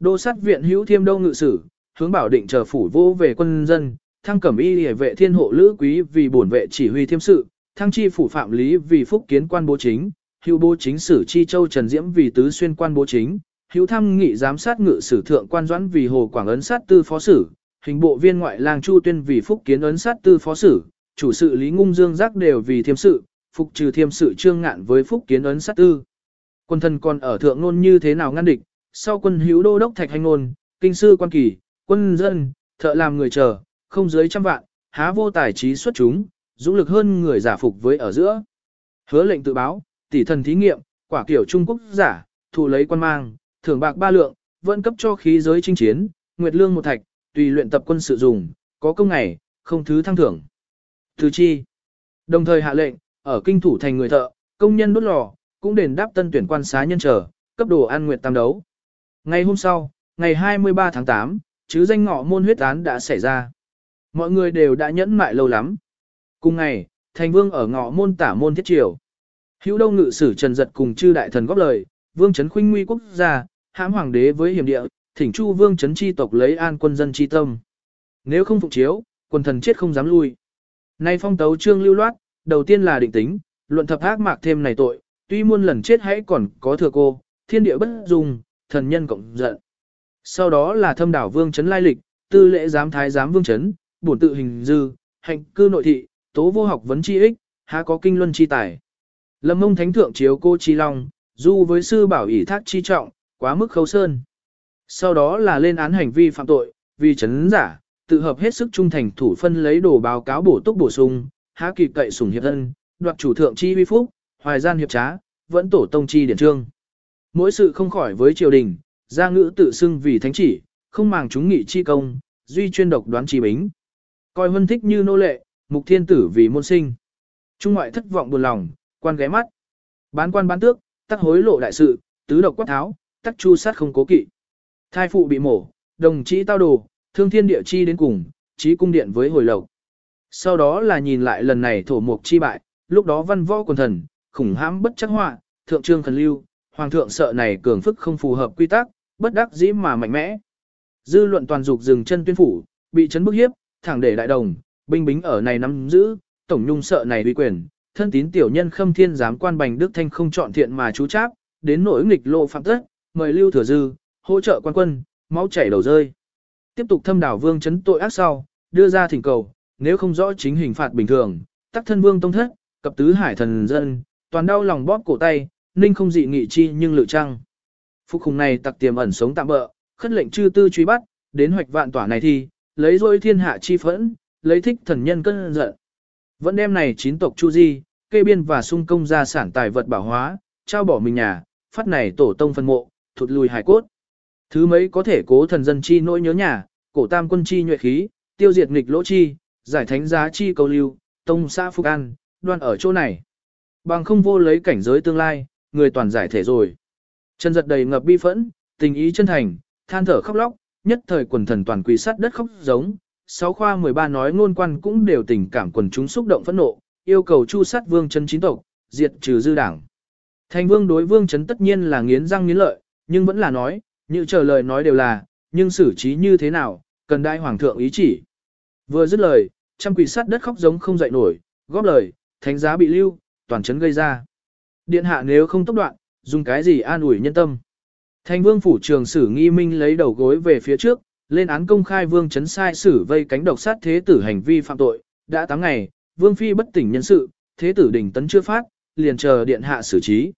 Đô sát viện hữu thiêm đâu ngự sử, hướng bảo định chờ phủ vô về quân dân, thăng cẩm y hề vệ thiên hộ lữ quý vì bổn vệ chỉ huy thiêm sự, thăng chi phủ phạm lý vì phúc kiến quan bố chính, hữu bố chính sử chi châu trần diễm vì tứ xuyên quan bố chính, hữu tham nghị giám sát ngự sử thượng quan doãn vì hồ quảng ấn sát tư phó sử, hình bộ viên ngoại lang chu tuyên vì phúc kiến ấn sát tư phó sử, chủ sự lý ngung dương giác đều vì thiêm sự, phục trừ thiêm sự trương ngạn với phúc kiến ấn sát tư. Quân thân còn ở thượng ngôn như thế nào ngăn địch, sau quân hữu đô đốc thạch hành ngôn, kinh sư quan kỳ, quân dân, thợ làm người chờ, không dưới trăm vạn, há vô tài trí xuất chúng, dũng lực hơn người giả phục với ở giữa. Hứa lệnh tự báo, tỷ thần thí nghiệm, quả kiểu Trung Quốc giả, thụ lấy quan mang, thưởng bạc ba lượng, vẫn cấp cho khí giới chinh chiến, nguyệt lương một thạch, tùy luyện tập quân sự dùng, có công ngày, không thứ thăng thưởng. Thứ chi. Đồng thời hạ lệnh, ở kinh thủ thành người thợ, công nhân đốt lò, cũng đền đáp tân tuyển quan xá nhân trở, cấp đồ an nguyệt tam đấu. Ngày hôm sau, ngày 23 tháng 8, chứ danh ngọ môn huyết án đã xảy ra. Mọi người đều đã nhẫn mại lâu lắm. Cùng ngày, thành vương ở ngọ môn tả môn thiết triều. Hữu đông ngự sử trần giật cùng chư đại thần góp lời, vương chấn khuynh nguy quốc gia, hãm hoàng đế với hiểm địa, thỉnh chu vương chấn chi tộc lấy an quân dân chi tâm. Nếu không phục chiếu, quân thần chết không dám lui. Nay phong tấu trương lưu loát, đầu tiên là định tính, luận thập ác mạc thêm này tội, tuy muôn lần chết hãy còn có thừa cô, thiên địa bất dung, thần nhân cộng giận. Sau đó là thâm đảo vương chấn lai lịch, tư lễ giám thái giám vương chấn, bổn tự hình dư, hạnh cư nội thị, tố vô học vấn chi ích, há có kinh luân chi tài. Lâm mông thánh thượng chiếu cô chi long, du với sư bảo ỷ thác chi trọng, quá mức khấu sơn. Sau đó là lên án hành vi phạm tội, vì chấn giả, tự hợp hết sức trung thành thủ phân lấy đồ báo cáo bổ túc bổ sung, há kịp cậy sủng hiệp thân, đoạt chủ thượng chi vi phúc, hoài gian hiệp trá, vẫn tổ tông chi điển trương. Mỗi sự không khỏi với triều đình, gia ngữ tự xưng vì thánh chỉ, không màng chúng nghị chi công, duy chuyên độc đoán chi bính. Coi huân thích như nô lệ, mục thiên tử vì môn sinh. Trung ngoại thất vọng buồn lòng, quan ghé mắt. Bán quan bán tước, tắc hối lộ đại sự, tứ độc quát tháo, tắc chu sát không cố kỵ. Thai phụ bị mổ, đồng chí tao đồ, thương thiên địa chi đến cùng, trí cung điện với hồi lộc. Sau đó là nhìn lại lần này thổ mục chi bại, lúc đó văn võ quần thần, khủng hãm bất chắc họa, thượng trương khẩn lưu, hoàng thượng sợ này cường phức không phù hợp quy tắc, bất đắc dĩ mà mạnh mẽ. Dư luận toàn dục dừng chân tuyên phủ, bị chấn bức hiếp, thẳng để đại đồng, binh bính ở này nắm giữ, tổng nhung sợ này uy quyền, thân tín tiểu nhân khâm thiên giám quan bành đức thanh không chọn thiện mà chú cháp, đến nỗi nghịch lộ phạm tất, mời lưu thừa dư, hỗ trợ quan quân, máu chảy đầu rơi. Tiếp tục thâm đảo vương chấn tội ác sau, đưa ra thỉnh cầu, nếu không rõ chính hình phạt bình thường, tắc thân vương tông thất, cập tứ hải thần dân, toàn đau lòng bóp cổ tay, ninh không dị nghị chi nhưng lự trăng. Phục khùng này tặc tiềm ẩn sống tạm bỡ, khất lệnh chư tư truy bắt, đến hoạch vạn tỏa này thì, lấy dối thiên hạ chi phẫn, lấy thích thần nhân cân giận. Vẫn đem này chín tộc chu di, kê biên và sung công gia sản tài vật bảo hóa, trao bỏ mình nhà, phát này tổ tông phân mộ, thụt lùi hải cốt. Thứ mấy có thể cố thần dân chi nỗi nhớ nhà, cổ tam quân chi nhuệ khí, tiêu diệt nghịch lỗ chi, giải thánh giá chi cầu lưu, tông xã Phúc An, đoan ở chỗ này. Bằng không vô lấy cảnh giới tương lai, người toàn giải thể rồi. Chân giật đầy ngập bi phẫn, tình ý chân thành, than thở khóc lóc, nhất thời quần thần toàn quỳ sát đất khóc giống. Sáu khoa 13 nói ngôn quan cũng đều tình cảm quần chúng xúc động phẫn nộ, yêu cầu chu sát vương chân chính tộc, diệt trừ dư đảng. Thành vương đối vương chấn tất nhiên là nghiến răng nghiến lợi, nhưng vẫn là nói, như chờ lời nói đều là, nhưng xử trí như thế nào, cần đại hoàng thượng ý chỉ. Vừa dứt lời, trăm quỷ sát đất khóc giống không dậy nổi, góp lời, thánh giá bị lưu, toàn chấn gây ra. Điện hạ nếu không tốc đoạn, dùng cái gì an ủi nhân tâm. Thành vương phủ trường sử nghi minh lấy đầu gối về phía trước, lên án công khai vương chấn sai sử vây cánh độc sát thế tử hành vi phạm tội, đã 8 ngày, vương phi bất tỉnh nhân sự, thế tử đỉnh tấn chưa phát, liền chờ điện hạ xử trí.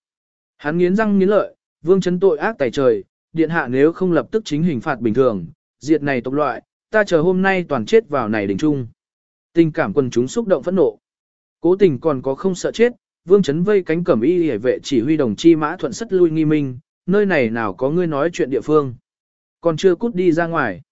Hắn nghiến răng nghiến lợi, vương chấn tội ác tài trời, điện hạ nếu không lập tức chính hình phạt bình thường, diệt này tộc loại, ta chờ hôm nay toàn chết vào này đỉnh trung. Tình cảm quần chúng xúc động phẫn nộ. Cố tình còn có không sợ chết, vương chấn vây cánh cẩm y hề vệ chỉ huy đồng chi mã thuận sất lui nghi minh, nơi này nào có ngươi nói chuyện địa phương. Còn chưa cút đi ra ngoài.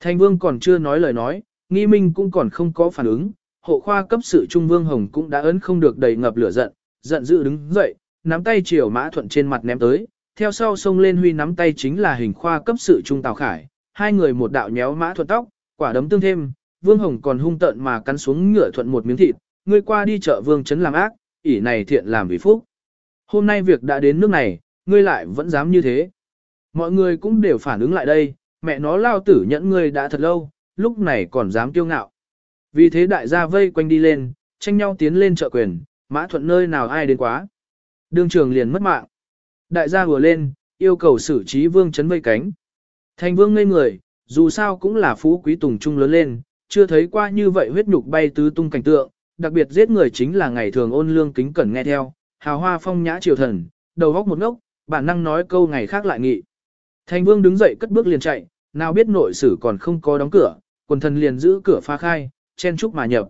Thành vương còn chưa nói lời nói, nghi minh cũng còn không có phản ứng, hộ khoa cấp sự trung vương hồng cũng đã ấn không được đầy ngập lửa giận, giận dữ đứng dậy, nắm tay chiều mã thuận trên mặt ném tới, theo sau xông lên huy nắm tay chính là hình khoa cấp sự trung tào khải, hai người một đạo nhéo mã thuận tóc, quả đấm tương thêm, vương hồng còn hung tợn mà cắn xuống ngựa thuận một miếng thịt, ngươi qua đi chợ vương chấn làm ác, ỷ này thiện làm vì phúc. Hôm nay việc đã đến nước này, ngươi lại vẫn dám như thế. Mọi người cũng đều phản ứng lại đây, mẹ nó lao tử nhẫn ngươi đã thật lâu, lúc này còn dám kiêu ngạo. Vì thế đại gia vây quanh đi lên, tranh nhau tiến lên trợ quyền, mã thuận nơi nào ai đến quá. Đường trường liền mất mạng. Đại gia vừa lên, yêu cầu xử trí vương chấn vây cánh. Thành vương ngây người, dù sao cũng là phú quý tùng trung lớn lên, chưa thấy qua như vậy huyết nhục bay tứ tung cảnh tượng, đặc biệt giết người chính là ngày thường ôn lương kính cẩn nghe theo, hào hoa phong nhã triều thần, đầu góc một ngốc, bản năng nói câu ngày khác lại nghị. Thành vương đứng dậy cất bước liền chạy, nào biết nội sử còn không có đóng cửa, quần thần liền giữ cửa phá khai, chen chúc mà nhập.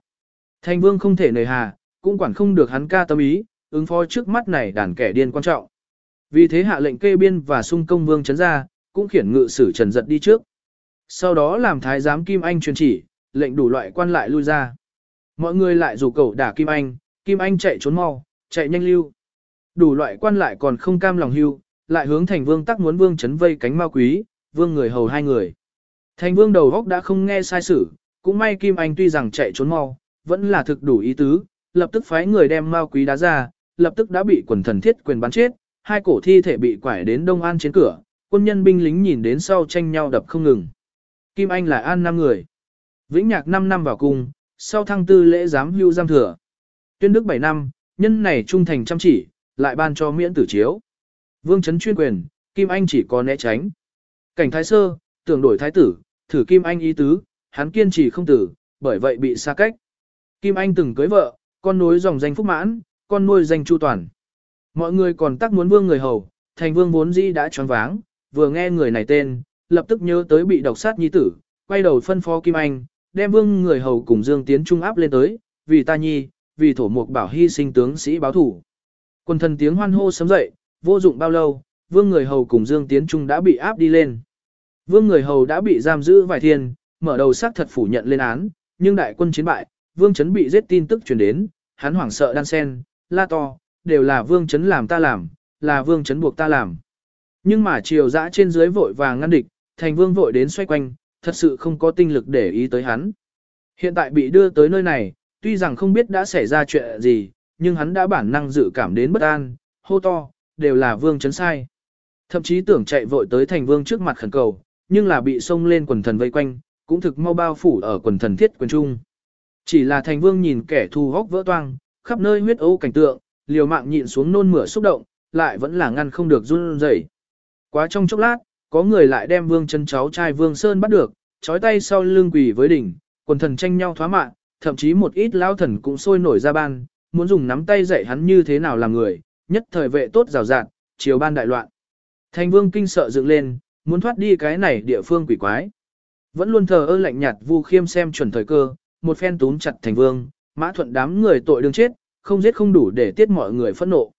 Thành vương không thể nề hà, cũng quản không được hắn ca tâm ý, ứng phó trước mắt này đàn kẻ điên quan trọng. Vì thế hạ lệnh kê biên và sung công vương chấn ra, cũng khiển ngự sử trần giật đi trước. Sau đó làm thái giám Kim Anh truyền chỉ, lệnh đủ loại quan lại lui ra. Mọi người lại rủ cậu đả Kim Anh, Kim Anh chạy trốn mau, chạy nhanh lưu. Đủ loại quan lại còn không cam lòng hưu, lại hướng thành vương tắc muốn vương chấn vây cánh ma quý, vương người hầu hai người. Thành vương đầu góc đã không nghe sai sử, cũng may Kim Anh tuy rằng chạy trốn mau, vẫn là thực đủ ý tứ, lập tức phái người đem ma quý đá ra, lập tức đã bị quần thần thiết quyền bắn chết, hai cổ thi thể bị quải đến Đông An trên cửa, quân nhân binh lính nhìn đến sau tranh nhau đập không ngừng. Kim Anh là an năm người. Vĩnh Nhạc 5 năm vào cung, sau thăng tư lễ giám hưu giam thừa. Tuyên đức 7 năm, nhân này trung thành chăm chỉ, lại ban cho miễn tử chiếu. Vương chấn chuyên quyền, Kim Anh chỉ có né tránh. Cảnh thái sơ, tưởng đổi thái tử, thử Kim Anh ý tứ, hắn kiên trì không tử, bởi vậy bị xa cách. Kim Anh từng cưới vợ, con nối dòng danh phúc mãn, con nuôi danh chu toàn. Mọi người còn tắc muốn vương người hầu, thành vương vốn dĩ đã choáng váng, vừa nghe người này tên, lập tức nhớ tới bị độc sát nhi tử, quay đầu phân phó Kim Anh, đem vương người hầu cùng Dương Tiến trung áp lên tới, vì ta nhi, vì thổ mục bảo hy sinh tướng sĩ báo thủ. Quân thần tiếng hoan hô sớm dậy, vô dụng bao lâu, vương người hầu cùng Dương Tiến trung đã bị áp đi lên. Vương người hầu đã bị giam giữ vài thiên, mở đầu xác thật phủ nhận lên án, nhưng đại quân chiến bại, vương chấn bị giết tin tức truyền đến, hắn hoảng sợ đan sen, la to, đều là vương chấn làm ta làm, là vương chấn buộc ta làm. Nhưng mà triều dã trên dưới vội vàng ngăn địch, thành vương vội đến xoay quanh, thật sự không có tinh lực để ý tới hắn. Hiện tại bị đưa tới nơi này, tuy rằng không biết đã xảy ra chuyện gì, nhưng hắn đã bản năng dự cảm đến bất an, hô to, đều là vương chấn sai. Thậm chí tưởng chạy vội tới thành vương trước mặt khẩn cầu, nhưng là bị xông lên quần thần vây quanh, cũng thực mau bao phủ ở quần thần thiết quyền trung. Chỉ là thành vương nhìn kẻ thù hốc vỡ toang, khắp nơi huyết ấu cảnh tượng, liều mạng nhịn xuống nôn mửa xúc động, lại vẫn là ngăn không được run rẩy. Quá trong chốc lát, có người lại đem vương chân cháu trai vương Sơn bắt được, trói tay sau lưng quỳ với đỉnh, quần thần tranh nhau thoá mạng, thậm chí một ít lao thần cũng sôi nổi ra ban, muốn dùng nắm tay dạy hắn như thế nào làm người, nhất thời vệ tốt rào rạt, chiều ban đại loạn. Thành vương kinh sợ dựng lên, muốn thoát đi cái này địa phương quỷ quái. Vẫn luôn thờ ơ lạnh nhạt vu khiêm xem chuẩn thời cơ, một phen túm chặt thành vương, mã thuận đám người tội đương chết, không giết không đủ để tiết mọi người phẫn nộ.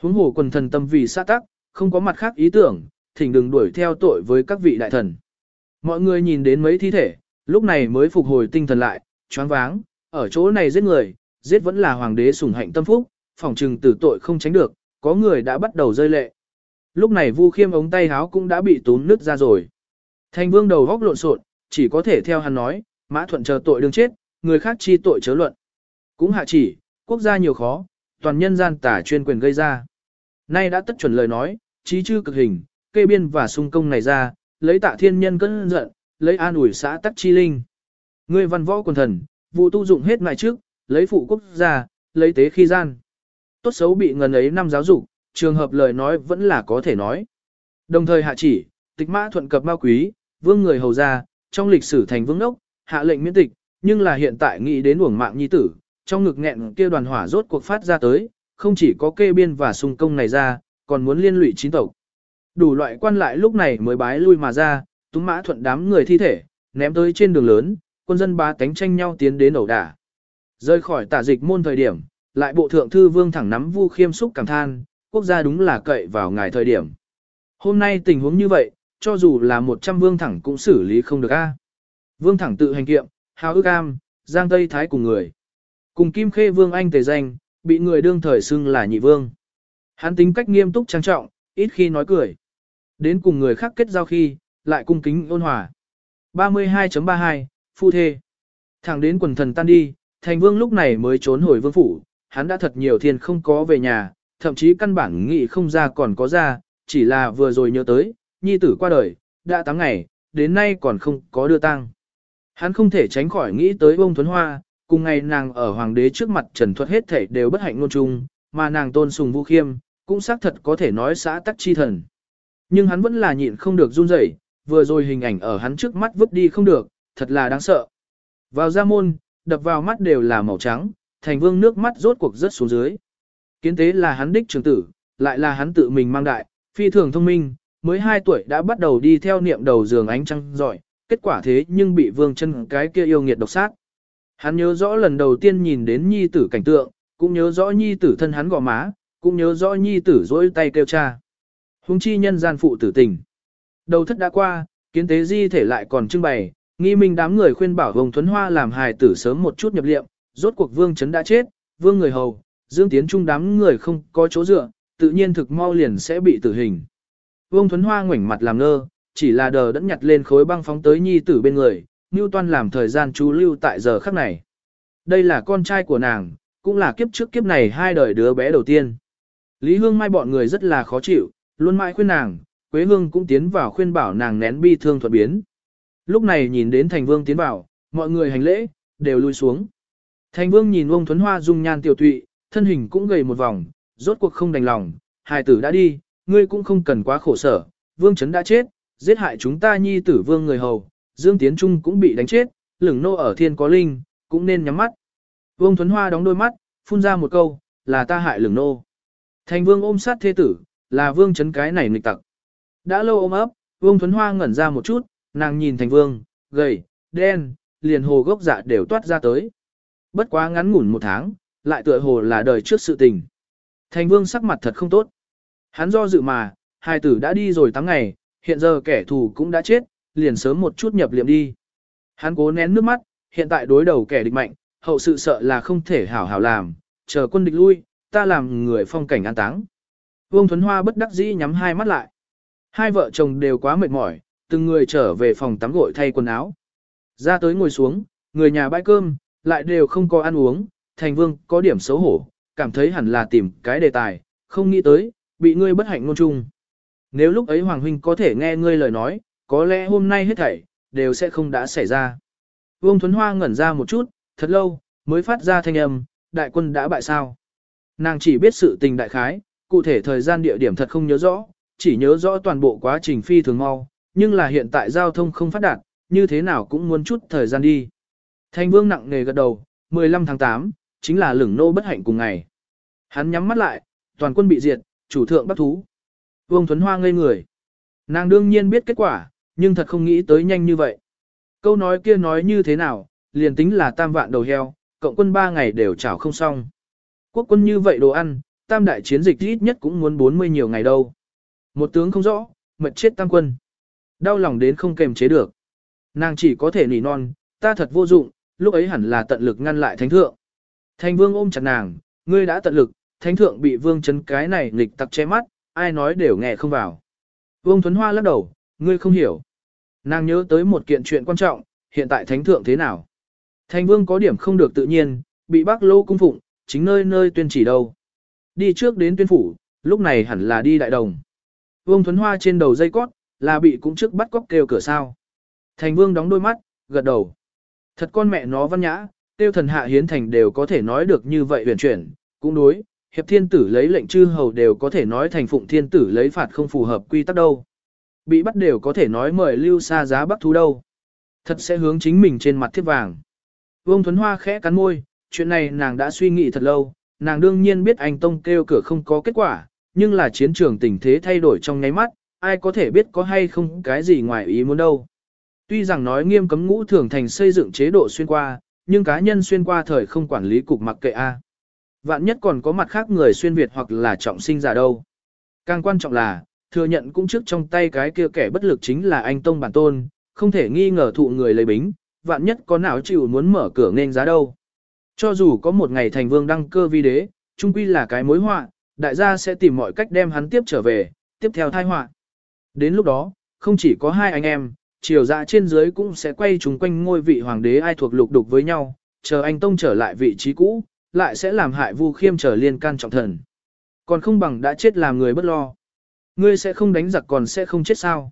Huống hồ quần thần tâm vì xa tắc, không có mặt khác ý tưởng, thỉnh đừng đuổi theo tội với các vị đại thần. Mọi người nhìn đến mấy thi thể, lúc này mới phục hồi tinh thần lại, choáng váng, ở chỗ này giết người, giết vẫn là hoàng đế sủng hạnh tâm phúc, phòng trừng tử tội không tránh được, có người đã bắt đầu rơi lệ. Lúc này Vu Khiêm ống tay háo cũng đã bị tốn nứt ra rồi. Thành vương đầu góc lộn xộn, chỉ có thể theo hắn nói, mã thuận chờ tội đương chết, người khác chi tội chớ luận. Cũng hạ chỉ, quốc gia nhiều khó, toàn nhân gian tả chuyên quyền gây ra. Nay đã tất chuẩn lời nói, trí chư cực hình, kê biên và sung công này ra, lấy tạ thiên nhân cân giận, lấy an ủi xã tắc chi linh. ngươi văn võ quần thần, vụ tu dụng hết ngại trước, lấy phụ quốc gia, lấy tế khi gian. Tốt xấu bị ngần ấy năm giáo dục, trường hợp lời nói vẫn là có thể nói. Đồng thời hạ chỉ, tịch mã thuận cập ma quý, vương người hầu ra, trong lịch sử thành vương đốc, hạ lệnh miễn tịch, nhưng là hiện tại nghĩ đến uổng mạng nhi tử, trong ngực nghẹn kia đoàn hỏa rốt cuộc phát ra tới, không chỉ có kê biên và sung công này ra, còn muốn liên lụy chín tộc. Đủ loại quan lại lúc này mới bái lui mà ra, túng mã thuận đám người thi thể, ném tới trên đường lớn, quân dân ba tánh tranh nhau tiến đến ẩu đả. Rơi khỏi tả dịch môn thời điểm, lại bộ thượng thư vương thẳng nắm vu khiêm xúc cảm than, quốc gia đúng là cậy vào ngài thời điểm. Hôm nay tình huống như vậy, cho dù là 100 vương thẳng cũng xử lý không được a. Vương thẳng tự hành kiệm, hào ước am, giang tây thái cùng người. Cùng kim khê vương anh tề danh, bị người đương thời xưng là nhị vương. Hắn tính cách nghiêm túc trang trọng, ít khi nói cười. Đến cùng người khác kết giao khi, lại cung kính ôn hòa. 32.32, Phu Thê Thẳng đến quần thần tan đi, thành vương lúc này mới trốn hồi vương phủ, hắn đã thật nhiều thiên không có về nhà, thậm chí căn bản nghĩ không ra còn có ra, chỉ là vừa rồi nhớ tới, nhi tử qua đời, đã 8 ngày, đến nay còn không có đưa tang. Hắn không thể tránh khỏi nghĩ tới bông thuấn hoa, cùng ngày nàng ở hoàng đế trước mặt trần thuật hết thể đều bất hạnh ngôn trung, mà nàng tôn sùng vũ khiêm, cũng xác thật có thể nói xã tắc chi thần. Nhưng hắn vẫn là nhịn không được run rẩy, vừa rồi hình ảnh ở hắn trước mắt vứt đi không được, thật là đáng sợ. Vào ra môn, đập vào mắt đều là màu trắng, thành vương nước mắt rốt cuộc rớt xuống dưới. Kiến tế là hắn đích trường tử, lại là hắn tự mình mang đại, phi thường thông minh, mới 2 tuổi đã bắt đầu đi theo niệm đầu giường ánh trăng giỏi, kết quả thế nhưng bị vương chân cái kia yêu nghiệt độc sát. Hắn nhớ rõ lần đầu tiên nhìn đến nhi tử cảnh tượng, cũng nhớ rõ nhi tử thân hắn gò má, cũng nhớ rõ nhi tử dỗi tay kêu cha huống chi nhân gian phụ tử tình. Đầu thất đã qua, kiến tế di thể lại còn trưng bày, nghi minh đám người khuyên bảo vương Thuấn Hoa làm hài tử sớm một chút nhập liệm, rốt cuộc vương chấn đã chết, vương người hầu, dương tiến trung đám người không có chỗ dựa, tự nhiên thực mau liền sẽ bị tử hình. Vương Thuấn Hoa ngoảnh mặt làm ngơ, chỉ là đờ đẫn nhặt lên khối băng phóng tới nhi tử bên người, Toan làm thời gian chú lưu tại giờ khắc này. Đây là con trai của nàng, cũng là kiếp trước kiếp này hai đời đứa bé đầu tiên. Lý Hương Mai bọn người rất là khó chịu, luôn mãi khuyên nàng, Quế Hương cũng tiến vào khuyên bảo nàng nén bi thương thuật biến. Lúc này nhìn đến Thành Vương tiến vào, mọi người hành lễ, đều lui xuống. Thành Vương nhìn ông Thuấn Hoa dung nhan tiểu tụy, thân hình cũng gầy một vòng, rốt cuộc không đành lòng, hài tử đã đi, ngươi cũng không cần quá khổ sở, Vương Trấn đã chết, giết hại chúng ta nhi tử Vương người hầu, Dương Tiến Trung cũng bị đánh chết, lửng nô ở thiên có linh, cũng nên nhắm mắt. Vương Thuấn Hoa đóng đôi mắt, phun ra một câu, là ta hại lửng nô. Thành Vương ôm sát thế tử, là Vương chấn cái này nghịch tặc. Đã lâu ôm ấp, Vương Thuấn Hoa ngẩn ra một chút, nàng nhìn Thành Vương, gầy, đen, liền hồ gốc dạ đều toát ra tới. Bất quá ngắn ngủn một tháng, lại tựa hồ là đời trước sự tình. Thành Vương sắc mặt thật không tốt. Hắn do dự mà, hai tử đã đi rồi 8 ngày, hiện giờ kẻ thù cũng đã chết, liền sớm một chút nhập liệm đi. Hắn cố nén nước mắt, hiện tại đối đầu kẻ địch mạnh, hậu sự sợ là không thể hảo hảo làm, chờ quân địch lui, ta làm người phong cảnh an táng. Vương Thuấn Hoa bất đắc dĩ nhắm hai mắt lại. Hai vợ chồng đều quá mệt mỏi, từng người trở về phòng tắm gội thay quần áo. Ra tới ngồi xuống, người nhà bãi cơm, lại đều không có ăn uống, thành vương có điểm xấu hổ, cảm thấy hẳn là tìm cái đề tài, không nghĩ tới, bị ngươi bất hạnh ngôn chung. Nếu lúc ấy Hoàng Huynh có thể nghe ngươi lời nói, có lẽ hôm nay hết thảy, đều sẽ không đã xảy ra. Vương Thuấn Hoa ngẩn ra một chút, thật lâu, mới phát ra thanh âm, đại quân đã bại sao. Nàng chỉ biết sự tình đại khái, cụ thể thời gian địa điểm thật không nhớ rõ, chỉ nhớ rõ toàn bộ quá trình phi thường mau, nhưng là hiện tại giao thông không phát đạt, như thế nào cũng muốn chút thời gian đi. Thanh Vương nặng nề gật đầu, 15 tháng 8, chính là lửng nô bất hạnh cùng ngày. Hắn nhắm mắt lại, toàn quân bị diệt, chủ thượng bắt thú. Vương Thuấn Hoa ngây người. Nàng đương nhiên biết kết quả, nhưng thật không nghĩ tới nhanh như vậy. Câu nói kia nói như thế nào, liền tính là tam vạn đầu heo, cộng quân ba ngày đều chảo không xong. Quốc quân như vậy đồ ăn, tam đại chiến dịch ít nhất cũng muốn 40 nhiều ngày đâu. Một tướng không rõ, mệt chết tam quân. Đau lòng đến không kềm chế được. Nàng chỉ có thể nỉ non, ta thật vô dụng, lúc ấy hẳn là tận lực ngăn lại thánh thượng. Thanh vương ôm chặt nàng, ngươi đã tận lực, thánh thượng bị vương chấn cái này nghịch tặc che mắt, ai nói đều nghe không vào. Vương Thuấn Hoa lắc đầu, ngươi không hiểu. Nàng nhớ tới một kiện chuyện quan trọng, hiện tại thánh thượng thế nào. Thanh vương có điểm không được tự nhiên, bị bác lô cung phụng, chính nơi nơi tuyên chỉ đâu. Đi trước đến tuyên phủ, lúc này hẳn là đi đại đồng. Vương Thuấn Hoa trên đầu dây cót, là bị cũng trước bắt cóc kêu cửa sao. Thành vương đóng đôi mắt, gật đầu. Thật con mẹ nó văn nhã, tiêu thần hạ hiến thành đều có thể nói được như vậy huyền chuyển, cũng đối, hiệp thiên tử lấy lệnh chư hầu đều có thể nói thành phụng thiên tử lấy phạt không phù hợp quy tắc đâu. Bị bắt đều có thể nói mời lưu xa giá bắc thú đâu. Thật sẽ hướng chính mình trên mặt thiết vàng. Vương Thuấn Hoa khẽ cắn môi, chuyện này nàng đã suy nghĩ thật lâu, nàng đương nhiên biết anh Tông kêu cửa không có kết quả, nhưng là chiến trường tình thế thay đổi trong nháy mắt, ai có thể biết có hay không cái gì ngoài ý muốn đâu. Tuy rằng nói nghiêm cấm ngũ thường thành xây dựng chế độ xuyên qua, nhưng cá nhân xuyên qua thời không quản lý cục mặc kệ A. Vạn nhất còn có mặt khác người xuyên Việt hoặc là trọng sinh giả đâu. Càng quan trọng là, thừa nhận cũng trước trong tay cái kia kẻ bất lực chính là anh Tông Bản Tôn, không thể nghi ngờ thụ người lấy bính, vạn nhất có nào chịu muốn mở cửa nên giá đâu. Cho dù có một ngày thành vương đăng cơ vi đế, trung quy là cái mối họa, đại gia sẽ tìm mọi cách đem hắn tiếp trở về, tiếp theo thai họa. Đến lúc đó, không chỉ có hai anh em, triều dạ trên dưới cũng sẽ quay chúng quanh ngôi vị hoàng đế ai thuộc lục đục với nhau, chờ anh Tông trở lại vị trí cũ, lại sẽ làm hại Vu Khiêm trở liên can trọng thần. Còn không bằng đã chết làm người bất lo. Ngươi sẽ không đánh giặc còn sẽ không chết sao.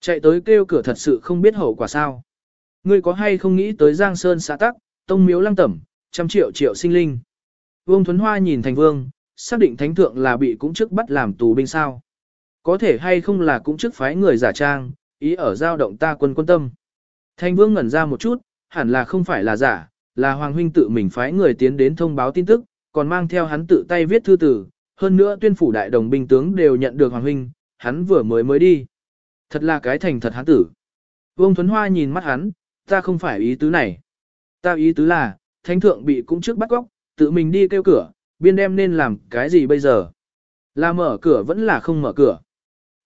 Chạy tới kêu cửa thật sự không biết hậu quả sao. Ngươi có hay không nghĩ tới Giang Sơn xã tắc, tông miếu lăng tẩm, trăm triệu triệu sinh linh. Vương Thuấn Hoa nhìn thành vương, xác định thánh thượng là bị cũng trước bắt làm tù binh sao. Có thể hay không là cũng trước phái người giả trang, ý ở giao động ta quân quân tâm. Thành vương ngẩn ra một chút, hẳn là không phải là giả, là Hoàng huynh tự mình phái người tiến đến thông báo tin tức, còn mang theo hắn tự tay viết thư tử, hơn nữa tuyên phủ đại đồng binh tướng đều nhận được Hoàng huynh, hắn vừa mới mới đi. Thật là cái thành thật hắn tử. Vương Thuấn Hoa nhìn mắt hắn, ta không phải ý tứ này. Ta ý tứ là, thánh thượng bị cũng trước bắt góc, tự mình đi kêu cửa, biên đem nên làm cái gì bây giờ? Là mở cửa vẫn là không mở cửa.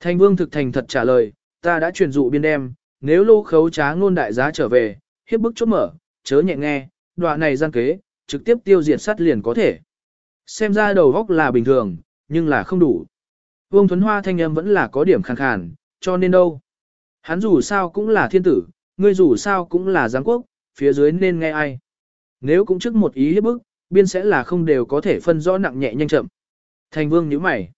Thành vương thực thành thật trả lời, ta đã truyền dụ biên đem, nếu lô khấu trá ngôn đại giá trở về, hiếp bức chốt mở, chớ nhẹ nghe, đoạn này gian kế, trực tiếp tiêu diệt sát liền có thể. Xem ra đầu góc là bình thường, nhưng là không đủ. Vương Thuấn Hoa thanh âm vẫn là có điểm khàn khàn, cho nên đâu. Hắn dù sao cũng là thiên tử, ngươi dù sao cũng là giáng quốc, phía dưới nên nghe ai. Nếu cũng trước một ý hiếp bức, biên sẽ là không đều có thể phân rõ nặng nhẹ nhanh chậm. Thành vương nhíu mày.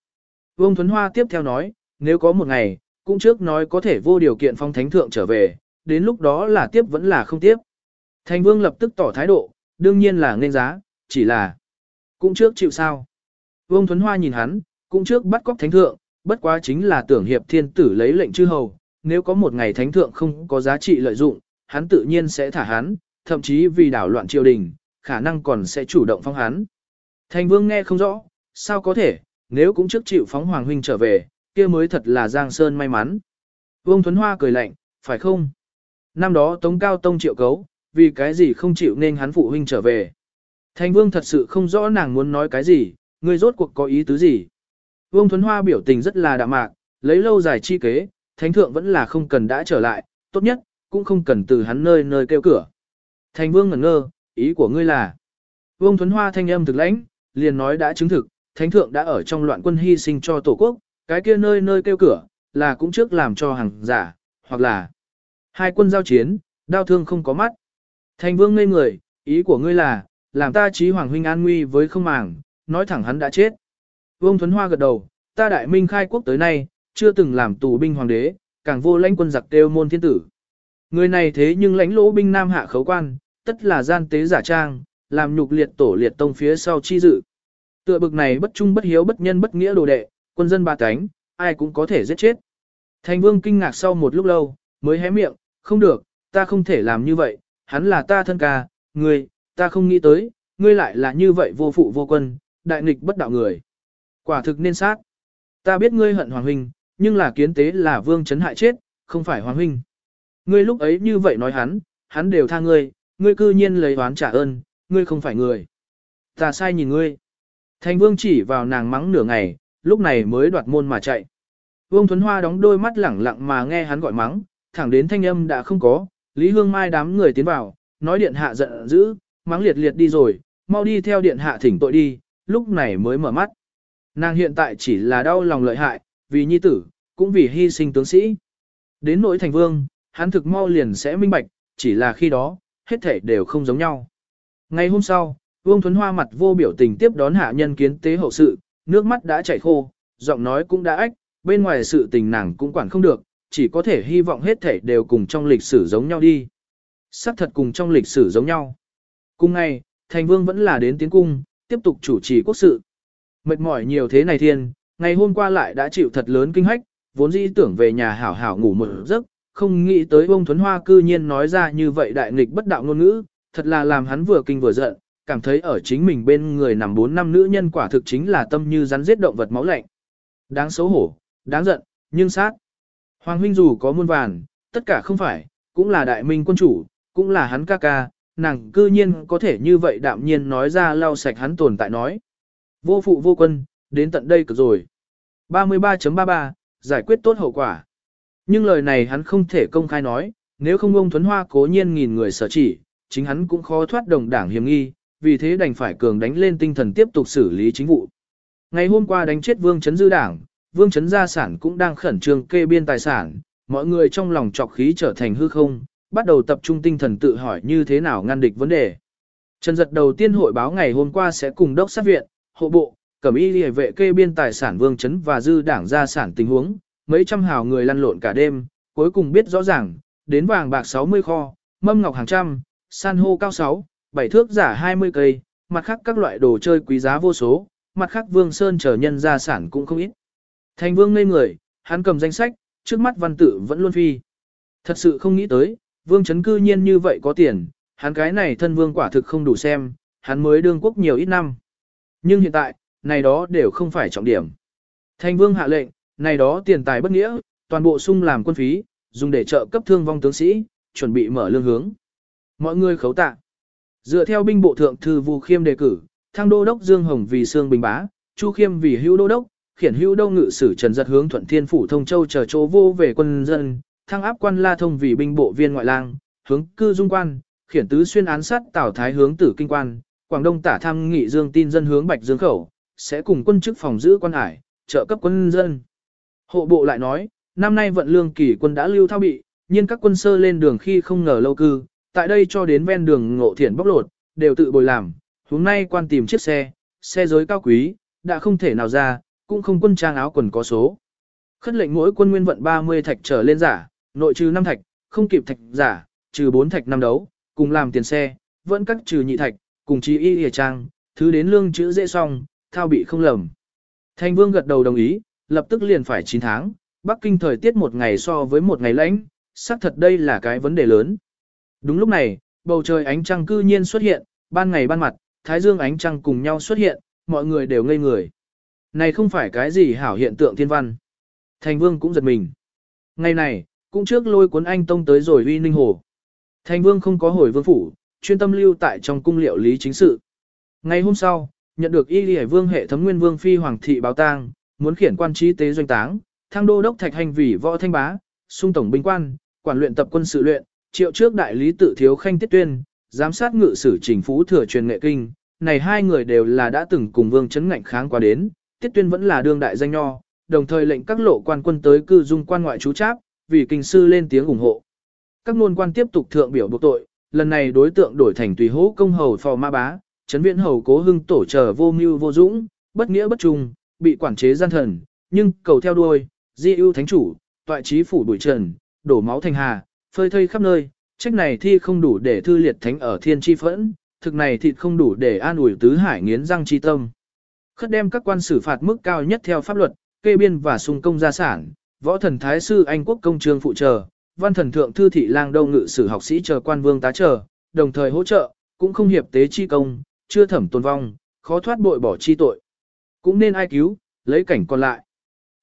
Vương Thuấn Hoa tiếp theo nói, nếu có một ngày, cũng trước nói có thể vô điều kiện phong thánh thượng trở về, đến lúc đó là tiếp vẫn là không tiếp. Thành vương lập tức tỏ thái độ, đương nhiên là nên giá, chỉ là cũng trước chịu sao. Vương Thuấn Hoa nhìn hắn, cũng trước bắt cóc thánh thượng, bất quá chính là tưởng hiệp thiên tử lấy lệnh chư hầu, nếu có một ngày thánh thượng không có giá trị lợi dụng, hắn tự nhiên sẽ thả hắn, thậm chí vì đảo loạn triều đình, khả năng còn sẽ chủ động phong hắn. Thành vương nghe không rõ, sao có thể, nếu cũng trước chịu phóng Hoàng Huynh trở về, kia mới thật là Giang Sơn may mắn. Vương Thuấn Hoa cười lạnh, phải không? Năm đó Tống Cao Tông triệu cấu, vì cái gì không chịu nên hắn phụ huynh trở về. Thành vương thật sự không rõ nàng muốn nói cái gì, người rốt cuộc có ý tứ gì. Vương Thuấn Hoa biểu tình rất là đạm mạc, lấy lâu dài chi kế, thánh thượng vẫn là không cần đã trở lại, tốt nhất, cũng không cần từ hắn nơi nơi kêu cửa. Thành vương ngẩn ngơ, ý của ngươi là. Vương Thuấn Hoa thanh âm thực lãnh, liền nói đã chứng thực, thánh thượng đã ở trong loạn quân hy sinh cho tổ quốc, cái kia nơi nơi kêu cửa, là cũng trước làm cho hàng giả, hoặc là hai quân giao chiến, đao thương không có mắt. Thành vương ngây người, ý của ngươi là, làm ta trí hoàng huynh an nguy với không màng, nói thẳng hắn đã chết. Vương Thuấn Hoa gật đầu, ta đại minh khai quốc tới nay, chưa từng làm tù binh hoàng đế, càng vô lãnh quân giặc tiêu môn thiên tử. Người này thế nhưng lãnh lỗ binh nam hạ khấu quan, tất là gian tế giả trang, làm nhục liệt tổ liệt tông phía sau chi dự. Tựa bực này bất trung bất hiếu bất nhân bất nghĩa đồ đệ, quân dân ba cánh, ai cũng có thể giết chết. Thành vương kinh ngạc sau một lúc lâu, mới hé miệng, không được, ta không thể làm như vậy, hắn là ta thân ca, ngươi, ta không nghĩ tới, ngươi lại là như vậy vô phụ vô quân, đại nghịch bất đạo người. Quả thực nên sát. Ta biết ngươi hận Hoàng Huynh, nhưng là kiến tế là vương chấn hại chết, không phải Hoàng Huynh. Ngươi lúc ấy như vậy nói hắn, hắn đều tha ngươi, ngươi cư nhiên lấy oán trả ơn, ngươi không phải người. Ta sai nhìn ngươi. Thành vương chỉ vào nàng mắng nửa ngày, lúc này mới đoạt môn mà chạy. Vương Thuấn Hoa đóng đôi mắt lẳng lặng mà nghe hắn gọi mắng, thẳng đến thanh âm đã không có, Lý Hương Mai đám người tiến vào, nói điện hạ giận dữ, mắng liệt liệt đi rồi, mau đi theo điện hạ thỉnh tội đi, lúc này mới mở mắt. Nàng hiện tại chỉ là đau lòng lợi hại, vì nhi tử, cũng vì hy sinh tướng sĩ. Đến nỗi thành vương, hắn thực mau liền sẽ minh bạch, chỉ là khi đó, hết thể đều không giống nhau. Ngày hôm sau, Vương Thuấn Hoa mặt vô biểu tình tiếp đón hạ nhân kiến tế hậu sự, nước mắt đã chảy khô, giọng nói cũng đã ách, bên ngoài sự tình nàng cũng quản không được, chỉ có thể hy vọng hết thể đều cùng trong lịch sử giống nhau đi. Sắc thật cùng trong lịch sử giống nhau. Cùng ngày, thành vương vẫn là đến tiến cung, tiếp tục chủ trì quốc sự. Mệt mỏi nhiều thế này thiên, ngày hôm qua lại đã chịu thật lớn kinh hách, vốn dĩ tưởng về nhà hảo hảo ngủ một giấc, không nghĩ tới ông Thuấn Hoa cư nhiên nói ra như vậy đại nghịch bất đạo ngôn ngữ, thật là làm hắn vừa kinh vừa giận, cảm thấy ở chính mình bên người nằm bốn năm nữ nhân quả thực chính là tâm như rắn giết động vật máu lạnh. Đáng xấu hổ, đáng giận, nhưng sát. Hoàng huynh dù có muôn vàn, tất cả không phải, cũng là đại minh quân chủ, cũng là hắn ca ca, nàng cư nhiên có thể như vậy đạm nhiên nói ra lau sạch hắn tồn tại nói. Vô phụ vô quân, đến tận đây cực rồi. 33.33, giải quyết tốt hậu quả. Nhưng lời này hắn không thể công khai nói, nếu không ông Thuấn Hoa cố nhiên nghìn người sở chỉ, chính hắn cũng khó thoát đồng đảng hiểm nghi, vì thế đành phải cường đánh lên tinh thần tiếp tục xử lý chính vụ. Ngày hôm qua đánh chết Vương Chấn Dư Đảng, Vương Chấn Gia Sản cũng đang khẩn trương kê biên tài sản, mọi người trong lòng trọc khí trở thành hư không, bắt đầu tập trung tinh thần tự hỏi như thế nào ngăn địch vấn đề. Trần giật đầu tiên hội báo ngày hôm qua sẽ cùng đốc sát viện, hộ bộ, Cẩm y liề vệ kê biên tài sản vương chấn và dư đảng gia sản tình huống, mấy trăm hào người lăn lộn cả đêm, cuối cùng biết rõ ràng, đến vàng bạc 60 kho, mâm ngọc hàng trăm, san hô cao 6, bảy thước giả 20 cây, mặt khác các loại đồ chơi quý giá vô số, mặt khác vương sơn trở nhân gia sản cũng không ít. Thành vương ngây người, hắn cầm danh sách, trước mắt văn tự vẫn luôn phi. Thật sự không nghĩ tới, vương chấn cư nhiên như vậy có tiền, hắn cái này thân vương quả thực không đủ xem, hắn mới đương quốc nhiều ít năm. Nhưng hiện tại, này đó đều không phải trọng điểm. Thành vương hạ lệnh, này đó tiền tài bất nghĩa, toàn bộ sung làm quân phí, dùng để trợ cấp thương vong tướng sĩ, chuẩn bị mở lương hướng. Mọi người khấu tạ. Dựa theo binh bộ thượng thư Vu Khiêm đề cử, thăng đô đốc Dương Hồng vì xương bình bá, Chu Khiêm vì hữu đô đốc, khiển hữu đô ngự sử Trần Giật hướng thuận thiên phủ thông châu chờ chỗ vô về quân dân, thăng áp quan La Thông vì binh bộ viên ngoại lang, hướng cư dung quan, khiển tứ xuyên án sát Tào Thái hướng tử kinh quan, Quảng Đông tả tham nghị Dương tin dân hướng Bạch Dương khẩu, sẽ cùng quân chức phòng giữ quan hải, trợ cấp quân dân. Hộ bộ lại nói, năm nay vận lương kỳ quân đã lưu thao bị, nhưng các quân sơ lên đường khi không ngờ lâu cư, tại đây cho đến ven đường ngộ thiển bóc lột, đều tự bồi làm, hôm nay quan tìm chiếc xe, xe giới cao quý, đã không thể nào ra, cũng không quân trang áo quần có số. Khất lệnh mỗi quân nguyên vận 30 thạch trở lên giả, nội trừ 5 thạch, không kịp thạch giả, trừ 4 thạch năm đấu, cùng làm tiền xe, vẫn cắt trừ nhị thạch, cùng chi y hề trang, thứ đến lương chữ dễ xong, thao bị không lầm. Thanh vương gật đầu đồng ý, lập tức liền phải 9 tháng, Bắc Kinh thời tiết một ngày so với một ngày lạnh, xác thật đây là cái vấn đề lớn. Đúng lúc này, bầu trời ánh trăng cư nhiên xuất hiện, ban ngày ban mặt, thái dương ánh trăng cùng nhau xuất hiện, mọi người đều ngây người. Này không phải cái gì hảo hiện tượng thiên văn. Thành vương cũng giật mình. Ngày này, cũng trước lôi cuốn anh tông tới rồi uy ninh hồ. Thành vương không có hồi vương phủ, chuyên tâm lưu tại trong cung liệu lý chính sự. Ngày hôm sau, nhận được y lì vương hệ thấm nguyên vương phi hoàng thị báo tang, muốn khiển quan trí tế doanh táng, thăng đô đốc thạch hành vì võ thanh bá, sung tổng binh quan, quản luyện tập quân sự luyện, triệu trước đại lý tự thiếu khanh tiết tuyên, giám sát ngự sử trình phú thừa truyền nghệ kinh, này hai người đều là đã từng cùng vương chấn ngạnh kháng qua đến, tiết tuyên vẫn là đương đại danh nho, đồng thời lệnh các lộ quan quân tới cư dung quan ngoại chú tráp, vì kinh sư lên tiếng ủng hộ. Các nôn quan tiếp tục thượng biểu buộc tội, lần này đối tượng đổi thành tùy hỗ công hầu phò ma bá, chấn viện hầu cố hưng tổ trở vô mưu vô dũng, bất nghĩa bất trung, bị quản chế gian thần, nhưng cầu theo đuôi, di ưu thánh chủ, toại trí phủ đuổi trần, đổ máu thành hà, phơi thây khắp nơi, trách này thi không đủ để thư liệt thánh ở thiên chi phẫn, thực này thịt không đủ để an ủi tứ hải nghiến răng chi tâm. Khất đem các quan xử phạt mức cao nhất theo pháp luật, kê biên và sung công gia sản, võ thần thái sư Anh quốc công trường phụ trợ, văn thần thượng thư thị lang đông ngự sử học sĩ chờ quan vương tá chờ, đồng thời hỗ trợ, cũng không hiệp tế chi công, chưa thẩm tồn vong, khó thoát bội bỏ chi tội. Cũng nên ai cứu, lấy cảnh còn lại.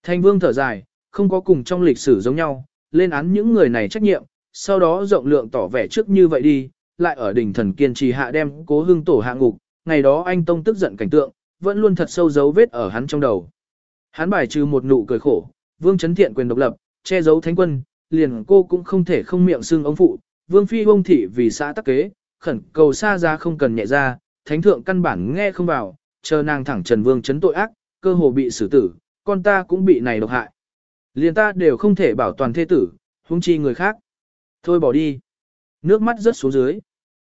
Thanh vương thở dài, không có cùng trong lịch sử giống nhau, lên án những người này trách nhiệm, sau đó rộng lượng tỏ vẻ trước như vậy đi, lại ở đỉnh thần kiên trì hạ đem cố hưng tổ hạ ngục, ngày đó anh Tông tức giận cảnh tượng, vẫn luôn thật sâu dấu vết ở hắn trong đầu. Hắn bài trừ một nụ cười khổ, vương chấn thiện quyền độc lập, che giấu thánh quân, liền cô cũng không thể không miệng xưng ông phụ, vương phi ông thị vì xã tắc kế, khẩn cầu xa ra không cần nhẹ ra, thánh thượng căn bản nghe không vào, chờ nàng thẳng trần vương chấn tội ác, cơ hồ bị xử tử, con ta cũng bị này độc hại. Liền ta đều không thể bảo toàn thế tử, huống chi người khác. Thôi bỏ đi. Nước mắt rớt xuống dưới.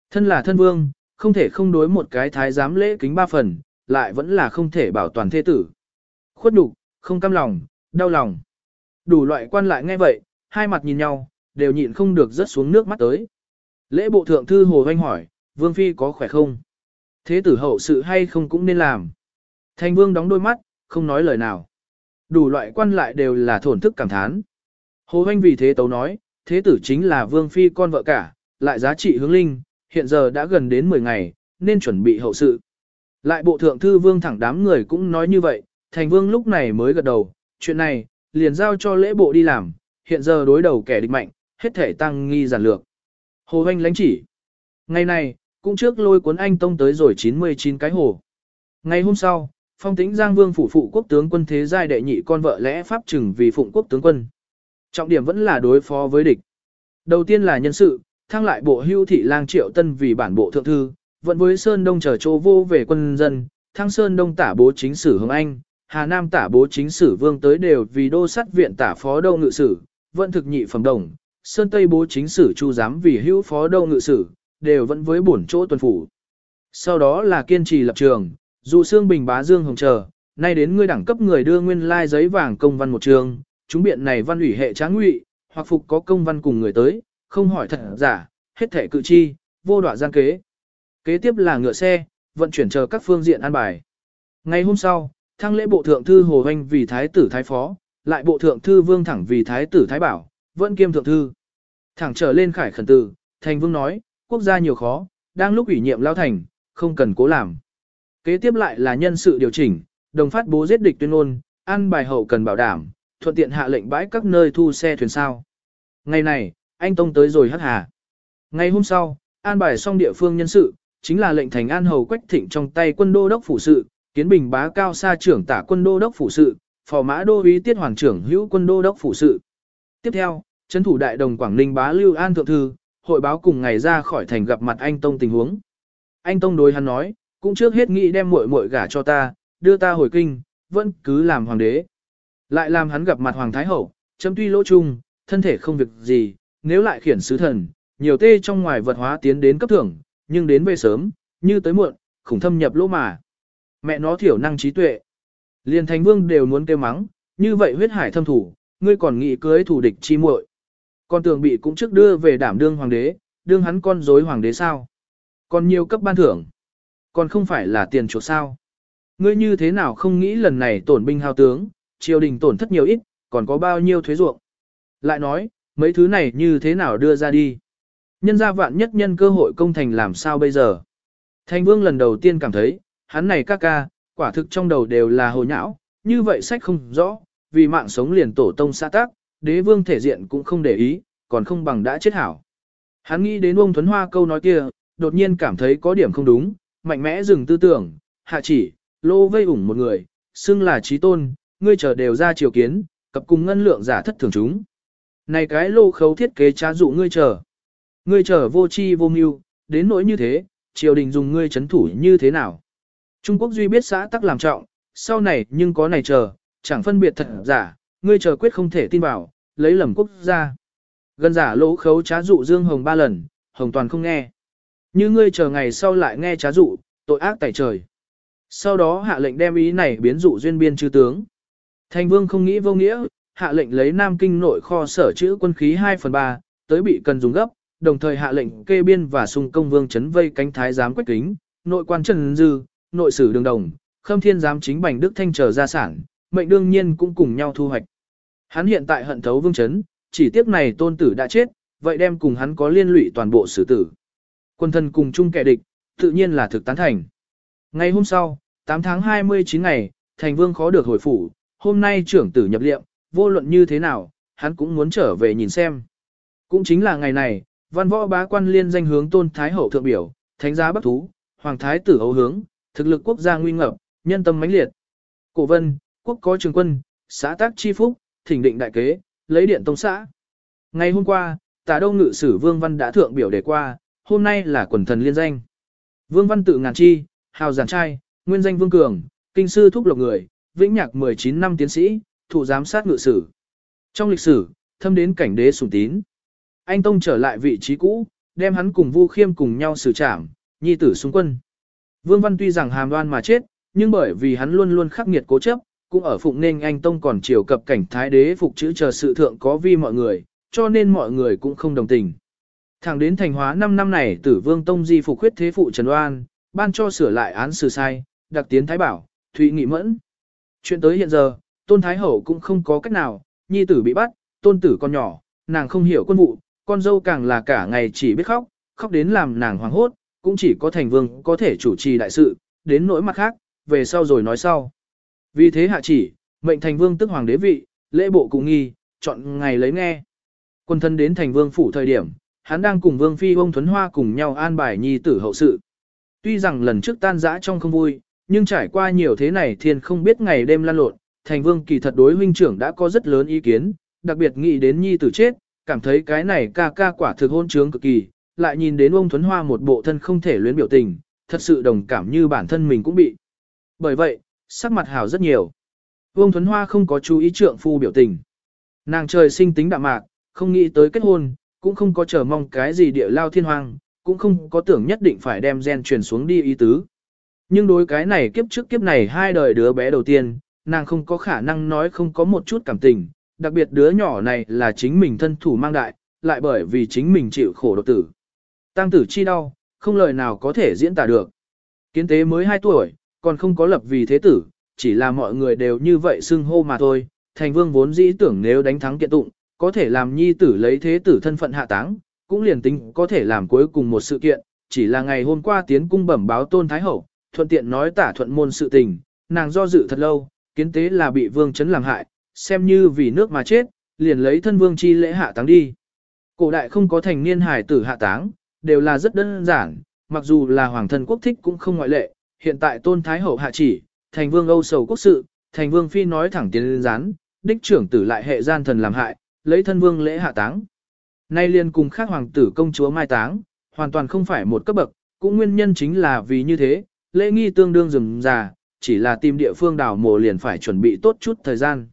Thân là thân vương, không thể không đối một cái thái giám lễ kính ba phần, lại vẫn là không thể bảo toàn thế tử. Khuất nhục, không cam lòng, đau lòng. Đủ loại quan lại nghe vậy, hai mặt nhìn nhau, đều nhịn không được rớt xuống nước mắt tới. Lễ bộ thượng thư Hồ Hoanh hỏi, Vương Phi có khỏe không? Thế tử hậu sự hay không cũng nên làm. Thành Vương đóng đôi mắt, không nói lời nào. Đủ loại quan lại đều là thổn thức cảm thán. Hồ Hoanh vì thế tấu nói, thế tử chính là Vương Phi con vợ cả, lại giá trị hướng linh, hiện giờ đã gần đến 10 ngày, nên chuẩn bị hậu sự. Lại bộ thượng thư Vương thẳng đám người cũng nói như vậy, thành Vương lúc này mới gật đầu, chuyện này, liền giao cho lễ bộ đi làm, hiện giờ đối đầu kẻ địch mạnh, hết thể tăng nghi giản lược. Hồ Hoanh lánh chỉ. Ngày này, cũng trước lôi cuốn anh tông tới rồi 99 cái hồ. Ngày hôm sau, phong tĩnh Giang Vương phủ phụ quốc tướng quân thế giai đệ nhị con vợ lẽ pháp trừng vì phụng quốc tướng quân. Trọng điểm vẫn là đối phó với địch. Đầu tiên là nhân sự, thăng lại bộ hưu thị lang triệu tân vì bản bộ thượng thư, vẫn với Sơn Đông trở chỗ vô về quân dân, thăng Sơn Đông tả bố chính sử Hồng Anh, Hà Nam tả bố chính sử vương tới đều vì đô sát viện tả phó đô ngự sử, vận thực nhị phẩm đồng, Sơn Tây bố chính sử chu giám vì hữu phó đô ngự sử, đều vẫn với bổn chỗ tuần phủ. Sau đó là kiên trì lập trường, dù xương bình bá dương hồng chờ, nay đến ngươi đẳng cấp người đưa nguyên lai like giấy vàng công văn một trường, chúng biện này văn ủy hệ tráng ngụy, hoặc phục có công văn cùng người tới, không hỏi thật giả, hết thể cự chi, vô đoạn gian kế. Kế tiếp là ngựa xe, vận chuyển chờ các phương diện an bài. Ngày hôm sau, thăng lễ bộ thượng thư Hồ Hoanh vì thái tử thái phó, lại bộ thượng thư Vương Thẳng vì thái tử thái bảo, vẫn kiêm thượng thư. Thẳng trở lên khải khẩn tử, thành vương nói, quốc gia nhiều khó, đang lúc ủy nhiệm lao thành, không cần cố làm. Kế tiếp lại là nhân sự điều chỉnh, đồng phát bố giết địch tuyên ngôn, an bài hậu cần bảo đảm, thuận tiện hạ lệnh bãi các nơi thu xe thuyền sao. Ngày này, anh Tông tới rồi hắc hà. Ngày hôm sau, an bài xong địa phương nhân sự, chính là lệnh thành an hầu quách thịnh trong tay quân đô đốc phủ sự, kiến bình bá cao xa trưởng tả quân đô đốc phủ sự, phò mã đô úy tiết hoàng trưởng hữu quân đô đốc phủ sự. Tiếp theo, trấn thủ đại đồng Quảng Ninh bá Lưu An thượng thư, hội báo cùng ngày ra khỏi thành gặp mặt anh Tông tình huống. Anh Tông đối hắn nói, cũng trước hết nghĩ đem muội muội gả cho ta, đưa ta hồi kinh, vẫn cứ làm hoàng đế. Lại làm hắn gặp mặt hoàng thái hậu, chấm tuy lỗ chung, thân thể không việc gì, nếu lại khiển sứ thần, nhiều tê trong ngoài vật hóa tiến đến cấp thưởng, nhưng đến về sớm, như tới muộn, khủng thâm nhập lỗ mà. Mẹ nó thiểu năng trí tuệ. Liên thành vương đều muốn kêu mắng, như vậy huyết hải thâm thủ, ngươi còn nghĩ cưới thủ địch chi muội. Con tường bị cũng trước đưa về đảm đương hoàng đế, đương hắn con dối hoàng đế sao. Còn nhiều cấp ban thưởng. Còn không phải là tiền chuộc sao. Ngươi như thế nào không nghĩ lần này tổn binh hao tướng, triều đình tổn thất nhiều ít, còn có bao nhiêu thuế ruộng. Lại nói, mấy thứ này như thế nào đưa ra đi. Nhân gia vạn nhất nhân cơ hội công thành làm sao bây giờ. Thành vương lần đầu tiên cảm thấy, hắn này ca ca, quả thực trong đầu đều là hồ nhão, như vậy sách không rõ, vì mạng sống liền tổ tông xã tác, đế vương thể diện cũng không để ý, còn không bằng đã chết hảo. Hắn nghĩ đến ông Thuấn Hoa câu nói kia, đột nhiên cảm thấy có điểm không đúng, mạnh mẽ dừng tư tưởng, hạ chỉ, lô vây ủng một người, xưng là trí tôn, ngươi chờ đều ra triều kiến, cập cùng ngân lượng giả thất thường chúng. Này cái lô khấu thiết kế trá dụ ngươi chờ. Ngươi chờ vô chi vô mưu, đến nỗi như thế, triều đình dùng ngươi chấn thủ như thế nào. Trung Quốc duy biết xã tắc làm trọng, sau này nhưng có này chờ, chẳng phân biệt thật giả, ngươi chờ quyết không thể tin vào, lấy lầm quốc gia. Gần giả lỗ khấu trá dụ Dương Hồng ba lần, Hồng toàn không nghe. Như ngươi chờ ngày sau lại nghe trá dụ, tội ác tại trời. Sau đó hạ lệnh đem ý này biến dụ duyên biên chư tướng. Thành vương không nghĩ vô nghĩa, hạ lệnh lấy Nam Kinh nội kho sở chữ quân khí 2 phần 3, tới bị cần dùng gấp, đồng thời hạ lệnh kê biên và xung công vương chấn vây cánh thái giám quách kính, nội quan trần dư, nội sử đường đồng, khâm thiên giám chính bành đức thanh trở gia sản, mệnh đương nhiên cũng cùng nhau thu hoạch. Hắn hiện tại hận thấu vương chấn, chỉ tiếc này tôn tử đã chết, vậy đem cùng hắn có liên lụy toàn bộ xử tử. Quân thân cùng chung kẻ địch, tự nhiên là thực tán thành. Ngày hôm sau, 8 tháng 29 ngày, thành vương khó được hồi phủ, hôm nay trưởng tử nhập liệm, vô luận như thế nào, hắn cũng muốn trở về nhìn xem. Cũng chính là ngày này, văn võ bá quan liên danh hướng tôn thái hậu thượng biểu, thánh giá bắc thú, hoàng thái tử ấu hướng, thực lực quốc gia nguy ngập, nhân tâm mãnh liệt. Cổ vân, quốc có trường quân, xã tác chi phúc, thỉnh định đại kế, lấy điện tông xã. Ngày hôm qua, tả đông ngự sử Vương Văn đã thượng biểu đề qua, hôm nay là quần thần liên danh. Vương Văn tự ngàn chi, hào giản trai, nguyên danh Vương Cường, kinh sư thúc lộc người, vĩnh nhạc 19 năm tiến sĩ, thụ giám sát ngự sử. Trong lịch sử, thâm đến cảnh đế sủng tín. Anh Tông trở lại vị trí cũ, đem hắn cùng Vu Khiêm cùng nhau xử trảm, nhi tử xung quân. Vương Văn tuy rằng hàm đoan mà chết, nhưng bởi vì hắn luôn luôn khắc nghiệt cố chấp, cũng ở phụng nên anh Tông còn chiều cập cảnh thái đế phục chữ chờ sự thượng có vi mọi người, cho nên mọi người cũng không đồng tình. Thẳng đến thành hóa 5 năm này tử vương Tông di phục huyết thế phụ Trần Oan, ban cho sửa lại án xử sai, đặc tiến thái bảo, thụy nghị mẫn. Chuyện tới hiện giờ, tôn thái hậu cũng không có cách nào, nhi tử bị bắt, tôn tử con nhỏ, nàng không hiểu quân vụ, con dâu càng là cả ngày chỉ biết khóc, khóc đến làm nàng hoảng hốt, cũng chỉ có thành vương có thể chủ trì đại sự, đến nỗi mặt khác, về sau rồi nói sau. Vì thế hạ chỉ, mệnh thành vương tức hoàng đế vị, lễ bộ cùng nghi, chọn ngày lấy nghe. Quân thân đến thành vương phủ thời điểm, hắn đang cùng vương phi ông Thuấn Hoa cùng nhau an bài nhi tử hậu sự. Tuy rằng lần trước tan dã trong không vui, nhưng trải qua nhiều thế này thiên không biết ngày đêm lan lộn, thành vương kỳ thật đối huynh trưởng đã có rất lớn ý kiến, đặc biệt nghĩ đến nhi tử chết, cảm thấy cái này ca ca quả thực hôn trướng cực kỳ, lại nhìn đến ông Thuấn Hoa một bộ thân không thể luyến biểu tình, thật sự đồng cảm như bản thân mình cũng bị. Bởi vậy, sắc mặt hào rất nhiều. Vương Thuấn Hoa không có chú ý trượng phu biểu tình. Nàng trời sinh tính đạm mạc, không nghĩ tới kết hôn, cũng không có chờ mong cái gì địa lao thiên hoang, cũng không có tưởng nhất định phải đem gen truyền xuống đi ý tứ. Nhưng đối cái này kiếp trước kiếp này hai đời đứa bé đầu tiên, nàng không có khả năng nói không có một chút cảm tình, đặc biệt đứa nhỏ này là chính mình thân thủ mang đại, lại bởi vì chính mình chịu khổ độc tử. Tăng tử chi đau, không lời nào có thể diễn tả được. Kiến tế mới 2 tuổi, còn không có lập vì thế tử, chỉ là mọi người đều như vậy xưng hô mà thôi. Thành vương vốn dĩ tưởng nếu đánh thắng kiện tụng, có thể làm nhi tử lấy thế tử thân phận hạ táng, cũng liền tính có thể làm cuối cùng một sự kiện, chỉ là ngày hôm qua tiến cung bẩm báo tôn thái hậu, thuận tiện nói tả thuận môn sự tình, nàng do dự thật lâu, kiến tế là bị vương chấn làm hại, xem như vì nước mà chết, liền lấy thân vương chi lễ hạ táng đi. Cổ đại không có thành niên hải tử hạ táng, đều là rất đơn giản, mặc dù là hoàng thân quốc thích cũng không ngoại lệ, hiện tại tôn thái hậu hạ chỉ, thành vương âu sầu quốc sự, thành vương phi nói thẳng tiến lên rán, đích trưởng tử lại hệ gian thần làm hại, lấy thân vương lễ hạ táng. Nay liền cùng khác hoàng tử công chúa mai táng, hoàn toàn không phải một cấp bậc, cũng nguyên nhân chính là vì như thế, lễ nghi tương đương rừng già, chỉ là tìm địa phương đảo mồ liền phải chuẩn bị tốt chút thời gian.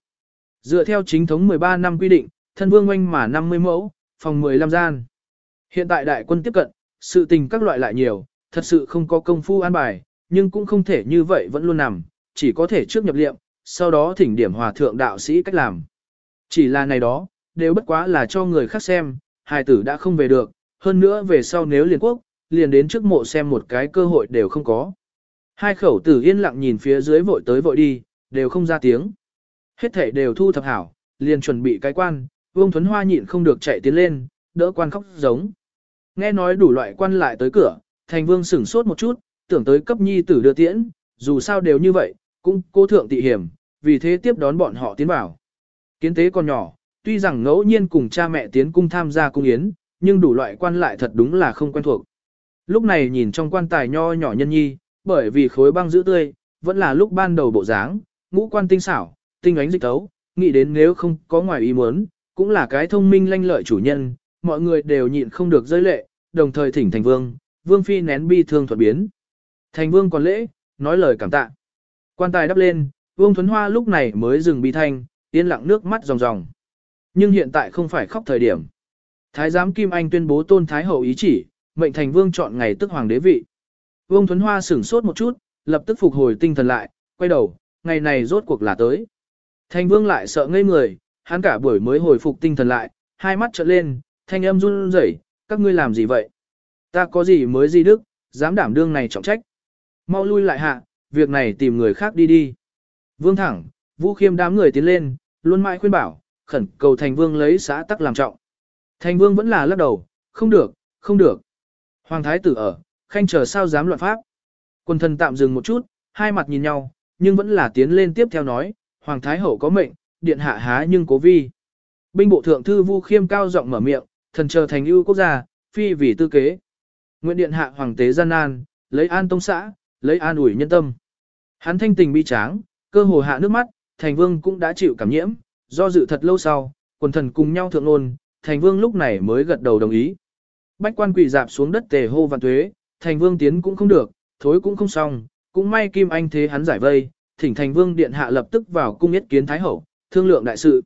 Dựa theo chính thống 13 năm quy định, thân vương oanh mà 50 mẫu, phòng 15 gian. Hiện tại đại quân tiếp cận, sự tình các loại lại nhiều, thật sự không có công phu an bài, nhưng cũng không thể như vậy vẫn luôn nằm, chỉ có thể trước nhập liệm, sau đó thỉnh điểm hòa thượng đạo sĩ cách làm. Chỉ là này đó, đều bất quá là cho người khác xem, hài tử đã không về được, hơn nữa về sau nếu liền quốc, liền đến trước mộ xem một cái cơ hội đều không có. Hai khẩu tử yên lặng nhìn phía dưới vội tới vội đi, đều không ra tiếng. Hết thể đều thu thập hảo, liền chuẩn bị cái quan, Vương Thuấn Hoa nhịn không được chạy tiến lên, đỡ quan khóc giống. Nghe nói đủ loại quan lại tới cửa, thành vương sửng sốt một chút, tưởng tới cấp nhi tử đưa tiễn, dù sao đều như vậy, cũng cô thượng tị hiểm, vì thế tiếp đón bọn họ tiến vào. Kiến tế còn nhỏ, tuy rằng ngẫu nhiên cùng cha mẹ tiến cung tham gia cung yến, nhưng đủ loại quan lại thật đúng là không quen thuộc. Lúc này nhìn trong quan tài nho nhỏ nhân nhi, bởi vì khối băng giữ tươi, vẫn là lúc ban đầu bộ dáng, ngũ quan tinh xảo, tinh ánh dịch tấu, nghĩ đến nếu không có ngoài ý muốn, cũng là cái thông minh lanh lợi chủ nhân, mọi người đều nhịn không được rơi lệ, đồng thời thỉnh thành vương, vương phi nén bi thương thuật biến. Thành vương còn lễ, nói lời cảm tạ. Quan tài đắp lên, vương thuấn hoa lúc này mới dừng bi thanh, yên lặng nước mắt ròng ròng. Nhưng hiện tại không phải khóc thời điểm. Thái giám Kim Anh tuyên bố tôn thái hậu ý chỉ, mệnh thành vương chọn ngày tức hoàng đế vị. Vương Thuấn Hoa sửng sốt một chút, lập tức phục hồi tinh thần lại, quay đầu, ngày này rốt cuộc là tới. Thành vương lại sợ ngây người, hắn cả buổi mới hồi phục tinh thần lại, hai mắt trợn lên, thanh âm run rẩy, các ngươi làm gì vậy? Ta có gì mới gì đức, dám đảm đương này trọng trách. Mau lui lại hạ, việc này tìm người khác đi đi. Vương thẳng, vũ khiêm đám người tiến lên, luôn mãi khuyên bảo, khẩn cầu thành vương lấy xã tắc làm trọng. Thành vương vẫn là lắc đầu, không được, không được. Hoàng thái tử ở, khanh chờ sao dám loạn pháp. Quân thần tạm dừng một chút, hai mặt nhìn nhau, nhưng vẫn là tiến lên tiếp theo nói, Hoàng thái hậu có mệnh, điện hạ há nhưng cố vi. Binh bộ thượng thư Vu Khiêm cao giọng mở miệng, thần chờ thành ưu quốc gia, phi vì tư kế. Nguyện điện hạ hoàng tế gian nan, lấy an tông xã, lấy an ủi nhân tâm. Hắn thanh tình bi tráng, cơ hồ hạ nước mắt, thành vương cũng đã chịu cảm nhiễm, do dự thật lâu sau, quần thần cùng nhau thượng ôn, thành vương lúc này mới gật đầu đồng ý. Bách quan quỳ dạp xuống đất tề hô vạn tuế, thành vương tiến cũng không được, thối cũng không xong, cũng may kim anh thế hắn giải vây, thỉnh thành vương điện hạ lập tức vào cung yết kiến thái hậu, thương lượng đại sự.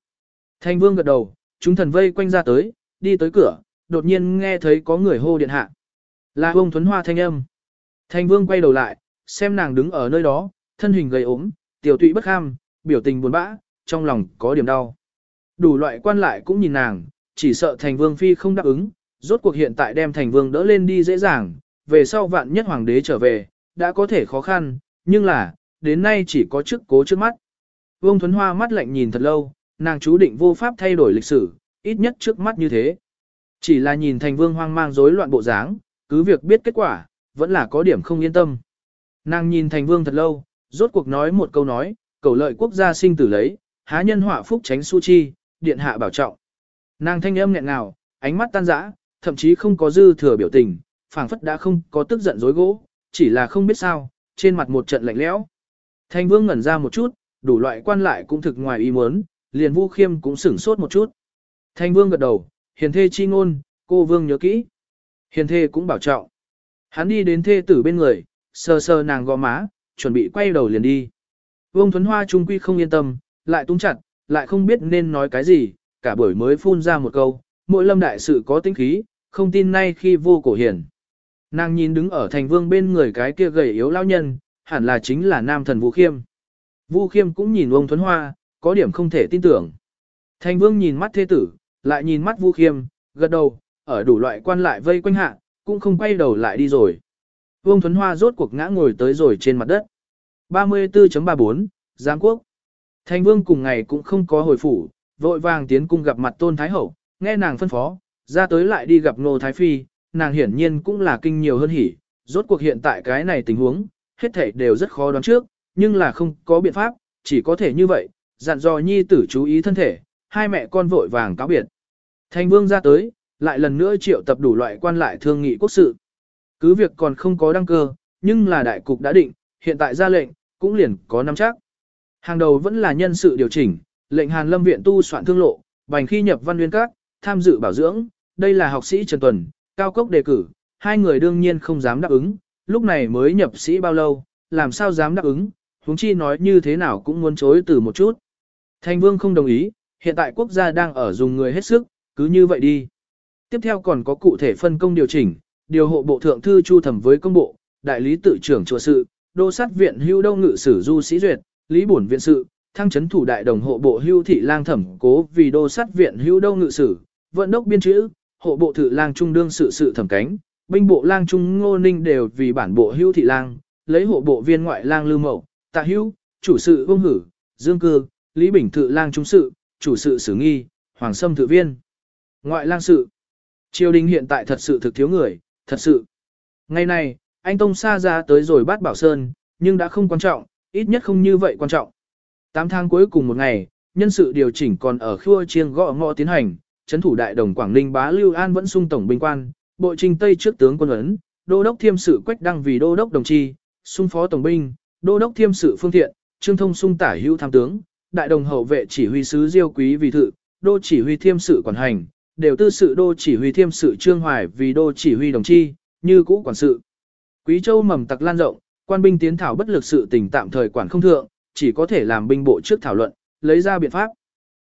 Thành vương gật đầu, chúng thần vây quanh ra tới, đi tới cửa, đột nhiên nghe thấy có người hô điện hạ. Là ông thuấn hoa thanh âm. Thành vương quay đầu lại, xem nàng đứng ở nơi đó, thân hình gầy ốm, tiểu tụy bất ham, biểu tình buồn bã, trong lòng có điểm đau. Đủ loại quan lại cũng nhìn nàng, chỉ sợ thành vương phi không đáp ứng, rốt cuộc hiện tại đem thành vương đỡ lên đi dễ dàng, về sau vạn nhất hoàng đế trở về, đã có thể khó khăn, nhưng là, đến nay chỉ có chức cố trước mắt. Vương Thuấn Hoa mắt lạnh nhìn thật lâu, nàng chú định vô pháp thay đổi lịch sử, ít nhất trước mắt như thế. Chỉ là nhìn thành vương hoang mang rối loạn bộ dáng, cứ việc biết kết quả, vẫn là có điểm không yên tâm. Nàng nhìn thành vương thật lâu, rốt cuộc nói một câu nói, cầu lợi quốc gia sinh tử lấy, há nhân họa phúc tránh su chi, điện hạ bảo trọng. Nàng thanh âm nghẹn ngào, ánh mắt tan rã, thậm chí không có dư thừa biểu tình, phảng phất đã không có tức giận dối gỗ, chỉ là không biết sao, trên mặt một trận lạnh lẽo. Thành vương ngẩn ra một chút, đủ loại quan lại cũng thực ngoài ý muốn, liền vu khiêm cũng sửng sốt một chút. Thành vương gật đầu, hiền thê chi ngôn, cô vương nhớ kỹ. Hiền thê cũng bảo trọng. Hắn đi đến thê tử bên người, sờ sờ nàng gò má, chuẩn bị quay đầu liền đi. Vương Thuấn Hoa trung quy không yên tâm, lại tung chặt, lại không biết nên nói cái gì, cả buổi mới phun ra một câu, mỗi lâm đại sự có tính khí, không tin nay khi vô cổ hiền. Nàng nhìn đứng ở thành vương bên người cái kia gầy yếu lao nhân, hẳn là chính là nam thần Vũ Khiêm. Vu Khiêm cũng nhìn ông Thuấn Hoa, có điểm không thể tin tưởng. Thành Vương nhìn mắt thế tử, lại nhìn mắt Vu Khiêm, gật đầu, ở đủ loại quan lại vây quanh hạ, cũng không quay đầu lại đi rồi. Vương Thuấn Hoa rốt cuộc ngã ngồi tới rồi trên mặt đất. 34.34, Giám Quốc Thành Vương cùng ngày cũng không có hồi phủ, vội vàng tiến cung gặp mặt Tôn Thái Hậu, nghe nàng phân phó, ra tới lại đi gặp Nô Thái Phi, nàng hiển nhiên cũng là kinh nhiều hơn hỉ, rốt cuộc hiện tại cái này tình huống, hết thảy đều rất khó đoán trước, nhưng là không có biện pháp, chỉ có thể như vậy, dặn dò nhi tử chú ý thân thể, hai mẹ con vội vàng cáo biệt. Thành vương ra tới, lại lần nữa triệu tập đủ loại quan lại thương nghị quốc sự. Cứ việc còn không có đăng cơ, nhưng là đại cục đã định, hiện tại ra lệnh, cũng liền có nắm chắc. Hàng đầu vẫn là nhân sự điều chỉnh, lệnh Hàn Lâm viện tu soạn thương lộ, bành khi nhập văn nguyên các, tham dự bảo dưỡng, đây là học sĩ Trần Tuần, cao cốc đề cử, hai người đương nhiên không dám đáp ứng, lúc này mới nhập sĩ bao lâu, làm sao dám đáp ứng, huống chi nói như thế nào cũng muốn chối từ một chút. Thành vương không đồng ý, hiện tại quốc gia đang ở dùng người hết sức, cứ như vậy đi. Tiếp theo còn có cụ thể phân công điều chỉnh, điều hộ bộ thượng thư chu thẩm với công bộ, đại lý tự trưởng chùa sự, đô sát viện hưu đông ngự sử du sĩ duyệt, lý bổn viện sự, thăng chấn thủ đại đồng hộ bộ hưu thị lang thẩm cố vì đô sát viện hưu đông ngự sử, vận đốc biên chữ, hộ bộ thự lang trung đương sự sự thẩm cánh, binh bộ lang trung ngô ninh đều vì bản bộ hưu thị lang, lấy hộ bộ viên ngoại lang lưu mậu, tạ hưu, chủ sự vương hử, dương cư, lý bình thự lang trung sự, chủ sự sử nghi, hoàng sâm thự viên. Ngoại lang sự. Triều đình hiện tại thật sự thực thiếu người, thật sự. Ngày này, anh Tông xa ra tới rồi bắt Bảo Sơn, nhưng đã không quan trọng, ít nhất không như vậy quan trọng. Tám tháng cuối cùng một ngày, nhân sự điều chỉnh còn ở khua chiêng gõ ngõ tiến hành, chấn thủ đại đồng Quảng Ninh bá Lưu An vẫn sung tổng binh quan, bộ trình Tây trước tướng quân ấn, đô đốc thiêm sự quách đăng vì đô đốc đồng chi, sung phó tổng binh, đô đốc thiêm sự phương thiện, trương thông sung tả hữu tham tướng, đại đồng hậu vệ chỉ huy sứ diêu quý vì thự, đô chỉ huy thiêm sự quản hành, đều tư sự đô chỉ huy thiêm sự trương hoài vì đô chỉ huy đồng chi, như cũ quản sự. Quý châu mầm tặc lan rộng, quan binh tiến thảo bất lực sự tình tạm thời quản không thượng, chỉ có thể làm binh bộ trước thảo luận, lấy ra biện pháp.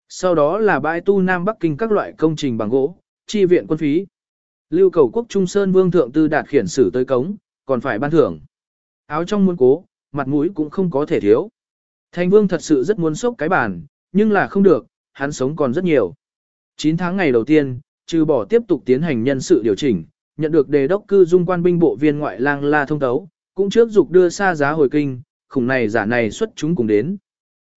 Sau đó là bãi tu Nam Bắc Kinh các loại công trình bằng gỗ, chi viện quân phí. Lưu cầu quốc Trung Sơn Vương Thượng Tư đạt khiển sử tới cống, còn phải ban thưởng. Áo trong muôn cố, mặt mũi cũng không có thể thiếu. Thành Vương thật sự rất muốn sốc cái bàn, nhưng là không được, hắn sống còn rất nhiều. 9 tháng ngày đầu tiên, trừ bỏ tiếp tục tiến hành nhân sự điều chỉnh, nhận được đề đốc cư dung quan binh bộ viên ngoại lang la thông tấu, cũng trước dục đưa xa giá hồi kinh, khủng này giả này xuất chúng cùng đến.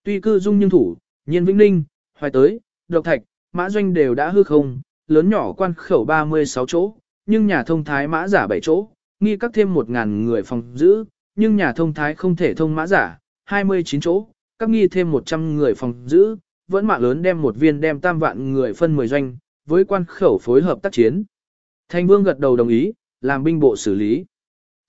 Tuy cư dung nhưng thủ, nhiên vĩnh ninh, hoài tới, độc thạch, mã doanh đều đã hư không, lớn nhỏ quan khẩu 36 chỗ, nhưng nhà thông thái mã giả 7 chỗ, nghi các thêm 1.000 người phòng giữ, nhưng nhà thông thái không thể thông mã giả, 29 chỗ, các nghi thêm 100 người phòng giữ, vẫn mạng lớn đem một viên đem tam vạn người phân 10 doanh, với quan khẩu phối hợp tác chiến. Thanh vương gật đầu đồng ý, làm binh bộ xử lý.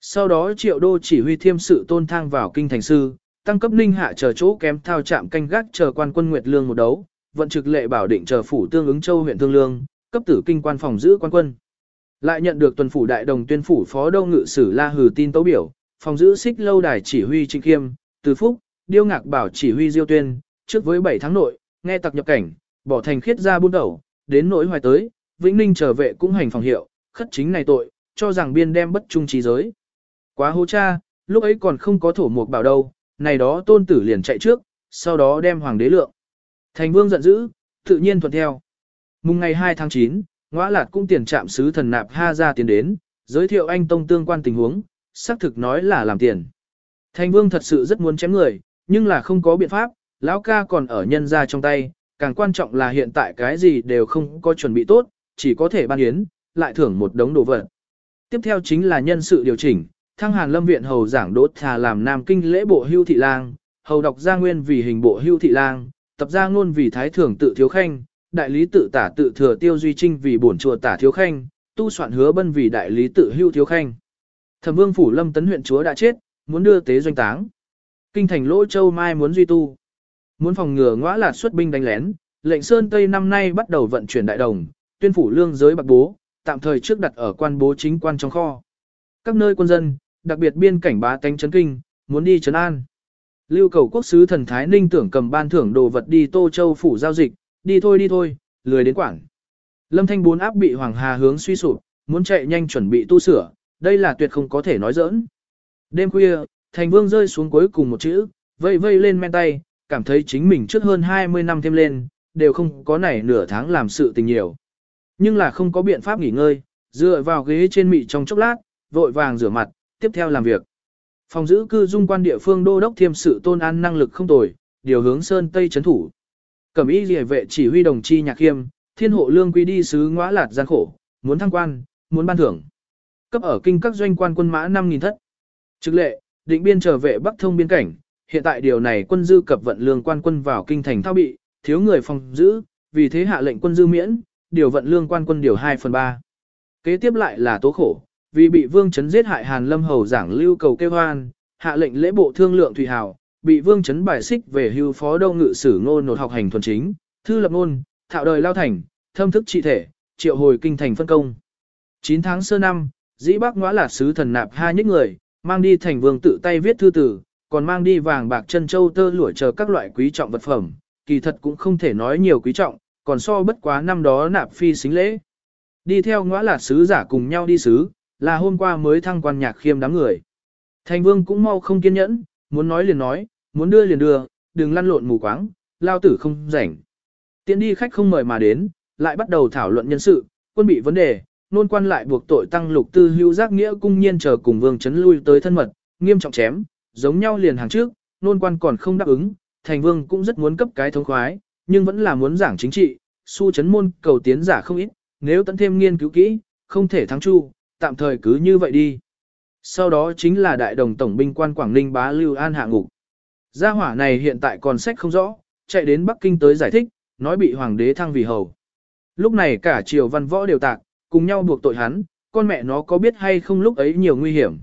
Sau đó triệu đô chỉ huy thiêm sự tôn thang vào kinh thành sư, tăng cấp ninh hạ chờ chỗ kém thao chạm canh gác chờ quan quân nguyệt lương một đấu, vận trực lệ bảo định chờ phủ tương ứng châu huyện thương lương, cấp tử kinh quan phòng giữ quan quân. Lại nhận được tuần phủ đại đồng tuyên phủ phó đô ngự sử la hừ tin tấu biểu, phòng giữ xích lâu đài chỉ huy trịnh khiêm, từ phúc, điêu ngạc bảo chỉ huy diêu tuyên, trước với 7 tháng nội, nghe tặc nhập cảnh, bỏ thành khiết ra buôn đầu, đến nỗi hoài tới, vĩnh ninh trở vệ cũng hành phòng hiệu, khất chính này tội, cho rằng biên đem bất trung trí giới. Quá hô cha, lúc ấy còn không có thổ mục bảo đâu, này đó tôn tử liền chạy trước, sau đó đem hoàng đế lượng. Thành vương giận dữ, tự nhiên thuận theo. Mùng ngày 2 tháng 9, ngõ lạt cũng tiền trạm sứ thần nạp ha ra tiền đến, giới thiệu anh tông tương quan tình huống, xác thực nói là làm tiền. Thành vương thật sự rất muốn chém người, nhưng là không có biện pháp, lão ca còn ở nhân ra trong tay, càng quan trọng là hiện tại cái gì đều không có chuẩn bị tốt, chỉ có thể ban yến, lại thưởng một đống đồ vật. Tiếp theo chính là nhân sự điều chỉnh, thăng hàn lâm viện hầu giảng đốt thà làm nam kinh lễ bộ hưu thị lang, hầu đọc gia nguyên vì hình bộ hưu thị lang, tập gia ngôn vì thái thưởng tự thiếu khanh, đại lý tự tả tự thừa tiêu duy trinh vì bổn chùa tả thiếu khanh, tu soạn hứa bân vì đại lý tự hưu thiếu khanh. Thẩm vương phủ lâm tấn huyện chúa đã chết, muốn đưa tế doanh táng. Kinh thành lỗ châu mai muốn duy tu. Muốn phòng ngừa ngõa lạt xuất binh đánh lén, lệnh Sơn Tây năm nay bắt đầu vận chuyển đại đồng, tuyên phủ lương giới bạc bố, tạm thời trước đặt ở quan bố chính quan trong kho. Các nơi quân dân, đặc biệt biên cảnh bá tánh chấn kinh, muốn đi chấn an. Lưu cầu quốc sứ thần Thái Ninh tưởng cầm ban thưởng đồ vật đi Tô Châu phủ giao dịch, đi thôi đi thôi, lười đến quảng. Lâm Thanh bốn áp bị Hoàng Hà hướng suy sụp, muốn chạy nhanh chuẩn bị tu sửa, đây là tuyệt không có thể nói giỡn. Đêm khuya, thành vương rơi xuống cuối cùng một chữ, vây vây lên men tay, cảm thấy chính mình trước hơn 20 năm thêm lên, đều không có nảy nửa tháng làm sự tình nhiều. Nhưng là không có biện pháp nghỉ ngơi, dựa vào ghế trên mị trong chốc lát, vội vàng rửa mặt, tiếp theo làm việc. Phòng giữ cư dung quan địa phương đô đốc thiêm sự tôn an năng lực không tồi, điều hướng sơn tây chấn thủ. Cẩm y liề vệ chỉ huy đồng chi nhạc khiêm, thiên hộ lương quy đi sứ ngõa lạt gian khổ, muốn thăng quan, muốn ban thưởng. Cấp ở kinh các doanh quan quân mã 5.000 thất. Trực lệ, định biên trở về bắc thông biên cảnh, hiện tại điều này quân dư cập vận lương quan quân vào kinh thành thao bị, thiếu người phòng giữ, vì thế hạ lệnh quân dư miễn, điều vận lương quan quân điều 2 phần 3. Kế tiếp lại là tố khổ, vì bị vương chấn giết hại Hàn Lâm Hầu giảng lưu cầu kêu hoan, hạ lệnh lễ bộ thương lượng thủy hào, bị vương chấn bài xích về hưu phó đâu ngự sử ngô nột học hành thuần chính, thư lập ngôn, thạo đời lao thành, thâm thức trị thể, triệu hồi kinh thành phân công. 9 tháng sơ năm, dĩ bác ngõa là sứ thần nạp hai nhất người, mang đi thành vương tự tay viết thư tử, còn mang đi vàng bạc chân châu tơ lụa chờ các loại quý trọng vật phẩm, kỳ thật cũng không thể nói nhiều quý trọng, còn so bất quá năm đó nạp phi xính lễ. Đi theo ngõa là sứ giả cùng nhau đi sứ, là hôm qua mới thăng quan nhạc khiêm đám người. Thành vương cũng mau không kiên nhẫn, muốn nói liền nói, muốn đưa liền đưa, đừng lăn lộn mù quáng, lao tử không rảnh. Tiến đi khách không mời mà đến, lại bắt đầu thảo luận nhân sự, quân bị vấn đề, nôn quan lại buộc tội tăng lục tư hữu giác nghĩa cung nhiên chờ cùng vương chấn lui tới thân mật, nghiêm trọng chém, giống nhau liền hàng trước, nôn quan còn không đáp ứng, thành vương cũng rất muốn cấp cái thống khoái, nhưng vẫn là muốn giảng chính trị, su chấn môn cầu tiến giả không ít, nếu tận thêm nghiên cứu kỹ, không thể thắng chu, tạm thời cứ như vậy đi. Sau đó chính là đại đồng tổng binh quan Quảng Ninh bá Lưu An hạ ngục. Gia hỏa này hiện tại còn sách không rõ, chạy đến Bắc Kinh tới giải thích, nói bị hoàng đế thăng vì hầu. Lúc này cả triều văn võ đều tạc, cùng nhau buộc tội hắn, con mẹ nó có biết hay không lúc ấy nhiều nguy hiểm.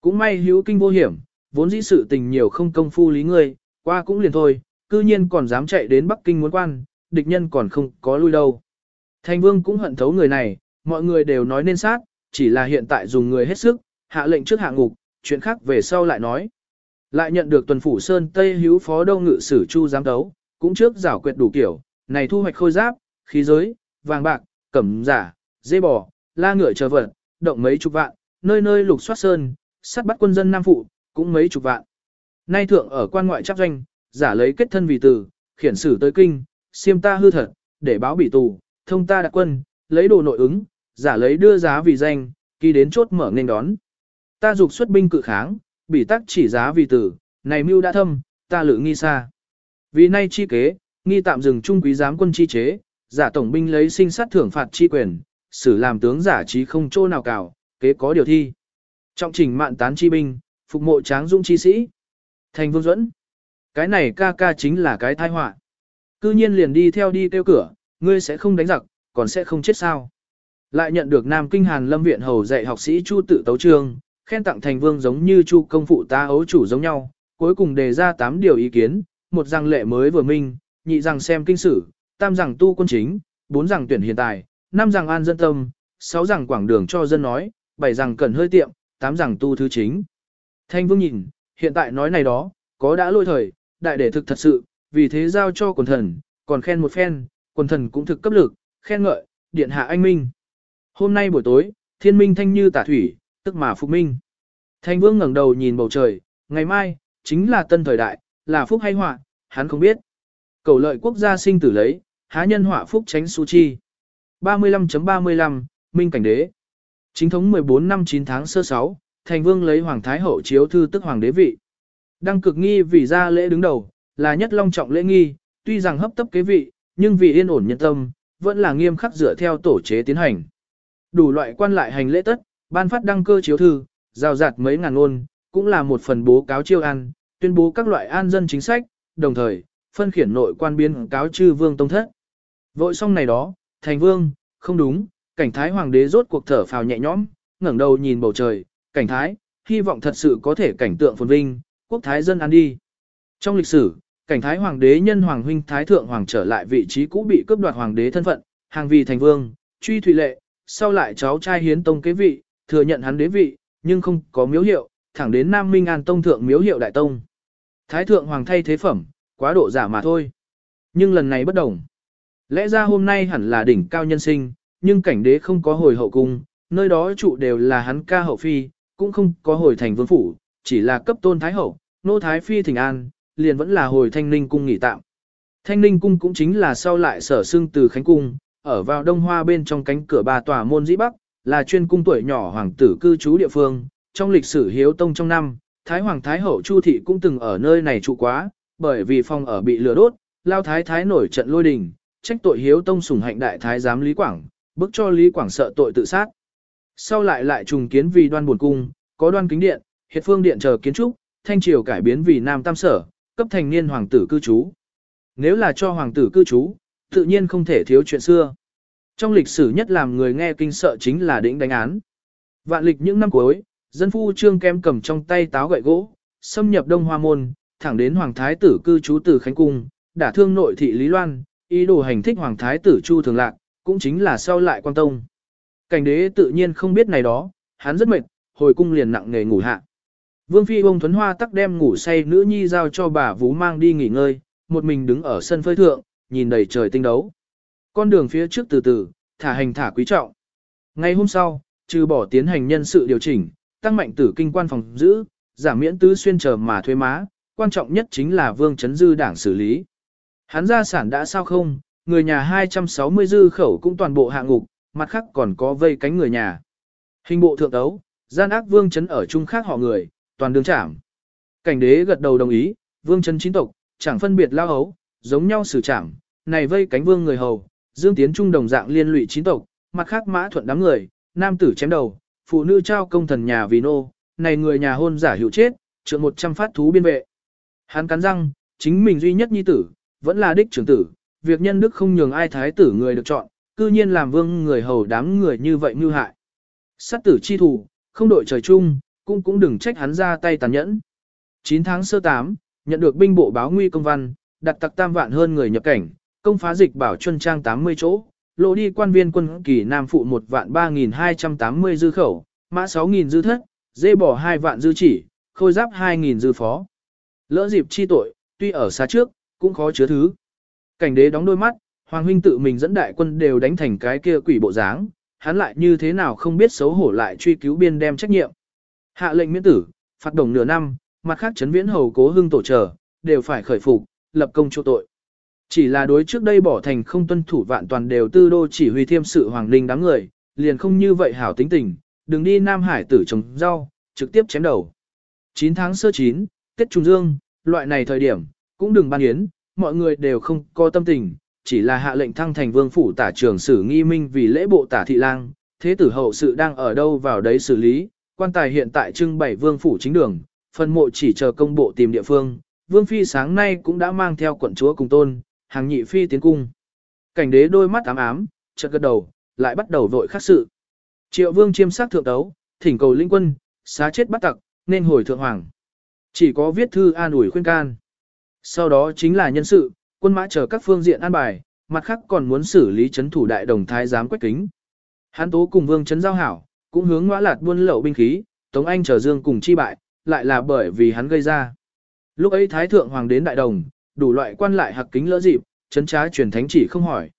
Cũng may hữu kinh vô hiểm, vốn dĩ sự tình nhiều không công phu lý ngươi, qua cũng liền thôi, cư nhiên còn dám chạy đến Bắc Kinh muốn quan, địch nhân còn không có lui đâu. Thành vương cũng hận thấu người này, mọi người đều nói nên sát, chỉ là hiện tại dùng người hết sức, hạ lệnh trước hạ ngục, chuyện khác về sau lại nói. Lại nhận được tuần phủ Sơn Tây hữu phó đông ngự sử Chu giám đấu, cũng trước giảo quyệt đủ kiểu, này thu hoạch khôi giáp, khí giới, vàng bạc, cẩm giả, dê bò, la ngựa chờ vật, động mấy chục vạn, nơi nơi lục soát sơn, sát bắt quân dân Nam Phụ, cũng mấy chục vạn. Nay thượng ở quan ngoại chấp doanh, giả lấy kết thân vì tử, khiển sử tới kinh, xiêm ta hư thật, để báo bị tù, thông ta đặc quân, lấy đồ nội ứng, giả lấy đưa giá vì danh, ký đến chốt mở nên đón. Ta dục xuất binh cự kháng, bị tắc chỉ giá vì tử, này mưu đã thâm, ta lự nghi xa. Vì nay chi kế, nghi tạm dừng trung quý giám quân chi chế, giả tổng binh lấy sinh sát thưởng phạt chi quyền, xử làm tướng giả trí không chỗ nào cào, kế có điều thi. Trọng trình mạn tán chi binh, phục mộ tráng dung chi sĩ. Thành vương dẫn. Cái này ca ca chính là cái tai họa. Cư nhiên liền đi theo đi kêu cửa, ngươi sẽ không đánh giặc, còn sẽ không chết sao. Lại nhận được Nam Kinh Hàn Lâm Viện hầu dạy học sĩ Chu tự tấu trương, khen tặng thành vương giống như Chu công phụ ta ấu chủ giống nhau, cuối cùng đề ra 8 điều ý kiến, một rằng lệ mới vừa minh, nhị rằng xem kinh sử, tam rằng tu quân chính, bốn rằng tuyển hiện tài, năm rằng an dân tâm, sáu rằng quảng đường cho dân nói, bảy rằng cần hơi tiệm, tám rằng tu thứ chính. Thanh vương nhìn, hiện tại nói này đó, có đã lôi thời, đại để thực thật sự, vì thế giao cho quần thần, còn khen một phen, quần thần cũng thực cấp lực, khen ngợi, điện hạ anh minh. Hôm nay buổi tối, thiên minh thanh như tả thủy, tức mà phục minh. Thanh vương ngẩng đầu nhìn bầu trời, ngày mai, chính là tân thời đại, là phúc hay họa, hắn không biết. Cầu lợi quốc gia sinh tử lấy, há nhân họa phúc tránh su chi. 35.35, Minh Cảnh Đế Chính thống 14 năm 9 tháng sơ 6, Thành Vương lấy Hoàng Thái Hậu chiếu thư tức Hoàng đế vị. Đăng cực nghi vì ra lễ đứng đầu, là nhất long trọng lễ nghi, tuy rằng hấp tấp kế vị, nhưng vì yên ổn nhân tâm, vẫn là nghiêm khắc dựa theo tổ chế tiến hành. Đủ loại quan lại hành lễ tất, ban phát đăng cơ chiếu thư, giao rạt mấy ngàn ngôn, cũng là một phần bố cáo chiêu an, tuyên bố các loại an dân chính sách, đồng thời, phân khiển nội quan biên cáo chư vương tông thất. Vội xong này đó, thành vương, không đúng, cảnh thái hoàng đế rốt cuộc thở phào nhẹ nhõm, ngẩng đầu nhìn bầu trời, cảnh thái, hy vọng thật sự có thể cảnh tượng phồn vinh, quốc thái dân an đi. Trong lịch sử, cảnh thái hoàng đế nhân hoàng huynh thái thượng hoàng trở lại vị trí cũ bị cướp đoạt hoàng đế thân phận, hàng vì thành vương, truy thủy lệ, sau lại cháu trai hiến tông kế vị, thừa nhận hắn đế vị, nhưng không có miếu hiệu, thẳng đến Nam Minh An tông thượng miếu hiệu đại tông. Thái thượng hoàng thay thế phẩm, quá độ giả mà thôi. Nhưng lần này bất đồng. Lẽ ra hôm nay hẳn là đỉnh cao nhân sinh, nhưng cảnh đế không có hồi hậu cung, nơi đó trụ đều là hắn ca hậu phi, cũng không có hồi thành vương phủ, chỉ là cấp tôn thái hậu, nô thái phi thỉnh an, liền vẫn là hồi thanh ninh cung nghỉ tạm. Thanh ninh cung cũng chính là sau lại sở xưng từ khánh cung, ở vào đông hoa bên trong cánh cửa ba tòa môn dĩ bắc, là chuyên cung tuổi nhỏ hoàng tử cư trú địa phương, trong lịch sử hiếu tông trong năm, Thái Hoàng Thái Hậu Chu Thị cũng từng ở nơi này trụ quá, bởi vì phòng ở bị lửa đốt, lao thái thái nổi trận lôi đình, trách tội hiếu tông sủng hạnh đại thái giám Lý Quảng, bức cho Lý Quảng sợ tội tự sát. Sau lại lại trùng kiến vì đoan buồn cung, có đoan kính điện, hiệt phương điện chờ kiến trúc, thanh triều cải biến vì nam tam sở, cấp thành niên hoàng tử cư trú. Nếu là cho hoàng tử cư trú, tự nhiên không thể thiếu chuyện xưa. Trong lịch sử nhất làm người nghe kinh sợ chính là đỉnh đánh án. Vạn lịch những năm cuối, dân phu trương kem cầm trong tay táo gậy gỗ, xâm nhập đông hoa môn, thẳng đến hoàng thái tử cư trú từ Khánh Cung, đả thương nội thị Lý Loan, ý đồ hành thích hoàng thái tử Chu Thường Lạc, cũng chính là sau lại quan tông. Cảnh đế tự nhiên không biết này đó, hắn rất mệt, hồi cung liền nặng nghề ngủ hạ. Vương phi ông Thuấn Hoa tắc đem ngủ say nữ nhi giao cho bà Vú mang đi nghỉ ngơi, một mình đứng ở sân phơi thượng, nhìn đầy trời tinh đấu. Con đường phía trước từ từ, thả hành thả quý trọng. Ngày hôm sau, trừ bỏ tiến hành nhân sự điều chỉnh, tăng mạnh tử kinh quan phòng giữ, giảm miễn tứ xuyên chờ mà thuế má, quan trọng nhất chính là Vương Chấn Dư đảng xử lý. Hắn gia sản đã sao không, người nhà 260 dư khẩu cũng toàn bộ hạ ngục, mặt khác còn có vây cánh người nhà. Hình bộ thượng tấu, gian ác Vương Chấn ở chung khác họ người, toàn đường trảm. Cảnh đế gật đầu đồng ý, Vương Chấn chính tộc, chẳng phân biệt lao hấu, giống nhau xử trảm, này vây cánh vương người hầu, Dương Tiến Trung đồng dạng liên lụy chín tộc, mặt khác mã thuận đám người, nam tử chém đầu, phụ nữ trao công thần nhà vì nô, này người nhà hôn giả hiệu chết, trượng 100 phát thú biên vệ. Hắn cắn răng, chính mình duy nhất nhi tử, vẫn là đích trưởng tử, việc nhân đức không nhường ai thái tử người được chọn, cư nhiên làm vương người hầu đám người như vậy mưu hại. Sát tử chi thủ, không đội trời chung, cũng cũng đừng trách hắn ra tay tàn nhẫn. 9 tháng sơ 8, nhận được binh bộ báo nguy công văn, đặt tặc tam vạn hơn người nhập cảnh, công phá dịch bảo chuân trang 80 chỗ, lộ đi quan viên quân kỳ Nam phụ 1 vạn 3.280 dư khẩu, mã 6.000 dư thất, dê bỏ 2 vạn dư chỉ, khôi giáp 2.000 dư phó. Lỡ dịp chi tội, tuy ở xa trước, cũng khó chứa thứ. Cảnh đế đóng đôi mắt, Hoàng huynh tự mình dẫn đại quân đều đánh thành cái kia quỷ bộ dáng, hắn lại như thế nào không biết xấu hổ lại truy cứu biên đem trách nhiệm. Hạ lệnh miễn tử, phạt đồng nửa năm, mặt khác chấn viễn hầu cố hưng tổ trở, đều phải khởi phục, lập công chỗ tội. Chỉ là đối trước đây bỏ thành không tuân thủ vạn toàn đều tư đô chỉ huy thiêm sự hoàng linh đám người, liền không như vậy hảo tính tình, đừng đi Nam Hải tử trồng rau, trực tiếp chém đầu. 9 tháng sơ 9, Tết Trung Dương, loại này thời điểm, cũng đừng ban yến, mọi người đều không có tâm tình, chỉ là hạ lệnh thăng thành vương phủ tả trưởng sử nghi minh vì lễ bộ tả thị lang, thế tử hậu sự đang ở đâu vào đấy xử lý, quan tài hiện tại trưng bày vương phủ chính đường, phần mộ chỉ chờ công bộ tìm địa phương, vương phi sáng nay cũng đã mang theo quận chúa cùng tôn, hàng nhị phi tiến cung. Cảnh đế đôi mắt ám ám, chợt gật đầu, lại bắt đầu vội khắc sự. Triệu vương chiêm sát thượng tấu, thỉnh cầu linh quân, xá chết bắt tặc, nên hồi thượng hoàng. Chỉ có viết thư an ủi khuyên can. Sau đó chính là nhân sự, quân mã chờ các phương diện an bài, mặt khác còn muốn xử lý chấn thủ đại đồng thái giám quách kính. Hán tố cùng vương chấn giao hảo, cũng hướng ngõ lạt buôn lậu binh khí, Tống Anh chờ dương cùng chi bại, lại là bởi vì hắn gây ra. Lúc ấy thái thượng hoàng đến đại đồng, đủ loại quan lại hạc kính lỡ dịp, chấn trá truyền thánh chỉ không hỏi.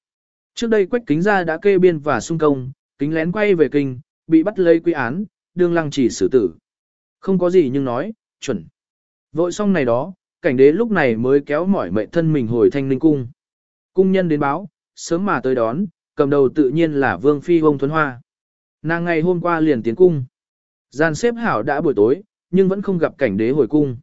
Trước đây quách kính ra đã kê biên và xung công, kính lén quay về kinh, bị bắt lấy quy án, đương lăng chỉ xử tử. Không có gì nhưng nói, chuẩn. Vội xong này đó, cảnh đế lúc này mới kéo mỏi mệnh thân mình hồi thanh ninh cung. Cung nhân đến báo, sớm mà tới đón, cầm đầu tự nhiên là vương phi ông thuấn hoa. Nàng ngày hôm qua liền tiến cung. Gian xếp hảo đã buổi tối, nhưng vẫn không gặp cảnh đế hồi cung.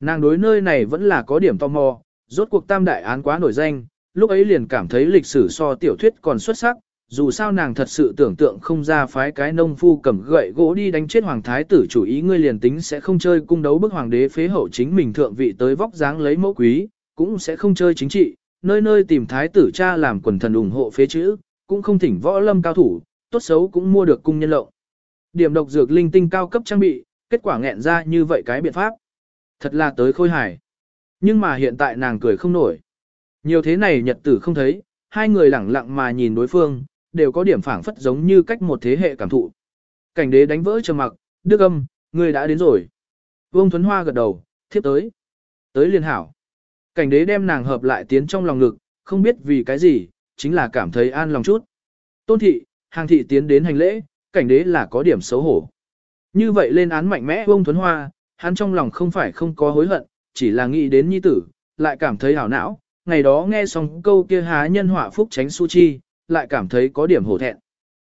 Nàng đối nơi này vẫn là có điểm tò mò, rốt cuộc tam đại án quá nổi danh, lúc ấy liền cảm thấy lịch sử so tiểu thuyết còn xuất sắc, dù sao nàng thật sự tưởng tượng không ra phái cái nông phu cầm gậy gỗ đi đánh chết hoàng thái tử chủ ý ngươi liền tính sẽ không chơi cung đấu bức hoàng đế phế hậu chính mình thượng vị tới vóc dáng lấy mẫu quý, cũng sẽ không chơi chính trị, nơi nơi tìm thái tử cha làm quần thần ủng hộ phế chữ, cũng không thỉnh võ lâm cao thủ, tốt xấu cũng mua được cung nhân lộng. Điểm độc dược linh tinh cao cấp trang bị, kết quả nghẹn ra như vậy cái biện pháp. Thật là tới khôi hài. Nhưng mà hiện tại nàng cười không nổi. Nhiều thế này nhật tử không thấy, hai người lẳng lặng mà nhìn đối phương, đều có điểm phảng phất giống như cách một thế hệ cảm thụ. Cảnh đế đánh vỡ trầm mặc, đức âm, người đã đến rồi. Vương Thuấn Hoa gật đầu, thiếp tới. Tới liên hảo. Cảnh đế đem nàng hợp lại tiến trong lòng ngực, không biết vì cái gì, chính là cảm thấy an lòng chút. Tôn thị, hàng thị tiến đến hành lễ, cảnh đế là có điểm xấu hổ. Như vậy lên án mạnh mẽ Vương Thuấn Hoa, hắn trong lòng không phải không có hối hận, chỉ là nghĩ đến nhi tử, lại cảm thấy hảo não, ngày đó nghe xong câu kia há nhân họa phúc tránh su chi, lại cảm thấy có điểm hổ thẹn.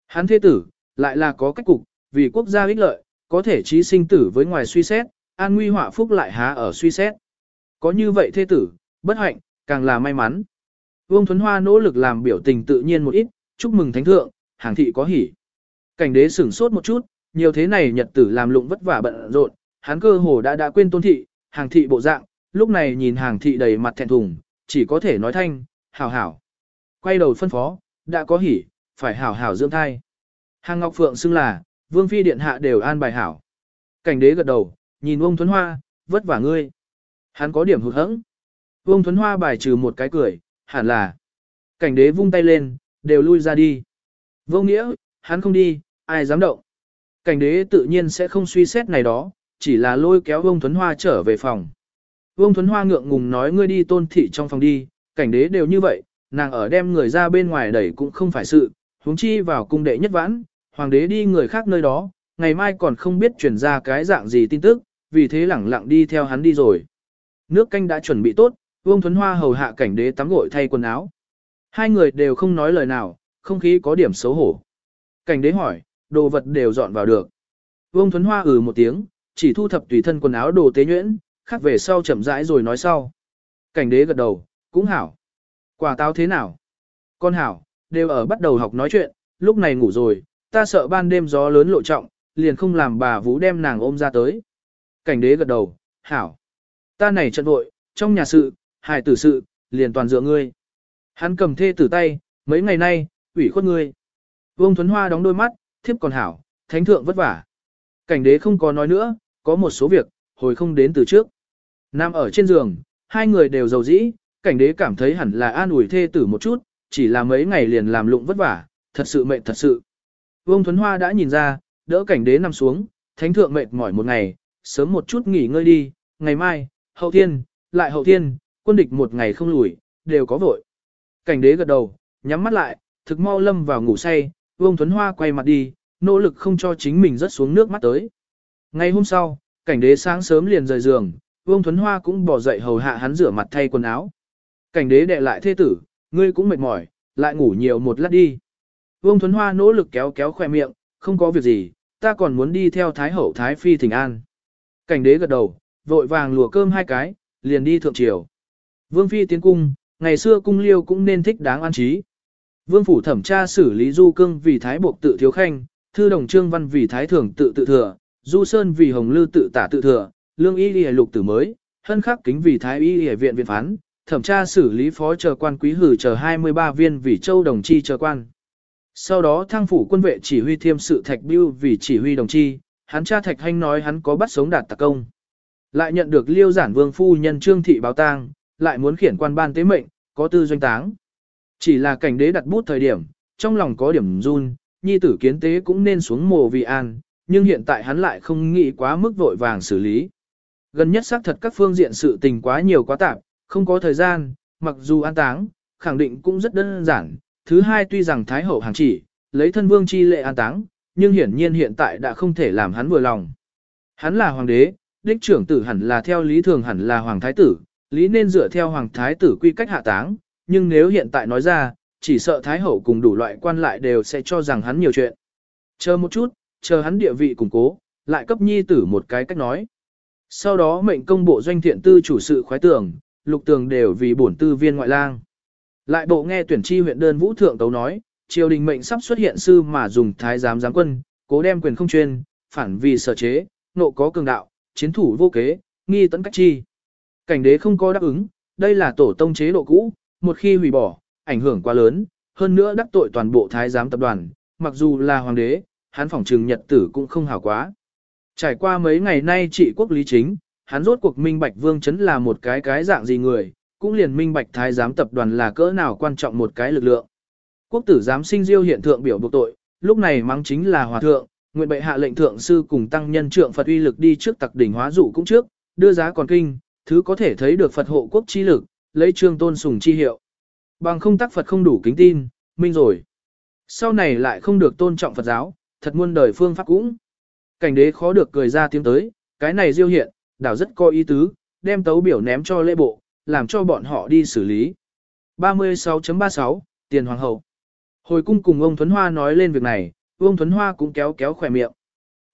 Hắn thế tử, lại là có cách cục, vì quốc gia ích lợi, có thể trí sinh tử với ngoài suy xét, an nguy họa phúc lại há ở suy xét. Có như vậy thế tử, bất hạnh, càng là may mắn. Vương Thuấn Hoa nỗ lực làm biểu tình tự nhiên một ít, chúc mừng thánh thượng, hàng thị có hỉ. Cảnh đế sửng sốt một chút, nhiều thế này nhật tử làm lụng vất vả bận rộn, hắn cơ hồ đã đã quên tôn thị, hàng thị bộ dạng, lúc này nhìn hàng thị đầy mặt thẹn thùng, chỉ có thể nói thanh, hảo hảo. Quay đầu phân phó, đã có hỉ, phải hảo hảo dưỡng thai. Hàng Ngọc Phượng xưng là, vương phi điện hạ đều an bài hảo. Cảnh đế gật đầu, nhìn ông Thuấn Hoa, vất vả ngươi. Hắn có điểm hụt hẫng. Vương Thuấn Hoa bài trừ một cái cười, hẳn là. Cảnh đế vung tay lên, đều lui ra đi. Vô nghĩa, hắn không đi, ai dám động. Cảnh đế tự nhiên sẽ không suy xét này đó, chỉ là lôi kéo Vương Thuấn Hoa trở về phòng. Vương Thuấn Hoa ngượng ngùng nói ngươi đi tôn thị trong phòng đi, cảnh đế đều như vậy, nàng ở đem người ra bên ngoài đẩy cũng không phải sự, huống chi vào cung đệ nhất vãn, hoàng đế đi người khác nơi đó, ngày mai còn không biết chuyển ra cái dạng gì tin tức, vì thế lẳng lặng đi theo hắn đi rồi. Nước canh đã chuẩn bị tốt, Vương Thuấn Hoa hầu hạ cảnh đế tắm gội thay quần áo. Hai người đều không nói lời nào, không khí có điểm xấu hổ. Cảnh đế hỏi, đồ vật đều dọn vào được. Vương Thuấn Hoa ừ một tiếng, chỉ thu thập tùy thân quần áo đồ tế nhuyễn, khác về sau chậm rãi rồi nói sau. Cảnh đế gật đầu, cũng hảo. Quả táo thế nào? Con hảo, đều ở bắt đầu học nói chuyện, lúc này ngủ rồi, ta sợ ban đêm gió lớn lộ trọng, liền không làm bà Vũ đem nàng ôm ra tới. Cảnh đế gật đầu, hảo. Ta này trận vội, trong nhà sự, hài tử sự, liền toàn dựa ngươi. Hắn cầm thê tử tay, mấy ngày nay, ủy khuất ngươi. Vương Thuấn Hoa đóng đôi mắt, thiếp còn hảo, thánh thượng vất vả. Cảnh đế không có nói nữa, có một số việc, hồi không đến từ trước. Nam ở trên giường, hai người đều giàu dĩ, cảnh đế cảm thấy hẳn là an ủi thê tử một chút, chỉ là mấy ngày liền làm lụng vất vả, thật sự mệt thật sự. Vương Thuấn Hoa đã nhìn ra, đỡ cảnh đế nằm xuống, thánh thượng mệt mỏi một ngày, sớm một chút nghỉ ngơi đi, ngày mai, hậu thiên, lại hậu thiên, quân địch một ngày không lùi, đều có vội. Cảnh đế gật đầu, nhắm mắt lại, thực mau lâm vào ngủ say, Vương Thuấn Hoa quay mặt đi, nỗ lực không cho chính mình rớt xuống nước mắt tới. Ngày hôm sau, cảnh đế sáng sớm liền rời giường, Vương Thuấn Hoa cũng bỏ dậy hầu hạ hắn rửa mặt thay quần áo. Cảnh đế đệ lại thê tử, ngươi cũng mệt mỏi, lại ngủ nhiều một lát đi. Vương Thuấn Hoa nỗ lực kéo kéo khoe miệng, không có việc gì, ta còn muốn đi theo Thái Hậu Thái Phi Thịnh An. Cảnh đế gật đầu, vội vàng lùa cơm hai cái, liền đi thượng triều. Vương Phi tiến cung, ngày xưa cung liêu cũng nên thích đáng an trí. Vương Phủ thẩm tra xử lý Du Cương vì Thái Buộc tự thiếu khanh, Thư Đồng Trương Văn vì Thái Thường tự tự thừa, Du Sơn vì Hồng Lư tự tả tự thừa, Lương Y Lì Lục tử mới, Hân Khắc Kính vì Thái Y Lì Viện Viện Phán, thẩm tra xử lý phó chờ quan quý hử chờ 23 viên vì Châu Đồng Chi chờ quan. Sau đó thăng phủ quân vệ chỉ huy thiêm sự Thạch Biêu vì chỉ huy đồng chi, hắn cha Thạch Hanh nói hắn có bắt sống đạt tạc công. Lại nhận được liêu giản vương phu nhân trương thị báo tang, lại muốn khiển quan ban tế mệnh, có tư doanh táng. Chỉ là cảnh đế đặt bút thời điểm, trong lòng có điểm run, nhi tử kiến tế cũng nên xuống mồ vì an, nhưng hiện tại hắn lại không nghĩ quá mức vội vàng xử lý. Gần nhất xác thật các phương diện sự tình quá nhiều quá tạp, không có thời gian, mặc dù an táng, khẳng định cũng rất đơn giản, Thứ hai tuy rằng Thái Hậu hàng chỉ, lấy thân vương chi lệ an táng, nhưng hiển nhiên hiện tại đã không thể làm hắn vừa lòng. Hắn là hoàng đế, đích trưởng tử hẳn là theo lý thường hẳn là hoàng thái tử, lý nên dựa theo hoàng thái tử quy cách hạ táng, nhưng nếu hiện tại nói ra, chỉ sợ Thái Hậu cùng đủ loại quan lại đều sẽ cho rằng hắn nhiều chuyện. Chờ một chút, chờ hắn địa vị củng cố, lại cấp nhi tử một cái cách nói. Sau đó mệnh công bộ doanh thiện tư chủ sự khoái tưởng, lục tường đều vì bổn tư viên ngoại lang. Lại bộ nghe tuyển chi huyện đơn vũ thượng tấu nói, triều đình mệnh sắp xuất hiện sư mà dùng thái giám giám quân, cố đem quyền không chuyên, phản vì sở chế, nộ có cường đạo, chiến thủ vô kế, nghi tấn cách chi. Cảnh đế không có đáp ứng, đây là tổ tông chế độ cũ, một khi hủy bỏ, ảnh hưởng quá lớn, hơn nữa đắc tội toàn bộ thái giám tập đoàn, mặc dù là hoàng đế, hắn phỏng trừng nhật tử cũng không hảo quá. Trải qua mấy ngày nay trị quốc lý chính, hắn rốt cuộc minh bạch vương chấn là một cái cái dạng gì người, cũng liền minh bạch thái giám tập đoàn là cỡ nào quan trọng một cái lực lượng. Quốc tử giám sinh diêu hiện thượng biểu buộc tội, lúc này mắng chính là hòa thượng, nguyện bệ hạ lệnh thượng sư cùng tăng nhân trượng Phật uy lực đi trước tặc đỉnh hóa dụ cũng trước, đưa giá còn kinh, thứ có thể thấy được Phật hộ quốc chi lực, lấy trương tôn sùng chi hiệu. Bằng không tác Phật không đủ kính tin, minh rồi. Sau này lại không được tôn trọng Phật giáo, thật muôn đời phương pháp cũng. Cảnh đế khó được cười ra tiếng tới, cái này diêu hiện, đảo rất có ý tứ, đem tấu biểu ném cho lễ bộ, làm cho bọn họ đi xử lý. 36.36, Tiền Hoàng hậu. Hồi cung cùng ông Thuấn Hoa nói lên việc này, ông Thuấn Hoa cũng kéo kéo khỏe miệng.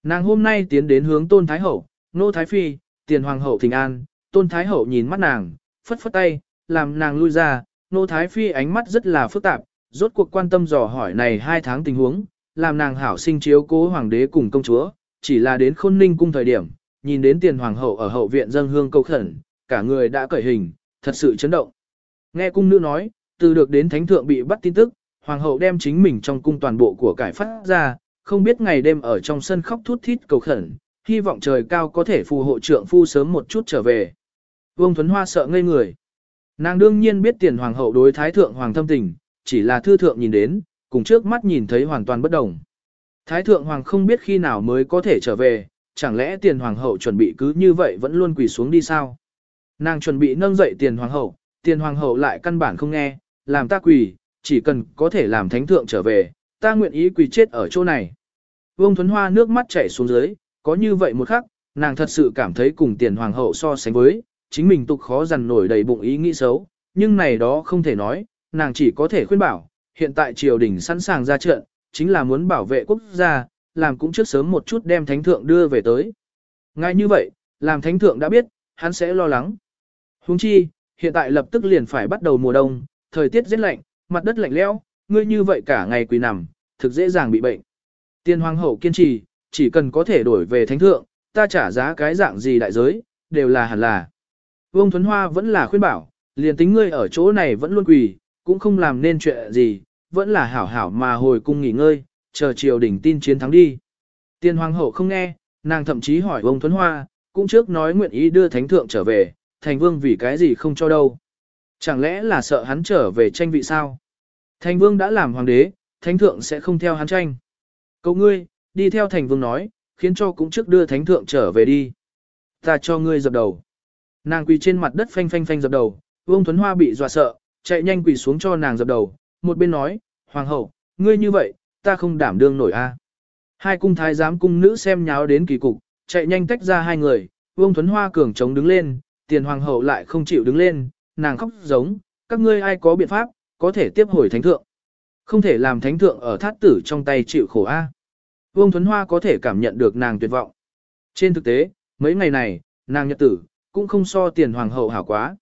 Nàng hôm nay tiến đến hướng Tôn Thái Hậu, Nô Thái Phi, Tiền Hoàng hậu thỉnh an, Tôn Thái Hậu nhìn mắt nàng, phất phất tay, làm nàng lui ra, Nô Thái Phi ánh mắt rất là phức tạp, rốt cuộc quan tâm dò hỏi này hai tháng tình huống, làm nàng hảo sinh chiếu cố hoàng đế cùng công chúa, chỉ là đến khôn ninh cung thời điểm, nhìn đến tiền hoàng hậu ở hậu viện dâng hương cầu khẩn, cả người đã cởi hình, thật sự chấn động. Nghe cung nữ nói, từ được đến thánh thượng bị bắt tin tức, hoàng hậu đem chính mình trong cung toàn bộ của cải phát ra, không biết ngày đêm ở trong sân khóc thút thít cầu khẩn, hy vọng trời cao có thể phù hộ trượng phu sớm một chút trở về. Vương Thuấn Hoa sợ ngây người. Nàng đương nhiên biết tiền hoàng hậu đối thái thượng hoàng thâm tình, chỉ là thư thượng nhìn đến, cùng trước mắt nhìn thấy hoàn toàn bất đồng. Thái thượng hoàng không biết khi nào mới có thể trở về, chẳng lẽ tiền hoàng hậu chuẩn bị cứ như vậy vẫn luôn quỳ xuống đi sao? Nàng chuẩn bị nâng dậy tiền hoàng hậu, tiền hoàng hậu lại căn bản không nghe, làm ta quỳ, chỉ cần có thể làm thánh thượng trở về, ta nguyện ý quỳ chết ở chỗ này. Vương Thuấn Hoa nước mắt chảy xuống dưới, có như vậy một khắc, nàng thật sự cảm thấy cùng tiền hoàng hậu so sánh với, chính mình tục khó dằn nổi đầy bụng ý nghĩ xấu, nhưng này đó không thể nói, nàng chỉ có thể khuyên bảo, hiện tại triều đình sẵn sàng ra trận, chính là muốn bảo vệ quốc gia, làm cũng trước sớm một chút đem thánh thượng đưa về tới. Ngay như vậy, làm thánh thượng đã biết, hắn sẽ lo lắng. Huống chi, hiện tại lập tức liền phải bắt đầu mùa đông, thời tiết rất lạnh, mặt đất lạnh lẽo, ngươi như vậy cả ngày quỳ nằm, thực dễ dàng bị bệnh. Tiên hoàng hậu kiên trì, chỉ cần có thể đổi về thánh thượng, ta trả giá cái dạng gì đại giới, đều là hẳn là. Vương Thuấn Hoa vẫn là khuyên bảo, liền tính ngươi ở chỗ này vẫn luôn quỳ, cũng không làm nên chuyện gì, vẫn là hảo hảo mà hồi cung nghỉ ngơi, chờ triều đình tin chiến thắng đi. Tiên hoàng hậu không nghe, nàng thậm chí hỏi ông Thuấn Hoa, cũng trước nói nguyện ý đưa thánh thượng trở về, thành vương vì cái gì không cho đâu. Chẳng lẽ là sợ hắn trở về tranh vị sao? Thành vương đã làm hoàng đế, thánh thượng sẽ không theo hắn tranh. Cậu ngươi, đi theo thành vương nói, khiến cho cũng trước đưa thánh thượng trở về đi. Ta cho ngươi dập đầu. Nàng quỳ trên mặt đất phanh phanh phanh dập đầu, Vương Thuấn Hoa bị dọa sợ, chạy nhanh quỳ xuống cho nàng dập đầu, một bên nói, Hoàng hậu, ngươi như vậy, ta không đảm đương nổi a. Hai cung thái giám cung nữ xem nháo đến kỳ cục, chạy nhanh tách ra hai người, Vương Thuấn Hoa cường chống đứng lên, tiền hoàng hậu lại không chịu đứng lên, nàng khóc giống, các ngươi ai có biện pháp, có thể tiếp hồi thánh thượng. Không thể làm thánh thượng ở thát tử trong tay chịu khổ a. Vương Thuấn Hoa có thể cảm nhận được nàng tuyệt vọng. Trên thực tế, mấy ngày này, nàng nhật tử, cũng không so tiền hoàng hậu hảo quá.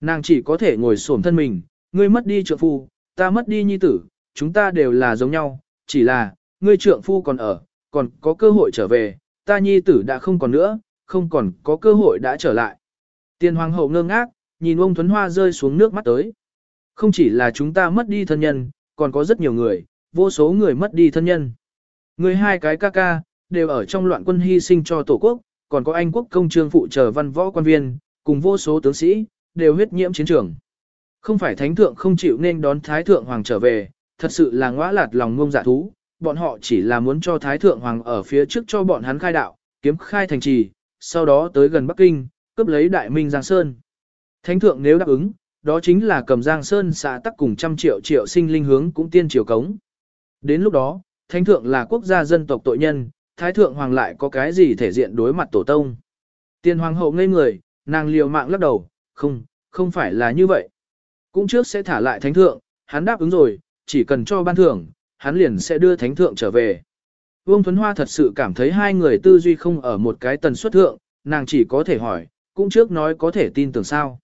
Nàng chỉ có thể ngồi xổm thân mình, ngươi mất đi trượng phu, ta mất đi nhi tử, chúng ta đều là giống nhau, chỉ là, ngươi trượng phu còn ở, còn có cơ hội trở về, ta nhi tử đã không còn nữa, không còn có cơ hội đã trở lại. Tiền hoàng hậu ngơ ngác, nhìn ông Thuấn Hoa rơi xuống nước mắt tới. Không chỉ là chúng ta mất đi thân nhân, còn có rất nhiều người, vô số người mất đi thân nhân. Người hai cái ca ca, đều ở trong loạn quân hy sinh cho tổ quốc, còn có anh quốc công trương phụ trợ văn võ quan viên, cùng vô số tướng sĩ, đều huyết nhiễm chiến trường. Không phải thánh thượng không chịu nên đón thái thượng hoàng trở về, thật sự là ngõa lạt lòng ngông giả thú, bọn họ chỉ là muốn cho thái thượng hoàng ở phía trước cho bọn hắn khai đạo, kiếm khai thành trì, sau đó tới gần Bắc Kinh, cướp lấy đại minh Giang Sơn. Thánh thượng nếu đáp ứng, đó chính là cầm Giang Sơn xã tắc cùng trăm triệu triệu sinh linh hướng cũng tiên triều cống. Đến lúc đó, thánh thượng là quốc gia dân tộc tội nhân, thái thượng hoàng lại có cái gì thể diện đối mặt tổ tông. Tiên hoàng hậu ngây người, nàng liều mạng lắc đầu, không, không phải là như vậy. Cũng trước sẽ thả lại thánh thượng, hắn đáp ứng rồi, chỉ cần cho ban thưởng, hắn liền sẽ đưa thánh thượng trở về. Vương Thuấn Hoa thật sự cảm thấy hai người tư duy không ở một cái tần suất thượng, nàng chỉ có thể hỏi, cũng trước nói có thể tin tưởng sao.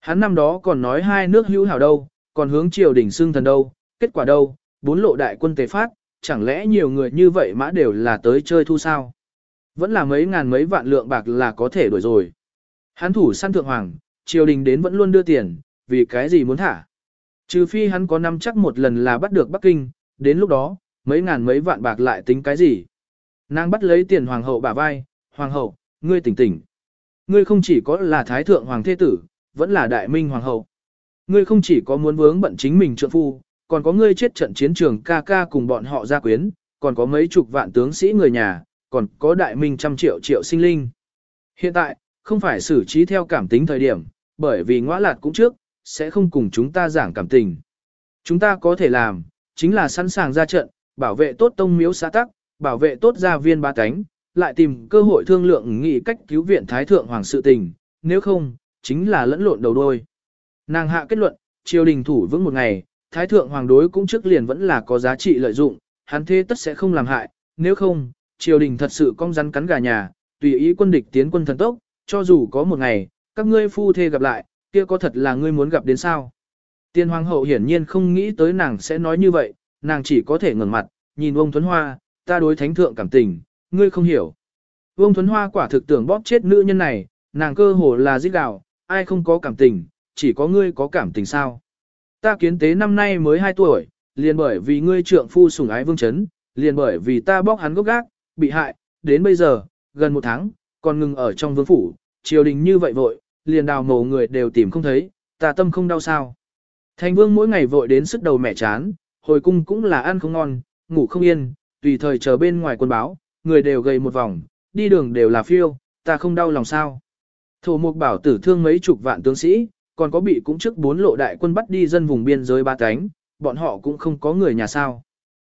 Hắn năm đó còn nói hai nước hữu hảo đâu, còn hướng triều đỉnh xương thần đâu, kết quả đâu, bốn lộ đại quân tế phát, chẳng lẽ nhiều người như vậy mã đều là tới chơi thu sao? Vẫn là mấy ngàn mấy vạn lượng bạc là có thể đổi rồi. Hắn thủ săn thượng hoàng, triều đình đến vẫn luôn đưa tiền, vì cái gì muốn thả. Trừ phi hắn có năm chắc một lần là bắt được Bắc Kinh, đến lúc đó, mấy ngàn mấy vạn bạc lại tính cái gì. Nàng bắt lấy tiền hoàng hậu bả vai, hoàng hậu, ngươi tỉnh tỉnh. Ngươi không chỉ có là thái thượng hoàng thế tử, vẫn là đại minh hoàng hậu. Ngươi không chỉ có muốn vướng bận chính mình trượng phu, còn có ngươi chết trận chiến trường ca ca cùng bọn họ gia quyến, còn có mấy chục vạn tướng sĩ người nhà, còn có đại minh trăm triệu triệu sinh linh. Hiện tại, không phải xử trí theo cảm tính thời điểm, bởi vì ngõa lạt cũng trước, sẽ không cùng chúng ta giảng cảm tình. Chúng ta có thể làm, chính là sẵn sàng ra trận, bảo vệ tốt tông miếu xã tắc, bảo vệ tốt gia viên ba cánh, lại tìm cơ hội thương lượng nghị cách cứu viện Thái Thượng Hoàng sự tình, nếu không, chính là lẫn lộn đầu đôi. Nàng hạ kết luận, triều đình thủ vững một ngày, Thái Thượng Hoàng đối cũng trước liền vẫn là có giá trị lợi dụng, hắn thế tất sẽ không làm hại, nếu không, triều đình thật sự cong rắn cắn gà nhà, tùy ý quân địch tiến quân thần tốc, cho dù có một ngày, các ngươi phu thê gặp lại, kia có thật là ngươi muốn gặp đến sao. Tiên hoàng hậu hiển nhiên không nghĩ tới nàng sẽ nói như vậy, nàng chỉ có thể ngẩng mặt, nhìn ông Thuấn Hoa, ta đối thánh thượng cảm tình, ngươi không hiểu. Ông Thuấn Hoa quả thực tưởng bóp chết nữ nhân này, nàng cơ hồ là giết đạo, ai không có cảm tình, chỉ có ngươi có cảm tình sao. Ta kiến tế năm nay mới 2 tuổi, liền bởi vì ngươi trượng phu sủng ái vương chấn, liền bởi vì ta bóc hắn gốc gác, bị hại, đến bây giờ, gần một tháng, còn ngừng ở trong vương phủ, triều đình như vậy vội, liền đào mổ người đều tìm không thấy, ta tâm không đau sao. Thành vương mỗi ngày vội đến sức đầu mẹ chán, hồi cung cũng là ăn không ngon, ngủ không yên, tùy thời chờ bên ngoài quân báo, người đều gầy một vòng, đi đường đều là phiêu, ta không đau lòng sao. Thổ mục bảo tử thương mấy chục vạn tướng sĩ, còn có bị cũng trước bốn lộ đại quân bắt đi dân vùng biên giới ba cánh, bọn họ cũng không có người nhà sao.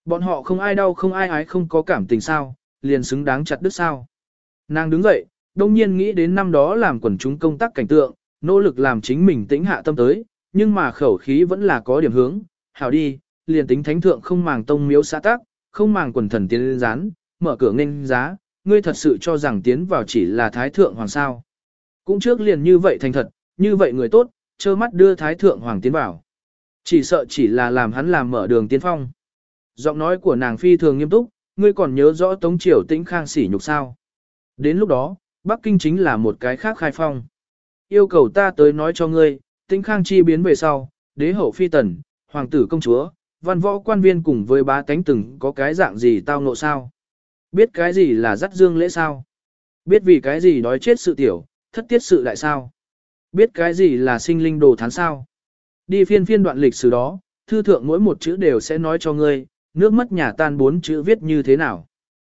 Bọn họ không ai đau không ai ái không có cảm tình sao, liền xứng đáng chặt đứt sao. Nàng đứng dậy, đông nhiên nghĩ đến năm đó làm quần chúng công tác cảnh tượng, nỗ lực làm chính mình tĩnh hạ tâm tới, nhưng mà khẩu khí vẫn là có điểm hướng, hảo đi, liền tính thánh thượng không màng tông miếu xã tác, không màng quần thần tiến lên gián, mở cửa nghênh giá, ngươi thật sự cho rằng tiến vào chỉ là thái thượng hoàng sao. Cũng trước liền như vậy thành thật, như vậy người tốt, trơ mắt đưa thái thượng hoàng tiến vào. Chỉ sợ chỉ là làm hắn làm mở đường tiên phong. Giọng nói của nàng phi thường nghiêm túc, ngươi còn nhớ rõ Tống Triều Tĩnh Khang sỉ nhục sao. Đến lúc đó, Bắc Kinh chính là một cái khác khai phong. Yêu cầu ta tới nói cho ngươi, Tĩnh Khang chi biến về sau, đế hậu phi tần, hoàng tử công chúa, văn võ quan viên cùng với bá tánh từng có cái dạng gì tao ngộ sao. Biết cái gì là dắt dương lễ sao. Biết vì cái gì đói chết sự tiểu, thất tiết sự đại sao. Biết cái gì là sinh linh đồ thán sao. Đi phiên phiên đoạn lịch sử đó, thư thượng mỗi một chữ đều sẽ nói cho ngươi, nước mất nhà tan bốn chữ viết như thế nào.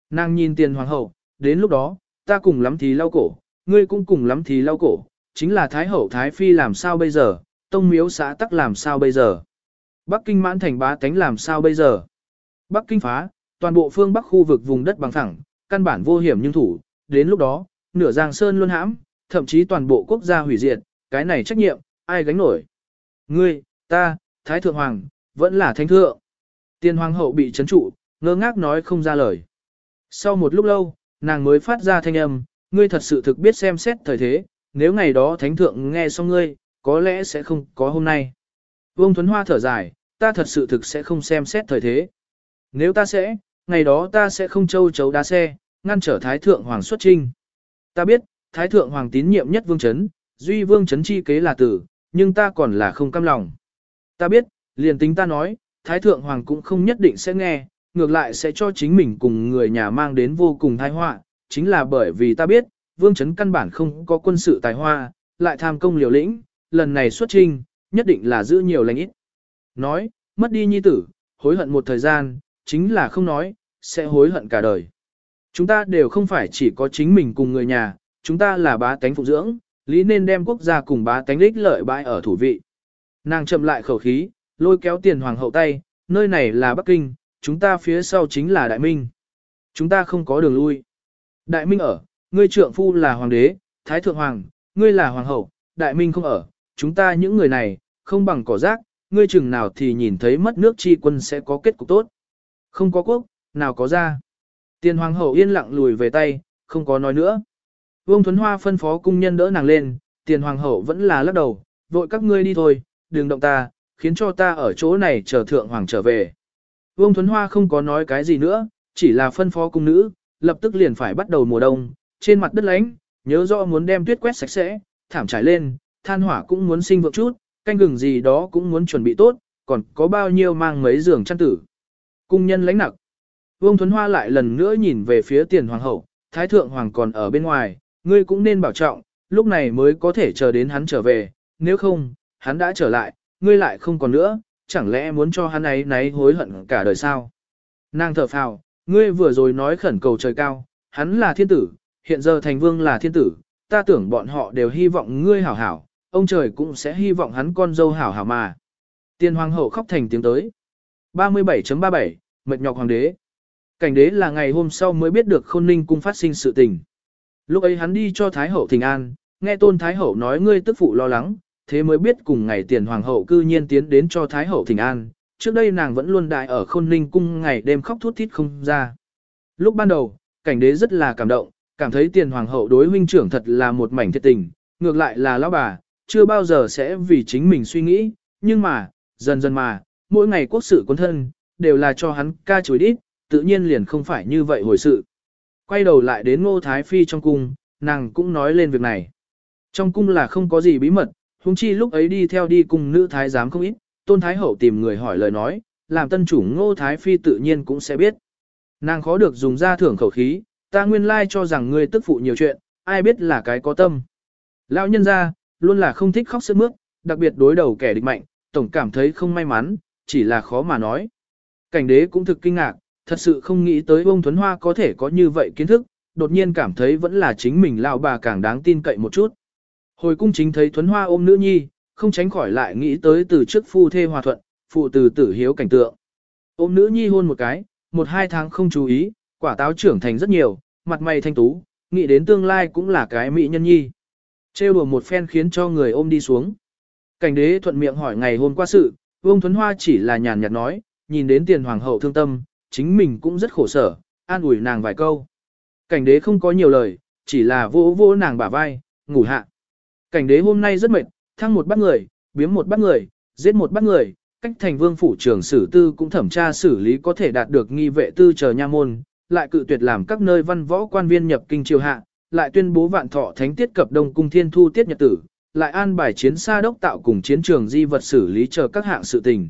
Nàng nhìn tiền hoàng hậu, đến lúc đó, ta cùng lắm thì lau cổ, ngươi cũng cùng lắm thì lau cổ, chính là Thái Hậu Thái Phi làm sao bây giờ, Tông Miếu xã tắc làm sao bây giờ. Bắc Kinh mãn thành bá tánh làm sao bây giờ. Bắc Kinh phá, toàn bộ phương Bắc khu vực vùng đất bằng thẳng, căn bản vô hiểm nhưng thủ, đến lúc đó, nửa Giang Sơn luôn hãm, thậm chí toàn bộ quốc gia hủy diệt, cái này trách nhiệm, ai gánh nổi. Ngươi, ta, Thái Thượng Hoàng, vẫn là Thánh Thượng. Tiên Hoàng hậu bị chấn trụ, ngơ ngác nói không ra lời. Sau một lúc lâu, nàng mới phát ra thanh âm, ngươi thật sự thực biết xem xét thời thế, nếu ngày đó thánh thượng nghe xong ngươi, có lẽ sẽ không có hôm nay. Vương Thuấn Hoa thở dài, ta thật sự thực sẽ không xem xét thời thế. Nếu ta sẽ, ngày đó ta sẽ không châu chấu đá xe, ngăn trở Thái Thượng Hoàng xuất trinh. Ta biết, Thái Thượng Hoàng tín nhiệm nhất Vương Trấn, duy Vương Trấn chi kế là tử, nhưng ta còn là không cam lòng. Ta biết, liền tính ta nói, Thái Thượng Hoàng cũng không nhất định sẽ nghe, ngược lại sẽ cho chính mình cùng người nhà mang đến vô cùng tai họa, chính là bởi vì ta biết, Vương Chấn căn bản không có quân sự tài hoa, lại tham công liều lĩnh, lần này xuất trinh, nhất định là giữ nhiều lành ít. Nói, mất đi nhi tử, hối hận một thời gian, chính là không nói, sẽ hối hận cả đời. Chúng ta đều không phải chỉ có chính mình cùng người nhà, chúng ta là bá tánh phụ dưỡng, lý nên đem quốc gia cùng bá tánh lích lợi bãi ở thủ vị. Nàng chậm lại khẩu khí, lôi kéo tiền hoàng hậu tay, nơi này là Bắc Kinh, chúng ta phía sau chính là Đại Minh. Chúng ta không có đường lui. Đại Minh ở, ngươi trượng phu là hoàng đế, thái thượng hoàng, ngươi là hoàng hậu, Đại Minh không ở, chúng ta những người này, không bằng cỏ rác, ngươi chừng nào thì nhìn thấy mất nước chi quân sẽ có kết cục tốt. Không có quốc, nào có ra. Tiền hoàng hậu yên lặng lùi về tay, không có nói nữa. Vương Thuấn Hoa phân phó cung nhân đỡ nàng lên, tiền hoàng hậu vẫn là lắc đầu, vội các ngươi đi thôi, đừng động ta, khiến cho ta ở chỗ này chờ thượng hoàng trở về. Vương Thuấn Hoa không có nói cái gì nữa, chỉ là phân phó cung nữ, lập tức liền phải bắt đầu mùa đông, trên mặt đất lánh, nhớ rõ muốn đem tuyết quét sạch sẽ, thảm trải lên, than hỏa cũng muốn sinh vượng chút, canh gừng gì đó cũng muốn chuẩn bị tốt, còn có bao nhiêu mang mấy giường chăn tử. Cung nhân lánh nặc. Vương Thuấn Hoa lại lần nữa nhìn về phía tiền hoàng hậu, thái thượng hoàng còn ở bên ngoài, ngươi cũng nên bảo trọng, lúc này mới có thể chờ đến hắn trở về, nếu không, hắn đã trở lại, ngươi lại không còn nữa, chẳng lẽ muốn cho hắn ấy náy hối hận cả đời sao? Nàng thở phào, ngươi vừa rồi nói khẩn cầu trời cao, hắn là thiên tử, hiện giờ thành vương là thiên tử, ta tưởng bọn họ đều hy vọng ngươi hảo hảo, ông trời cũng sẽ hy vọng hắn con dâu hảo hảo mà. Tiên hoàng hậu khóc thành tiếng tới. 37.37, mệt nhọc hoàng đế. Cảnh đế là ngày hôm sau mới biết được khôn ninh cung phát sinh sự tình. Lúc ấy hắn đi cho Thái Hậu thỉnh an, nghe Tôn Thái Hậu nói ngươi tức phụ lo lắng, thế mới biết cùng ngày tiền Hoàng Hậu cư nhiên tiến đến cho Thái Hậu thỉnh an. Trước đây nàng vẫn luôn đại ở khôn ninh cung ngày đêm khóc thút thít không ra. Lúc ban đầu, cảnh đế rất là cảm động, cảm thấy tiền Hoàng Hậu đối huynh trưởng thật là một mảnh thiệt tình, ngược lại là lão bà, chưa bao giờ sẽ vì chính mình suy nghĩ, nhưng mà, dần dần mà, mỗi ngày quốc sự quân thân, đều là cho hắn ca chối đít, tự nhiên liền không phải như vậy hồi sự. Quay đầu lại đến ngô thái phi trong cung, nàng cũng nói lên việc này. Trong cung là không có gì bí mật, huống chi lúc ấy đi theo đi cùng nữ thái giám không ít, tôn thái hậu tìm người hỏi lời nói, làm tân chủ ngô thái phi tự nhiên cũng sẽ biết. Nàng khó được dùng ra thưởng khẩu khí, ta nguyên lai cho rằng ngươi tức phụ nhiều chuyện, ai biết là cái có tâm. Lão nhân ra, luôn là không thích khóc sướt mướt, đặc biệt đối đầu kẻ địch mạnh, tổng cảm thấy không may mắn, chỉ là khó mà nói. Cảnh đế cũng thực kinh ngạc, thật sự không nghĩ tới ông Thuấn Hoa có thể có như vậy kiến thức, đột nhiên cảm thấy vẫn là chính mình lão bà càng đáng tin cậy một chút. Hồi cung chính thấy Thuấn Hoa ôm nữ nhi, không tránh khỏi lại nghĩ tới từ trước phu thê hòa thuận, phụ từ tử hiếu cảnh tượng. Ôm nữ nhi hôn một cái, một hai tháng không chú ý, quả táo trưởng thành rất nhiều, mặt mày thanh tú, nghĩ đến tương lai cũng là cái mỹ nhân nhi. Trêu đùa một phen khiến cho người ôm đi xuống. Cảnh đế thuận miệng hỏi ngày hôm qua sự, Vương Thuấn Hoa chỉ là nhàn nhạt nói, nhìn đến tiền hoàng hậu thương tâm, chính mình cũng rất khổ sở, an ủi nàng vài câu. Cảnh đế không có nhiều lời, chỉ là vỗ vỗ nàng bả vai, ngủ hạ. Cảnh đế hôm nay rất mệt, thăng một bắt người, biếm một bắt người, giết một bắt người, cách thành vương phủ trưởng sử tư cũng thẩm tra xử lý có thể đạt được nghi vệ tư chờ nha môn, lại cự tuyệt làm các nơi văn võ quan viên nhập kinh triều hạ, lại tuyên bố vạn thọ thánh tiết cập đông cung thiên thu tiết nhật tử, lại an bài chiến xa đốc tạo cùng chiến trường di vật xử lý chờ các hạng sự tình.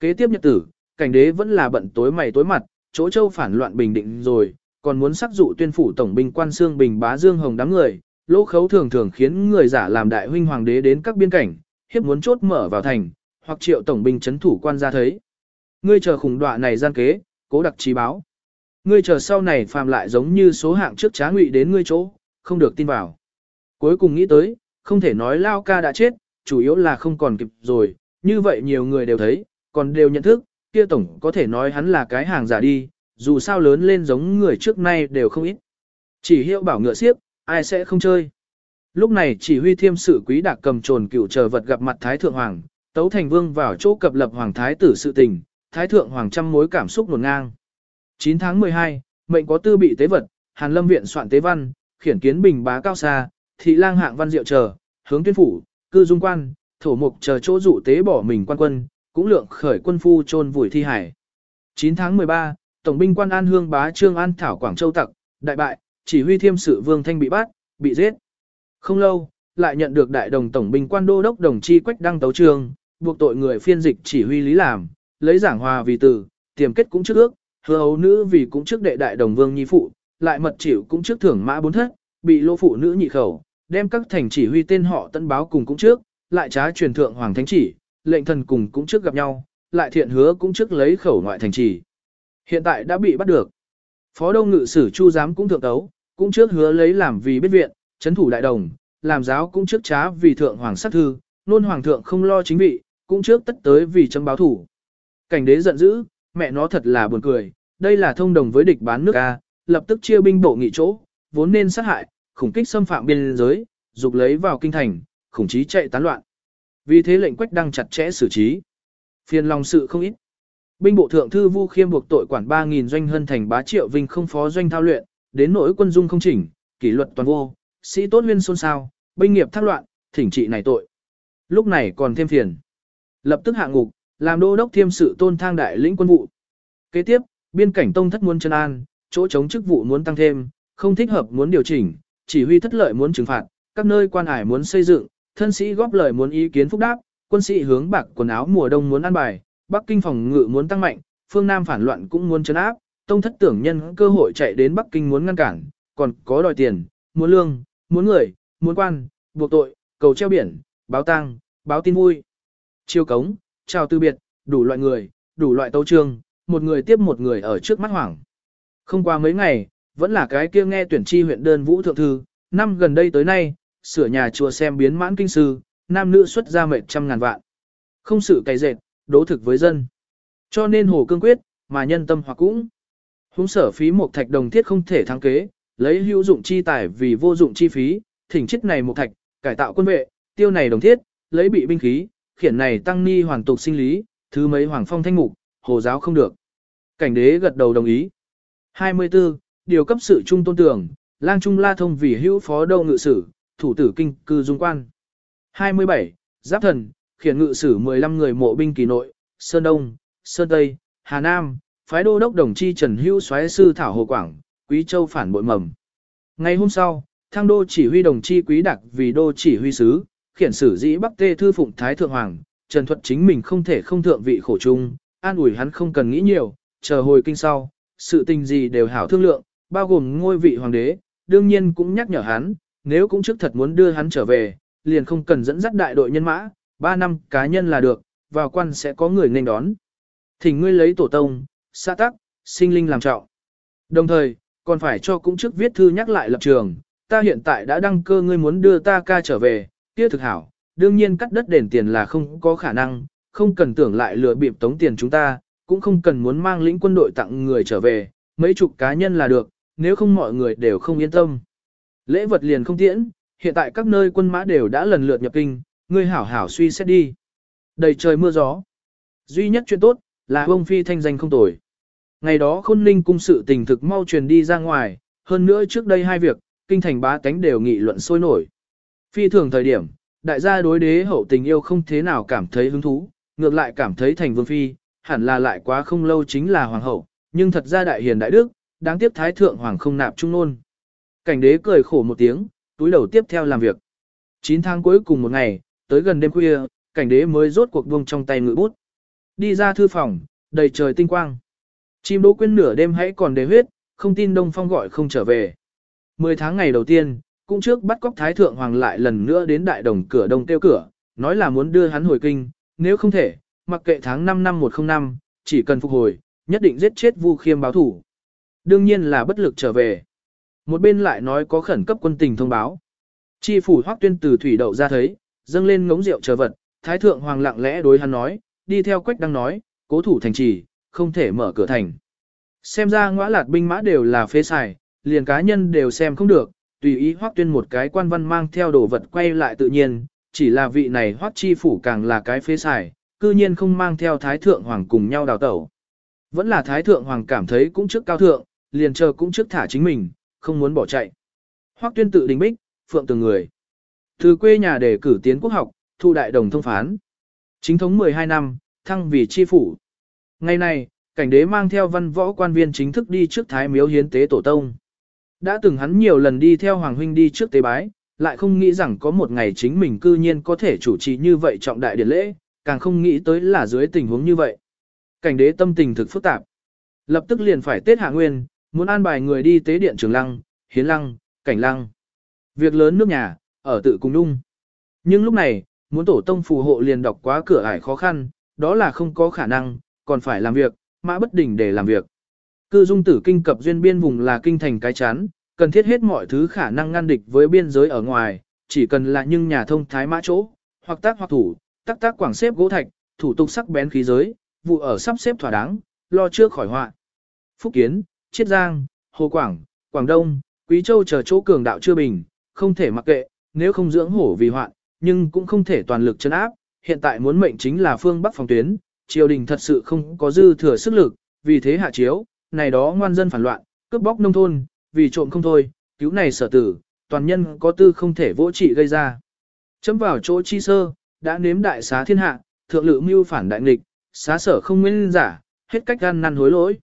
Kế tiếp nhật tử, cảnh đế vẫn là bận tối mày tối mặt, chỗ châu phản loạn bình định rồi, còn muốn sắc dụ tuyên phủ tổng binh quan xương bình bá dương hồng đám người, lỗ khấu thường thường khiến người giả làm đại huynh hoàng đế đến các biên cảnh, hiếp muốn chốt mở vào thành, hoặc triệu tổng binh chấn thủ quan ra thấy. Ngươi chờ khủng đọa này gian kế, cố đặc trí báo. Ngươi chờ sau này phàm lại giống như số hạng trước trá ngụy đến ngươi chỗ, không được tin vào. Cuối cùng nghĩ tới, không thể nói Lao ca đã chết, chủ yếu là không còn kịp rồi, như vậy nhiều người đều thấy, còn đều nhận thức, kia tổng có thể nói hắn là cái hàng giả đi, dù sao lớn lên giống người trước nay đều không ít. Chỉ hiệu bảo ngựa siếp, ai sẽ không chơi. Lúc này chỉ huy thiêm sự quý đạc cầm trồn cựu chờ vật gặp mặt Thái Thượng Hoàng, Tấu Thành Vương vào chỗ cập lập Hoàng Thái tử sự tình, Thái Thượng Hoàng trăm mối cảm xúc nổn ngang. 9 tháng 12, mệnh có tư bị tế vật, Hàn Lâm Viện soạn tế văn, khiển kiến bình bá cao xa, thị lang hạng văn diệu chờ, hướng tuyên phủ, cư dung quan, thổ mục chờ chỗ dụ tế bỏ mình quan quân, cũng lượng khởi quân phu chôn vùi thi hải. 9 tháng 13, Tổng binh quan An Hương bá Trương An Thảo Quảng Châu tặc, đại bại, chỉ huy thiêm sự Vương Thanh bị bắt, bị giết. Không lâu, lại nhận được đại đồng Tổng binh quan đô đốc đồng chi quách đăng tấu trường, buộc tội người phiên dịch chỉ huy lý làm, lấy giảng hòa vì từ, tiềm kết cũng trước ước, hứa hấu nữ vì cũng trước đệ đại đồng vương nhi phụ, lại mật chịu cũng trước thưởng mã bốn thất, bị lô phụ nữ nhị khẩu, đem các thành chỉ huy tên họ tân báo cùng cũng trước, lại trá truyền thượng hoàng thánh chỉ, lệnh thần cùng cũng trước gặp nhau, lại thiện hứa cũng trước lấy khẩu ngoại thành chỉ. Hiện tại đã bị bắt được. Phó đông ngự sử chu giám cũng thượng tấu, cũng trước hứa lấy làm vì biết viện, chấn thủ đại đồng, làm giáo cũng trước trá vì thượng hoàng sát thư, luôn hoàng thượng không lo chính vị, cũng trước tất tới vì chấm báo thủ. Cảnh đế giận dữ, mẹ nó thật là buồn cười, đây là thông đồng với địch bán nước A, lập tức chia binh bộ nghị chỗ, vốn nên sát hại, khủng kích xâm phạm biên giới, dục lấy vào kinh thành, khủng chí chạy tán loạn. Vì thế lệnh quách đăng chặt chẽ xử trí. Phiền lòng sự không ít. Binh bộ thượng thư Vu Khiêm buộc tội quản 3000 doanh hân thành bá triệu vinh không phó doanh thao luyện, đến nỗi quân dung không chỉnh, kỷ luật toàn vô, sĩ tốt huyên xôn xao, binh nghiệp thác loạn, thỉnh trị này tội. Lúc này còn thêm phiền. Lập tức hạ ngục, làm đô đốc thiêm sự tôn thang đại lĩnh quân vụ. Kế tiếp, biên cảnh tông thất muốn chân an, chỗ chống chức vụ muốn tăng thêm, không thích hợp muốn điều chỉnh, chỉ huy thất lợi muốn trừng phạt, các nơi quan hải muốn xây dựng, thân sĩ góp lời muốn ý kiến phúc đáp, quân sĩ hướng bạc quần áo mùa đông muốn ăn bài, Bắc Kinh phòng ngự muốn tăng mạnh, phương Nam phản loạn cũng muốn chấn áp, tông thất tưởng nhân cơ hội chạy đến Bắc Kinh muốn ngăn cản, còn có đòi tiền, muốn lương, muốn người, muốn quan, buộc tội, cầu treo biển, báo tang, báo tin vui. Chiêu cống, chào từ biệt, đủ loại người, đủ loại tấu trương, một người tiếp một người ở trước mắt hoảng. Không qua mấy ngày, vẫn là cái kia nghe tuyển chi huyện đơn vũ thượng thư, năm gần đây tới nay, sửa nhà chùa xem biến mãn kinh sư, nam nữ xuất ra mệt trăm ngàn vạn. Không sự cày dệt, đố thực với dân. Cho nên hồ cương quyết, mà nhân tâm hoặc cũng. Húng sở phí một thạch đồng thiết không thể thắng kế, lấy hữu dụng chi tài vì vô dụng chi phí, thỉnh chết này một thạch, cải tạo quân vệ, tiêu này đồng thiết, lấy bị binh khí, khiển này tăng ni hoàn tục sinh lý, thứ mấy hoàng phong thanh mục, hồ giáo không được. Cảnh đế gật đầu đồng ý. 24. Điều cấp sự trung tôn tưởng, lang trung la thông vì hữu phó đâu ngự sử, thủ tử kinh cư dung quan. 27. Giáp thần, khiển ngự sử 15 người mộ binh kỳ nội, Sơn Đông, Sơn Tây, Hà Nam, phái đô đốc đồng chi Trần Hữu soái sư Thảo Hồ Quảng, Quý Châu phản bội mầm. Ngày hôm sau, thăng đô chỉ huy đồng chi Quý Đặc vì đô chỉ huy sứ, khiển sử dĩ Bắc Tê Thư Phụng Thái Thượng Hoàng, Trần Thuật chính mình không thể không thượng vị khổ chung, an ủi hắn không cần nghĩ nhiều, chờ hồi kinh sau, sự tình gì đều hảo thương lượng, bao gồm ngôi vị hoàng đế, đương nhiên cũng nhắc nhở hắn, nếu cũng trước thật muốn đưa hắn trở về, liền không cần dẫn dắt đại đội nhân mã, ba năm cá nhân là được, vào quan sẽ có người nên đón. Thỉnh ngươi lấy tổ tông, xã tắc, sinh linh làm trọng. Đồng thời, còn phải cho cũng trước viết thư nhắc lại lập trường, ta hiện tại đã đăng cơ ngươi muốn đưa ta ca trở về, kia thực hảo, đương nhiên cắt đất đền tiền là không có khả năng, không cần tưởng lại lừa bịp tống tiền chúng ta, cũng không cần muốn mang lĩnh quân đội tặng người trở về, mấy chục cá nhân là được, nếu không mọi người đều không yên tâm. Lễ vật liền không tiễn, hiện tại các nơi quân mã đều đã lần lượt nhập kinh, ngươi hảo hảo suy xét đi. Đầy trời mưa gió. Duy nhất chuyện tốt, là ông phi thanh danh không tồi. Ngày đó khôn ninh cung sự tình thực mau truyền đi ra ngoài, hơn nữa trước đây hai việc, kinh thành bá tánh đều nghị luận sôi nổi. Phi thường thời điểm, đại gia đối đế hậu tình yêu không thế nào cảm thấy hứng thú, ngược lại cảm thấy thành vương phi, hẳn là lại quá không lâu chính là hoàng hậu, nhưng thật ra đại hiền đại đức, đáng tiếc thái thượng hoàng không nạp trung nôn. Cảnh đế cười khổ một tiếng, túi đầu tiếp theo làm việc. 9 tháng cuối cùng một ngày, tới gần đêm khuya, cảnh đế mới rốt cuộc buông trong tay ngự bút. Đi ra thư phòng, đầy trời tinh quang. Chim đỗ quên nửa đêm hãy còn đế huyết, không tin Đông Phong gọi không trở về. 10 tháng ngày đầu tiên, cũng trước bắt cóc Thái Thượng Hoàng lại lần nữa đến đại đồng cửa đông tiêu cửa, nói là muốn đưa hắn hồi kinh, nếu không thể, mặc kệ tháng 5 năm 105, chỉ cần phục hồi, nhất định giết chết Vu Khiêm báo thủ. Đương nhiên là bất lực trở về. Một bên lại nói có khẩn cấp quân tình thông báo. Chi phủ Hoắc Tuyên từ thủy đậu ra thấy, dâng lên ngống rượu chờ vật, Thái thượng hoàng lặng lẽ đối hắn nói, đi theo Quách đang nói, cố thủ thành trì, không thể mở cửa thành. Xem ra ngõa lạt binh mã đều là phế xài, liền cá nhân đều xem không được, tùy ý Hoắc Tuyên một cái quan văn mang theo đồ vật quay lại tự nhiên, chỉ là vị này Hoắc chi phủ càng là cái phế xài, cư nhiên không mang theo Thái thượng hoàng cùng nhau đào tẩu. Vẫn là Thái thượng hoàng cảm thấy cũng trước cao thượng, liền chờ cũng trước thả chính mình, không muốn bỏ chạy. Hoắc tuyên tự đình bích, phượng từng người. Từ quê nhà để cử tiến quốc học, thu đại đồng thông phán. Chính thống 12 năm, thăng vì chi phủ. Ngày này, cảnh đế mang theo văn võ quan viên chính thức đi trước thái miếu hiến tế tổ tông. Đã từng hắn nhiều lần đi theo Hoàng Huynh đi trước tế bái, lại không nghĩ rằng có một ngày chính mình cư nhiên có thể chủ trì như vậy trọng đại điển lễ, càng không nghĩ tới là dưới tình huống như vậy. Cảnh đế tâm tình thực phức tạp. Lập tức liền phải Tết Hạ Nguyên, muốn an bài người đi tế điện trường lăng, hiến lăng, cảnh lăng. Việc lớn nước nhà, ở tự cùng nung. Nhưng lúc này, muốn tổ tông phù hộ liền đọc quá cửa ải khó khăn, đó là không có khả năng, còn phải làm việc, mã bất đỉnh để làm việc. Cư dung tử kinh cập duyên biên vùng là kinh thành cái chán, cần thiết hết mọi thứ khả năng ngăn địch với biên giới ở ngoài, chỉ cần là những nhà thông thái mã chỗ, hoặc tác hoặc thủ, tác tác quảng xếp gỗ thạch, thủ tục sắc bén khí giới, vụ ở sắp xếp thỏa đáng, lo trước khỏi họa. Phúc Kiến, Chiết Giang, Hồ Quảng, Quảng Đông, Quý Châu chờ chỗ cường đạo chưa bình, không thể mặc kệ, nếu không dưỡng hổ vì hoạn, nhưng cũng không thể toàn lực chấn áp, hiện tại muốn mệnh chính là phương Bắc phòng tuyến, triều đình thật sự không có dư thừa sức lực, vì thế hạ chiếu, này đó ngoan dân phản loạn, cướp bóc nông thôn, vì trộm không thôi, cứu này sở tử, toàn nhân có tư không thể vỗ trị gây ra. Chấm vào chỗ chi sơ, đã nếm đại xá thiên hạ, thượng lự mưu phản đại nghịch, xá sở không nguyên giả, hết cách gan năn hối lỗi.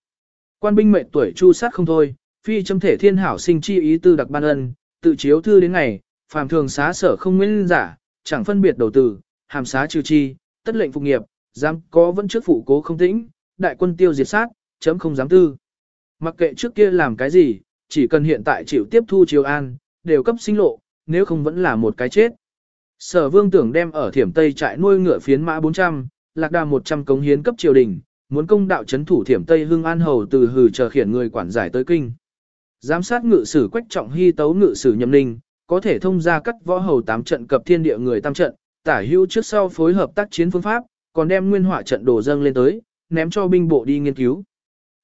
Quan binh mệnh tuổi chu sát không thôi, phi châm thể thiên hảo sinh chi ý tư đặc ban ân, tự chiếu thư đến ngày, phàm thường xá sở không nguyên giả, chẳng phân biệt đầu tử, hàm xá trừ chi, tất lệnh phục nghiệp, dám có vẫn trước phụ cố không tĩnh, đại quân tiêu diệt sát, chấm không dám tư. Mặc kệ trước kia làm cái gì, chỉ cần hiện tại chịu tiếp thu triều an, đều cấp sinh lộ, nếu không vẫn là một cái chết. Sở vương tưởng đem ở thiểm Tây trại nuôi ngựa phiến mã 400, lạc đà 100 cống hiến cấp triều đình, muốn công đạo chấn thủ thiểm Tây hương An Hầu từ hừ chờ khiển người quản giải tới kinh. Giám sát ngự sử quách trọng hy tấu ngự sử nhậm ninh, có thể thông ra cắt võ hầu tám trận cập thiên địa người tam trận, tả hữu trước sau phối hợp tác chiến phương pháp, còn đem nguyên hỏa trận đổ dâng lên tới, ném cho binh bộ đi nghiên cứu.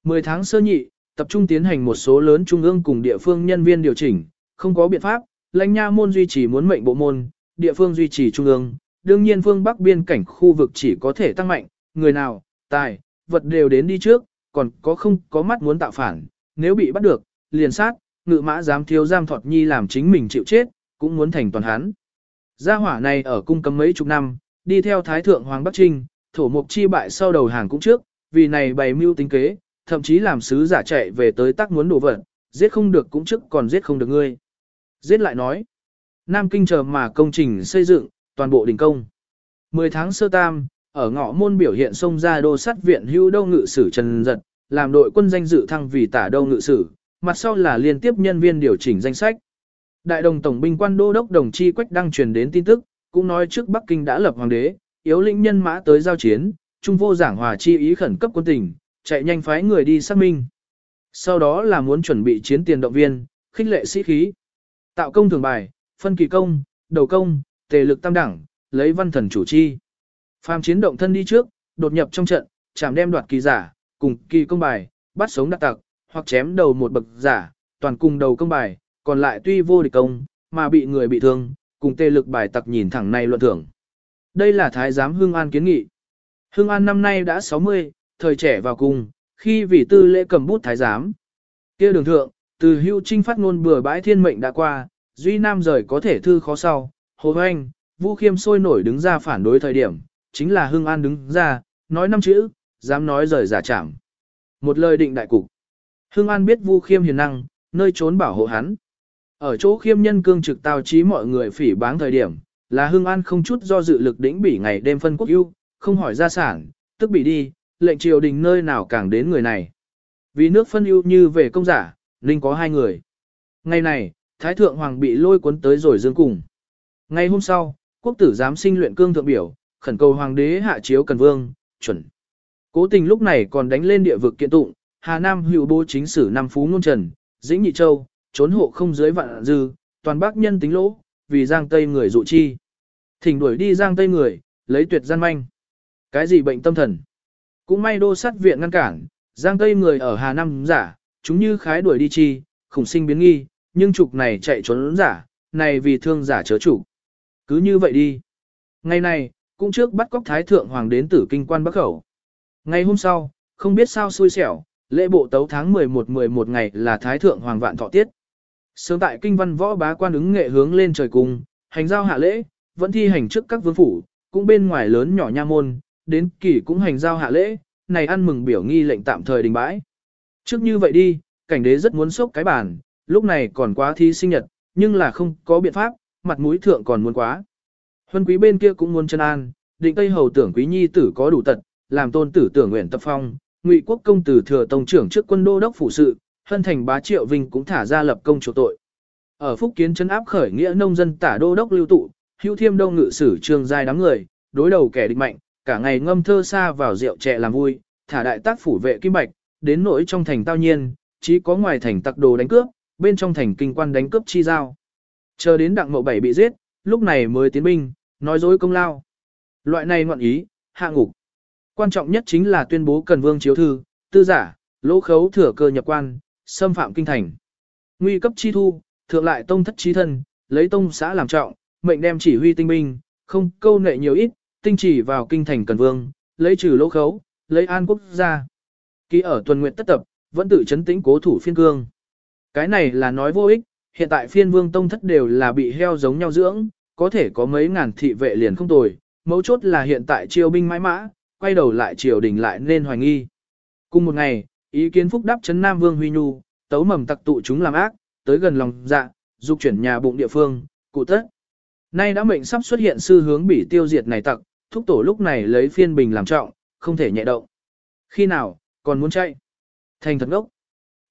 10 tháng sơ nhị, tập trung tiến hành một số lớn trung ương cùng địa phương nhân viên điều chỉnh, không có biện pháp, lãnh nha môn duy trì muốn mệnh bộ môn, địa phương duy trì trung ương, đương nhiên phương Bắc biên cảnh khu vực chỉ có thể tăng mạnh, người nào, tài, vật đều đến đi trước, còn có không có mắt muốn tạo phản, nếu bị bắt được, liền sát, ngự mã dám thiếu giam thọt nhi làm chính mình chịu chết, cũng muốn thành toàn hắn. Gia hỏa này ở cung cấm mấy chục năm, đi theo Thái Thượng Hoàng Bắc Trinh, thổ mục chi bại sau đầu hàng cũng trước, vì này bày mưu tính kế, thậm chí làm sứ giả chạy về tới tác muốn đổ vật, giết không được cũng trước còn giết không được ngươi. Giết lại nói, Nam Kinh chờ mà công trình xây dựng, toàn bộ đình công. 10 tháng sơ tam, ở ngõ môn biểu hiện xông ra đô sát viện hưu đô ngự sử Trần Giật, làm đội quân danh dự thăng vì tả đô ngự sử, mặt sau là liên tiếp nhân viên điều chỉnh danh sách. Đại đồng tổng binh quan đô đốc đồng chi quách đăng truyền đến tin tức, cũng nói trước Bắc Kinh đã lập hoàng đế, yếu lĩnh nhân mã tới giao chiến, trung vô giảng hòa chi ý khẩn cấp quân tình, chạy nhanh phái người đi xác minh. Sau đó là muốn chuẩn bị chiến tiền động viên, khích lệ sĩ khí. Tạo công thường bài, phân kỳ công, đầu công, tề lực tam đẳng, lấy văn thần chủ chi. Phàm chiến động thân đi trước, đột nhập trong trận, chạm đem đoạt kỳ giả, cùng kỳ công bài, bắt sống đặc tặc, hoặc chém đầu một bậc giả, toàn cùng đầu công bài, còn lại tuy vô địch công, mà bị người bị thương, cùng tê lực bài tặc nhìn thẳng này luận thưởng. Đây là Thái giám Hương An kiến nghị. Hương An năm nay đã 60, thời trẻ vào cùng, khi vì tư lễ cầm bút Thái giám. kia đường thượng, từ hưu trinh phát ngôn bừa bãi thiên mệnh đã qua, Duy Nam rời có thể thư khó sau, Hồ Hoanh, Vũ Khiêm sôi nổi đứng ra phản đối thời điểm, chính là Hương An đứng ra, nói năm chữ, dám nói rời giả chạm. Một lời định đại cục. Hương An biết Vu Khiêm hiền năng, nơi trốn bảo hộ hắn. Ở chỗ khiêm nhân cương trực tao trí mọi người phỉ báng thời điểm, là Hương An không chút do dự lực đỉnh bỉ ngày đêm phân quốc ưu, không hỏi gia sản, tức bị đi, lệnh triều đình nơi nào càng đến người này. Vì nước phân ưu như về công giả, Ninh có hai người. Ngày này, Thái Thượng Hoàng bị lôi cuốn tới rồi dương cùng. Ngày hôm sau, quốc tử giám sinh luyện cương thượng biểu, khẩn cầu Hoàng đế hạ chiếu cần vương, chuẩn. Cố tình lúc này còn đánh lên địa vực kiện tụng, Hà Nam hữu bố chính sử năm phú ngôn trần, dĩnh nhị châu, trốn hộ không dưới vạn dư, toàn bác nhân tính lỗ, vì giang tây người dụ chi. Thỉnh đuổi đi giang tây người, lấy tuyệt gian manh. Cái gì bệnh tâm thần? Cũng may đô sát viện ngăn cản, giang tây người ở Hà Nam giả, chúng như khái đuổi đi chi, khủng sinh biến nghi, nhưng trục này chạy trốn giả, này vì thương giả chớ chủ. Cứ như vậy đi. Ngày này, cũng trước bắt cóc thái thượng hoàng đến tử kinh quan bắc khẩu. Ngày hôm sau, không biết sao xui xẻo, lễ bộ tấu tháng 11-11 ngày là thái thượng hoàng vạn thọ tiết. Sớm tại kinh văn võ bá quan ứng nghệ hướng lên trời cùng, hành giao hạ lễ, vẫn thi hành trước các vương phủ, cũng bên ngoài lớn nhỏ nha môn, đến kỳ cũng hành giao hạ lễ, này ăn mừng biểu nghi lệnh tạm thời đình bãi. Trước như vậy đi, cảnh đế rất muốn sốc cái bàn, lúc này còn quá thi sinh nhật, nhưng là không có biện pháp, mặt mũi thượng còn muốn quá. Huân quý bên kia cũng muốn chân an, định Tây Hầu tưởng quý nhi tử có đủ tật, làm tôn tử tưởng nguyện tập phong, ngụy quốc công tử thừa tổng trưởng trước quân đô đốc phủ sự, hân thành bá triệu vinh cũng thả ra lập công chủ tội. Ở Phúc Kiến chân áp khởi nghĩa nông dân tả đô đốc lưu tụ, hữu thiêm đông ngự sử trường giai đám người, đối đầu kẻ địch mạnh, cả ngày ngâm thơ xa vào rượu trẻ làm vui, thả đại tác phủ vệ kim bạch, đến nỗi trong thành tao nhiên, chỉ có ngoài thành tặc đồ đánh cướp, bên trong thành kinh quan đánh cướp chi giao. Chờ đến đặng mậu bảy bị giết, lúc này mới tiến binh, nói dối công lao. Loại này ngoạn ý, hạ ngục. Quan trọng nhất chính là tuyên bố cần vương chiếu thư, tư giả, lỗ khấu thừa cơ nhập quan, xâm phạm kinh thành. Nguy cấp chi thu, thượng lại tông thất trí thân, lấy tông xã làm trọng, mệnh đem chỉ huy tinh binh, không câu nệ nhiều ít, tinh chỉ vào kinh thành cần vương, lấy trừ lỗ khấu, lấy an quốc gia. Ký ở tuần nguyện tất tập, vẫn tự chấn tĩnh cố thủ phiên cương. Cái này là nói vô ích, hiện tại phiên vương tông thất đều là bị heo giống nhau dưỡng, có thể có mấy ngàn thị vệ liền không tồi, mấu chốt là hiện tại chiêu binh mãi mã, quay đầu lại triều đình lại nên hoài nghi. Cùng một ngày, ý kiến phúc đáp chấn Nam Vương Huy Nhu, tấu mầm tặc tụ chúng làm ác, tới gần lòng dạ, dục chuyển nhà bụng địa phương, cụ tất. Nay đã mệnh sắp xuất hiện sư hướng bị tiêu diệt này tặc, thúc tổ lúc này lấy phiên bình làm trọng, không thể nhẹ động. Khi nào, còn muốn chạy? Thành thật ngốc.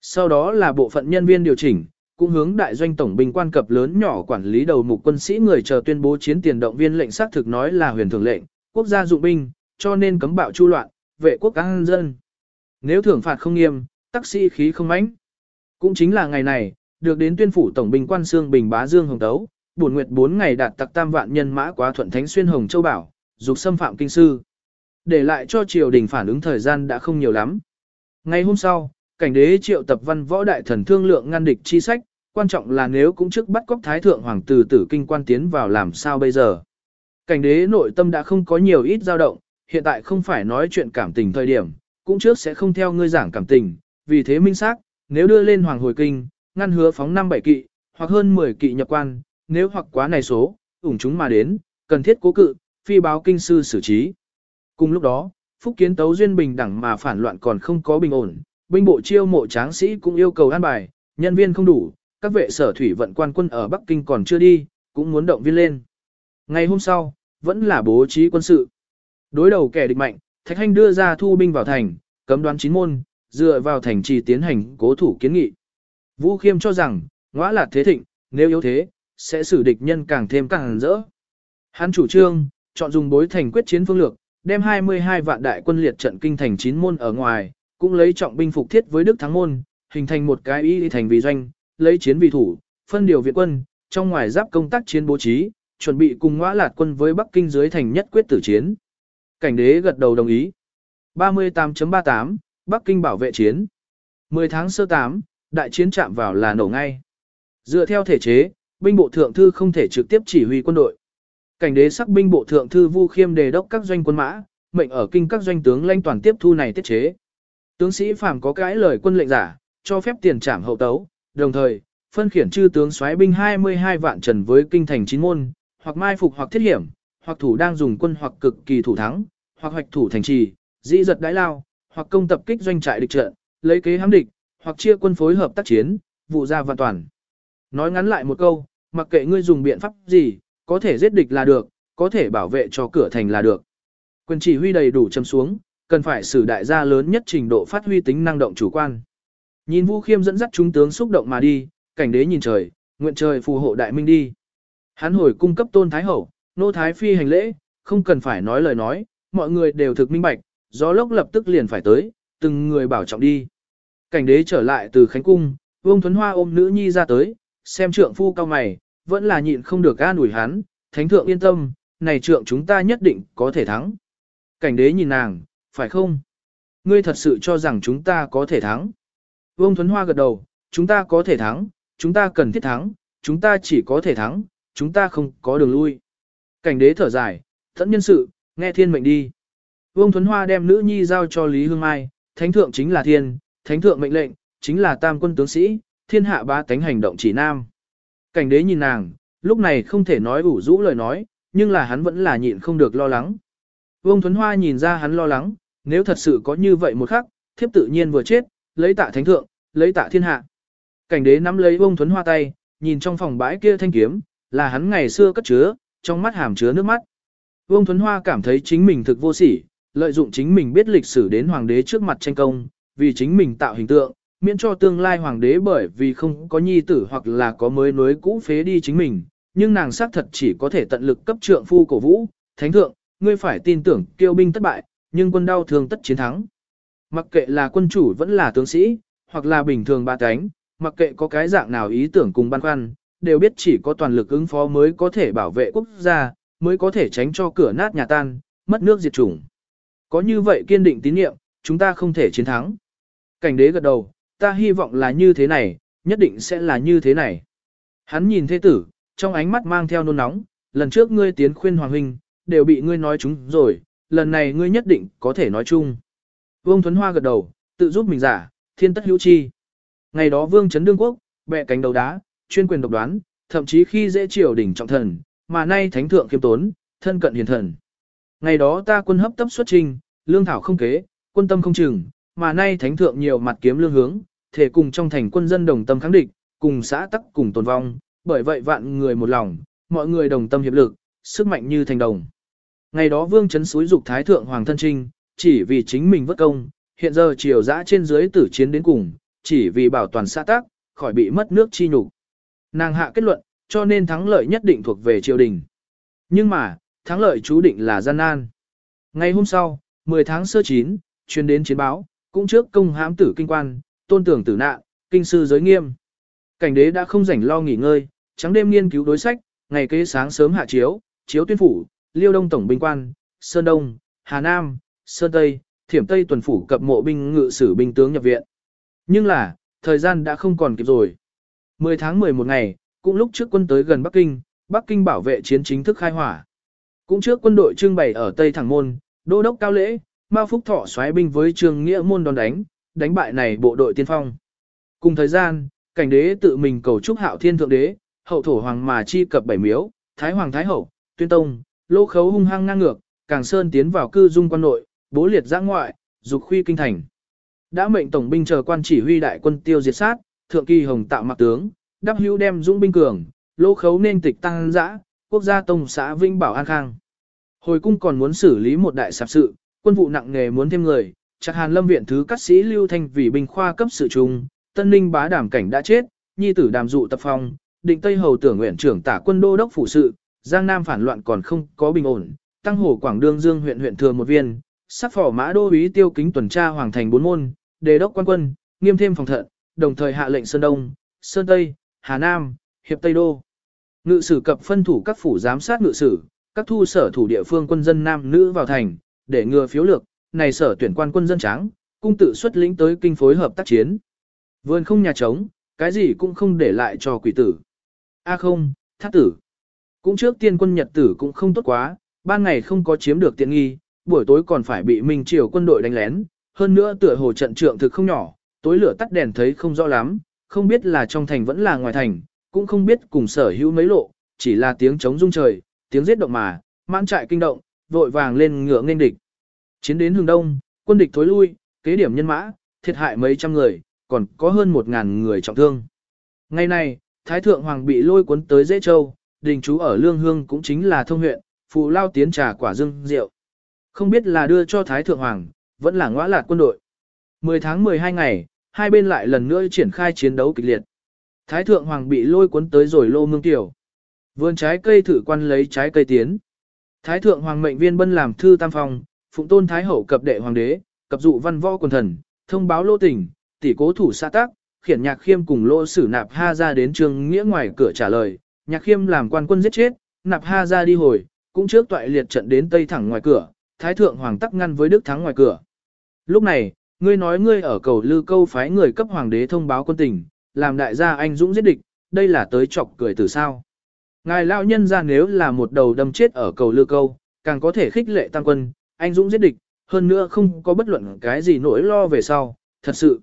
Sau đó là bộ phận nhân viên điều chỉnh, cũng hướng đại doanh tổng binh quan cập lớn nhỏ quản lý đầu mục quân sĩ người chờ tuyên bố chiến tiền động viên lệnh xác thực nói là huyền thường lệnh, quốc gia dụng binh, cho nên cấm bạo chu loạn, vệ quốc an dân. Nếu thưởng phạt không nghiêm, tắc sĩ khí không mãnh. Cũng chính là ngày này, được đến tuyên phủ tổng binh quan xương bình bá dương hồng tấu, buồn nguyệt 4 ngày đạt tặc tam vạn nhân mã quá thuận thánh xuyên hồng châu bảo, dục xâm phạm kinh sư. Để lại cho triều đình phản ứng thời gian đã không nhiều lắm. Ngày hôm sau, cảnh đế triệu tập văn võ đại thần thương lượng ngăn địch chi sách, quan trọng là nếu cũng trước bắt cóc thái thượng hoàng tử tử kinh quan tiến vào làm sao bây giờ. Cảnh đế nội tâm đã không có nhiều ít dao động, hiện tại không phải nói chuyện cảm tình thời điểm, cũng trước sẽ không theo ngươi giảng cảm tình, vì thế minh xác, nếu đưa lên hoàng hồi kinh, ngăn hứa phóng năm bảy kỵ, hoặc hơn 10 kỵ nhập quan, nếu hoặc quá này số, ủng chúng mà đến, cần thiết cố cự, phi báo kinh sư xử trí. Cùng lúc đó, phúc kiến tấu duyên bình đẳng mà phản loạn còn không có bình ổn, binh bộ chiêu mộ tráng sĩ cũng yêu cầu an bài, nhân viên không đủ, các vệ sở thủy vận quan quân ở Bắc Kinh còn chưa đi, cũng muốn động viên lên. Ngày hôm sau, vẫn là bố trí quân sự. Đối đầu kẻ địch mạnh, Thạch Hành đưa ra thu binh vào thành, cấm đoán chín môn, dựa vào thành trì tiến hành cố thủ kiến nghị. Vũ Khiêm cho rằng, ngõa là thế thịnh, nếu yếu thế, sẽ xử địch nhân càng thêm càng rỡ. Hắn chủ trương, chọn dùng bối thành quyết chiến phương lược, đem 22 vạn đại quân liệt trận kinh thành chín môn ở ngoài, cũng lấy trọng binh phục thiết với Đức Thắng Môn, hình thành một cái y thành vì doanh, lấy chiến vì thủ, phân điều viện quân, trong ngoài giáp công tác chiến bố trí, chuẩn bị cùng ngõa lạt quân với Bắc Kinh dưới thành nhất quyết tử chiến. Cảnh đế gật đầu đồng ý. 38.38, Bắc Kinh bảo vệ chiến. 10 tháng sơ 8, đại chiến chạm vào là nổ ngay. Dựa theo thể chế, binh bộ thượng thư không thể trực tiếp chỉ huy quân đội. Cảnh đế sắc binh bộ thượng thư Vu Khiêm đề đốc các doanh quân mã, mệnh ở kinh các doanh tướng lãnh toàn tiếp thu này tiết chế. Tướng sĩ phàm có cái lời quân lệnh giả, cho phép tiền trảm hậu tấu, đồng thời, phân khiển chư tướng soái binh 22 vạn trần với kinh thành chín môn, hoặc mai phục hoặc thiết hiểm, hoặc thủ đang dùng quân hoặc cực kỳ thủ thắng, hoặc hoạch thủ thành trì, dĩ giật đái lao, hoặc công tập kích doanh trại địch trận, lấy kế hãm địch, hoặc chia quân phối hợp tác chiến, vụ ra vạn toàn. Nói ngắn lại một câu, mặc kệ ngươi dùng biện pháp gì, có thể giết địch là được, có thể bảo vệ cho cửa thành là được. Quyền chỉ huy đầy đủ châm xuống, cần phải xử đại gia lớn nhất trình độ phát huy tính năng động chủ quan. Nhìn Vu Khiêm dẫn dắt chúng tướng xúc động mà đi, cảnh đế nhìn trời, nguyện trời phù hộ đại minh đi. Hắn hồi cung cấp tôn thái hậu, nô thái phi hành lễ, không cần phải nói lời nói, mọi người đều thực minh bạch, gió lốc lập tức liền phải tới, từng người bảo trọng đi. Cảnh đế trở lại từ Khánh Cung, Vương Thuấn Hoa ôm nữ nhi ra tới, xem trượng phu cao mày, vẫn là nhịn không được an ủi hắn, thánh thượng yên tâm, này trượng chúng ta nhất định có thể thắng. Cảnh đế nhìn nàng, phải không? Ngươi thật sự cho rằng chúng ta có thể thắng. Vương Thuấn Hoa gật đầu, chúng ta có thể thắng, chúng ta cần thiết thắng, chúng ta chỉ có thể thắng, chúng ta không có đường lui. Cảnh đế thở dài, thẫn nhân sự, nghe thiên mệnh đi. Vương Thuấn Hoa đem nữ nhi giao cho Lý Hương Mai, thánh thượng chính là thiên, thánh thượng mệnh lệnh, chính là tam quân tướng sĩ, thiên hạ ba tánh hành động chỉ nam. Cảnh đế nhìn nàng, lúc này không thể nói ủ rũ lời nói, nhưng là hắn vẫn là nhịn không được lo lắng. Vương Thuấn Hoa nhìn ra hắn lo lắng, nếu thật sự có như vậy một khắc, thiếp tự nhiên vừa chết, lấy tạ thánh thượng, lấy tạ thiên hạ. Cảnh đế nắm lấy Vương Thuấn Hoa tay, nhìn trong phòng bãi kia thanh kiếm, là hắn ngày xưa cất chứa, trong mắt hàm chứa nước mắt. Vương Thuấn Hoa cảm thấy chính mình thực vô sỉ, lợi dụng chính mình biết lịch sử đến hoàng đế trước mặt tranh công, vì chính mình tạo hình tượng, miễn cho tương lai hoàng đế bởi vì không có nhi tử hoặc là có mới nối cũ phế đi chính mình, nhưng nàng xác thật chỉ có thể tận lực cấp trượng phu cổ vũ, thánh thượng, ngươi phải tin tưởng kiêu binh thất bại, nhưng quân đau thường tất chiến thắng. Mặc kệ là quân chủ vẫn là tướng sĩ, hoặc là bình thường ba cánh, mặc kệ có cái dạng nào ý tưởng cùng băn khoăn, đều biết chỉ có toàn lực ứng phó mới có thể bảo vệ quốc gia, mới có thể tránh cho cửa nát nhà tan, mất nước diệt chủng. Có như vậy kiên định tín nhiệm, chúng ta không thể chiến thắng. Cảnh đế gật đầu, ta hy vọng là như thế này, nhất định sẽ là như thế này. Hắn nhìn thế tử, trong ánh mắt mang theo nôn nóng, lần trước ngươi tiến khuyên Hoàng Huynh, đều bị ngươi nói chúng rồi, lần này ngươi nhất định có thể nói chung. Vương Thuấn Hoa gật đầu, tự giúp mình giả, thiên tất hữu chi. Ngày đó Vương Trấn Đương Quốc, bẹ cánh đầu đá, chuyên quyền độc đoán, thậm chí khi dễ triều đỉnh trọng thần, mà nay thánh thượng kiêm tốn, thân cận hiền thần. Ngày đó ta quân hấp tấp xuất trình, lương thảo không kế, quân tâm không chừng, mà nay thánh thượng nhiều mặt kiếm lương hướng, thể cùng trong thành quân dân đồng tâm kháng địch, cùng xã tắc cùng tồn vong, bởi vậy vạn người một lòng, mọi người đồng tâm hiệp lực, sức mạnh như thành đồng. Ngày đó vương chấn suối dục thái thượng hoàng thân trinh, chỉ vì chính mình vất công, hiện giờ triều dã trên dưới tử chiến đến cùng, chỉ vì bảo toàn xã tắc, khỏi bị mất nước chi nhục. Nàng hạ kết luận, cho nên thắng lợi nhất định thuộc về triều đình. Nhưng mà, thắng lợi chú định là gian nan. Ngày hôm sau, 10 tháng sơ chín, chuyên đến chiến báo, cũng trước công hãm tử kinh quan, tôn tưởng tử nạn, kinh sư giới nghiêm. Cảnh đế đã không rảnh lo nghỉ ngơi, trắng đêm nghiên cứu đối sách, ngày kế sáng sớm hạ chiếu, chiếu tuyên phủ, liêu đông tổng binh quan, sơn đông, hà nam, sơn tây, thiểm tây tuần phủ cập mộ binh ngự sử binh tướng nhập viện. Nhưng là, thời gian đã không còn kịp rồi. 10 tháng 11 ngày, cũng lúc trước quân tới gần Bắc Kinh, Bắc Kinh bảo vệ chiến chính thức khai hỏa. Cũng trước quân đội trưng bày ở Tây Thẳng Môn, Đô đốc Cao Lễ, Mao Phúc Thọ xoáy binh với Trương Nghĩa Môn đòn đánh, đánh bại này bộ đội tiên phong. Cùng thời gian, cảnh đế tự mình cầu chúc hạo thiên thượng đế, hậu thổ hoàng mà chi cập bảy miếu, thái hoàng thái hậu, tuyên tông, lô khấu hung hăng ngang ngược, càng sơn tiến vào cư dung quan nội, bố liệt giã ngoại, dục khuy kinh thành. Đã mệnh tổng binh chờ quan chỉ huy đại quân tiêu diệt sát, thượng kỳ hồng tạo mặc tướng, đắp hữu đem dũng binh cường, lô khấu nên tịch tăng dã, quốc gia tông xã vinh bảo an khang. Hồi cung còn muốn xử lý một đại sạp sự, quân vụ nặng nghề muốn thêm người, chặt hàn lâm viện thứ cắt sĩ lưu thanh vì binh khoa cấp sự trung, tân ninh bá đảm cảnh đã chết, nhi tử đàm dụ tập phong, định tây hầu tưởng nguyện trưởng tả quân đô đốc phủ sự, giang nam phản loạn còn không có bình ổn, tăng hồ quảng đương dương huyện huyện thừa một viên, sắc phỏ mã đô úy tiêu kính tuần tra hoàng thành bốn môn, đề đốc quan quân, nghiêm thêm phòng thận, đồng thời hạ lệnh Sơn Đông, Sơn Tây, Hà Nam, Hiệp Tây Đô. Ngự sử cập phân thủ các phủ giám sát ngự sử, các thu sở thủ địa phương quân dân nam nữ vào thành, để ngừa phiếu lược, này sở tuyển quan quân dân tráng, cung tự xuất lĩnh tới kinh phối hợp tác chiến. Vườn không nhà trống, cái gì cũng không để lại cho quỷ tử. A không, thác tử. Cũng trước tiên quân nhật tử cũng không tốt quá, ban ngày không có chiếm được tiện nghi, buổi tối còn phải bị Minh Triều quân đội đánh lén, hơn nữa tựa hồ trận trượng thực không nhỏ, tối lửa tắt đèn thấy không rõ lắm, không biết là trong thành vẫn là ngoài thành, cũng không biết cùng sở hữu mấy lộ, chỉ là tiếng chống rung trời, tiếng giết động mà, mãn trại kinh động, vội vàng lên ngựa nghênh địch. Chiến đến hướng đông, quân địch thối lui, kế điểm nhân mã, thiệt hại mấy trăm người, còn có hơn một ngàn người trọng thương. Ngày nay, Thái Thượng Hoàng bị lôi cuốn tới Dễ Châu, đình chú ở Lương Hương cũng chính là thông huyện, phụ lao tiến trà quả dương rượu. Không biết là đưa cho Thái Thượng Hoàng, vẫn là ngõa lạc quân đội. 10 tháng 12 ngày, hai bên lại lần nữa triển khai chiến đấu kịch liệt. Thái Thượng Hoàng bị lôi cuốn tới rồi lô mương tiểu. Vườn trái cây thử quan lấy trái cây tiến. Thái Thượng Hoàng mệnh viên bân làm thư tam phong, phụng tôn Thái Hậu cập đệ Hoàng đế, cập dụ văn võ quần thần, thông báo lô tỉnh, tỷ cố thủ xã tác, khiển nhạc khiêm cùng lô sử nạp ha ra đến trường nghĩa ngoài cửa trả lời, nhạc khiêm làm quan quân giết chết, nạp ha ra đi hồi, cũng trước toại liệt trận đến tây thẳng ngoài cửa, thái thượng hoàng tắc ngăn với đức thắng ngoài cửa. Lúc này, ngươi nói ngươi ở cầu lư câu phái người cấp hoàng đế thông báo quân tình, làm đại gia anh dũng giết địch, đây là tới chọc cười từ sao. Ngài lão nhân ra nếu là một đầu đâm chết ở cầu lư câu, càng có thể khích lệ tăng quân, anh dũng giết địch, hơn nữa không có bất luận cái gì nỗi lo về sau, thật sự.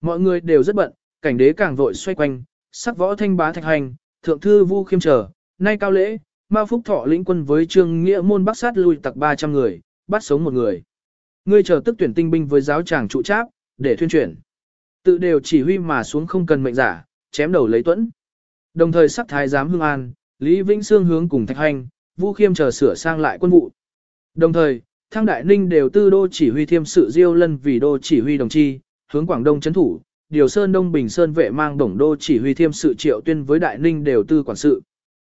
Mọi người đều rất bận, cảnh đế càng vội xoay quanh, sắc võ thanh bá thạch hành, thượng thư vu khiêm trở, nay cao lễ, ma phúc thọ lĩnh quân với trương nghĩa môn bắc sát lui tặc 300 người, bắt sống một người. Ngươi chờ tức tuyển tinh binh với giáo tràng trụ tráp, để thuyên chuyển. Tự đều chỉ huy mà xuống không cần mệnh giả, chém đầu lấy tuẫn. Đồng thời sắc thái giám hương an, Lý Vĩnh Sương hướng cùng thạch hành, vu khiêm chờ sửa sang lại quân vụ. Đồng thời, Thăng Đại Ninh đều tư đô chỉ huy thiêm sự diêu lân vì đô chỉ huy đồng chi, hướng Quảng Đông chấn thủ, điều Sơn Đông Bình Sơn vệ mang đồng đô chỉ huy thiêm sự triệu tuyên với Đại Ninh đều tư quản sự.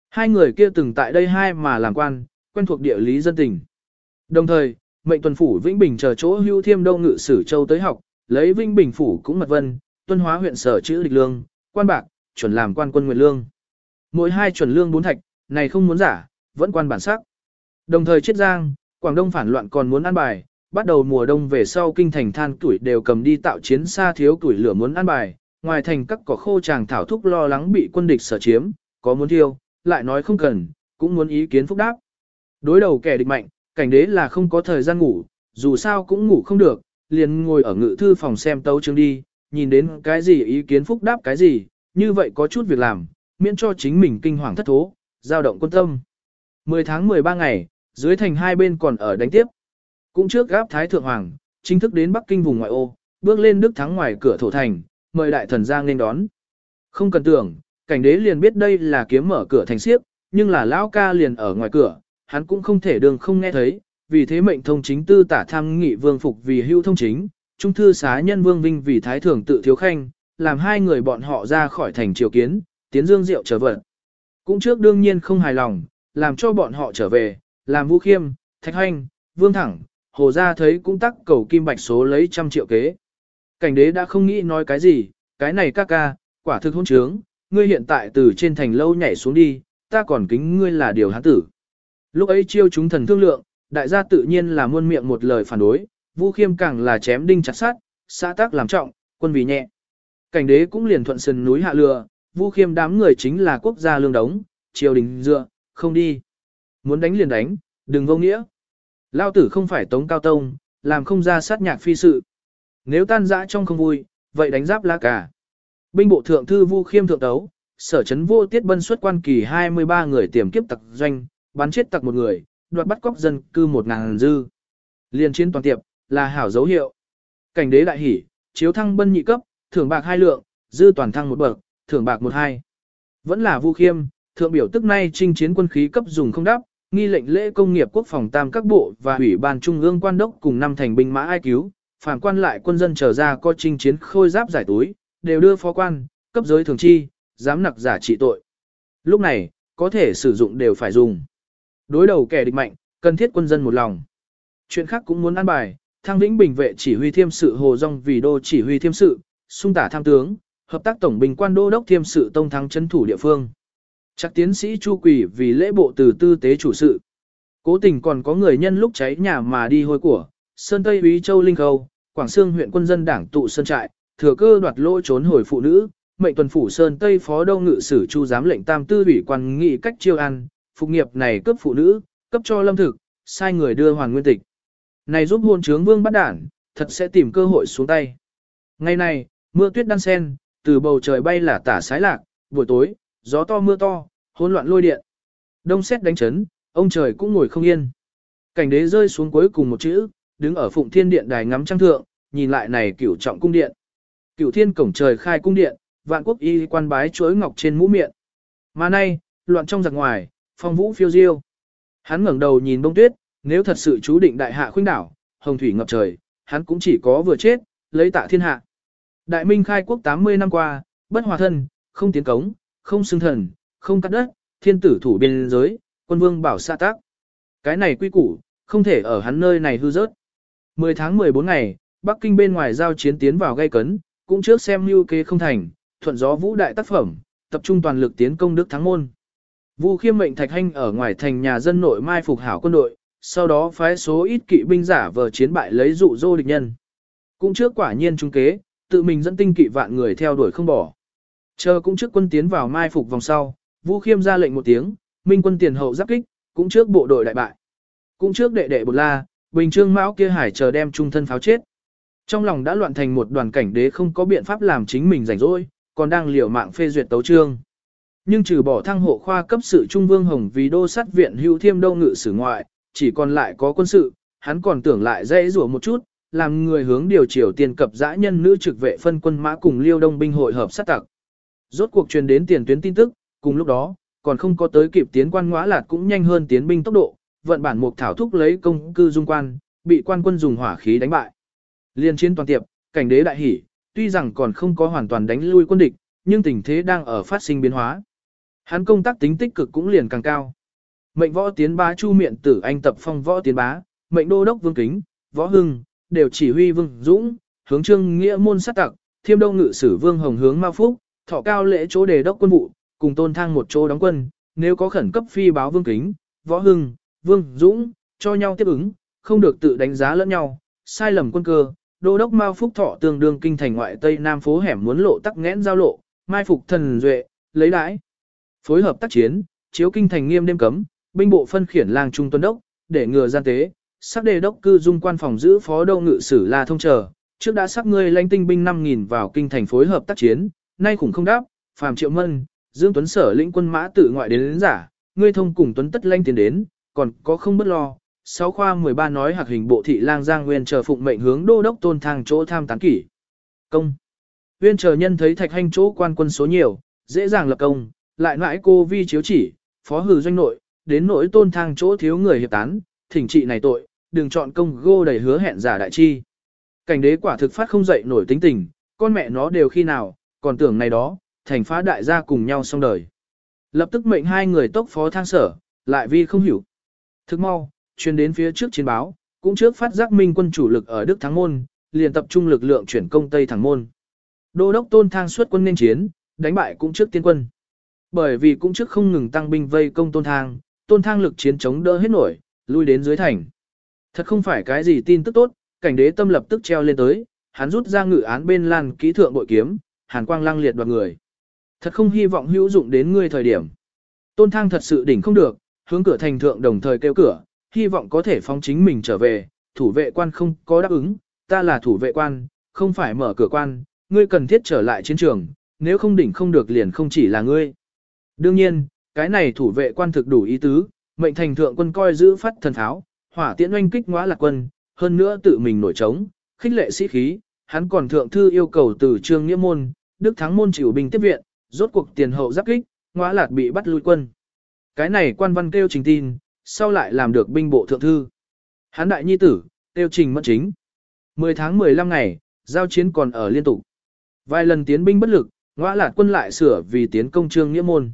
Hai người kia từng tại đây hai mà làm quan, quen thuộc địa lý dân tình. Đồng thời, mệnh tuần phủ Vĩnh Bình chờ chỗ hưu thiêm đông ngự sử châu tới học, lấy Vĩnh Bình phủ cũng mật vân, tuân hóa huyện sở chữ địch lương, quan bạc, chuẩn làm quan quân nguyện lương. Mỗi hai chuẩn lương bốn thạch, này không muốn giả, vẫn quan bản sắc. Đồng thời chiết giang, Quảng Đông phản loạn còn muốn ăn bài, bắt đầu mùa đông về sau kinh thành than tuổi đều cầm đi tạo chiến xa thiếu tuổi lửa muốn ăn bài, ngoài thành các cỏ khô chàng thảo thúc lo lắng bị quân địch sở chiếm, có muốn thiêu, lại nói không cần, cũng muốn ý kiến phúc đáp. Đối đầu kẻ địch mạnh, cảnh đế là không có thời gian ngủ, dù sao cũng ngủ không được, liền ngồi ở ngự thư phòng xem tấu chương đi, nhìn đến cái gì ý kiến phúc đáp cái gì, như vậy có chút việc làm, miễn cho chính mình kinh hoàng thất thố, dao động quân tâm. 10 tháng 13 ngày, dưới thành hai bên còn ở đánh tiếp. Cũng trước gáp Thái Thượng Hoàng, chính thức đến Bắc Kinh vùng ngoại ô, bước lên Đức Thắng ngoài cửa thổ thành, mời đại thần Giang nên đón. Không cần tưởng, cảnh đế liền biết đây là kiếm mở cửa thành siếp, nhưng là lão ca liền ở ngoài cửa, hắn cũng không thể đường không nghe thấy, vì thế mệnh thông chính tư tả tham nghị vương phục vì hưu thông chính, trung thư xá nhân vương vinh vì thái thượng tự thiếu khanh, làm hai người bọn họ ra khỏi thành triều kiến, tiến dương diệu trở vận. Cũng trước đương nhiên không hài lòng, làm cho bọn họ trở về, làm vũ khiêm, thạch hoanh, vương thẳng, hồ ra thấy cũng tắc cầu kim bạch số lấy trăm triệu kế. Cảnh đế đã không nghĩ nói cái gì, cái này ca ca, quả thực hôn trướng, ngươi hiện tại từ trên thành lâu nhảy xuống đi, ta còn kính ngươi là điều hán tử. Lúc ấy chiêu chúng thần thương lượng, đại gia tự nhiên là muôn miệng một lời phản đối, Vu Khiêm càng là chém đinh chặt sát, xã tác làm trọng, quân vì nhẹ. Cảnh đế cũng liền thuận sườn núi hạ lừa, Vu Khiêm đám người chính là quốc gia lương đống, triều đình dựa, không đi. Muốn đánh liền đánh, đừng vô nghĩa. Lao tử không phải tống cao tông, làm không ra sát nhạc phi sự. Nếu tan dã trong không vui, vậy đánh giáp lá cả. Binh bộ thượng thư Vu Khiêm thượng tấu, sở chấn vô tiết bân xuất quan kỳ 23 người tiềm kiếp tặc doanh, bắn chết tặc một người, đoạt bắt cóc dân cư một ngàn dư. Liên chiến toàn tiệp, là hảo dấu hiệu. Cảnh đế đại hỉ, chiếu thăng bân nhị cấp, thưởng bạc hai lượng, dư toàn thăng một bậc, thưởng bạc một hai. Vẫn là Vu Khiêm, thượng biểu tức nay chinh chiến quân khí cấp dùng không đáp, nghi lệnh lễ công nghiệp quốc phòng tam các bộ và ủy ban trung ương quan đốc cùng năm thành binh mã ai cứu, phản quan lại quân dân trở ra có chinh chiến khôi giáp giải túi, đều đưa phó quan, cấp giới thường chi, dám nặc giả trị tội. Lúc này, có thể sử dụng đều phải dùng. Đối đầu kẻ địch mạnh, cần thiết quân dân một lòng. Chuyện khác cũng muốn ăn bài, thăng vĩnh bình vệ chỉ huy thiêm sự hồ dòng vì đô chỉ huy thiêm sự, sung tả tham tướng, hợp tác tổng bình quan đô đốc thiêm sự tông thắng chấn thủ địa phương. Chắc tiến sĩ Chu Quỷ vì lễ bộ từ tư tế chủ sự. Cố tình còn có người nhân lúc cháy nhà mà đi hôi của, Sơn Tây Úy Châu Linh Khâu, Quảng Sương huyện quân dân đảng tụ sơn trại, thừa cơ đoạt lỗ trốn hồi phụ nữ, mệnh tuần phủ Sơn Tây phó đông ngự sử Chu giám lệnh tam tư ủy quan nghị cách chiêu ăn, phục nghiệp này cấp phụ nữ, cấp cho lâm thực, sai người đưa hoàn nguyên tịch. Này giúp hôn trướng vương bắt đản, thật sẽ tìm cơ hội xuống tay. Ngày này, mưa tuyết đan sen, từ bầu trời bay là tả sái lạc, buổi tối, gió to mưa to, hỗn loạn lôi điện. Đông xét đánh chấn, ông trời cũng ngồi không yên. Cảnh đế rơi xuống cuối cùng một chữ, đứng ở phụng thiên điện đài ngắm trăng thượng, nhìn lại này cửu trọng cung điện. Cửu thiên cổng trời khai cung điện, vạn quốc y quan bái chuối ngọc trên mũ miệng. Mà nay, loạn trong giặc ngoài, phong vũ phiêu diêu. Hắn ngẩng đầu nhìn bông tuyết, nếu thật sự chú định đại hạ khuynh đảo, hồng thủy ngập trời, hắn cũng chỉ có vừa chết, lấy tạ thiên hạ. Đại minh khai quốc 80 năm qua, bất hòa thân, không tiến cống, không xưng thần, không cắt đất, thiên tử thủ biên giới, quân vương bảo xa tác. Cái này quy củ, không thể ở hắn nơi này hư rớt. 10 tháng 14 ngày, Bắc Kinh bên ngoài giao chiến tiến vào gây cấn, cũng trước xem lưu kế không thành, thuận gió vũ đại tác phẩm, tập trung toàn lực tiến công Đức Thắng Môn. Vu khiêm mệnh Thạch Hanh ở ngoài thành nhà dân nội mai phục hảo quân đội, sau đó phái số ít kỵ binh giả vờ chiến bại lấy dụ dỗ địch nhân. Cũng trước quả nhiên trung kế, tự mình dẫn tinh kỵ vạn người theo đuổi không bỏ. Chờ cũng trước quân tiến vào mai phục vòng sau, Vu Khiêm ra lệnh một tiếng, minh quân tiền hậu giáp kích, cũng trước bộ đội đại bại. Cũng trước đệ đệ bột la, bình trương mão kia hải chờ đem trung thân pháo chết. Trong lòng đã loạn thành một đoàn cảnh đế không có biện pháp làm chính mình rảnh rỗi, còn đang liều mạng phê duyệt tấu trương. Nhưng trừ bỏ thăng hộ khoa cấp sự trung vương hồng vì đô sát viện hữu thiêm đâu ngự sử ngoại, chỉ còn lại có quân sự, hắn còn tưởng lại dễ rủa một chút, làm người hướng điều triều tiền cập dã nhân nữ trực vệ phân quân mã cùng liêu đông binh hội hợp sát tặc. Rốt cuộc truyền đến tiền tuyến tin tức, cùng lúc đó, còn không có tới kịp tiến quan ngõa lạt cũng nhanh hơn tiến binh tốc độ, vận bản mục thảo thúc lấy công cư dung quan, bị quan quân dùng hỏa khí đánh bại. Liên chiến toàn tiệp, cảnh đế đại hỉ, tuy rằng còn không có hoàn toàn đánh lui quân địch, nhưng tình thế đang ở phát sinh biến hóa. Hắn công tác tính tích cực cũng liền càng cao. Mệnh võ tiến bá chu miệng tử anh tập phong võ tiến bá, mệnh đô đốc vương kính, võ hưng, đều chỉ huy vương dũng, hướng trương nghĩa môn sát tặc, thiêm đông ngự sử vương hồng hướng ma phúc, thọ cao lễ chỗ đề đốc quân vụ, cùng tôn thang một chỗ đóng quân, nếu có khẩn cấp phi báo vương kính, võ hưng, vương dũng, cho nhau tiếp ứng, không được tự đánh giá lẫn nhau, sai lầm quân cơ, đô đốc Mao Phúc Thọ tương đương kinh thành ngoại tây nam phố hẻm muốn lộ tắc nghẽn giao lộ, mai phục thần duệ, lấy đãi. Phối hợp tác chiến, chiếu kinh thành nghiêm đêm cấm, binh bộ phân khiển lang trung tuấn đốc, để ngừa gian tế, sắc đề đốc cư dung quan phòng giữ phó đô ngự sử là thông chờ, trước đã sắc ngươi lãnh tinh binh 5000 vào kinh thành phối hợp tác chiến, nay khủng không đáp, phàm triệu mân, Dương Tuấn sở lĩnh quân mã tự ngoại đến, đến giả, ngươi thông cùng Tuấn tất lanh tiến đến, còn có không bất lo. Sáu khoa 13 nói hạc hình bộ thị lang Giang Nguyên chờ phụng mệnh hướng đô đốc tôn thang chỗ tham tán kỷ. Công. Nguyên chờ nhân thấy thạch hành chỗ quan quân số nhiều, dễ dàng lập công, lại mãi cô vi chiếu chỉ, phó hử doanh nội, đến nỗi tôn thang chỗ thiếu người hiệp tán, thỉnh trị này tội, đừng chọn công gô đầy hứa hẹn giả đại chi. Cảnh đế quả thực phát không dậy nổi tính tình, con mẹ nó đều khi nào, còn tưởng này đó, thành phá đại gia cùng nhau xong đời. Lập tức mệnh hai người tốc phó thang sở, lại vi không hiểu. Thức mau, truyền đến phía trước chiến báo, cũng trước phát giác minh quân chủ lực ở Đức Thắng Môn, liền tập trung lực lượng chuyển công Tây Thắng Môn. Đô đốc tôn thang suốt quân nên chiến, đánh bại cũng trước tiên quân. Bởi vì cũng trước không ngừng tăng binh vây công tôn thang, tôn thang lực chiến chống đỡ hết nổi, lui đến dưới thành. Thật không phải cái gì tin tức tốt, cảnh đế tâm lập tức treo lên tới, hắn rút ra ngự án bên lan kỹ thượng bội kiếm, hàn quang lăng liệt đoạt người. Thật không hy vọng hữu dụng đến ngươi thời điểm. Tôn thang thật sự đỉnh không được, hướng cửa thành thượng đồng thời kêu cửa, hy vọng có thể phóng chính mình trở về, thủ vệ quan không có đáp ứng, ta là thủ vệ quan, không phải mở cửa quan, ngươi cần thiết trở lại chiến trường, nếu không đỉnh không được liền không chỉ là ngươi. Đương nhiên, cái này thủ vệ quan thực đủ ý tứ, mệnh thành thượng quân coi giữ phát thần tháo, hỏa tiễn oanh kích ngõa lạc quân, hơn nữa tự mình nổi trống, khích lệ sĩ khí, hắn còn thượng thư yêu cầu từ trương nghĩa môn, đức thắng môn chịu binh tiếp viện, rốt cuộc tiền hậu giáp kích, ngõa lạc bị bắt lui quân. Cái này quan văn kêu trình tin, sau lại làm được binh bộ thượng thư. Hắn đại nhi tử, tiêu trình mất chính. 10 tháng 15 ngày, giao chiến còn ở liên tục. Vài lần tiến binh bất lực, ngõa lạt quân lại sửa vì tiến công trương nghĩa môn.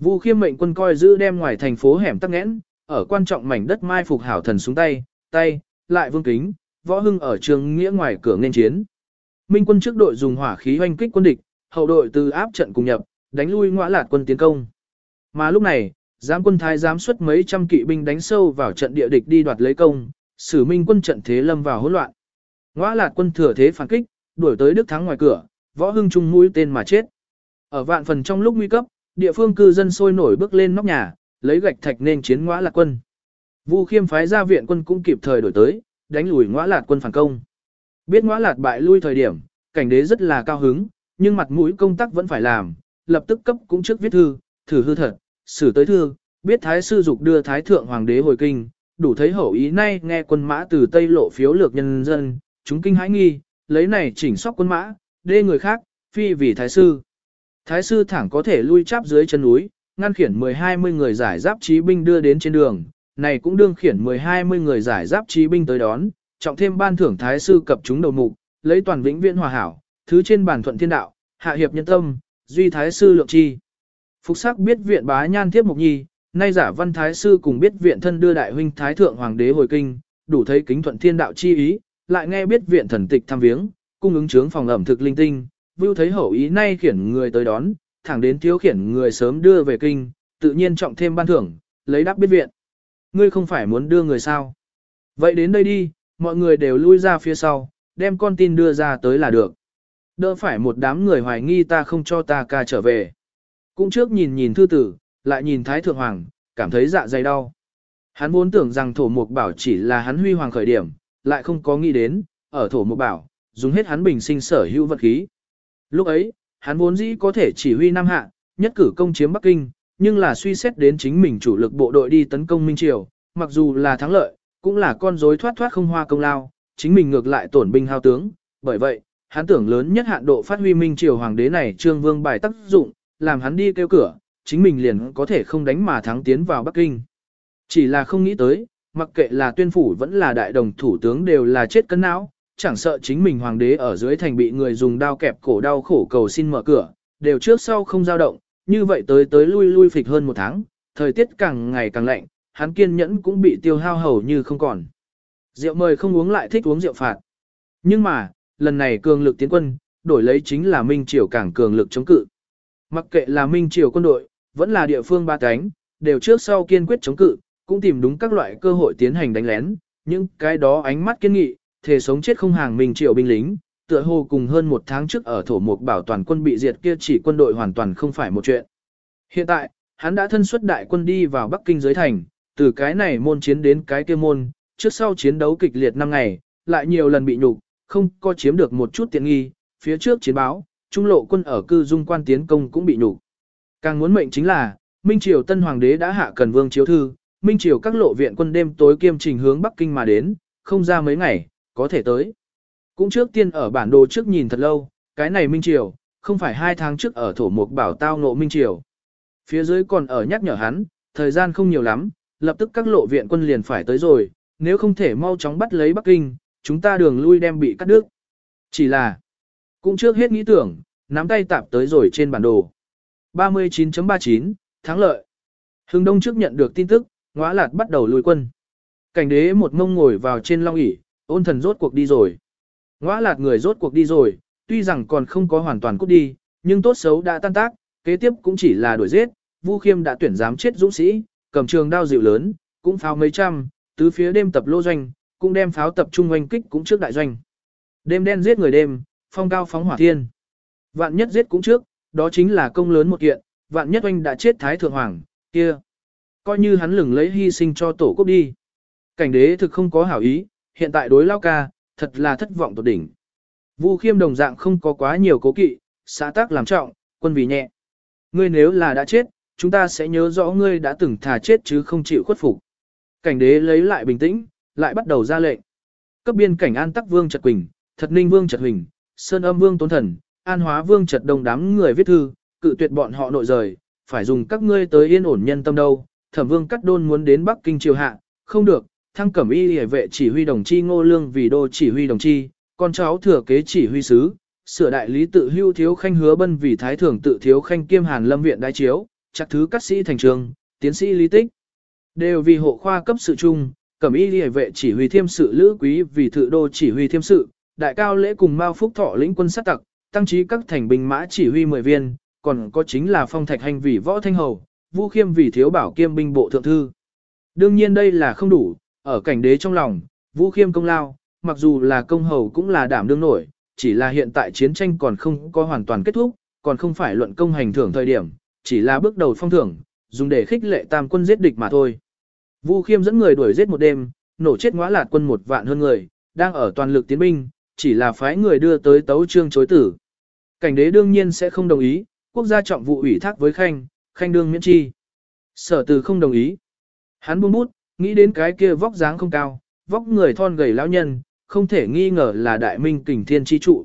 Vu khiêm mệnh quân coi giữ đem ngoài thành phố hẻm tắc nghẽn, ở quan trọng mảnh đất mai phục hảo thần xuống tay, tay, lại vương kính, võ hưng ở trường nghĩa ngoài cửa nên chiến. Minh quân trước đội dùng hỏa khí hoanh kích quân địch, hậu đội từ áp trận cùng nhập, đánh lui ngõ lạt quân tiến công. Mà lúc này, giám quân thái giám xuất mấy trăm kỵ binh đánh sâu vào trận địa địch đi đoạt lấy công, xử minh quân trận thế lâm vào hỗn loạn. Ngõ lạt quân thừa thế phản kích, đuổi tới Đức Thắng ngoài cửa, võ hưng trung mũi tên mà chết. Ở vạn phần trong lúc nguy cấp, địa phương cư dân sôi nổi bước lên nóc nhà, lấy gạch thạch nên chiến ngõa lạc quân. Vu khiêm phái ra viện quân cũng kịp thời đổi tới, đánh lùi ngõa lạc quân phản công. Biết ngõa lạc bại lui thời điểm, cảnh đế rất là cao hứng, nhưng mặt mũi công tác vẫn phải làm, lập tức cấp cũng trước viết thư, thử hư thật, xử tới thư, biết thái sư dục đưa thái thượng hoàng đế hồi kinh, đủ thấy hậu ý nay nghe quân mã từ Tây lộ phiếu lược nhân dân, chúng kinh hãi nghi, lấy này chỉnh sóc quân mã, đê người khác, phi vì thái sư. Thái sư thẳng có thể lui chắp dưới chân núi, ngăn khiển 10-20 người giải giáp trí binh đưa đến trên đường, này cũng đương khiển 10-20 người giải giáp trí binh tới đón, trọng thêm ban thưởng thái sư cập chúng đầu mục, lấy toàn vĩnh viễn hòa hảo, thứ trên bản thuận thiên đạo, hạ hiệp nhân tâm, duy thái sư lượng chi. Phục sắc biết viện bá nhan thiếp mục nhi, nay giả văn thái sư cùng biết viện thân đưa đại huynh thái thượng hoàng đế hồi kinh, đủ thấy kính thuận thiên đạo chi ý, lại nghe biết viện thần tịch thăm viếng, cung ứng trướng phòng ẩm thực linh tinh, vưu thấy hậu ý nay khiển người tới đón, thẳng đến thiếu khiển người sớm đưa về kinh, tự nhiên trọng thêm ban thưởng, lấy đáp biết viện. Ngươi không phải muốn đưa người sao? Vậy đến đây đi, mọi người đều lui ra phía sau, đem con tin đưa ra tới là được. Đỡ phải một đám người hoài nghi ta không cho ta ca trở về. Cũng trước nhìn nhìn thư tử, lại nhìn Thái Thượng Hoàng, cảm thấy dạ dày đau. Hắn vốn tưởng rằng thổ mục bảo chỉ là hắn huy hoàng khởi điểm, lại không có nghĩ đến, ở thổ mục bảo, dùng hết hắn bình sinh sở hữu vật khí. Lúc ấy, hắn vốn dĩ có thể chỉ huy Nam Hạ, nhất cử công chiếm Bắc Kinh, nhưng là suy xét đến chính mình chủ lực bộ đội đi tấn công Minh Triều, mặc dù là thắng lợi, cũng là con rối thoát thoát không hoa công lao, chính mình ngược lại tổn binh hao tướng, bởi vậy, hắn tưởng lớn nhất hạn độ phát huy Minh Triều hoàng đế này trương vương bài tác dụng, làm hắn đi kêu cửa, chính mình liền có thể không đánh mà thắng tiến vào Bắc Kinh. Chỉ là không nghĩ tới, mặc kệ là tuyên phủ vẫn là đại đồng thủ tướng đều là chết cân não, chẳng sợ chính mình hoàng đế ở dưới thành bị người dùng đao kẹp cổ đau khổ cầu xin mở cửa, đều trước sau không dao động, như vậy tới tới lui lui phịch hơn một tháng, thời tiết càng ngày càng lạnh, hắn kiên nhẫn cũng bị tiêu hao hầu như không còn. Rượu mời không uống lại thích uống rượu phạt. Nhưng mà, lần này cường lực tiến quân, đổi lấy chính là Minh Triều càng cường lực chống cự. Mặc kệ là Minh Triều quân đội, vẫn là địa phương ba cánh, đều trước sau kiên quyết chống cự, cũng tìm đúng các loại cơ hội tiến hành đánh lén, những cái đó ánh mắt kiên nghị, thể sống chết không hàng Minh Triều binh lính, tựa hồ cùng hơn một tháng trước ở thổ mục bảo toàn quân bị diệt kia chỉ quân đội hoàn toàn không phải một chuyện. Hiện tại, hắn đã thân xuất đại quân đi vào Bắc Kinh dưới thành, từ cái này môn chiến đến cái kia môn, trước sau chiến đấu kịch liệt 5 ngày, lại nhiều lần bị nhục, không có chiếm được một chút tiện nghi, phía trước chiến báo, trung lộ quân ở cư dung quan tiến công cũng bị nhục. Càng muốn mệnh chính là, Minh Triều Tân Hoàng đế đã hạ cần vương chiếu thư, Minh Triều các lộ viện quân đêm tối kiêm trình hướng Bắc Kinh mà đến, không ra mấy ngày, có thể tới. Cũng trước tiên ở bản đồ trước nhìn thật lâu, cái này Minh Triều, không phải hai tháng trước ở thổ mục bảo tao ngộ Minh Triều. Phía dưới còn ở nhắc nhở hắn, thời gian không nhiều lắm, lập tức các lộ viện quân liền phải tới rồi, nếu không thể mau chóng bắt lấy Bắc Kinh, chúng ta đường lui đem bị cắt đứt. Chỉ là, cũng trước hết nghĩ tưởng, nắm tay tạp tới rồi trên bản đồ. 39.39, thắng lợi. Hưng Đông trước nhận được tin tức, ngõa lạt bắt đầu lùi quân. Cảnh đế một mông ngồi vào trên long ỷ ôn thần rốt cuộc đi rồi. Ngoã lạt người rốt cuộc đi rồi, tuy rằng còn không có hoàn toàn cút đi, nhưng tốt xấu đã tan tác, kế tiếp cũng chỉ là đuổi giết, Vu Khiêm đã tuyển giám chết dũng sĩ, cầm trường đao dịu lớn, cũng pháo mấy trăm, tứ phía đêm tập lô doanh, cũng đem pháo tập trung oanh kích cũng trước đại doanh. Đêm đen giết người đêm, phong cao phóng hỏa thiên. Vạn nhất giết cũng trước, đó chính là công lớn một kiện, vạn nhất oanh đã chết Thái Thượng Hoàng, kia. Coi như hắn lừng lấy hy sinh cho tổ quốc đi. Cảnh đế thực không có hảo ý, hiện tại đối lao ca, thật là thất vọng tột đỉnh. Vu khiêm đồng dạng không có quá nhiều cố kỵ, xã tác làm trọng, quân vì nhẹ. Ngươi nếu là đã chết, chúng ta sẽ nhớ rõ ngươi đã từng thà chết chứ không chịu khuất phục. Cảnh đế lấy lại bình tĩnh, lại bắt đầu ra lệnh. Cấp biên cảnh an tắc vương trật quỳnh, thật ninh vương trật huỳnh, sơn âm vương tốn thần, an hóa vương trật đồng đám người viết thư, cự tuyệt bọn họ nội rời, phải dùng các ngươi tới yên ổn nhân tâm đâu. Thẩm vương cắt đôn muốn đến Bắc Kinh triều hạ, không được, thăng cẩm y hề vệ chỉ huy đồng chi ngô lương vì đô chỉ huy đồng chi, con cháu thừa kế chỉ huy sứ, sửa đại lý tự hưu thiếu khanh hứa bân vì thái thường tự thiếu khanh kiêm hàn lâm viện đại chiếu, chắc thứ cắt sĩ thành trường, tiến sĩ lý tích. Đều vì hộ khoa cấp sự chung, cẩm y hề vệ chỉ huy thiêm sự lữ quý vì thự đô chỉ huy thiêm sự, đại cao lễ cùng Mao Phúc Thọ lĩnh quân sát tặc, tăng trí các thành binh mã chỉ huy 10 viên, còn có chính là phong thạch hành vì võ thanh hầu, vũ Khiêm vì thiếu bảo kiêm binh bộ thượng thư. Đương nhiên đây là không đủ, ở cảnh đế trong lòng, Vũ Khiêm công lao, mặc dù là công hầu cũng là đảm đương nổi, chỉ là hiện tại chiến tranh còn không có hoàn toàn kết thúc, còn không phải luận công hành thưởng thời điểm, chỉ là bước đầu phong thưởng, dùng để khích lệ tam quân giết địch mà thôi. vũ Khiêm dẫn người đuổi giết một đêm, nổ chết ngõa lạt quân một vạn hơn người, đang ở toàn lực tiến binh, chỉ là phái người đưa tới tấu trương chối tử. Cảnh đế đương nhiên sẽ không đồng ý, quốc gia trọng vụ ủy thác với khanh, khanh đương miễn chi. Sở từ không đồng ý. Hắn buông bút, nghĩ đến cái kia vóc dáng không cao, vóc người thon gầy lão nhân, không thể nghi ngờ là đại minh kình thiên chi trụ.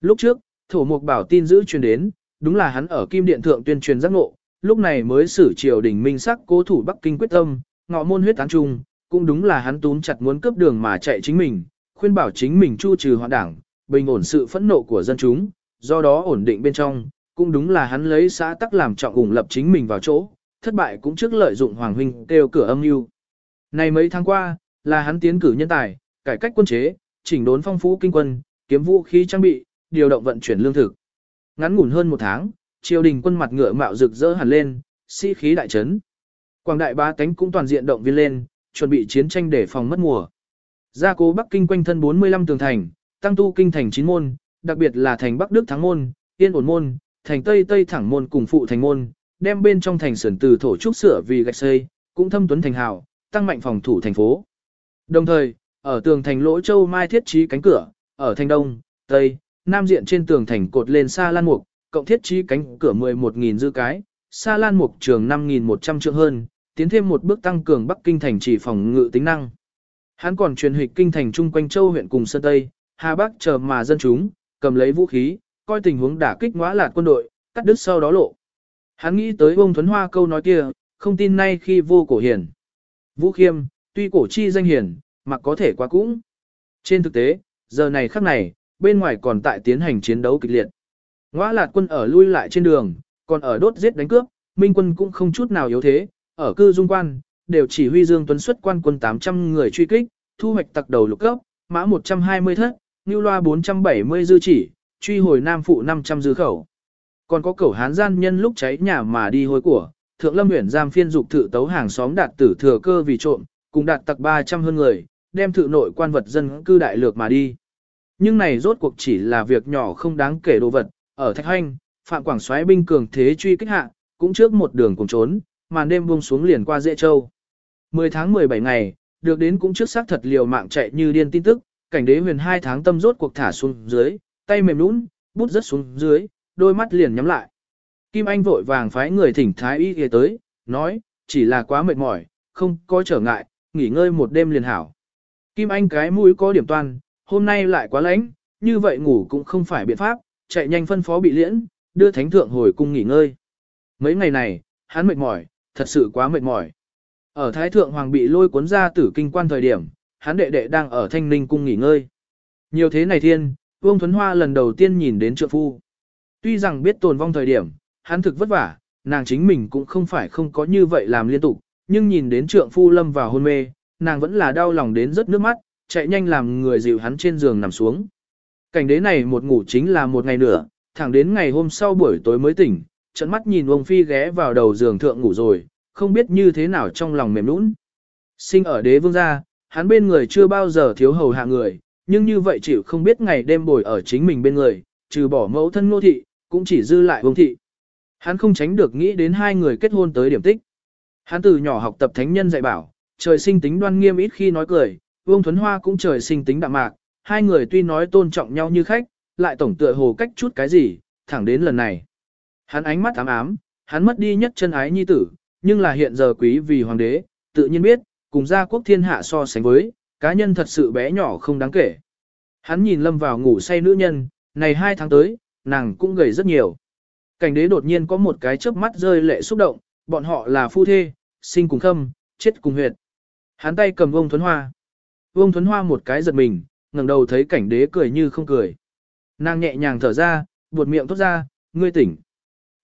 Lúc trước, thổ mục bảo tin giữ truyền đến, đúng là hắn ở kim điện thượng tuyên truyền giác ngộ, lúc này mới xử triều đình minh sắc cố thủ Bắc Kinh quyết tâm, ngọ môn huyết tán trung, cũng đúng là hắn túm chặt muốn cướp đường mà chạy chính mình, khuyên bảo chính mình chu trừ hoạn đảng, bình ổn sự phẫn nộ của dân chúng, do đó ổn định bên trong, cũng đúng là hắn lấy xã tắc làm trọng ủng lập chính mình vào chỗ, thất bại cũng trước lợi dụng Hoàng Huynh kêu cửa âm mưu này mấy tháng qua, là hắn tiến cử nhân tài, cải cách quân chế, chỉnh đốn phong phú kinh quân, kiếm vũ khí trang bị, điều động vận chuyển lương thực. Ngắn ngủn hơn một tháng, triều đình quân mặt ngựa mạo rực rỡ hẳn lên, sĩ khí đại trấn. Quảng đại ba tánh cũng toàn diện động viên lên, chuẩn bị chiến tranh để phòng mất mùa. Gia cố Bắc Kinh quanh thân 45 tường thành, tăng tu kinh thành 9 môn, đặc biệt là thành Bắc Đức thắng môn, Yên ổn môn, thành Tây Tây thẳng môn cùng phụ thành môn, đem bên trong thành sườn từ thổ trúc sửa vì gạch xây, cũng thâm tuấn thành hào, tăng mạnh phòng thủ thành phố. Đồng thời, ở tường thành lỗ châu mai thiết trí cánh cửa, ở thành đông, tây, nam diện trên tường thành cột lên xa lan mục, cộng thiết trí cánh cửa 11.000 dư cái, xa lan mục trường 5.100 trượng hơn, tiến thêm một bước tăng cường Bắc Kinh thành chỉ phòng ngự tính năng. Hắn còn truyền hịch kinh thành chung quanh châu huyện cùng sơn tây, Hà Bắc chờ mà dân chúng, cầm lấy vũ khí, coi tình huống đả kích ngõa lạt quân đội, cắt đứt sau đó lộ. Hắn nghĩ tới ông Thuấn Hoa câu nói kia, không tin nay khi vô cổ hiển. Vũ Khiêm, tuy cổ chi danh hiển, mà có thể quá cũng. Trên thực tế, giờ này khắc này, bên ngoài còn tại tiến hành chiến đấu kịch liệt. Ngoã lạt quân ở lui lại trên đường, còn ở đốt giết đánh cướp, minh quân cũng không chút nào yếu thế, ở cư dung quan, đều chỉ huy Dương Tuấn xuất quan quân 800 người truy kích, thu hoạch tặc đầu lục cấp, mã 120 thất, như loa 470 dư chỉ, truy hồi Nam Phụ 500 dư khẩu. Còn có cẩu hán gian nhân lúc cháy nhà mà đi hôi của, Thượng Lâm huyện giam phiên dục thự tấu hàng xóm đạt tử thừa cơ vì trộm, cùng đạt tặc 300 hơn người, đem thự nội quan vật dân cư đại lược mà đi. Nhưng này rốt cuộc chỉ là việc nhỏ không đáng kể đồ vật, ở Thạch Hoanh, Phạm Quảng xoáy binh cường thế truy kích hạ, cũng trước một đường cùng trốn, màn đêm buông xuống liền qua dễ châu. 10 tháng 17 ngày, được đến cũng trước xác thật liều mạng chạy như điên tin tức, cảnh đế huyền hai tháng tâm rốt cuộc thả xuống dưới, tay mềm nũng, bút rất xuống dưới, đôi mắt liền nhắm lại. Kim Anh vội vàng phái người thỉnh thái y y tới, nói, chỉ là quá mệt mỏi, không có trở ngại, nghỉ ngơi một đêm liền hảo. Kim Anh cái mũi có điểm toan, hôm nay lại quá lạnh, như vậy ngủ cũng không phải biện pháp, chạy nhanh phân phó bị liễn, đưa thánh thượng hồi cung nghỉ ngơi. Mấy ngày này, hắn mệt mỏi, thật sự quá mệt mỏi. Ở Thái Thượng Hoàng bị lôi cuốn ra tử kinh quan thời điểm, hắn đệ đệ đang ở thanh ninh cung nghỉ ngơi. Nhiều thế này thiên, Vương Thuấn Hoa lần đầu tiên nhìn đến trượng phu. Tuy rằng biết tồn vong thời điểm, hắn thực vất vả, nàng chính mình cũng không phải không có như vậy làm liên tục, nhưng nhìn đến trượng phu lâm vào hôn mê, nàng vẫn là đau lòng đến rất nước mắt, chạy nhanh làm người dịu hắn trên giường nằm xuống. Cảnh đế này một ngủ chính là một ngày nữa, thẳng đến ngày hôm sau buổi tối mới tỉnh, trận mắt nhìn ông Phi ghé vào đầu giường thượng ngủ rồi, không biết như thế nào trong lòng mềm nũng. Sinh ở đế vương gia, hắn bên người chưa bao giờ thiếu hầu hạ người, nhưng như vậy chịu không biết ngày đêm bồi ở chính mình bên người, trừ bỏ mẫu thân nô thị, cũng chỉ dư lại Vương thị. Hắn không tránh được nghĩ đến hai người kết hôn tới điểm tích. Hắn từ nhỏ học tập thánh nhân dạy bảo, trời sinh tính đoan nghiêm ít khi nói cười, Vương Thuấn Hoa cũng trời sinh tính đạm mạc, hai người tuy nói tôn trọng nhau như khách, lại tổng tựa hồ cách chút cái gì, thẳng đến lần này. Hắn ánh mắt ám ám, hắn mất đi nhất chân ái nhi tử, nhưng là hiện giờ quý vì hoàng đế, tự nhiên biết, cùng gia quốc thiên hạ so sánh với, cá nhân thật sự bé nhỏ không đáng kể. Hắn nhìn lâm vào ngủ say nữ nhân, này hai tháng tới, nàng cũng gầy rất nhiều. Cảnh đế đột nhiên có một cái chớp mắt rơi lệ xúc động, bọn họ là phu thê, sinh cùng khâm, chết cùng huyệt. Hắn tay cầm vông thuấn hoa. Vông thuấn hoa một cái giật mình, ngẩng đầu thấy cảnh đế cười như không cười. Nàng nhẹ nhàng thở ra, buột miệng thốt ra, ngươi tỉnh.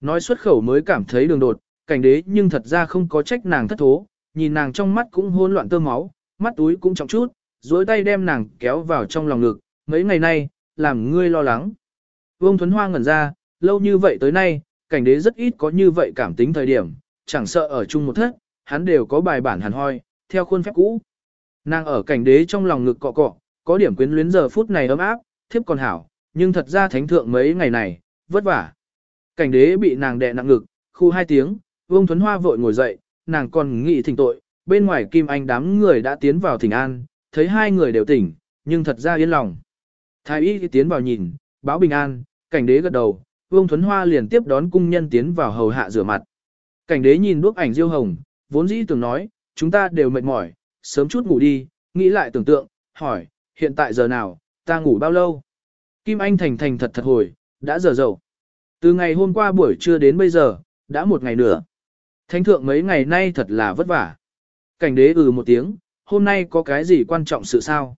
Nói xuất khẩu mới cảm thấy đường đột, cảnh đế nhưng thật ra không có trách nàng thất thố, nhìn nàng trong mắt cũng hỗn loạn tơ máu, mắt túi cũng trọng chút, duỗi tay đem nàng kéo vào trong lòng ngực, mấy ngày nay, làm ngươi lo lắng. Vương Thuấn Hoa ngẩn ra, lâu như vậy tới nay, cảnh đế rất ít có như vậy cảm tính thời điểm, chẳng sợ ở chung một thất, hắn đều có bài bản hàn hoi, theo khuôn phép cũ. Nàng ở cảnh đế trong lòng ngực cọ cọ, có điểm quyến luyến giờ phút này ấm áp, thiếp còn hảo, nhưng thật ra thánh thượng mấy ngày này, vất vả. Cảnh đế bị nàng đè nặng ngực, khu hai tiếng, Vương Thuấn Hoa vội ngồi dậy, nàng còn nghĩ thỉnh tội, bên ngoài Kim Anh đám người đã tiến vào thỉnh an, thấy hai người đều tỉnh, nhưng thật ra yên lòng. Thái y tiến vào nhìn, báo bình an, cảnh đế gật đầu, Vương Thuấn Hoa liền tiếp đón cung nhân tiến vào hầu hạ rửa mặt. Cảnh đế nhìn đuốc ảnh diêu hồng, vốn dĩ tưởng nói, chúng ta đều mệt mỏi, sớm chút ngủ đi, nghĩ lại tưởng tượng, hỏi, hiện tại giờ nào, ta ngủ bao lâu? Kim Anh thành thành thật thật hồi, đã giờ dậu. Từ ngày hôm qua buổi trưa đến bây giờ, đã một ngày nữa. Thánh thượng mấy ngày nay thật là vất vả. Cảnh đế ừ một tiếng, hôm nay có cái gì quan trọng sự sao?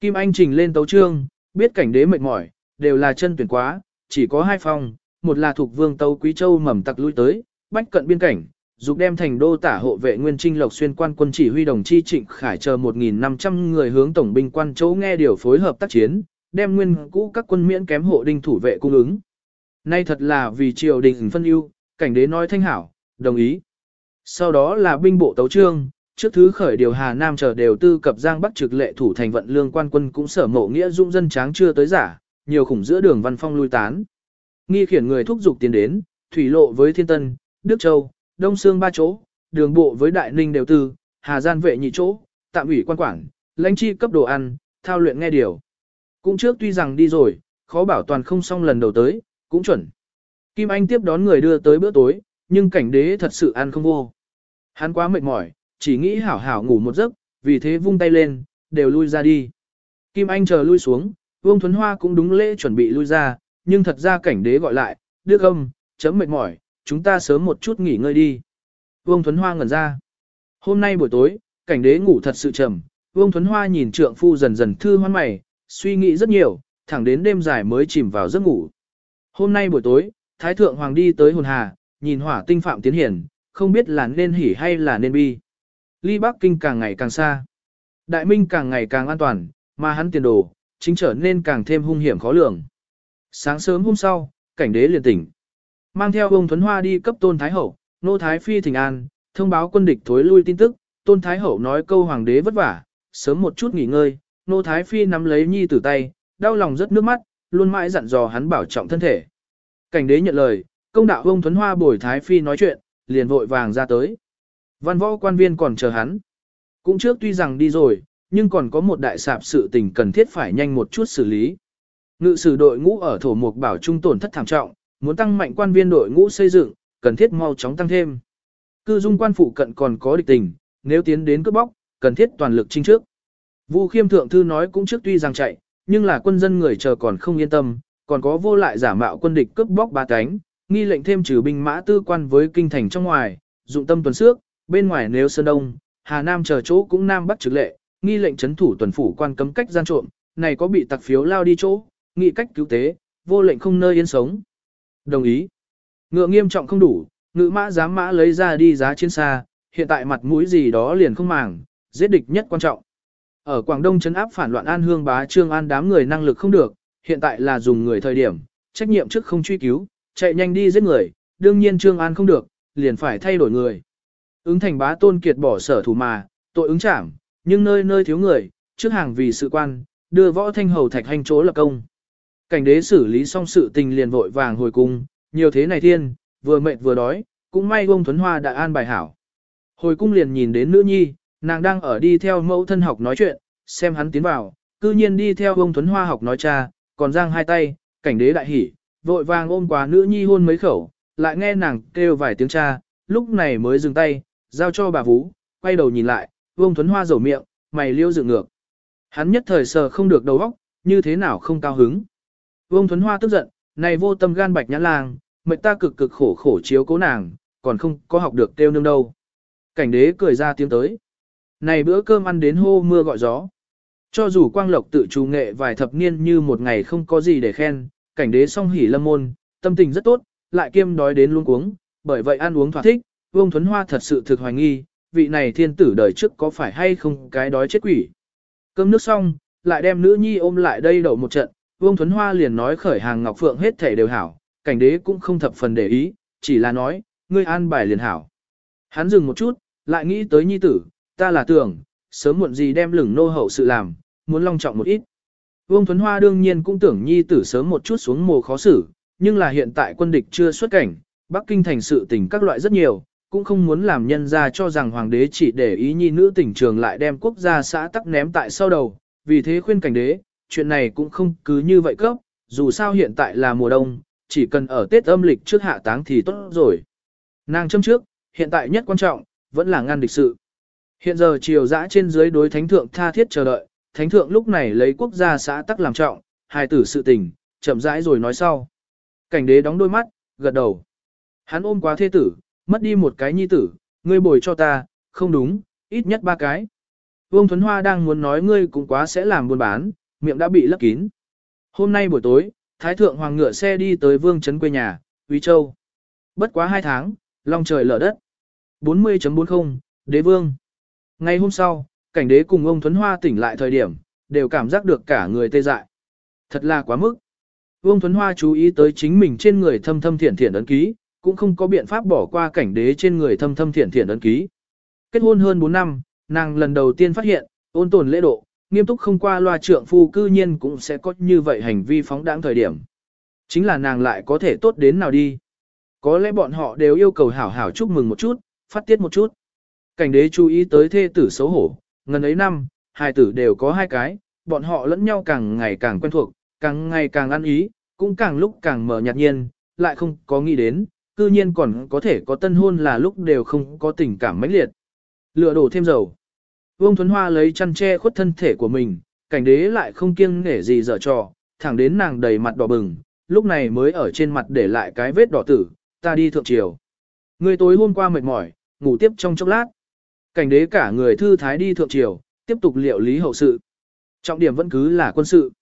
Kim Anh trình lên tấu trương, biết cảnh đế mệt mỏi, đều là chân tuyển quá, chỉ có hai phong, một là thuộc vương Tâu quý châu mầm tặc lui tới, bách cận biên cảnh, dục đem thành đô tả hộ vệ nguyên trinh lộc xuyên quan quân chỉ huy đồng chi trịnh khải chờ 1.500 người hướng tổng binh quan chỗ nghe điều phối hợp tác chiến, đem nguyên cũ các quân miễn kém hộ đinh thủ vệ cung ứng. Nay thật là vì triều đình phân ưu, cảnh đế nói thanh hảo, đồng ý. Sau đó là binh bộ tấu trương, trước thứ khởi điều Hà Nam chờ đều tư cập Giang Bắc trực lệ thủ thành vận lương quan quân cũng sở mộ nghĩa dung dân tráng chưa tới giả, nhiều khủng giữa đường văn phong lui tán. Nghi khiển người thúc dục tiến đến, thủy lộ với Thiên Tân, Đức Châu, Đông Sương ba chỗ, đường bộ với Đại Ninh đều tư, Hà Gian vệ nhị chỗ, tạm ủy quan quản, lãnh chi cấp đồ ăn, thao luyện nghe điều. Cũng trước tuy rằng đi rồi, khó bảo toàn không xong lần đầu tới, cũng chuẩn. Kim Anh tiếp đón người đưa tới bữa tối, nhưng cảnh đế thật sự ăn không vô. Hắn quá mệt mỏi, chỉ nghĩ hảo hảo ngủ một giấc, vì thế vung tay lên, đều lui ra đi. Kim Anh chờ lui xuống, Vương Thuấn Hoa cũng đúng lễ chuẩn bị lui ra, nhưng thật ra cảnh đế gọi lại, Đức âm, chấm mệt mỏi, chúng ta sớm một chút nghỉ ngơi đi. Vương Thuấn Hoa ngẩn ra. Hôm nay buổi tối, cảnh đế ngủ thật sự trầm, Vương Thuấn Hoa nhìn trượng phu dần dần thư hoan mày, suy nghĩ rất nhiều, thẳng đến đêm dài mới chìm vào giấc ngủ. Hôm nay buổi tối, Thái Thượng Hoàng đi tới hồn hà, nhìn hỏa tinh phạm tiến hiển, không biết là nên hỉ hay là nên bi. Ly Bắc Kinh càng ngày càng xa. Đại Minh càng ngày càng an toàn, mà hắn tiền đồ, chính trở nên càng thêm hung hiểm khó lường. Sáng sớm hôm sau, cảnh đế liền tỉnh. Mang theo ông Thuấn Hoa đi cấp Tôn Thái Hậu, Nô Thái Phi thỉnh an, thông báo quân địch thối lui tin tức, Tôn Thái Hậu nói câu hoàng đế vất vả, sớm một chút nghỉ ngơi, Nô Thái Phi nắm lấy nhi tử tay, đau lòng rất nước mắt, luôn mãi dặn dò hắn bảo trọng thân thể. Cảnh đế nhận lời, công đạo ông Thuấn Hoa bồi Thái Phi nói chuyện, liền vội vàng ra tới. Văn võ quan viên còn chờ hắn. Cũng trước tuy rằng đi rồi, nhưng còn có một đại sạp sự tình cần thiết phải nhanh một chút xử lý. Ngự sử đội ngũ ở thổ mục bảo trung tổn thất thảm trọng, muốn tăng mạnh quan viên đội ngũ xây dựng, cần thiết mau chóng tăng thêm. Cư dung quan phụ cận còn có địch tình, nếu tiến đến cướp bóc, cần thiết toàn lực chinh trước. Vu khiêm thượng thư nói cũng trước tuy rằng chạy, nhưng là quân dân người chờ còn không yên tâm, còn có vô lại giả mạo quân địch cướp bóc ba cánh, nghi lệnh thêm trừ binh mã tư quan với kinh thành trong ngoài, dụng tâm tuần xước, bên ngoài nếu sơn đông, Hà Nam chờ chỗ cũng nam bắc trực lệ, nghi lệnh chấn thủ tuần phủ quan cấm cách gian trộm, này có bị tặc phiếu lao đi chỗ, nghị cách cứu tế, vô lệnh không nơi yên sống. Đồng ý. Ngựa nghiêm trọng không đủ, ngự mã dám mã lấy ra đi giá trên xa, hiện tại mặt mũi gì đó liền không màng, giết địch nhất quan trọng. Ở Quảng Đông chấn áp phản loạn An Hương bá Trương An đám người năng lực không được, hiện tại là dùng người thời điểm, trách nhiệm trước không truy cứu, chạy nhanh đi giết người, đương nhiên Trương An không được, liền phải thay đổi người. Ứng thành bá tôn kiệt bỏ sở thủ mà, tội ứng trảm, nhưng nơi nơi thiếu người, trước hàng vì sự quan, đưa võ thanh hầu thạch hành chỗ lập công. Cảnh đế xử lý xong sự tình liền vội vàng hồi cung, nhiều thế này thiên, vừa mệt vừa đói, cũng may ông Thuấn Hoa đã an bài hảo. Hồi cung liền nhìn đến nữ nhi, nàng đang ở đi theo mẫu thân học nói chuyện, xem hắn tiến vào, cư nhiên đi theo ông Thuấn Hoa học nói cha, còn giang hai tay, cảnh đế đại hỉ, vội vàng ôm quá nữ nhi hôn mấy khẩu, lại nghe nàng kêu vài tiếng cha, lúc này mới dừng tay, giao cho bà Vú, quay đầu nhìn lại, Vương Thuấn Hoa rầu miệng, mày liêu dựng ngược. Hắn nhất thời sờ không được đầu óc, như thế nào không cao hứng. Vương Thuấn Hoa tức giận, này vô tâm gan bạch nhãn lang, mệnh ta cực cực khổ khổ chiếu cố nàng, còn không có học được tiêu nương đâu. Cảnh đế cười ra tiếng tới. Này bữa cơm ăn đến hô mưa gọi gió. Cho dù quang lộc tự chủ nghệ vài thập niên như một ngày không có gì để khen, cảnh đế song hỉ lâm môn, tâm tình rất tốt, lại kiêm đói đến luôn cuống, bởi vậy ăn uống thỏa thích, Vương Thuấn Hoa thật sự thực hoài nghi, vị này thiên tử đời trước có phải hay không cái đói chết quỷ. Cơm nước xong, lại đem nữ nhi ôm lại đây đậu một trận, Vương Thuấn Hoa liền nói khởi hàng Ngọc Phượng hết thể đều hảo, cảnh đế cũng không thập phần để ý, chỉ là nói, ngươi an bài liền hảo. Hắn dừng một chút, lại nghĩ tới nhi tử, ta là tưởng, sớm muộn gì đem lửng nô hậu sự làm, muốn long trọng một ít. Vương Thuấn Hoa đương nhiên cũng tưởng nhi tử sớm một chút xuống mồ khó xử, nhưng là hiện tại quân địch chưa xuất cảnh, Bắc Kinh thành sự tình các loại rất nhiều, cũng không muốn làm nhân ra cho rằng hoàng đế chỉ để ý nhi nữ tỉnh trường lại đem quốc gia xã tắc ném tại sau đầu, vì thế khuyên cảnh đế, chuyện này cũng không cứ như vậy cấp, dù sao hiện tại là mùa đông, chỉ cần ở Tết âm lịch trước hạ táng thì tốt rồi. Nàng châm trước, hiện tại nhất quan trọng, vẫn là ngăn địch sự. Hiện giờ triều dã trên dưới đối thánh thượng tha thiết chờ đợi, thánh thượng lúc này lấy quốc gia xã tắc làm trọng, hài tử sự tình, chậm rãi rồi nói sau. Cảnh đế đóng đôi mắt, gật đầu. Hắn ôm quá thế tử, mất đi một cái nhi tử, ngươi bồi cho ta, không đúng, ít nhất ba cái. Vương Thuấn Hoa đang muốn nói ngươi cũng quá sẽ làm buôn bán, miệng đã bị lấp kín. Hôm nay buổi tối, Thái Thượng Hoàng ngựa xe đi tới Vương Trấn quê nhà, Uy Châu. Bất quá hai tháng, long trời lở đất. 40.40, Đế Vương. Ngày hôm sau, cảnh đế cùng ông Thuấn Hoa tỉnh lại thời điểm, đều cảm giác được cả người tê dại. Thật là quá mức. Vương Thuấn Hoa chú ý tới chính mình trên người thâm thâm thiển thiển ấn ký, cũng không có biện pháp bỏ qua cảnh đế trên người thâm thâm thiện thiện ấn ký. Kết hôn hơn 4 năm, nàng lần đầu tiên phát hiện, ôn tồn lễ độ, nghiêm túc không qua loa trượng phu cư nhiên cũng sẽ có như vậy hành vi phóng đãng thời điểm. Chính là nàng lại có thể tốt đến nào đi. Có lẽ bọn họ đều yêu cầu hảo hảo chúc mừng một chút, phát tiết một chút. Cảnh đế chú ý tới thê tử xấu hổ, ngần ấy năm, hai tử đều có hai cái, bọn họ lẫn nhau càng ngày càng quen thuộc, càng ngày càng ăn ý, cũng càng lúc càng mở nhạt nhiên, lại không có nghĩ đến, cư nhiên còn có thể có tân hôn là lúc đều không có tình cảm mãnh liệt. Lựa đổ thêm dầu. Vương Thuấn Hoa lấy chăn che khuất thân thể của mình, cảnh đế lại không kiêng nể gì dở trò, thẳng đến nàng đầy mặt đỏ bừng, lúc này mới ở trên mặt để lại cái vết đỏ tử, ta đi thượng triều. Người tối hôm qua mệt mỏi, ngủ tiếp trong chốc lát. Cảnh đế cả người thư thái đi thượng triều, tiếp tục liệu lý hậu sự. Trọng điểm vẫn cứ là quân sự.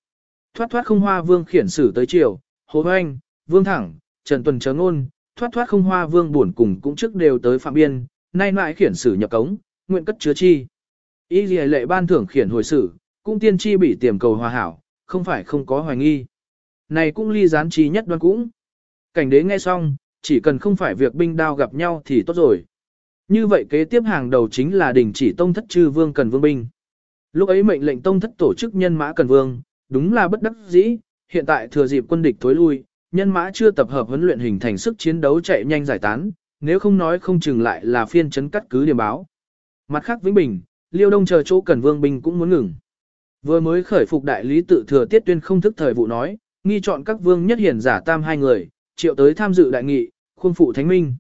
Thoát thoát không hoa vương khiển sử tới triều, hồ hoanh, vương thẳng, trần tuần chớ ngôn, thoát thoát không hoa vương buồn cùng cũng trước đều tới phạm biên, nay lại khiển sử nhập cống, nguyện cất chứa chi. Ý gì lệ ban thưởng khiển hồi sử, cũng tiên chi bị tiềm cầu hòa hảo, không phải không có hoài nghi. Này cũng ly gián trí nhất đoan cũng. Cảnh đế nghe xong, chỉ cần không phải việc binh đao gặp nhau thì tốt rồi. Như vậy kế tiếp hàng đầu chính là đình chỉ tông thất chư vương cần vương binh. Lúc ấy mệnh lệnh tông thất tổ chức nhân mã cần vương, đúng là bất đắc dĩ, hiện tại thừa dịp quân địch thối lui, nhân mã chưa tập hợp huấn luyện hình thành sức chiến đấu chạy nhanh giải tán, nếu không nói không chừng lại là phiên chấn cắt cứ điểm báo. Mặt khác Vĩnh Bình, Liêu Đông chờ chỗ cần vương binh cũng muốn ngừng. Vừa mới khởi phục đại lý tự thừa tiết tuyên không thức thời vụ nói, nghi chọn các vương nhất hiển giả tam hai người, triệu tới tham dự đại nghị, khuôn phụ thánh minh.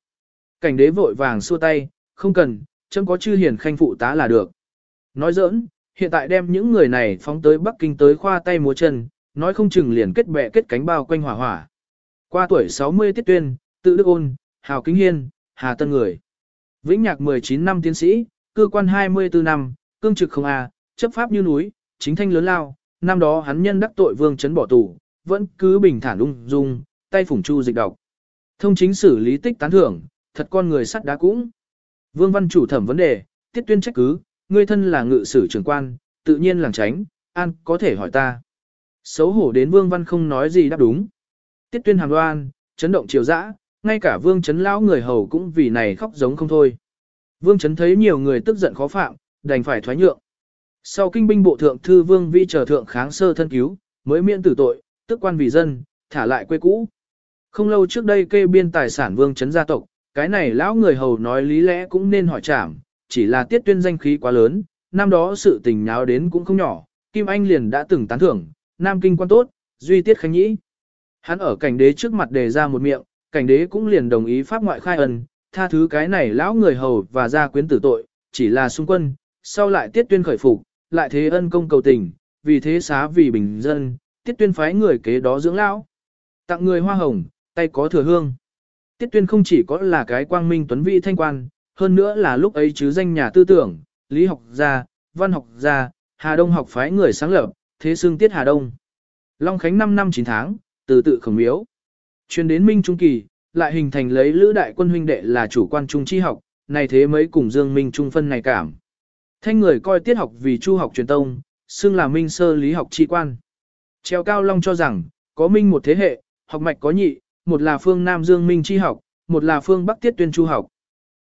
Cảnh đế vội vàng xua tay, không cần, chấm có chư hiển khanh phụ tá là được. Nói giỡn, hiện tại đem những người này phóng tới Bắc Kinh tới khoa tay múa chân, nói không chừng liền kết bè kết cánh bao quanh hỏa hỏa. Qua tuổi 60 tiết tuyên, tự đức ôn, hào kính hiên, hà tân người. Vĩnh nhạc 19 năm tiến sĩ, cơ quan 24 năm, cương trực không a, chấp pháp như núi, chính thanh lớn lao, năm đó hắn nhân đắc tội vương chấn bỏ tù, vẫn cứ bình thản ung dung, tay phủng chu dịch đọc. Thông chính xử lý tích tán thưởng, thật con người sắt đá cũng. Vương văn chủ thẩm vấn đề, tiết tuyên trách cứ, ngươi thân là ngự sử trưởng quan, tự nhiên làng tránh, an có thể hỏi ta. Xấu hổ đến vương văn không nói gì đáp đúng. Tiết tuyên hàm đoan, chấn động triều dã, ngay cả vương chấn lão người hầu cũng vì này khóc giống không thôi. Vương chấn thấy nhiều người tức giận khó phạm, đành phải thoái nhượng. Sau kinh binh bộ thượng thư vương vi trở thượng kháng sơ thân cứu, mới miễn tử tội, tức quan vì dân, thả lại quê cũ. Không lâu trước đây kê biên tài sản vương chấn gia tộc, cái này lão người hầu nói lý lẽ cũng nên hỏi trảm, chỉ là tiết tuyên danh khí quá lớn, năm đó sự tình nháo đến cũng không nhỏ, Kim Anh liền đã từng tán thưởng, nam kinh quan tốt, duy tiết khánh nhĩ. Hắn ở cảnh đế trước mặt đề ra một miệng, cảnh đế cũng liền đồng ý pháp ngoại khai ân, tha thứ cái này lão người hầu và gia quyến tử tội, chỉ là xung quân, sau lại tiết tuyên khởi phục, lại thế ân công cầu tình, vì thế xá vì bình dân, tiết tuyên phái người kế đó dưỡng lão. Tặng người hoa hồng, tay có thừa hương. Tiết tuyên không chỉ có là cái quang minh tuấn vị thanh quan, hơn nữa là lúc ấy chứ danh nhà tư tưởng, lý học gia, văn học gia, Hà Đông học phái người sáng lập, thế xương tiết Hà Đông. Long Khánh 5 năm 9 tháng, từ tự khổng miếu. Chuyên đến Minh Trung Kỳ, lại hình thành lấy Lữ Đại quân huynh đệ là chủ quan trung chi học, này thế mấy cùng Dương Minh Trung phân này cảm. Thanh người coi tiết học vì chu học truyền tông, xưng là Minh sơ lý học chi quan. Treo Cao Long cho rằng, có Minh một thế hệ, học mạch có nhị, một là phương Nam Dương Minh chi học, một là phương Bắc tiết tuyên chu học.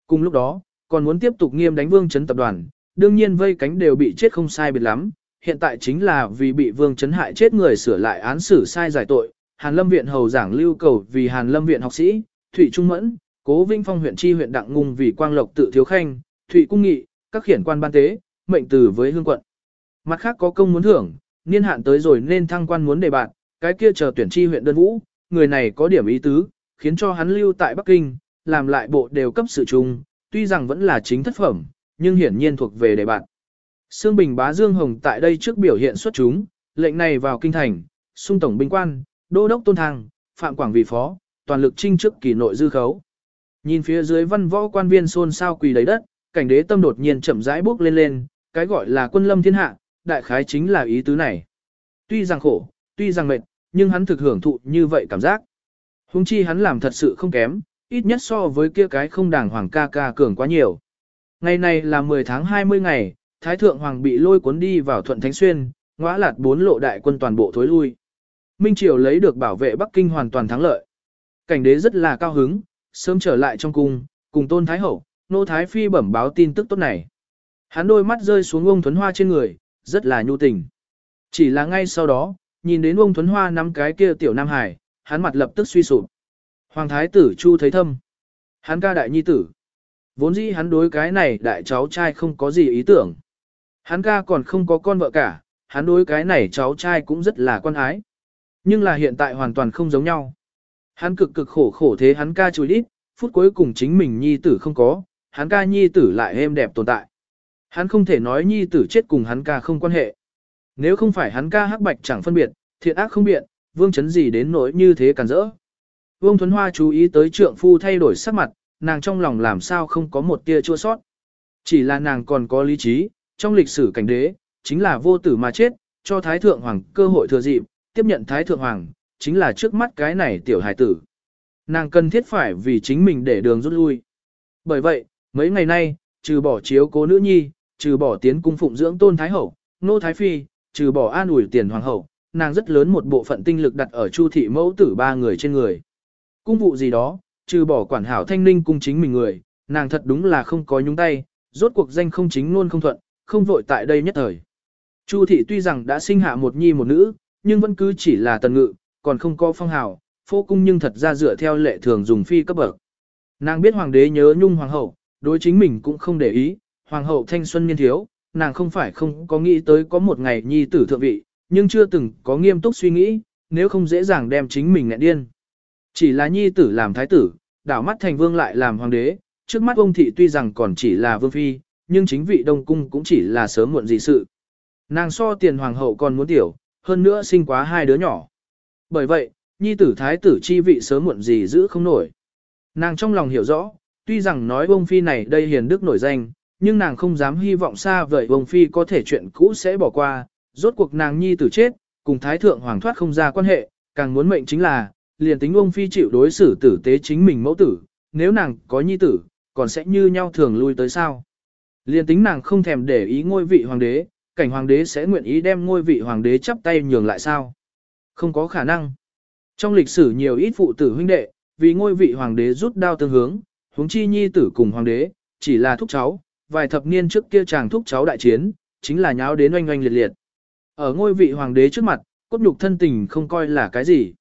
Cùng lúc đó, còn muốn tiếp tục nghiêm đánh vương chấn tập đoàn, đương nhiên vây cánh đều bị chết không sai biệt lắm, hiện tại chính là vì bị vương chấn hại chết người sửa lại án xử sai giải tội, Hàn Lâm Viện hầu giảng lưu cầu vì Hàn Lâm Viện học sĩ, Thụy Trung Mẫn, Cố Vinh Phong huyện chi huyện Đặng Ngung vì Quang Lộc tự thiếu khanh, Thụy Cung Nghị, các khiển quan ban tế, mệnh từ với hương quận. Mặt khác có công muốn thưởng, niên hạn tới rồi nên thăng quan muốn đề bạt, cái kia chờ tuyển chi huyện đơn vũ, người này có điểm ý tứ, khiến cho hắn lưu tại Bắc Kinh, làm lại bộ đều cấp sự chung, tuy rằng vẫn là chính thất phẩm, nhưng hiển nhiên thuộc về đề bạt. Sương Bình bá Dương Hồng tại đây trước biểu hiện xuất chúng, lệnh này vào kinh thành, sung tổng binh quan, đô đốc tôn thăng, phạm quảng vị phó, toàn lực trinh trước kỳ nội dư khấu. Nhìn phía dưới văn võ quan viên xôn xao quỳ lấy đất, cảnh đế tâm đột nhiên chậm rãi bước lên lên, cái gọi là quân lâm thiên hạ, đại khái chính là ý tứ này. Tuy rằng khổ, tuy rằng mệt, nhưng hắn thực hưởng thụ như vậy cảm giác. Hùng chi hắn làm thật sự không kém, ít nhất so với kia cái không đàng hoàng ca ca cường quá nhiều. Ngày này là 10 tháng 20 ngày, Thái Thượng Hoàng bị lôi cuốn đi vào Thuận Thánh Xuyên, ngõ lạt bốn lộ đại quân toàn bộ thối lui. Minh Triều lấy được bảo vệ Bắc Kinh hoàn toàn thắng lợi. Cảnh đế rất là cao hứng, sớm trở lại trong cung, cùng Tôn Thái Hậu, Nô Thái Phi bẩm báo tin tức tốt này. Hắn đôi mắt rơi xuống ông Thuấn Hoa trên người, rất là nhu tình. Chỉ là ngay sau đó, nhìn đến ông Thuấn Hoa nắm cái kia tiểu Nam Hải, hắn mặt lập tức suy sụp. Hoàng Thái tử Chu thấy thâm. Hắn ca đại nhi tử. Vốn dĩ hắn đối cái này đại cháu trai không có gì ý tưởng. Hắn ca còn không có con vợ cả, hắn đối cái này cháu trai cũng rất là quan ái. Nhưng là hiện tại hoàn toàn không giống nhau. Hắn cực cực khổ khổ thế hắn ca chùi đít, phút cuối cùng chính mình nhi tử không có, hắn ca nhi tử lại êm đẹp tồn tại. Hắn không thể nói nhi tử chết cùng hắn ca không quan hệ. Nếu không phải hắn ca hắc bạch chẳng phân biệt, thiện ác không biện, vương chấn gì đến nỗi như thế cản rỡ. Vương Thuấn Hoa chú ý tới trượng phu thay đổi sắc mặt, nàng trong lòng làm sao không có một tia chua sót. Chỉ là nàng còn có lý trí, trong lịch sử cảnh đế, chính là vô tử mà chết, cho Thái Thượng Hoàng cơ hội thừa dịp, tiếp nhận Thái Thượng Hoàng, chính là trước mắt cái này tiểu hài tử. Nàng cần thiết phải vì chính mình để đường rút lui. Bởi vậy, mấy ngày nay, trừ bỏ chiếu cố nữ nhi, trừ bỏ tiến cung phụng dưỡng tôn thái hậu, nô thái phi, trừ bỏ an ủi tiền hoàng hậu, nàng rất lớn một bộ phận tinh lực đặt ở chu thị mẫu tử ba người trên người. Cung vụ gì đó, trừ bỏ quản hảo thanh ninh cung chính mình người, nàng thật đúng là không có nhúng tay, rốt cuộc danh không chính luôn không thuận, không vội tại đây nhất thời. Chu thị tuy rằng đã sinh hạ một nhi một nữ, nhưng vẫn cứ chỉ là tần ngự, còn không có phong hào, phô cung nhưng thật ra dựa theo lệ thường dùng phi cấp bậc. Nàng biết hoàng đế nhớ nhung hoàng hậu, đối chính mình cũng không để ý, hoàng hậu thanh xuân niên thiếu, nàng không phải không có nghĩ tới có một ngày nhi tử thượng vị, nhưng chưa từng có nghiêm túc suy nghĩ, nếu không dễ dàng đem chính mình ngẹn điên. Chỉ là nhi tử làm thái tử, đảo mắt thành vương lại làm hoàng đế, trước mắt ông thị tuy rằng còn chỉ là vương phi, nhưng chính vị đông cung cũng chỉ là sớm muộn gì sự. Nàng so tiền hoàng hậu còn muốn tiểu, hơn nữa sinh quá hai đứa nhỏ. Bởi vậy, nhi tử thái tử chi vị sớm muộn gì giữ không nổi. Nàng trong lòng hiểu rõ, tuy rằng nói ông phi này đây hiền đức nổi danh, nhưng nàng không dám hy vọng xa vời ông phi có thể chuyện cũ sẽ bỏ qua, rốt cuộc nàng nhi tử chết, cùng thái thượng hoàng thoát không ra quan hệ, càng muốn mệnh chính là, liền tính ông phi chịu đối xử tử tế chính mình mẫu tử, nếu nàng có nhi tử, còn sẽ như nhau thường lui tới sao. Liền tính nàng không thèm để ý ngôi vị hoàng đế, cảnh hoàng đế sẽ nguyện ý đem ngôi vị hoàng đế chắp tay nhường lại sao? Không có khả năng. Trong lịch sử nhiều ít phụ tử huynh đệ, vì ngôi vị hoàng đế rút đao tương hướng, huống chi nhi tử cùng hoàng đế, chỉ là thúc cháu, vài thập niên trước kia chàng thúc cháu đại chiến, chính là nháo đến oanh oanh liệt liệt. Ở ngôi vị hoàng đế trước mặt, cốt nhục thân tình không coi là cái gì.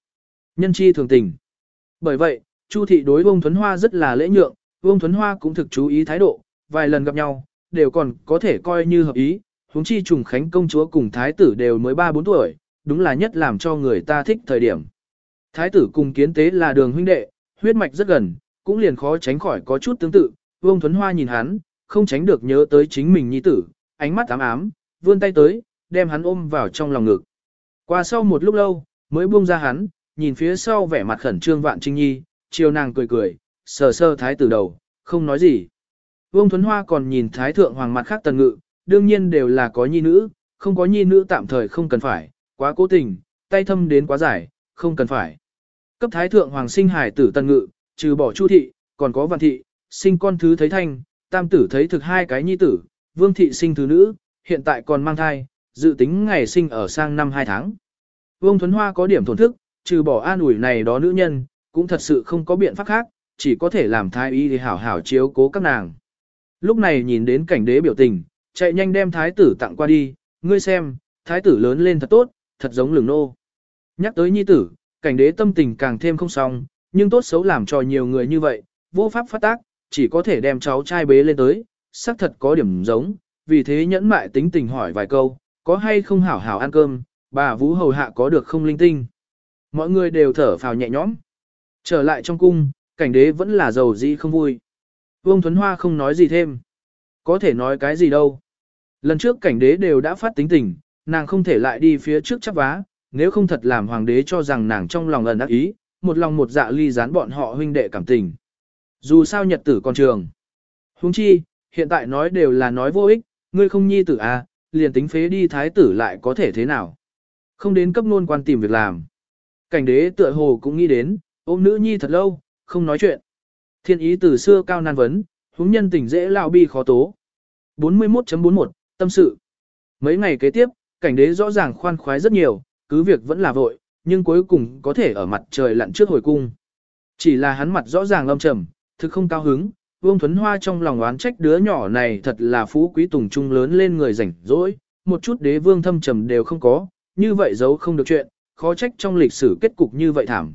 Nhân chi thường tình. Bởi vậy, Chu thị đối Vương Thuấn Hoa rất là lễ nhượng, Vương Thuấn Hoa cũng thực chú ý thái độ, vài lần gặp nhau, đều còn có thể coi như hợp ý, huống chi trùng khánh công chúa cùng thái tử đều mới 3-4 tuổi, đúng là nhất làm cho người ta thích thời điểm. Thái tử cùng kiến tế là đường huynh đệ, huyết mạch rất gần, cũng liền khó tránh khỏi có chút tương tự, Vương Thuấn Hoa nhìn hắn, không tránh được nhớ tới chính mình nhi tử, ánh mắt ám ám, vươn tay tới, đem hắn ôm vào trong lòng ngực. Qua sau một lúc lâu, mới buông ra hắn, nhìn phía sau vẻ mặt khẩn trương vạn trinh nhi, chiều nàng cười cười, sờ sơ thái tử đầu, không nói gì. Vương Thuấn Hoa còn nhìn thái thượng hoàng mặt khác tần ngự, đương nhiên đều là có nhi nữ, không có nhi nữ tạm thời không cần phải, quá cố tình, tay thâm đến quá dài, không cần phải. Cấp thái thượng hoàng sinh hải tử tần ngự, trừ bỏ chu thị, còn có văn thị, sinh con thứ thấy thanh, tam tử thấy thực hai cái nhi tử, vương thị sinh thứ nữ, hiện tại còn mang thai, dự tính ngày sinh ở sang năm 2 tháng. Vương Thuấn Hoa có điểm thổn thức, trừ bỏ an ủi này đó nữ nhân, cũng thật sự không có biện pháp khác, chỉ có thể làm thái y thì hảo hảo chiếu cố các nàng. Lúc này nhìn đến cảnh đế biểu tình, chạy nhanh đem thái tử tặng qua đi, ngươi xem, thái tử lớn lên thật tốt, thật giống lường nô. Nhắc tới nhi tử, cảnh đế tâm tình càng thêm không xong, nhưng tốt xấu làm cho nhiều người như vậy, vô pháp phát tác, chỉ có thể đem cháu trai bế lên tới, xác thật có điểm giống, vì thế nhẫn mại tính tình hỏi vài câu, có hay không hảo hảo ăn cơm, bà vũ hầu hạ có được không linh tinh. Mọi người đều thở phào nhẹ nhõm. Trở lại trong cung, cảnh đế vẫn là giàu dĩ không vui. Vương Thuấn Hoa không nói gì thêm. Có thể nói cái gì đâu. Lần trước cảnh đế đều đã phát tính tình, nàng không thể lại đi phía trước chấp vá, nếu không thật làm hoàng đế cho rằng nàng trong lòng ẩn ác ý, một lòng một dạ ly gián bọn họ huynh đệ cảm tình. Dù sao nhật tử còn trường. Huống chi, hiện tại nói đều là nói vô ích, ngươi không nhi tử à, liền tính phế đi thái tử lại có thể thế nào. Không đến cấp nôn quan tìm việc làm. Cảnh đế tựa hồ cũng nghĩ đến, ôm nữ nhi thật lâu, không nói chuyện. Thiên ý từ xưa cao nan vấn, huống nhân tình dễ lao bi khó tố. 41.41, tâm sự. Mấy ngày kế tiếp, cảnh đế rõ ràng khoan khoái rất nhiều, cứ việc vẫn là vội, nhưng cuối cùng có thể ở mặt trời lặn trước hồi cung. Chỉ là hắn mặt rõ ràng lâm trầm, thực không cao hứng, Vương Thuấn Hoa trong lòng oán trách đứa nhỏ này thật là phú quý tùng trung lớn lên người rảnh rỗi, một chút đế vương thâm trầm đều không có, như vậy giấu không được chuyện, khó trách trong lịch sử kết cục như vậy thảm.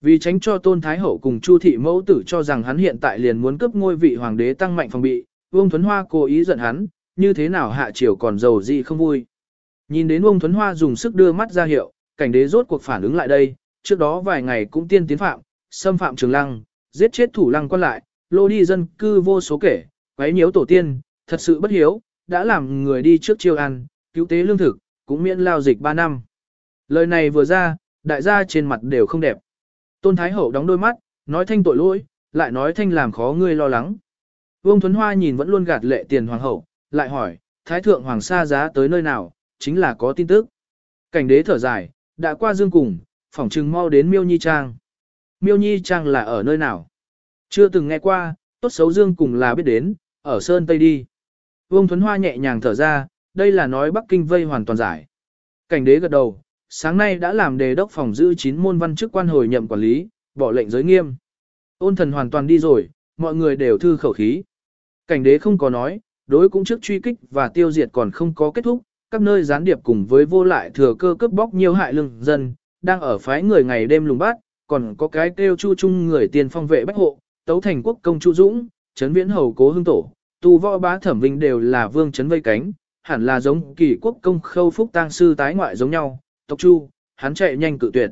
Vì tránh cho Tôn Thái Hậu cùng Chu thị mẫu tử cho rằng hắn hiện tại liền muốn cướp ngôi vị hoàng đế tăng mạnh phòng bị, Vương Thuấn Hoa cố ý giận hắn, như thế nào hạ triều còn giàu gì không vui. Nhìn đến ông Thuấn Hoa dùng sức đưa mắt ra hiệu, cảnh đế rốt cuộc phản ứng lại đây, trước đó vài ngày cũng tiên tiến phạm, xâm phạm trường lăng, giết chết thủ lăng quan lại, lô đi dân cư vô số kể, quấy nhiễu tổ tiên, thật sự bất hiếu, đã làm người đi trước chiêu ăn, cứu tế lương thực, cũng miễn lao dịch 3 năm. Lời này vừa ra, đại gia trên mặt đều không đẹp. Tôn Thái Hậu đóng đôi mắt, nói thanh tội lỗi, lại nói thanh làm khó ngươi lo lắng. Vương Thuấn Hoa nhìn vẫn luôn gạt lệ tiền hoàng hậu, lại hỏi, Thái Thượng Hoàng sa giá tới nơi nào, chính là có tin tức. Cảnh đế thở dài, đã qua dương cùng, phỏng trừng mau đến Miêu Nhi Trang. Miêu Nhi Trang là ở nơi nào? Chưa từng nghe qua, tốt xấu dương cùng là biết đến, ở Sơn Tây đi. Vương Thuấn Hoa nhẹ nhàng thở ra, đây là nói Bắc Kinh vây hoàn toàn giải. Cảnh đế gật đầu, sáng nay đã làm đề đốc phòng giữ chín môn văn chức quan hồi nhậm quản lý, bỏ lệnh giới nghiêm. Ôn thần hoàn toàn đi rồi, mọi người đều thư khẩu khí. Cảnh đế không có nói, đối cũng trước truy kích và tiêu diệt còn không có kết thúc, các nơi gián điệp cùng với vô lại thừa cơ cướp bóc nhiều hại lương dân, đang ở phái người ngày đêm lùng bát, còn có cái kêu chu chung người tiền phong vệ bách hộ, tấu thành quốc công chu dũng, trấn viễn hầu cố hương tổ, tu võ bá thẩm vinh đều là vương trấn vây cánh, hẳn là giống kỳ quốc công khâu phúc tang sư tái ngoại giống nhau, tộc chu, hắn chạy nhanh cự tuyệt.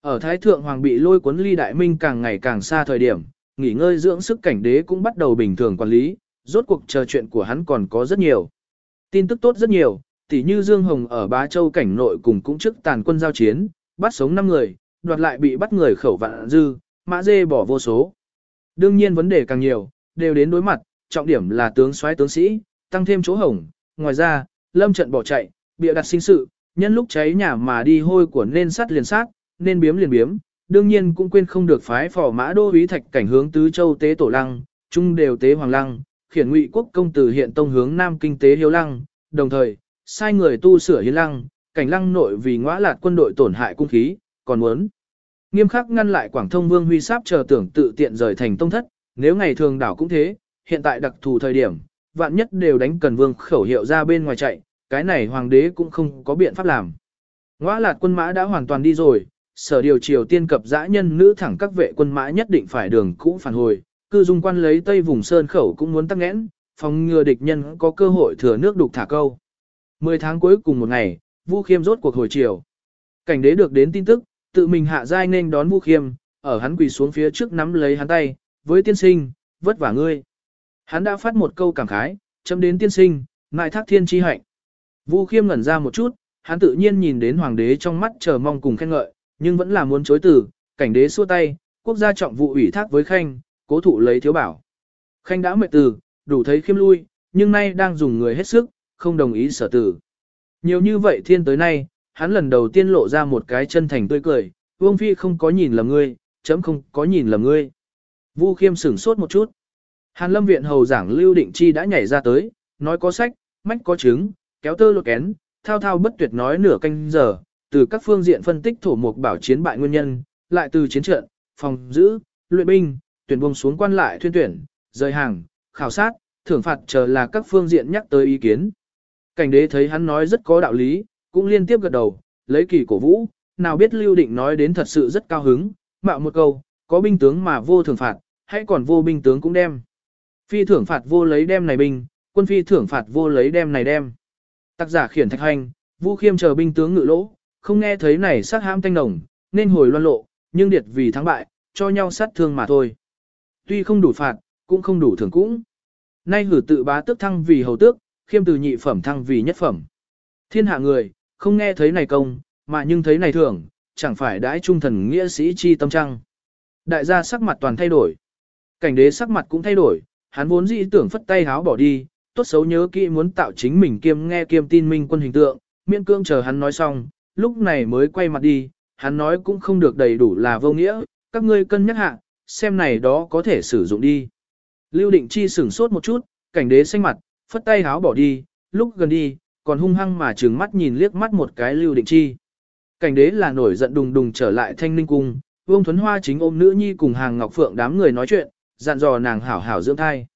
Ở Thái Thượng Hoàng bị lôi cuốn ly đại minh càng ngày càng xa thời điểm, nghỉ ngơi dưỡng sức cảnh đế cũng bắt đầu bình thường quản lý, rốt cuộc chờ chuyện của hắn còn có rất nhiều. Tin tức tốt rất nhiều, tỉ như Dương Hồng ở Bá Châu cảnh nội cùng cũng trước tàn quân giao chiến, bắt sống 5 người, đoạt lại bị bắt người khẩu vạn dư, mã dê bỏ vô số. Đương nhiên vấn đề càng nhiều, đều đến đối mặt, trọng điểm là tướng soái tướng sĩ, tăng thêm chỗ hồng. Ngoài ra, lâm trận bỏ chạy, bịa đặt sinh sự, nhân lúc cháy nhà mà đi hôi của nên sát liền sát, nên biếm liền biếm. Đương nhiên cũng quên không được phái phò mã đô úy thạch cảnh hướng tứ châu tế tổ lăng, trung đều tế hoàng lăng, khiển ngụy quốc công từ hiện tông hướng nam kinh tế hiếu lăng, đồng thời, sai người tu sửa hiến lăng, cảnh lăng nội vì ngõa lạt quân đội tổn hại cung khí, còn muốn nghiêm khắc ngăn lại Quảng Thông Vương Huy Sáp chờ tưởng tự tiện rời thành tông thất, nếu ngày thường đảo cũng thế, hiện tại đặc thù thời điểm, vạn nhất đều đánh cần vương khẩu hiệu ra bên ngoài chạy, cái này hoàng đế cũng không có biện pháp làm. Ngõa lạt quân mã đã hoàn toàn đi rồi, sở điều triều tiên cập dã nhân nữ thẳng các vệ quân mã nhất định phải đường cũ phản hồi, cư dung quan lấy tây vùng sơn khẩu cũng muốn tắc nghẽn, phòng ngừa địch nhân có cơ hội thừa nước đục thả câu. Mười tháng cuối cùng một ngày, Vu Khiêm rốt cuộc hồi chiều. Cảnh đế được đến tin tức, tự mình hạ giai nên đón Vu Khiêm, ở hắn quỳ xuống phía trước nắm lấy hắn tay, với tiên sinh, vất vả ngươi. Hắn đã phát một câu cảm khái, chấm đến tiên sinh, ngài thác thiên chi hạnh. Vu Khiêm ngẩn ra một chút, hắn tự nhiên nhìn đến hoàng đế trong mắt chờ mong cùng khen ngợi, nhưng vẫn là muốn chối từ, cảnh đế xua tay, quốc gia trọng vụ ủy thác với khanh, cố thụ lấy thiếu bảo. Khanh đã mệt từ, đủ thấy khiêm lui, nhưng nay đang dùng người hết sức, không đồng ý sở tử. Nhiều như vậy thiên tới nay, hắn lần đầu tiên lộ ra một cái chân thành tươi cười, Vương Phi không có nhìn lầm ngươi, chấm không có nhìn lầm ngươi. Vu Khiêm sửng sốt một chút. Hàn Lâm Viện hầu giảng Lưu Định Chi đã nhảy ra tới, nói có sách, mách có chứng, kéo tơ lột kén, thao thao bất tuyệt nói nửa canh giờ, từ các phương diện phân tích thổ mục bảo chiến bại nguyên nhân, lại từ chiến trận, phòng giữ, luyện binh, tuyển buông xuống quan lại thuyên tuyển, rời hàng, khảo sát, thưởng phạt chờ là các phương diện nhắc tới ý kiến. Cảnh đế thấy hắn nói rất có đạo lý, cũng liên tiếp gật đầu, lấy kỳ cổ vũ, nào biết Lưu Định nói đến thật sự rất cao hứng, mạo một câu, có binh tướng mà vô thưởng phạt, hãy còn vô binh tướng cũng đem. Phi thưởng phạt vô lấy đem này binh, quân phi thưởng phạt vô lấy đem này đem. Tác giả khiển thạch hành, Vu Khiêm chờ binh tướng ngự lỗ, không nghe thấy này sát hãm tanh nồng, nên hồi loan lộ, nhưng điệt vì thắng bại, cho nhau sát thương mà thôi. Tuy không đủ phạt, cũng không đủ thưởng cũng. Nay hử tự bá tước thăng vì hầu tước, khiêm từ nhị phẩm thăng vì nhất phẩm. Thiên hạ người, không nghe thấy này công, mà nhưng thấy này thưởng, chẳng phải đãi trung thần nghĩa sĩ chi tâm trăng. Đại gia sắc mặt toàn thay đổi. Cảnh đế sắc mặt cũng thay đổi, hắn vốn dĩ tưởng phất tay háo bỏ đi, tốt xấu nhớ kỹ muốn tạo chính mình kiêm nghe kiêm tin minh quân hình tượng, miễn cương chờ hắn nói xong, lúc này mới quay mặt đi, hắn nói cũng không được đầy đủ là vô nghĩa, các ngươi cân nhắc hạ, xem này đó có thể sử dụng đi. Lưu Định Chi sửng sốt một chút, cảnh đế xanh mặt, phất tay háo bỏ đi, lúc gần đi, còn hung hăng mà trừng mắt nhìn liếc mắt một cái Lưu Định Chi. Cảnh đế là nổi giận đùng đùng trở lại thanh ninh cung, Vương Thuấn Hoa chính ôm nữ nhi cùng hàng ngọc phượng đám người nói chuyện, dặn dò nàng hảo hảo dưỡng thai.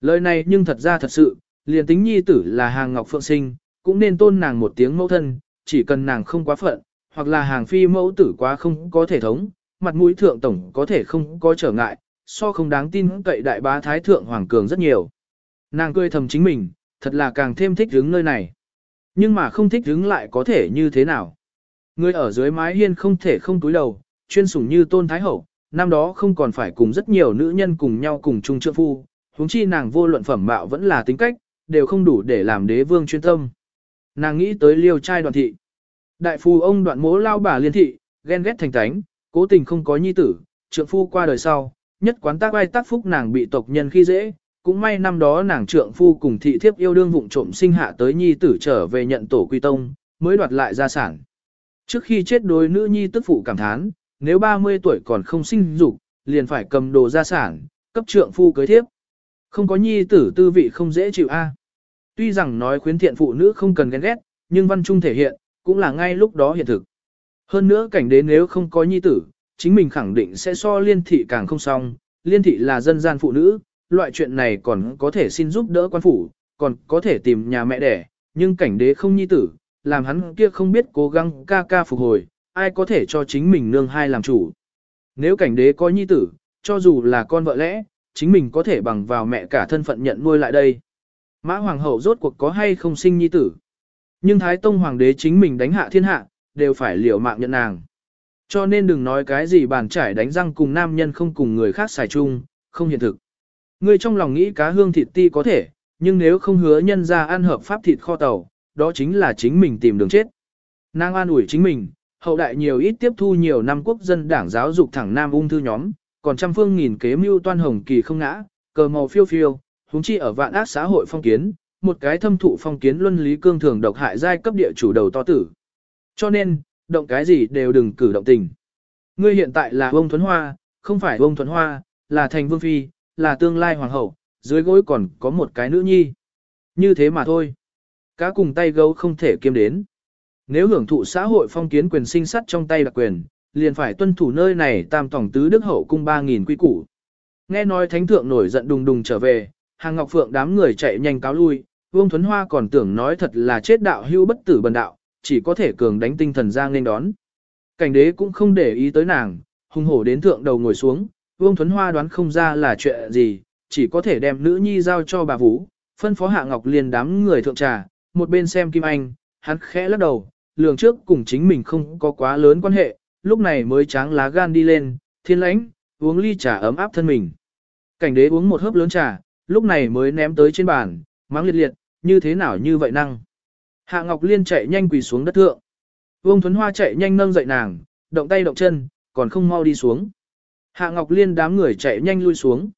Lời này nhưng thật ra thật sự, liền tính nhi tử là hàng ngọc phượng sinh, cũng nên tôn nàng một tiếng mẫu thân, chỉ cần nàng không quá phận, hoặc là hàng phi mẫu tử quá không có thể thống, mặt mũi thượng tổng có thể không có trở ngại, so không đáng tin cậy đại bá thái thượng hoàng cường rất nhiều. Nàng cười thầm chính mình, thật là càng thêm thích đứng nơi này. Nhưng mà không thích đứng lại có thể như thế nào? Người ở dưới mái hiên không thể không túi đầu, chuyên sủng như tôn thái hậu, năm đó không còn phải cùng rất nhiều nữ nhân cùng nhau cùng chung trượng phu, huống chi nàng vô luận phẩm mạo vẫn là tính cách, đều không đủ để làm đế vương chuyên tâm. Nàng nghĩ tới liêu trai đoàn thị. Đại phu ông đoạn mố lao bà liên thị, ghen ghét thành tánh, cố tình không có nhi tử, trượng phu qua đời sau, nhất quán tác ai tác phúc nàng bị tộc nhân khi dễ, cũng may năm đó nàng trượng phu cùng thị thiếp yêu đương vụng trộm sinh hạ tới nhi tử trở về nhận tổ quy tông, mới đoạt lại gia sản. Trước khi chết đối nữ nhi tức phụ cảm thán, nếu 30 tuổi còn không sinh dục, liền phải cầm đồ gia sản, cấp trượng phu cưới thiếp. Không có nhi tử tư vị không dễ chịu a. Tuy rằng nói khuyến thiện phụ nữ không cần ghen ghét, nhưng văn trung thể hiện, cũng là ngay lúc đó hiện thực. Hơn nữa cảnh đế nếu không có nhi tử, chính mình khẳng định sẽ so liên thị càng không xong, liên thị là dân gian phụ nữ, loại chuyện này còn có thể xin giúp đỡ quan phủ, còn có thể tìm nhà mẹ đẻ, nhưng cảnh đế không nhi tử, làm hắn kia không biết cố gắng ca ca phục hồi, ai có thể cho chính mình nương hai làm chủ. Nếu cảnh đế có nhi tử, cho dù là con vợ lẽ, chính mình có thể bằng vào mẹ cả thân phận nhận nuôi lại đây. Mã hoàng hậu rốt cuộc có hay không sinh nhi tử. Nhưng Thái Tông Hoàng đế chính mình đánh hạ thiên hạ, đều phải liều mạng nhận nàng. Cho nên đừng nói cái gì bàn trải đánh răng cùng nam nhân không cùng người khác xài chung, không hiện thực. Người trong lòng nghĩ cá hương thịt ti có thể, nhưng nếu không hứa nhân ra ăn hợp pháp thịt kho tàu, đó chính là chính mình tìm đường chết. Nàng an ủi chính mình, hậu đại nhiều ít tiếp thu nhiều năm quốc dân đảng giáo dục thẳng nam ung thư nhóm, còn trăm phương nghìn kế mưu toan hồng kỳ không ngã, cờ màu phiêu phiêu, huống chi ở vạn ác xã hội phong kiến, một cái thâm thụ phong kiến luân lý cương thường độc hại giai cấp địa chủ đầu to tử. Cho nên, động cái gì đều đừng cử động tình. Ngươi hiện tại là ông Thuấn Hoa, không phải ông Thuấn Hoa, là thành vương phi, là tương lai hoàng hậu, dưới gối còn có một cái nữ nhi. Như thế mà thôi. Cá cùng tay gấu không thể kiêm đến. Nếu hưởng thụ xã hội phong kiến quyền sinh sắt trong tay đặc quyền, liền phải tuân thủ nơi này tam tổng tứ đức hậu cung 3.000 quy củ. Nghe nói thánh thượng nổi giận đùng đùng trở về, hàng ngọc phượng đám người chạy nhanh cáo lui, Vương Thuấn Hoa còn tưởng nói thật là chết đạo hưu bất tử bần đạo, chỉ có thể cường đánh tinh thần ra nên đón. Cảnh đế cũng không để ý tới nàng, hung hổ đến thượng đầu ngồi xuống, Vương Thuấn Hoa đoán không ra là chuyện gì, chỉ có thể đem nữ nhi giao cho bà Vũ, phân phó Hạ Ngọc liền đám người thượng trà, một bên xem Kim Anh, hắn khẽ lắc đầu, lường trước cùng chính mình không có quá lớn quan hệ, lúc này mới tráng lá gan đi lên, thiên lãnh, uống ly trà ấm áp thân mình. Cảnh đế uống một hớp lớn trà, lúc này mới ném tới trên bàn, mắng liệt liệt, như thế nào như vậy năng. Hạ Ngọc Liên chạy nhanh quỳ xuống đất thượng. Vương Thuấn Hoa chạy nhanh nâng dậy nàng, động tay động chân, còn không mau đi xuống. Hạ Ngọc Liên đám người chạy nhanh lui xuống.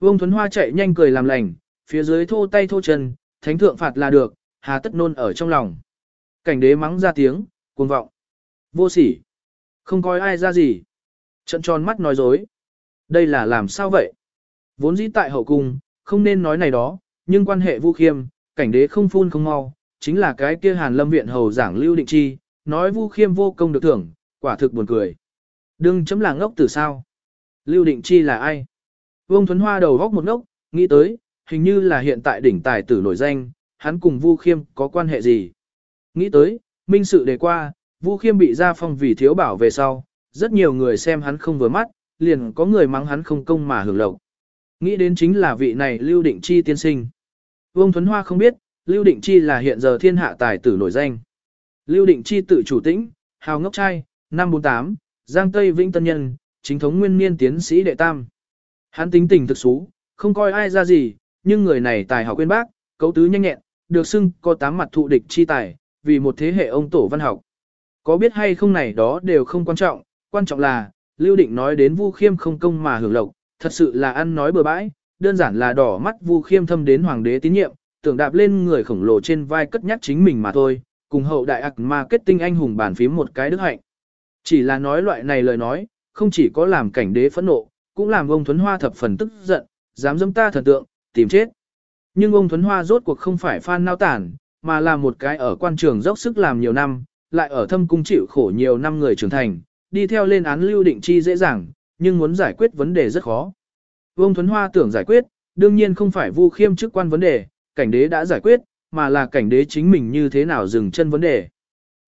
Vương Thuấn Hoa chạy nhanh cười làm lành, phía dưới thô tay thô chân, thánh thượng phạt là được, hà tất nôn ở trong lòng. Cảnh đế mắng ra tiếng, cuồng vọng. Vô sỉ. Không coi ai ra gì. Trận tròn mắt nói dối. Đây là làm sao vậy? Vốn dĩ tại hậu cung, không nên nói này đó, nhưng quan hệ vu khiêm, cảnh đế không phun không mau, chính là cái kia hàn lâm viện hầu giảng lưu định chi, nói vu khiêm vô công được thưởng, quả thực buồn cười. Đừng chấm là ngốc từ sao. Lưu định chi là ai? Vương Thuấn Hoa đầu góc một ngốc, nghĩ tới, hình như là hiện tại đỉnh tài tử nổi danh, hắn cùng vu khiêm có quan hệ gì? Nghĩ tới, minh sự đề qua, vu khiêm bị gia phong vì thiếu bảo về sau, rất nhiều người xem hắn không vừa mắt, liền có người mắng hắn không công mà hưởng lộc. Nghĩ đến chính là vị này Lưu Định Chi tiên sinh. Vương Thuấn Hoa không biết, Lưu Định Chi là hiện giờ thiên hạ tài tử nổi danh. Lưu Định Chi tự chủ tĩnh, hào ngốc trai, năm 48, Giang Tây Vĩnh Tân Nhân, chính thống nguyên niên tiến sĩ đệ tam. Hắn tính tình thực xú, không coi ai ra gì, nhưng người này tài học quên bác, cấu tứ nhanh nhẹn, được xưng có tám mặt thụ địch chi tài, vì một thế hệ ông tổ văn học. Có biết hay không này đó đều không quan trọng, quan trọng là, Lưu Định nói đến Vu Khiêm không công mà hưởng lộc, thật sự là ăn nói bừa bãi, đơn giản là đỏ mắt Vu Khiêm thâm đến hoàng đế tín nhiệm, tưởng đạp lên người khổng lồ trên vai cất nhắc chính mình mà thôi, cùng hậu đại ạc marketing anh hùng bàn phím một cái đức hạnh. Chỉ là nói loại này lời nói, không chỉ có làm cảnh đế phẫn nộ, cũng làm ông Thuấn Hoa thập phần tức giận, dám dâm ta thần tượng, tìm chết. Nhưng ông Thuấn Hoa rốt cuộc không phải fan nao tản, mà là một cái ở quan trường dốc sức làm nhiều năm, lại ở thâm cung chịu khổ nhiều năm người trưởng thành, đi theo lên án lưu định chi dễ dàng, nhưng muốn giải quyết vấn đề rất khó. Vương Thuấn Hoa tưởng giải quyết, đương nhiên không phải vu khiêm chức quan vấn đề, cảnh đế đã giải quyết, mà là cảnh đế chính mình như thế nào dừng chân vấn đề.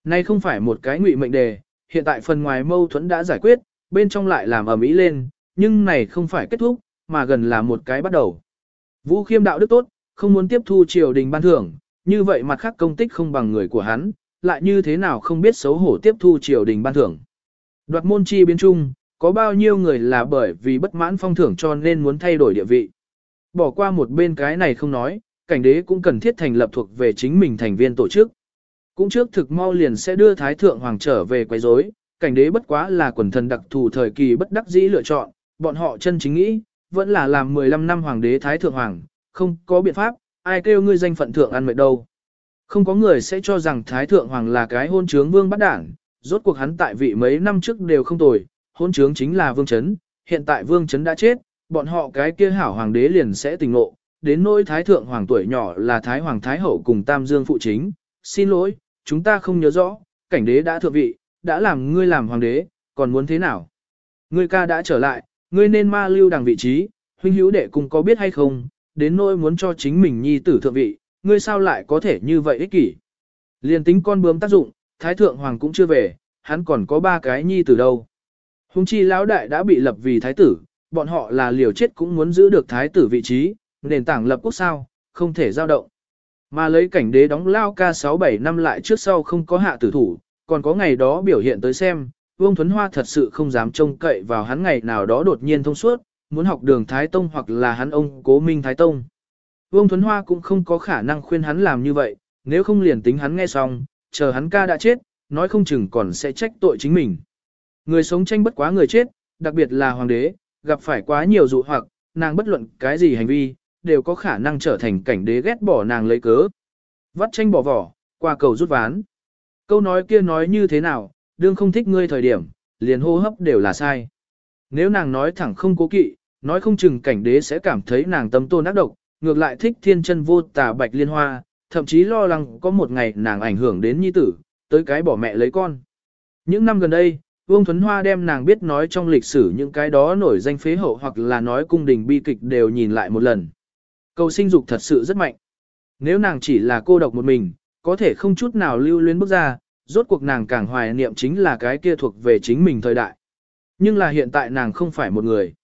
Nay không phải một cái ngụy mệnh đề, hiện tại phần ngoài mâu thuẫn đã giải quyết, bên trong lại làm ầm ĩ lên, nhưng này không phải kết thúc, mà gần là một cái bắt đầu. Vũ khiêm đạo đức tốt, không muốn tiếp thu triều đình ban thưởng, như vậy mặt khác công tích không bằng người của hắn, lại như thế nào không biết xấu hổ tiếp thu triều đình ban thưởng. Đoạt môn chi biến trung, có bao nhiêu người là bởi vì bất mãn phong thưởng cho nên muốn thay đổi địa vị. Bỏ qua một bên cái này không nói, cảnh đế cũng cần thiết thành lập thuộc về chính mình thành viên tổ chức. Cũng trước thực mau liền sẽ đưa Thái Thượng Hoàng trở về quấy rối, cảnh đế bất quá là quần thần đặc thù thời kỳ bất đắc dĩ lựa chọn, bọn họ chân chính nghĩ, vẫn là làm 15 năm Hoàng đế Thái Thượng Hoàng, không có biện pháp, ai kêu ngươi danh phận thượng ăn mệt đâu. Không có người sẽ cho rằng Thái Thượng Hoàng là cái hôn trướng vương bắt đảng, rốt cuộc hắn tại vị mấy năm trước đều không tồi, hôn trướng chính là vương chấn, hiện tại vương chấn đã chết, bọn họ cái kia hảo hoàng đế liền sẽ tình ngộ, đến nỗi Thái Thượng Hoàng tuổi nhỏ là Thái Hoàng Thái Hậu cùng Tam Dương phụ chính, xin lỗi, chúng ta không nhớ rõ, cảnh đế đã thượng vị, đã làm ngươi làm hoàng đế, còn muốn thế nào? Ngươi ca đã trở lại, ngươi nên ma lưu đằng vị trí, huynh hữu đệ cùng có biết hay không, đến nỗi muốn cho chính mình nhi tử thượng vị, ngươi sao lại có thể như vậy ích kỷ? Liên tính con bướm tác dụng, thái thượng hoàng cũng chưa về, hắn còn có ba cái nhi tử đâu. Hùng chi lão đại đã bị lập vì thái tử, bọn họ là liều chết cũng muốn giữ được thái tử vị trí, nền tảng lập quốc sao, không thể giao động. Mà lấy cảnh đế đóng lao ca 6-7 năm lại trước sau không có hạ tử thủ, còn có ngày đó biểu hiện tới xem, Vương Thuấn Hoa thật sự không dám trông cậy vào hắn ngày nào đó đột nhiên thông suốt, muốn học đường Thái Tông hoặc là hắn ông Cố Minh Thái Tông. Vương Thuấn Hoa cũng không có khả năng khuyên hắn làm như vậy, nếu không liền tính hắn nghe xong, chờ hắn ca đã chết, nói không chừng còn sẽ trách tội chính mình. Người sống tranh bất quá người chết, đặc biệt là hoàng đế, gặp phải quá nhiều dụ hoặc, nàng bất luận cái gì hành vi, đều có khả năng trở thành cảnh đế ghét bỏ nàng lấy cớ. Vắt tranh bỏ vỏ, qua cầu rút ván. Câu nói kia nói như thế nào, đương không thích ngươi thời điểm, liền hô hấp đều là sai. Nếu nàng nói thẳng không cố kỵ, nói không chừng cảnh đế sẽ cảm thấy nàng tâm tôn ác độc, ngược lại thích thiên chân vô tà bạch liên hoa, thậm chí lo lắng có một ngày nàng ảnh hưởng đến nhi tử, tới cái bỏ mẹ lấy con. Những năm gần đây, Vương Thuấn Hoa đem nàng biết nói trong lịch sử những cái đó nổi danh phế hậu hoặc là nói cung đình bi kịch đều nhìn lại một lần. Cầu sinh dục thật sự rất mạnh. Nếu nàng chỉ là cô độc một mình, có thể không chút nào lưu luyến bước ra, rốt cuộc nàng càng hoài niệm chính là cái kia thuộc về chính mình thời đại. Nhưng là hiện tại nàng không phải một người.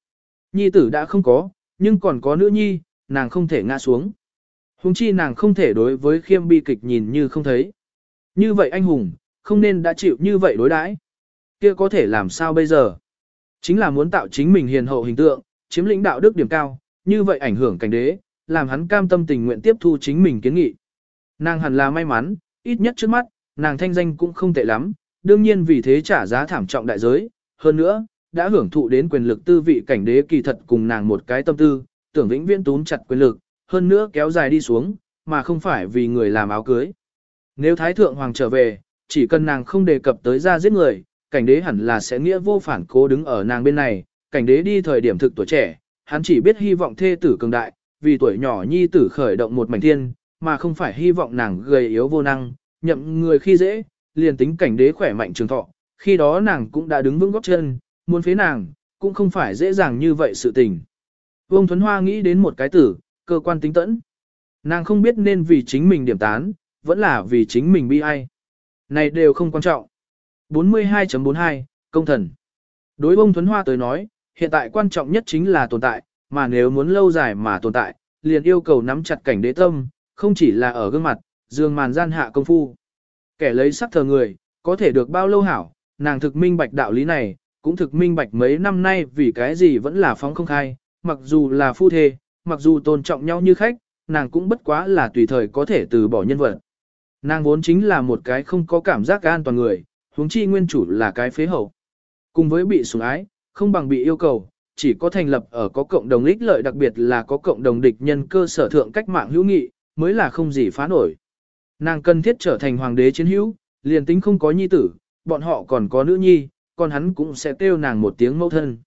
Nhi tử đã không có, nhưng còn có nữ nhi, nàng không thể ngã xuống. Hùng chi nàng không thể đối với khiêm bi kịch nhìn như không thấy. Như vậy anh hùng, không nên đã chịu như vậy đối đãi. Kia có thể làm sao bây giờ? Chính là muốn tạo chính mình hiền hậu hình tượng, chiếm lĩnh đạo đức điểm cao, như vậy ảnh hưởng cảnh đế, làm hắn cam tâm tình nguyện tiếp thu chính mình kiến nghị. Nàng hẳn là may mắn, ít nhất trước mắt, nàng thanh danh cũng không tệ lắm, đương nhiên vì thế trả giá thảm trọng đại giới, hơn nữa, đã hưởng thụ đến quyền lực tư vị cảnh đế kỳ thật cùng nàng một cái tâm tư, tưởng vĩnh viễn tún chặt quyền lực, hơn nữa kéo dài đi xuống, mà không phải vì người làm áo cưới. Nếu Thái Thượng Hoàng trở về, chỉ cần nàng không đề cập tới ra giết người, cảnh đế hẳn là sẽ nghĩa vô phản cố đứng ở nàng bên này, cảnh đế đi thời điểm thực tuổi trẻ, hắn chỉ biết hy vọng thê tử cường đại, vì tuổi nhỏ nhi tử khởi động một mảnh thiên, mà không phải hy vọng nàng gầy yếu vô năng, nhậm người khi dễ, liền tính cảnh đế khỏe mạnh trường thọ, khi đó nàng cũng đã đứng vững góc chân, muốn phế nàng, cũng không phải dễ dàng như vậy sự tình. Vương Thuấn Hoa nghĩ đến một cái tử, cơ quan tính tẫn. Nàng không biết nên vì chính mình điểm tán, vẫn là vì chính mình bi ai. Này đều không quan trọng. 42.42, Công thần. Đối bông Thuấn Hoa tới nói, hiện tại quan trọng nhất chính là tồn tại, mà nếu muốn lâu dài mà tồn tại, liền yêu cầu nắm chặt cảnh đế tâm, không chỉ là ở gương mặt, dương màn gian hạ công phu. Kẻ lấy sắc thờ người, có thể được bao lâu hảo, nàng thực minh bạch đạo lý này, cũng thực minh bạch mấy năm nay vì cái gì vẫn là phóng không khai, mặc dù là phu thê, mặc dù tôn trọng nhau như khách, nàng cũng bất quá là tùy thời có thể từ bỏ nhân vật. Nàng vốn chính là một cái không có cảm giác an toàn người, huống chi nguyên chủ là cái phế hậu. Cùng với bị sủng ái, không bằng bị yêu cầu, chỉ có thành lập ở có cộng đồng ích lợi đặc biệt là có cộng đồng địch nhân cơ sở thượng cách mạng hữu nghị, mới là không gì phá nổi. Nàng cần thiết trở thành hoàng đế chiến hữu, liền tính không có nhi tử, bọn họ còn có nữ nhi, còn hắn cũng sẽ kêu nàng một tiếng mẫu thân.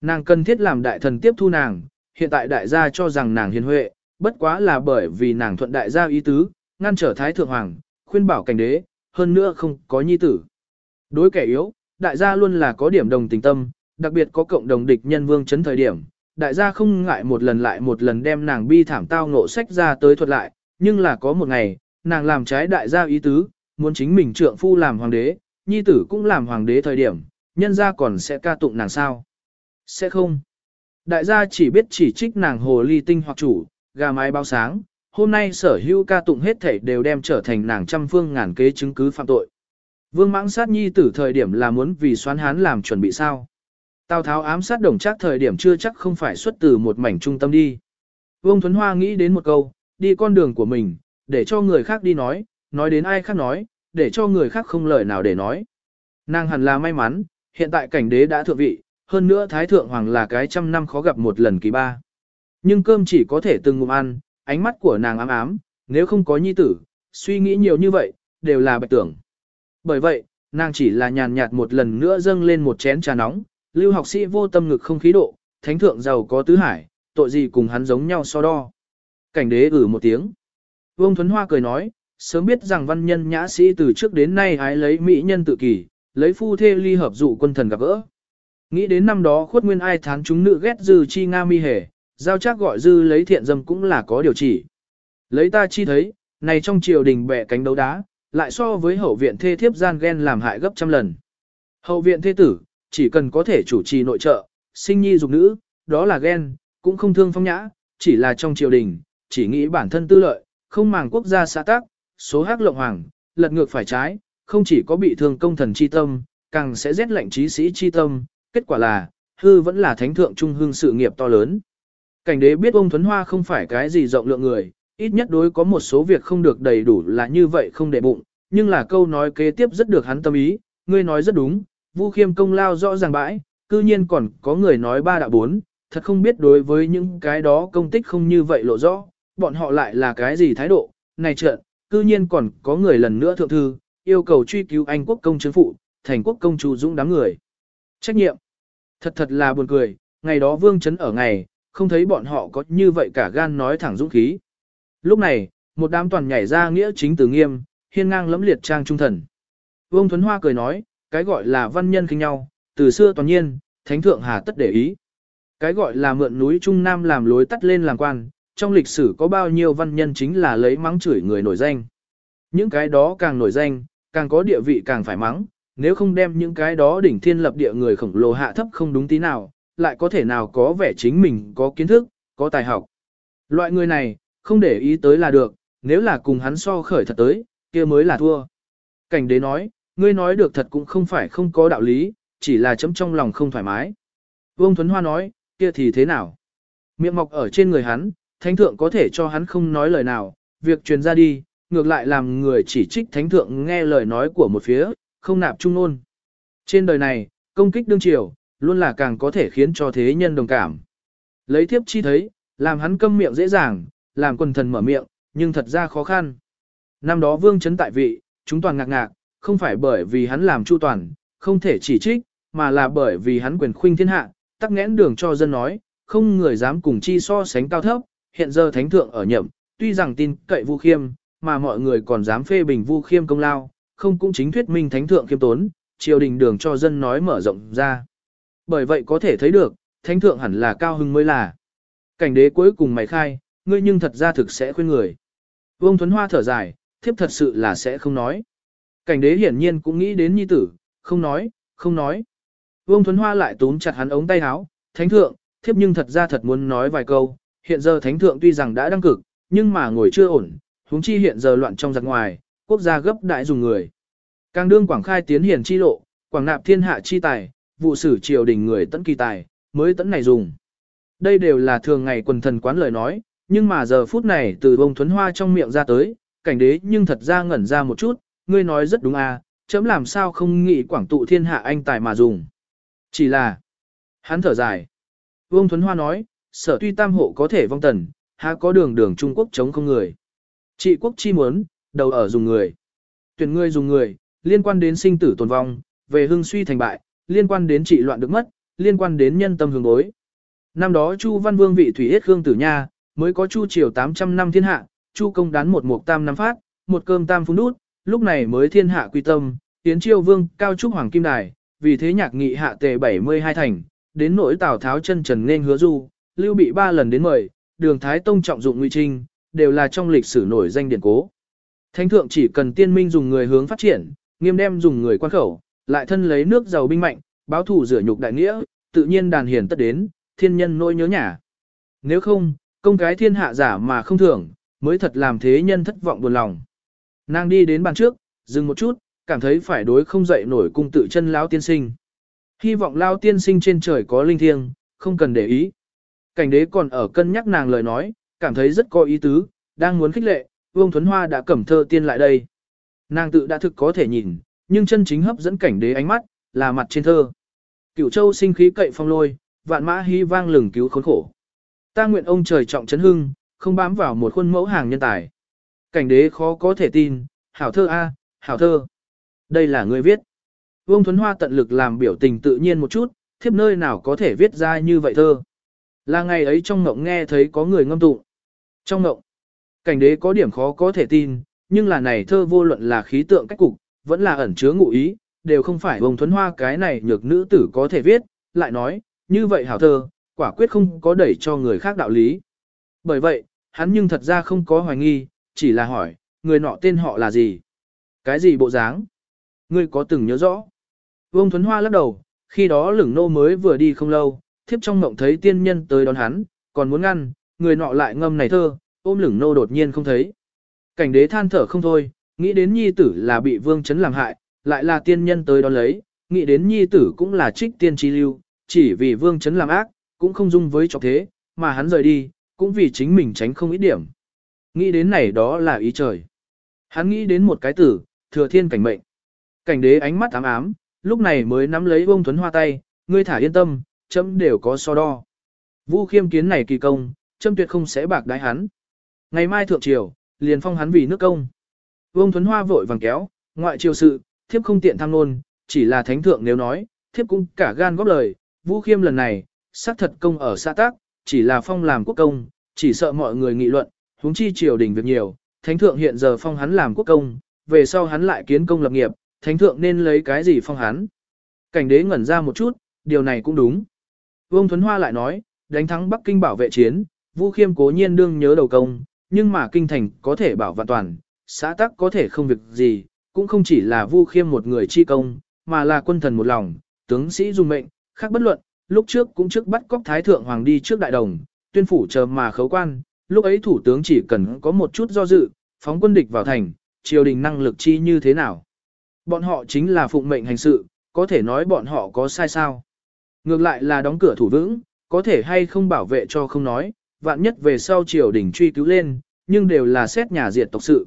Nàng cần thiết làm đại thần tiếp thu nàng, hiện tại đại gia cho rằng nàng hiền huệ, bất quá là bởi vì nàng thuận đại gia ý tứ, ngăn trở thái thượng hoàng, khuyên bảo cảnh đế, hơn nữa không có nhi tử. Đối kẻ yếu, đại gia luôn là có điểm đồng tình tâm, đặc biệt có cộng đồng địch nhân vương chấn thời điểm, đại gia không ngại một lần lại một lần đem nàng bi thảm tao ngộ sách ra tới thuật lại, nhưng là có một ngày, nàng làm trái đại gia ý tứ, muốn chính mình trượng phu làm hoàng đế, nhi tử cũng làm hoàng đế thời điểm, nhân gia còn sẽ ca tụng nàng sao? Sẽ không. Đại gia chỉ biết chỉ trích nàng hồ ly tinh hoặc chủ, gà mái bao sáng, hôm nay sở hữu ca tụng hết thảy đều đem trở thành nàng trăm phương ngàn kế chứng cứ phạm tội. Vương mãng sát nhi tử thời điểm là muốn vì xoán hán làm chuẩn bị sao. Tào tháo ám sát đồng chắc thời điểm chưa chắc không phải xuất từ một mảnh trung tâm đi. Vương Thuấn Hoa nghĩ đến một câu, đi con đường của mình, để cho người khác đi nói, nói đến ai khác nói, để cho người khác không lời nào để nói. Nàng hẳn là may mắn, hiện tại cảnh đế đã thượng vị, hơn nữa Thái Thượng Hoàng là cái trăm năm khó gặp một lần kỳ ba. Nhưng cơm chỉ có thể từng ngụm ăn, ánh mắt của nàng ám ám, nếu không có nhi tử, suy nghĩ nhiều như vậy, đều là bạch tưởng. Bởi vậy, nàng chỉ là nhàn nhạt một lần nữa dâng lên một chén trà nóng, lưu học sĩ vô tâm ngực không khí độ, thánh thượng giàu có tứ hải, tội gì cùng hắn giống nhau so đo. Cảnh đế ử một tiếng. Vương Thuấn Hoa cười nói, sớm biết rằng văn nhân nhã sĩ từ trước đến nay hái lấy mỹ nhân tự kỷ, lấy phu thê ly hợp dụ quân thần gặp gỡ. Nghĩ đến năm đó khuất nguyên ai thán chúng nữ ghét dư chi nga mi hề, giao chắc gọi dư lấy thiện dâm cũng là có điều chỉ. Lấy ta chi thấy, này trong triều đình bẻ cánh đấu đá, lại so với hậu viện thê thiếp gian ghen làm hại gấp trăm lần. Hậu viện thê tử, chỉ cần có thể chủ trì nội trợ, sinh nhi dục nữ, đó là ghen, cũng không thương phong nhã, chỉ là trong triều đình, chỉ nghĩ bản thân tư lợi, không màng quốc gia xã tác, số hắc lộng hoàng, lật ngược phải trái, không chỉ có bị thương công thần chi tâm, càng sẽ rét lạnh trí sĩ chi tâm, kết quả là, hư vẫn là thánh thượng trung hương sự nghiệp to lớn. Cảnh đế biết ông Thuấn Hoa không phải cái gì rộng lượng người, ít nhất đối có một số việc không được đầy đủ là như vậy không để bụng, nhưng là câu nói kế tiếp rất được hắn tâm ý, ngươi nói rất đúng, Vu Khiêm công lao rõ ràng bãi, cư nhiên còn có người nói ba đạo bốn, thật không biết đối với những cái đó công tích không như vậy lộ rõ, bọn họ lại là cái gì thái độ, này trợn, cư nhiên còn có người lần nữa thượng thư, yêu cầu truy cứu anh quốc công chứng phụ, thành quốc công chủ dũng đám người. Trách nhiệm. Thật thật là buồn cười, ngày đó vương chấn ở ngày, không thấy bọn họ có như vậy cả gan nói thẳng dũng khí. Lúc này, một đám toàn nhảy ra nghĩa chính từ nghiêm, hiên ngang lẫm liệt trang trung thần. Vương Thuấn Hoa cười nói, cái gọi là văn nhân kinh nhau, từ xưa toàn nhiên, thánh thượng hà tất để ý. Cái gọi là mượn núi Trung Nam làm lối tắt lên làm quan, trong lịch sử có bao nhiêu văn nhân chính là lấy mắng chửi người nổi danh. Những cái đó càng nổi danh, càng có địa vị càng phải mắng, nếu không đem những cái đó đỉnh thiên lập địa người khổng lồ hạ thấp không đúng tí nào, lại có thể nào có vẻ chính mình có kiến thức, có tài học. Loại người này, không để ý tới là được, nếu là cùng hắn so khởi thật tới, kia mới là thua. Cảnh đế nói, ngươi nói được thật cũng không phải không có đạo lý, chỉ là chấm trong lòng không thoải mái. Vương Thuấn Hoa nói, kia thì thế nào? Miệng mọc ở trên người hắn, thánh thượng có thể cho hắn không nói lời nào, việc truyền ra đi, ngược lại làm người chỉ trích thánh thượng nghe lời nói của một phía, không nạp trung nôn. Trên đời này, công kích đương triều, luôn là càng có thể khiến cho thế nhân đồng cảm. Lấy thiếp chi thấy, làm hắn câm miệng dễ dàng, làm quần thần mở miệng, nhưng thật ra khó khăn. Năm đó vương chấn tại vị, chúng toàn ngạc ngạc, không phải bởi vì hắn làm chu toàn, không thể chỉ trích, mà là bởi vì hắn quyền khuynh thiên hạ, tắc nghẽn đường cho dân nói, không người dám cùng chi so sánh cao thấp, hiện giờ thánh thượng ở nhậm, tuy rằng tin cậy vu khiêm, mà mọi người còn dám phê bình vu khiêm công lao, không cũng chính thuyết minh thánh thượng khiêm tốn, triều đình đường cho dân nói mở rộng ra. Bởi vậy có thể thấy được, thánh thượng hẳn là cao hưng mới là. Cảnh đế cuối cùng mày khai, ngươi nhưng thật ra thực sẽ khuyên người. Vương Thuấn Hoa thở dài, thiếp thật sự là sẽ không nói. Cảnh đế hiển nhiên cũng nghĩ đến nhi tử, không nói, không nói. Vương Thuấn Hoa lại túm chặt hắn ống tay áo, thánh thượng, thiếp nhưng thật ra thật muốn nói vài câu, hiện giờ thánh thượng tuy rằng đã đăng cực, nhưng mà ngồi chưa ổn, huống chi hiện giờ loạn trong giặc ngoài, quốc gia gấp đại dùng người. Càng đương quảng khai tiến hiển chi lộ, quảng nạp thiên hạ chi tài, vụ sử triều đình người tấn kỳ tài, mới tấn này dùng. Đây đều là thường ngày quần thần quán lời nói, nhưng mà giờ phút này từ bông thuấn hoa trong miệng ra tới, cảnh đế nhưng thật ra ngẩn ra một chút, ngươi nói rất đúng à, chấm làm sao không nghĩ quảng tụ thiên hạ anh tài mà dùng. Chỉ là, hắn thở dài. Vương Thuấn Hoa nói, sở tuy tam hộ có thể vong tần, há có đường đường Trung Quốc chống không người. Trị quốc chi muốn, đầu ở dùng người. Tuyển ngươi dùng người, liên quan đến sinh tử tồn vong, về hưng suy thành bại, liên quan đến trị loạn được mất, liên quan đến nhân tâm hướng bối. Năm đó Chu Văn Vương vị thủy yết Khương Tử Nha, mới có Chu triều 800 năm thiên hạ, Chu công đán một mục tam năm phát, một cơm tam phun nút lúc này mới thiên hạ quy tâm, tiến triều vương cao trúc hoàng kim đài, vì thế nhạc nghị hạ tề 72 thành, đến nỗi Tào Tháo chân trần nên hứa du, lưu bị ba lần đến mời, đường Thái Tông trọng dụng nguy trinh, đều là trong lịch sử nổi danh điển cố. Thánh thượng chỉ cần tiên minh dùng người hướng phát triển, nghiêm đem dùng người quan khẩu, lại thân lấy nước giàu binh mạnh, báo thủ rửa nhục đại nghĩa, tự nhiên đàn hiền tất đến, thiên nhân nỗi nhớ nhà. Nếu không, công cái thiên hạ giả mà không thưởng, mới thật làm thế nhân thất vọng buồn lòng. Nàng đi đến bàn trước, dừng một chút, cảm thấy phải đối không dậy nổi cung tự chân lão tiên sinh. Hy vọng lão tiên sinh trên trời có linh thiêng, không cần để ý. Cảnh đế còn ở cân nhắc nàng lời nói, cảm thấy rất có ý tứ, đang muốn khích lệ, Vương Thuấn Hoa đã cầm thơ tiên lại đây. Nàng tự đã thực có thể nhìn, nhưng chân chính hấp dẫn cảnh đế ánh mắt, là mặt trên thơ. Cửu châu sinh khí cậy phong lôi, vạn mã hy vang lừng cứu khốn khổ. Ta nguyện ông trời trọng chấn hưng, không bám vào một khuôn mẫu hàng nhân tài. Cảnh đế khó có thể tin, hảo thơ a, hảo thơ. Đây là người viết. Vương Thuấn Hoa tận lực làm biểu tình tự nhiên một chút, thiếp nơi nào có thể viết ra như vậy thơ. Là ngày ấy trong ngộng nghe thấy có người ngâm tụng. Trong ngộng, cảnh đế có điểm khó có thể tin, nhưng là này thơ vô luận là khí tượng cách cục, vẫn là ẩn chứa ngụ ý, đều không phải Vương Thuấn Hoa cái này nhược nữ tử có thể viết, lại nói, như vậy hảo thơ, quả quyết không có đẩy cho người khác đạo lý. Bởi vậy, hắn nhưng thật ra không có hoài nghi, chỉ là hỏi, người nọ tên họ là gì? Cái gì bộ dáng? Ngươi có từng nhớ rõ? Vương Thuấn Hoa lắc đầu, khi đó lửng nô mới vừa đi không lâu, thiếp trong mộng thấy tiên nhân tới đón hắn, còn muốn ngăn, người nọ lại ngâm này thơ, ôm lửng nô đột nhiên không thấy. Cảnh đế than thở không thôi, nghĩ đến nhi tử là bị vương chấn làm hại, lại là tiên nhân tới đón lấy, nghĩ đến nhi tử cũng là trích tiên chi lưu, chỉ vì vương chấn làm ác, cũng không dung với trọc thế, mà hắn rời đi, cũng vì chính mình tránh không ít điểm. Nghĩ đến này đó là ý trời. Hắn nghĩ đến một cái tử, thừa thiên cảnh mệnh. Cảnh đế ánh mắt ám ám, lúc này mới nắm lấy bông thuấn hoa tay, ngươi thả yên tâm, chấm đều có so đo. Vu khiêm kiến này kỳ công, châm tuyệt không sẽ bạc đái hắn. Ngày mai thượng triều, liền phong hắn vì nước công. Vương Thuấn Hoa vội vàng kéo, ngoại triều sự, thiếp không tiện tham nôn, chỉ là thánh thượng nếu nói, thiếp cũng cả gan góp lời, Vu Khiêm lần này, xác thật công ở xã tác, chỉ là phong làm quốc công, chỉ sợ mọi người nghị luận, huống chi triều đình việc nhiều, thánh thượng hiện giờ phong hắn làm quốc công, về sau hắn lại kiến công lập nghiệp, thánh thượng nên lấy cái gì phong hắn. Cảnh đế ngẩn ra một chút, điều này cũng đúng. Vương Thuấn Hoa lại nói, đánh thắng Bắc Kinh bảo vệ chiến, Vu Khiêm cố nhiên đương nhớ đầu công, nhưng mà kinh thành có thể bảo vạn toàn, xã tắc có thể không việc gì, cũng không chỉ là Vu Khiêm một người chi công, mà là quân thần một lòng, tướng sĩ dùng mệnh, khác bất luận, lúc trước cũng trước bắt cóc thái thượng hoàng đi trước đại đồng, tuyên phủ chờ mà khấu quan, lúc ấy thủ tướng chỉ cần có một chút do dự, phóng quân địch vào thành, triều đình năng lực chi như thế nào. Bọn họ chính là phụng mệnh hành sự, có thể nói bọn họ có sai sao. Ngược lại là đóng cửa thủ vững, có thể hay không bảo vệ cho không nói, vạn nhất về sau triều đình truy cứu lên, nhưng đều là xét nhà diệt tộc sự.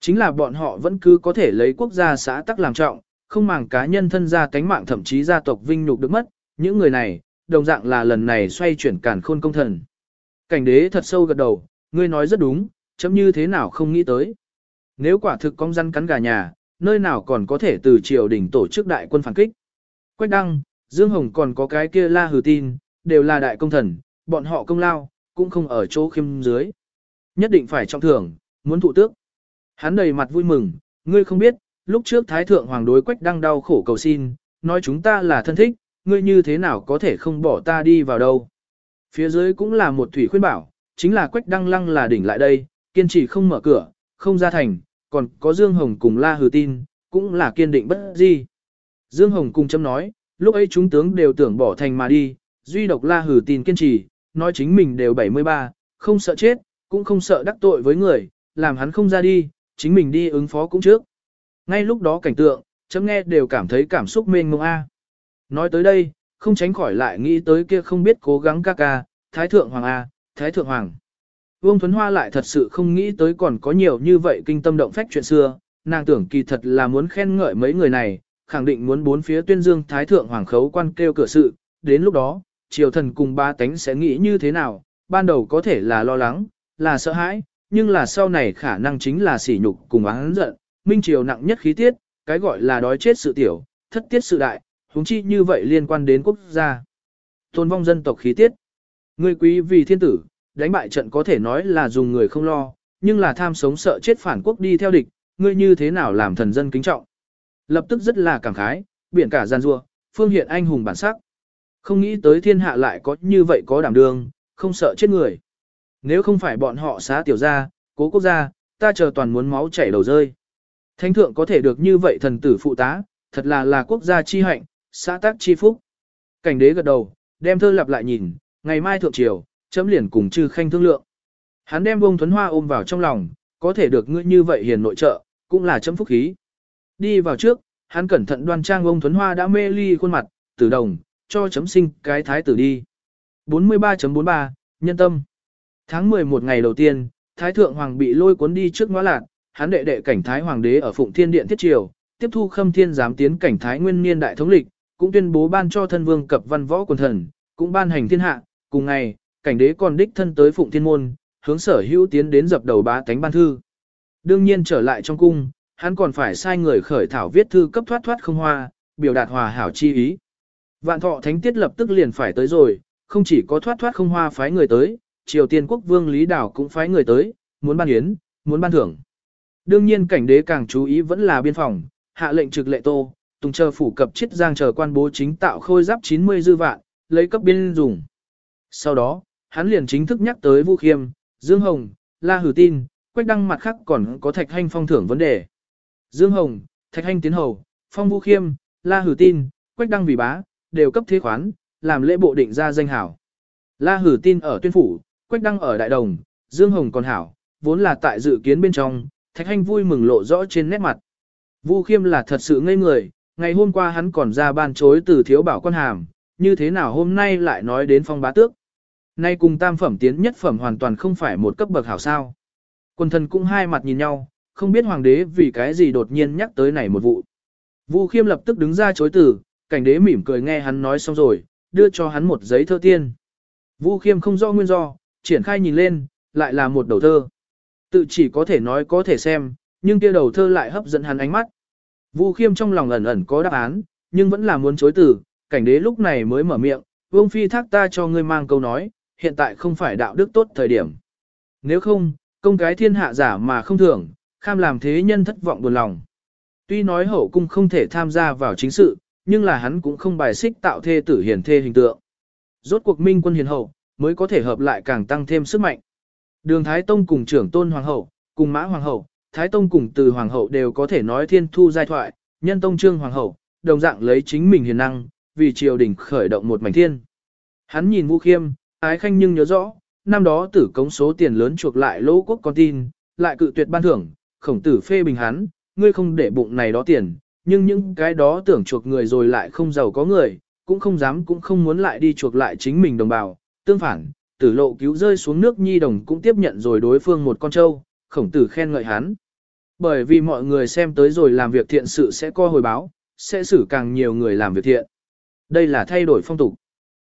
Chính là bọn họ vẫn cứ có thể lấy quốc gia xã tắc làm trọng, không màng cá nhân thân gia cánh mạng thậm chí gia tộc vinh nhục được mất, những người này, đồng dạng là lần này xoay chuyển cản khôn công thần. Cảnh đế thật sâu gật đầu, ngươi nói rất đúng, chấm như thế nào không nghĩ tới. Nếu quả thực công dân cắn gà nhà, nơi nào còn có thể từ triều đình tổ chức đại quân phản kích. Quách Đăng, Dương Hồng còn có cái kia La Hừ Tin, đều là đại công thần, bọn họ công lao, cũng không ở chỗ khiêm dưới. Nhất định phải trọng thưởng, muốn thụ tước. Hắn đầy mặt vui mừng, ngươi không biết, lúc trước Thái Thượng Hoàng đối Quách Đăng đau khổ cầu xin, nói chúng ta là thân thích, ngươi như thế nào có thể không bỏ ta đi vào đâu. Phía dưới cũng là một thủy khuyên bảo, chính là Quách Đăng Lăng là đỉnh lại đây, kiên trì không mở cửa, không ra thành, còn có Dương Hồng cùng La Hừ Tin, cũng là kiên định bất di. Dương Hồng cùng châm nói, lúc ấy chúng tướng đều tưởng bỏ thành mà đi, duy độc La Hừ Tin kiên trì, nói chính mình đều 73, không sợ chết, cũng không sợ đắc tội với người, làm hắn không ra đi, chính mình đi ứng phó cũng trước. Ngay lúc đó cảnh tượng, chấm nghe đều cảm thấy cảm xúc mênh mông A. Nói tới đây, không tránh khỏi lại nghĩ tới kia không biết cố gắng ca ca, Thái Thượng Hoàng A, Thái Thượng Hoàng. Vương Thuấn Hoa lại thật sự không nghĩ tới còn có nhiều như vậy kinh tâm động phách chuyện xưa, nàng tưởng kỳ thật là muốn khen ngợi mấy người này, khẳng định muốn bốn phía tuyên dương Thái Thượng Hoàng khấu quan kêu cửa sự, đến lúc đó, triều thần cùng ba tánh sẽ nghĩ như thế nào, ban đầu có thể là lo lắng, là sợ hãi, nhưng là sau này khả năng chính là sỉ nhục cùng oán giận, minh triều nặng nhất khí tiết, cái gọi là đói chết sự tiểu, thất tiết sự đại, huống chi như vậy liên quan đến quốc gia. Tôn vong dân tộc khí tiết. Ngươi quý vì thiên tử, đánh bại trận có thể nói là dùng người không lo, nhưng là tham sống sợ chết phản quốc đi theo địch, ngươi như thế nào làm thần dân kính trọng. Lập tức rất là cảm khái, biển cả gian rua, phương hiện anh hùng bản sắc. Không nghĩ tới thiên hạ lại có như vậy có đảm đương, không sợ chết người. Nếu không phải bọn họ xá tiểu gia, cố quốc gia, ta chờ toàn muốn máu chảy đầu rơi. Thánh thượng có thể được như vậy thần tử phụ tá, thật là là quốc gia chi hạnh, xã tác chi phúc. Cảnh đế gật đầu, đem thơ lặp lại nhìn, ngày mai thượng triều, chấm liền cùng chư khanh thương lượng. Hắn đem bông thuấn hoa ôm vào trong lòng, có thể được ngươi như vậy hiền nội trợ, cũng là chấm phúc khí. Đi vào trước, hắn cẩn thận đoan trang ông thuấn hoa đã mê ly khuôn mặt, tử đồng, cho chấm sinh cái thái tử đi. 43.43, Nhân tâm Tháng 11 ngày đầu tiên, Thái Thượng Hoàng bị lôi cuốn đi trước ngõ lạc, hắn đệ đệ cảnh Thái Hoàng đế ở Phụng Thiên Điện Thiết Triều, tiếp thu khâm thiên giám tiến cảnh Thái Nguyên Niên Đại Thống Lịch, cũng tuyên bố ban cho thân vương cập văn võ quần thần, cũng ban hành thiên hạ, cùng ngày, cảnh đế còn đích thân tới Phụng Thiên Môn, hướng sở hữu tiến đến dập đầu bá tánh ban thư. Đương nhiên trở lại trong cung, hắn còn phải sai người khởi thảo viết thư cấp thoát thoát không hoa, biểu đạt hòa hảo chi ý. Vạn thọ thánh tiết lập tức liền phải tới rồi, không chỉ có thoát thoát không hoa phái người tới, Triều Tiên quốc vương Lý Đảo cũng phái người tới, muốn ban yến, muốn ban thưởng. Đương nhiên cảnh đế càng chú ý vẫn là biên phòng, hạ lệnh trực lệ tô, tùng chờ phủ cập chiết giang chờ quan bố chính tạo khôi giáp 90 dư vạn, lấy cấp biên dùng. Sau đó, hắn liền chính thức nhắc tới Vu Khiêm, Dương Hồng, La Hử Tin, Quách Đăng mặt khác còn có Thạch hanh phong thưởng vấn đề. Dương Hồng, Thạch hanh tiến hầu, Phong Vu Khiêm, La Hử Tin, Quách Đăng vì bá, đều cấp thế khoán, làm lễ bộ định ra danh hảo. La Hử Tin ở tuyên phủ, Quách Đăng ở Đại Đồng, Dương Hồng còn hảo, vốn là tại dự kiến bên trong, Thạch hanh vui mừng lộ rõ trên nét mặt. Vu Khiêm là thật sự ngây người, ngày hôm qua hắn còn ra ban chối từ thiếu bảo quan hàm, như thế nào hôm nay lại nói đến phong bá tước. Nay cùng tam phẩm tiến nhất phẩm hoàn toàn không phải một cấp bậc hảo sao. Quân thần cũng hai mặt nhìn nhau, không biết hoàng đế vì cái gì đột nhiên nhắc tới này một vụ. Vu Khiêm lập tức đứng ra chối từ, cảnh đế mỉm cười nghe hắn nói xong rồi, đưa cho hắn một giấy thơ tiên. Vu Khiêm không rõ nguyên do, triển khai nhìn lên, lại là một đầu thơ. Tự chỉ có thể nói có thể xem, nhưng kia đầu thơ lại hấp dẫn hắn ánh mắt. Vu Khiêm trong lòng ẩn ẩn có đáp án, nhưng vẫn là muốn chối từ, cảnh đế lúc này mới mở miệng, vương phi thác ta cho ngươi mang câu nói, hiện tại không phải đạo đức tốt thời điểm. Nếu không, công cái thiên hạ giả mà không thưởng, kham làm thế nhân thất vọng buồn lòng. Tuy nói hậu cung không thể tham gia vào chính sự, nhưng là hắn cũng không bài xích tạo thê tử hiền thê hình tượng. Rốt cuộc minh quân hiền hậu, mới có thể hợp lại càng tăng thêm sức mạnh. Đường Thái Tông cùng trưởng tôn hoàng hậu, cùng mã hoàng hậu, Thái Tông cùng từ Hoàng hậu đều có thể nói thiên thu giai thoại, nhân tông trương Hoàng hậu, đồng dạng lấy chính mình hiền năng, vì triều đình khởi động một mảnh thiên. Hắn nhìn Vũ Khiêm, ái khanh nhưng nhớ rõ, năm đó tử cống số tiền lớn chuộc lại lỗ quốc con tin, lại cự tuyệt ban thưởng, khổng tử phê bình hắn, ngươi không để bụng này đó tiền, nhưng những cái đó tưởng chuộc người rồi lại không giàu có người, cũng không dám cũng không muốn lại đi chuộc lại chính mình đồng bào, tương phản, tử lộ cứu rơi xuống nước nhi đồng cũng tiếp nhận rồi đối phương một con trâu, khổng tử khen ngợi hắn. Bởi vì mọi người xem tới rồi làm việc thiện sự sẽ co hồi báo, sẽ xử càng nhiều người làm việc thiện. Đây là thay đổi phong tục.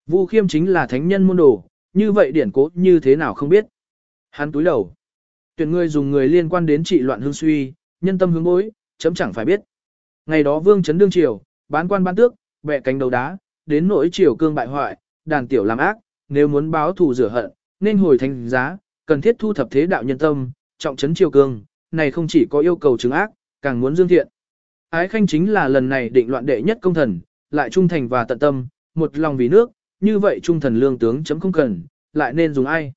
Vu khiêm chính là thánh nhân môn đồ, như vậy điển cố như thế nào không biết. Hắn túi đầu. Tuyển người dùng người liên quan đến trị loạn hương suy, nhân tâm hướng bối, chấm chẳng phải biết. Ngày đó vương chấn đương triều, bán quan bán tước, bẹ cánh đầu đá, đến nỗi triều cương bại hoại, đàn tiểu làm ác, nếu muốn báo thù rửa hận, nên hồi thành giá, cần thiết thu thập thế đạo nhân tâm, trọng trấn triều cương, này không chỉ có yêu cầu chứng ác, càng muốn dương thiện. Ái khanh chính là lần này định loạn đệ nhất công thần, lại trung thành và tận tâm, một lòng vì nước, như vậy trung thần lương tướng chấm không cần, lại nên dùng ai.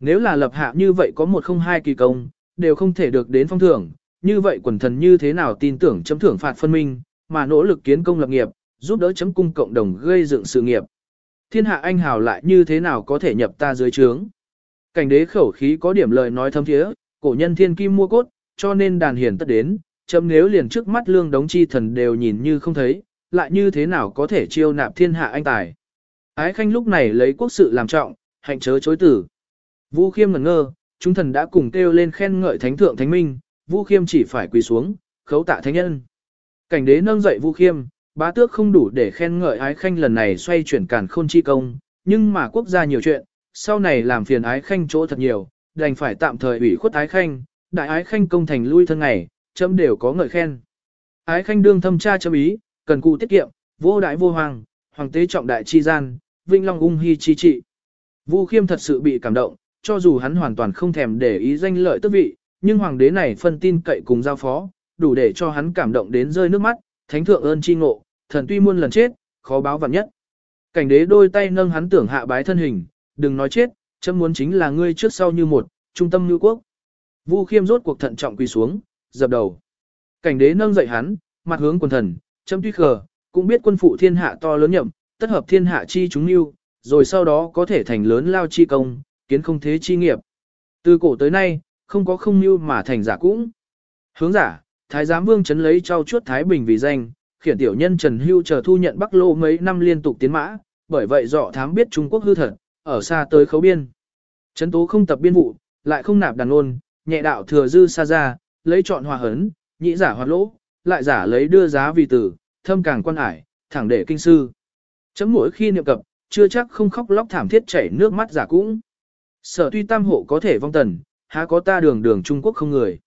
Nếu là lập hạ như vậy có một không hai kỳ công, đều không thể được đến phong thưởng, như vậy quần thần như thế nào tin tưởng chấm thưởng phạt phân minh, mà nỗ lực kiến công lập nghiệp, giúp đỡ chấm cung cộng đồng gây dựng sự nghiệp. Thiên hạ anh hào lại như thế nào có thể nhập ta dưới trướng. Cảnh đế khẩu khí có điểm lời nói thâm thiế, cổ nhân thiên kim mua cốt, cho nên đàn hiển tất đến, chấm nếu liền trước mắt lương đống chi thần đều nhìn như không thấy, lại như thế nào có thể chiêu nạp thiên hạ anh tài. Ái khanh lúc này lấy quốc sự làm trọng, hạnh chớ chối tử. Vu khiêm ngẩn ngơ, chúng thần đã cùng kêu lên khen ngợi thánh thượng thánh minh, Vu khiêm chỉ phải quỳ xuống, khấu tạ thánh nhân. Cảnh đế nâng dậy Vu khiêm, bá tước không đủ để khen ngợi ái khanh lần này xoay chuyển cản khôn chi công, nhưng mà quốc gia nhiều chuyện, sau này làm phiền ái khanh chỗ thật nhiều, đành phải tạm thời ủy khuất ái khanh, đại ái khanh công thành lui thân ngày, chấm đều có ngợi khen. Ái khanh đương thâm tra chấm ý, cần cụ tiết kiệm, vô đại vô hoàng, hoàng tế trọng đại chi gian, vinh long ung hy chi trị. Vu khiêm thật sự bị cảm động, cho dù hắn hoàn toàn không thèm để ý danh lợi tước vị, nhưng hoàng đế này phân tin cậy cùng giao phó, đủ để cho hắn cảm động đến rơi nước mắt, thánh thượng ơn chi ngộ, thần tuy muôn lần chết, khó báo vạn nhất. Cảnh đế đôi tay nâng hắn tưởng hạ bái thân hình, đừng nói chết, chấm muốn chính là ngươi trước sau như một, trung tâm như quốc. Vu khiêm rốt cuộc thận trọng quỳ xuống, dập đầu. Cảnh đế nâng dậy hắn, mặt hướng quần thần, chấm tuy khờ, cũng biết quân phụ thiên hạ to lớn nhậm, tất hợp thiên hạ chi chúng lưu, rồi sau đó có thể thành lớn lao chi công, kiến không thế chi nghiệp. Từ cổ tới nay, không có không mưu mà thành giả cũng. Hướng giả, Thái giám vương chấn lấy trao chuốt Thái Bình vì danh, khiển tiểu nhân Trần Hưu chờ thu nhận Bắc Lô mấy năm liên tục tiến mã, bởi vậy dọ thám biết Trung Quốc hư thật, ở xa tới khấu biên. Trấn tố không tập biên vụ, lại không nạp đàn ôn, nhẹ đạo thừa dư xa ra, lấy chọn hòa hấn, nhị giả hoạt lỗ, lại giả lấy đưa giá vì tử, thâm càng quan ải, thẳng để kinh sư. Chấm mỗi khi niệm cập, chưa chắc không khóc lóc thảm thiết chảy nước mắt giả cũng. Sở tuy tam hộ có thể vong tần, há có ta đường đường Trung Quốc không người.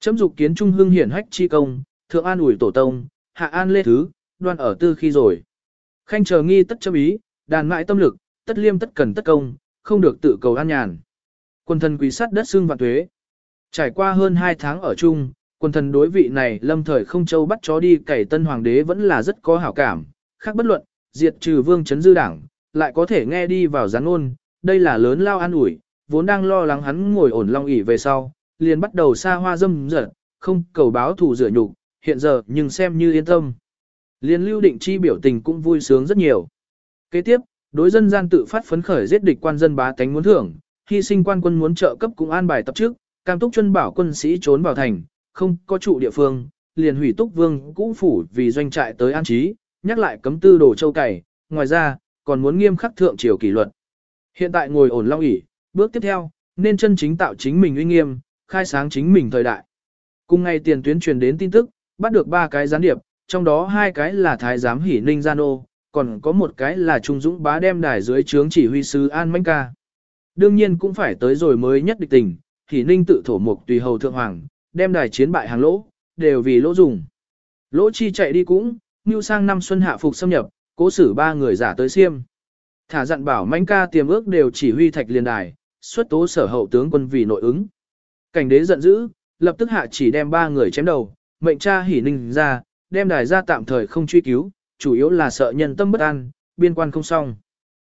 Chấm dục kiến trung hương hiển hách chi công, thượng an ủi tổ tông, hạ an lê thứ, đoan ở tư khi rồi. Khanh chờ nghi tất chấm ý, đàn mại tâm lực, tất liêm tất cần tất công, không được tự cầu an nhàn. Quân thần quý sát đất xương và tuế. Trải qua hơn 2 tháng ở chung, quân thần đối vị này lâm thời không châu bắt chó đi cày tân hoàng đế vẫn là rất có hảo cảm, khác bất luận, diệt trừ vương chấn dư đảng, lại có thể nghe đi vào gián ôn, đây là lớn lao an ủi, vốn đang lo lắng hắn ngồi ổn long ỉ về sau, liền bắt đầu xa hoa dâm dật, không cầu báo thù rửa nhục, hiện giờ nhưng xem như yên tâm. Liên lưu định chi biểu tình cũng vui sướng rất nhiều. Kế tiếp, đối dân gian tự phát phấn khởi giết địch quan dân bá tánh muốn thưởng, hy sinh quan quân muốn trợ cấp cũng an bài tập trước, cam túc chân bảo quân sĩ trốn vào thành, không có trụ địa phương, liền hủy túc vương cũ phủ vì doanh trại tới an trí, nhắc lại cấm tư đồ châu cày, ngoài ra, còn muốn nghiêm khắc thượng triều kỷ luật. Hiện tại ngồi ổn long ỉ, bước tiếp theo, nên chân chính tạo chính mình uy nghiêm, khai sáng chính mình thời đại. Cùng ngày tiền tuyến truyền đến tin tức, bắt được ba cái gián điệp, trong đó hai cái là thái giám hỉ ninh gian ô, còn có một cái là trung dũng bá đem đài dưới trướng chỉ huy sứ An Mánh Ca. Đương nhiên cũng phải tới rồi mới nhất địch tình, hỷ ninh tự thổ mục tùy hầu thượng hoàng, đem đài chiến bại hàng lỗ, đều vì lỗ dùng. Lỗ chi chạy đi cũng, như sang năm xuân hạ phục xâm nhập, cố xử ba người giả tới xiêm. Thả dặn bảo Mánh Ca tiềm ước đều chỉ huy thạch liên đài, xuất tố sở hậu tướng quân vì nội ứng. Cảnh đế giận dữ, lập tức hạ chỉ đem ba người chém đầu, mệnh cha hỉ ninh ra, đem đài ra tạm thời không truy cứu, chủ yếu là sợ nhân tâm bất an, biên quan không xong.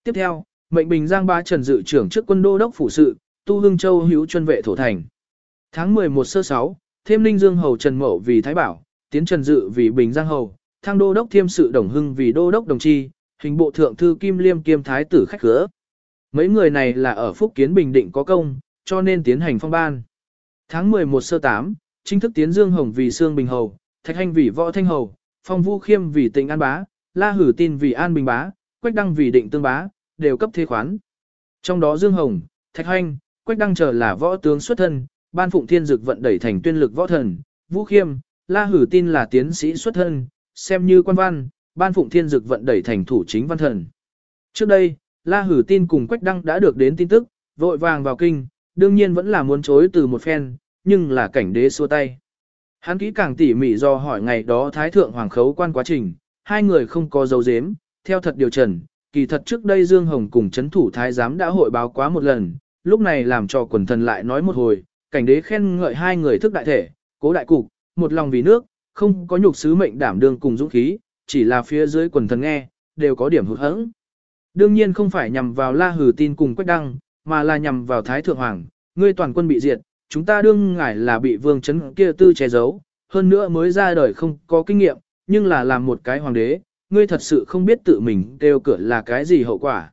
Tiếp theo, mệnh bình giang ba trần dự trưởng trước quân đô đốc phủ sự, tu hương châu hữu chuân vệ thổ thành. Tháng 11 sơ 6, thêm Ninh Dương hầu Trần Mậu vì Thái Bảo, tiến Trần Dự vì Bình Giang hầu, thăng đô đốc thiêm sự Đồng Hưng vì đô đốc đồng chi, hình bộ thượng thư Kim Liêm kiêm thái tử khách khứa. Mấy người này là ở Phúc Kiến Bình Định có công, cho nên tiến hành phong ban. Tháng 11 sơ 8, chính thức tiến Dương Hồng vì Sương Bình Hầu, Thạch Hành vì Võ Thanh Hầu, Phong Vũ Khiêm vì Tịnh An Bá, La Hử Tin vì An Bình Bá, Quách Đăng vì Định Tương Bá, đều cấp thế khoán. Trong đó Dương Hồng, Thạch Hoanh, Quách Đăng trở là võ tướng xuất thân, Ban Phụng Thiên Dực vận đẩy thành tuyên lực võ thần, Vũ Khiêm, La Hử Tin là tiến sĩ xuất thân, xem như quan văn, Ban Phụng Thiên Dực vận đẩy thành thủ chính văn thần. Trước đây, La Hử Tin cùng Quách Đăng đã được đến tin tức, vội vàng vào kinh, đương nhiên vẫn là muốn chối từ một phen, nhưng là cảnh đế xua tay. Hắn kỹ càng tỉ mỉ do hỏi ngày đó Thái Thượng Hoàng Khấu quan quá trình, hai người không có dấu dếm, theo thật điều trần, kỳ thật trước đây Dương Hồng cùng chấn thủ Thái Giám đã hội báo quá một lần, lúc này làm cho quần thần lại nói một hồi, cảnh đế khen ngợi hai người thức đại thể, cố đại cục, một lòng vì nước, không có nhục sứ mệnh đảm đương cùng dũng khí, chỉ là phía dưới quần thần nghe, đều có điểm hụt hẫng. Đương nhiên không phải nhằm vào La Hử tin cùng Quách Đăng, mà là nhằm vào Thái Thượng Hoàng, ngươi toàn quân bị diệt, chúng ta đương ngài là bị vương chấn kia tư che giấu, hơn nữa mới ra đời không có kinh nghiệm, nhưng là làm một cái hoàng đế, ngươi thật sự không biết tự mình kêu cửa là cái gì hậu quả.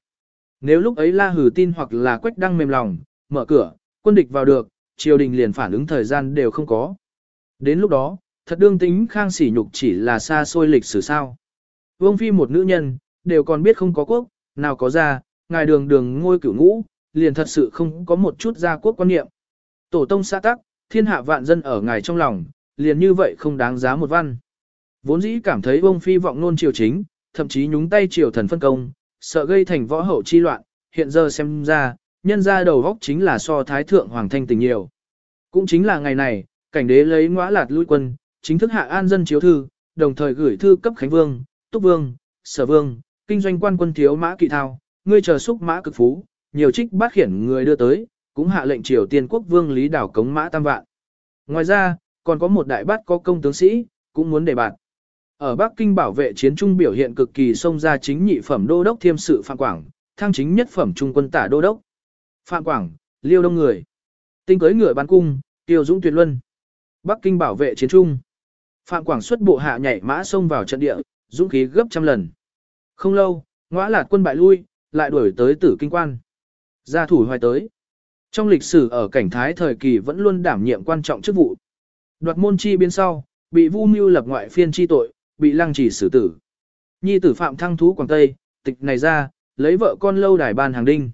Nếu lúc ấy La Hử tin hoặc là Quách Đăng mềm lòng, mở cửa, quân địch vào được, triều đình liền phản ứng thời gian đều không có. Đến lúc đó, thật đương tính khang sỉ nhục chỉ là xa xôi lịch sử sao. Vương phi một nữ nhân, đều còn biết không có quốc, nào có ra, ngài đường đường ngôi cửu ngũ, liền thật sự không có một chút gia quốc quan niệm. Tổ tông xã tắc, thiên hạ vạn dân ở ngài trong lòng, liền như vậy không đáng giá một văn. Vốn dĩ cảm thấy ông phi vọng nôn triều chính, thậm chí nhúng tay triều thần phân công, sợ gây thành võ hậu chi loạn, hiện giờ xem ra, nhân ra đầu góc chính là so thái thượng hoàng thanh tình nhiều. Cũng chính là ngày này, cảnh đế lấy ngõa lạt lui quân, chính thức hạ an dân chiếu thư, đồng thời gửi thư cấp Khánh Vương, Túc Vương, Sở Vương, kinh doanh quan quân thiếu mã kỵ thao, ngươi chờ xúc mã cực phú, nhiều trích bát khiển người đưa tới, cũng hạ lệnh triều tiên quốc vương lý đảo cống mã tam vạn. Ngoài ra, còn có một đại bát có công tướng sĩ, cũng muốn đề bạt. Ở Bắc Kinh bảo vệ chiến trung biểu hiện cực kỳ xông ra chính nhị phẩm đô đốc thiêm sự Phạm Quảng, thăng chính nhất phẩm trung quân tả đô đốc. Phạm Quảng, liêu đông người. Tinh cưới ngựa bán cung, tiêu dũng tuyệt luân. Bắc Kinh bảo vệ chiến trung. Phạm Quảng xuất bộ hạ nhảy mã xông vào trận địa, dũng khí gấp trăm lần. Không lâu, ngõa lạt quân bại lui, lại đuổi tới tử kinh quan. Gia thủ hoài tới. Trong lịch sử ở cảnh thái thời kỳ vẫn luôn đảm nhiệm quan trọng chức vụ. Đoạt môn chi biến sau, bị vu mưu lập ngoại phiên chi tội, bị lăng trì xử tử. Nhi tử phạm thăng thú Quảng Tây, tịch này ra, lấy vợ con lâu đài ban hàng đinh.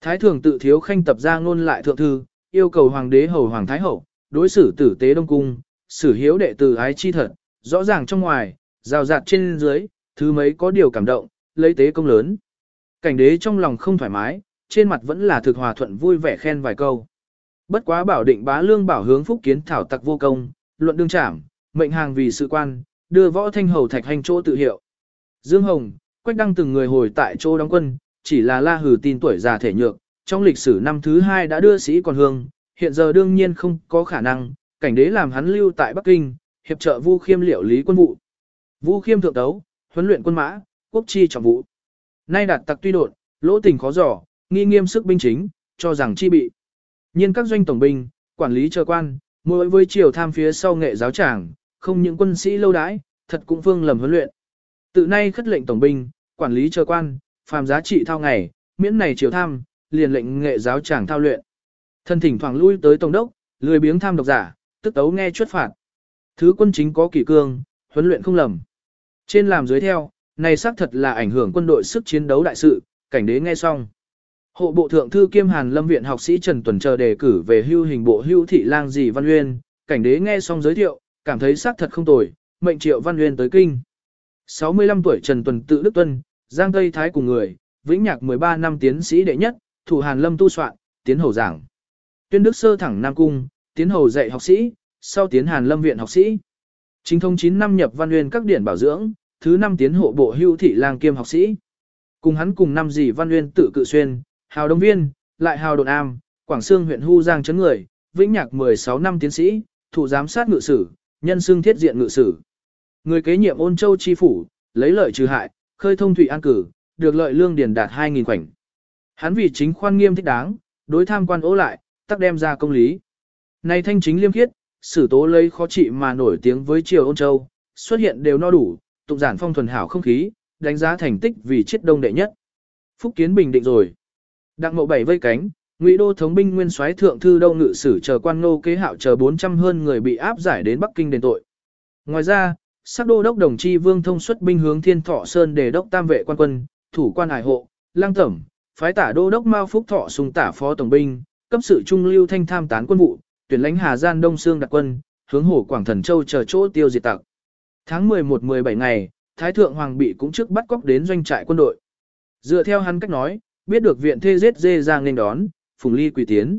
Thái thường tự thiếu khanh tập ra ngôn lại thượng thư, yêu cầu hoàng đế hầu hoàng thái hậu, đối xử tử tế đông cung, xử hiếu đệ tử ái chi thật, rõ ràng trong ngoài, rào rạt trên dưới, thứ mấy có điều cảm động, lấy tế công lớn. Cảnh đế trong lòng không thoải mái, trên mặt vẫn là thực hòa thuận vui vẻ khen vài câu. Bất quá bảo định bá lương bảo hướng phúc kiến thảo tặc vô công, luận đương trảm, mệnh hàng vì sự quan, đưa võ thanh hầu thạch hành chỗ tự hiệu. Dương Hồng, Quách Đăng từng người hồi tại chỗ đóng quân, chỉ là la hử tin tuổi già thể nhược, trong lịch sử năm thứ hai đã đưa sĩ còn hương, hiện giờ đương nhiên không có khả năng, cảnh đế làm hắn lưu tại Bắc Kinh, hiệp trợ Vu Khiêm liệu lý quân vụ. Vu Khiêm thượng tấu, huấn luyện quân mã, quốc chi trọng vụ. Nay đạt tặc tuy đột, lỗ tình khó giỏ, nghi nghiêm sức binh chính, cho rằng chi bị. Nhiên các doanh tổng binh, quản lý chờ quan, mỗi với triều tham phía sau nghệ giáo tràng, không những quân sĩ lâu đãi, thật cũng phương lầm huấn luyện. Tự nay khất lệnh tổng binh, quản lý chờ quan, phàm giá trị thao ngày, miễn này triều tham, liền lệnh nghệ giáo tràng thao luyện. Thân thỉnh thoảng lui tới tổng đốc, lười biếng tham độc giả, tức tấu nghe chuất phạt. Thứ quân chính có kỷ cương, huấn luyện không lầm. Trên làm dưới theo, này xác thật là ảnh hưởng quân đội sức chiến đấu đại sự, cảnh đế nghe xong. Hộ bộ thượng thư kiêm hàn lâm viện học sĩ Trần Tuần chờ đề cử về hưu hình bộ hưu thị lang dì Văn Uyên, cảnh đế nghe xong giới thiệu, cảm thấy xác thật không tồi, mệnh triệu Văn Uyên tới kinh. 65 tuổi Trần Tuần tự Đức Tuân, Giang Tây Thái cùng người, vĩnh nhạc 13 năm tiến sĩ đệ nhất, thủ hàn lâm tu soạn, tiến hầu giảng. Tuyên Đức sơ thẳng Nam Cung, tiến hầu dạy học sĩ, sau tiến hàn lâm viện học sĩ. Chính thông 9 năm nhập Văn Uyên các điển bảo dưỡng, thứ năm tiến hộ bộ hưu thị lang kiêm học sĩ. Cùng hắn cùng năm Dì Văn Nguyên tự cự xuyên, hào đông viên, lại hào đồn am, Quảng Sương huyện Hu Giang chấn người, vĩnh nhạc 16 năm tiến sĩ, thủ giám sát ngự sử, nhân xương thiết diện ngự sử. Người kế nhiệm ôn châu chi phủ, lấy lợi trừ hại, khơi thông thủy an cử, được lợi lương điền đạt 2.000 khoảnh. Hắn vì chính khoan nghiêm thích đáng, đối tham quan ố lại, tắc đem ra công lý. Này thanh chính liêm khiết, sử tố lấy khó trị mà nổi tiếng với triều ôn châu, xuất hiện đều no đủ, tụng giản phong thuần hảo không khí, đánh giá thành tích vì chiết đông đệ nhất. Phúc Kiến bình định rồi. Đặng mộ bảy vây cánh, Ngụy đô thống binh nguyên soái thượng thư đâu ngự sử chờ quan nô kế hạo chờ 400 hơn người bị áp giải đến Bắc Kinh đền tội. Ngoài ra, sắc đô đốc đồng chi vương thông xuất binh hướng thiên thọ sơn để đốc tam vệ quan quân, thủ quan hải hộ, lang tẩm, phái tả đô đốc mao phúc thọ sùng tả phó tổng binh, cấp sự trung lưu thanh tham tán quân vụ, tuyển lãnh Hà Gian Đông Sương đặc quân, hướng hổ Quảng Thần Châu chờ chỗ tiêu diệt tặc. Tháng 11-17 ngày, Thái Thượng Hoàng bị cũng trước bắt cóc đến doanh trại quân đội. Dựa theo hắn cách nói, biết được viện thê giết dê ra nên đón, phùng ly quỳ tiến.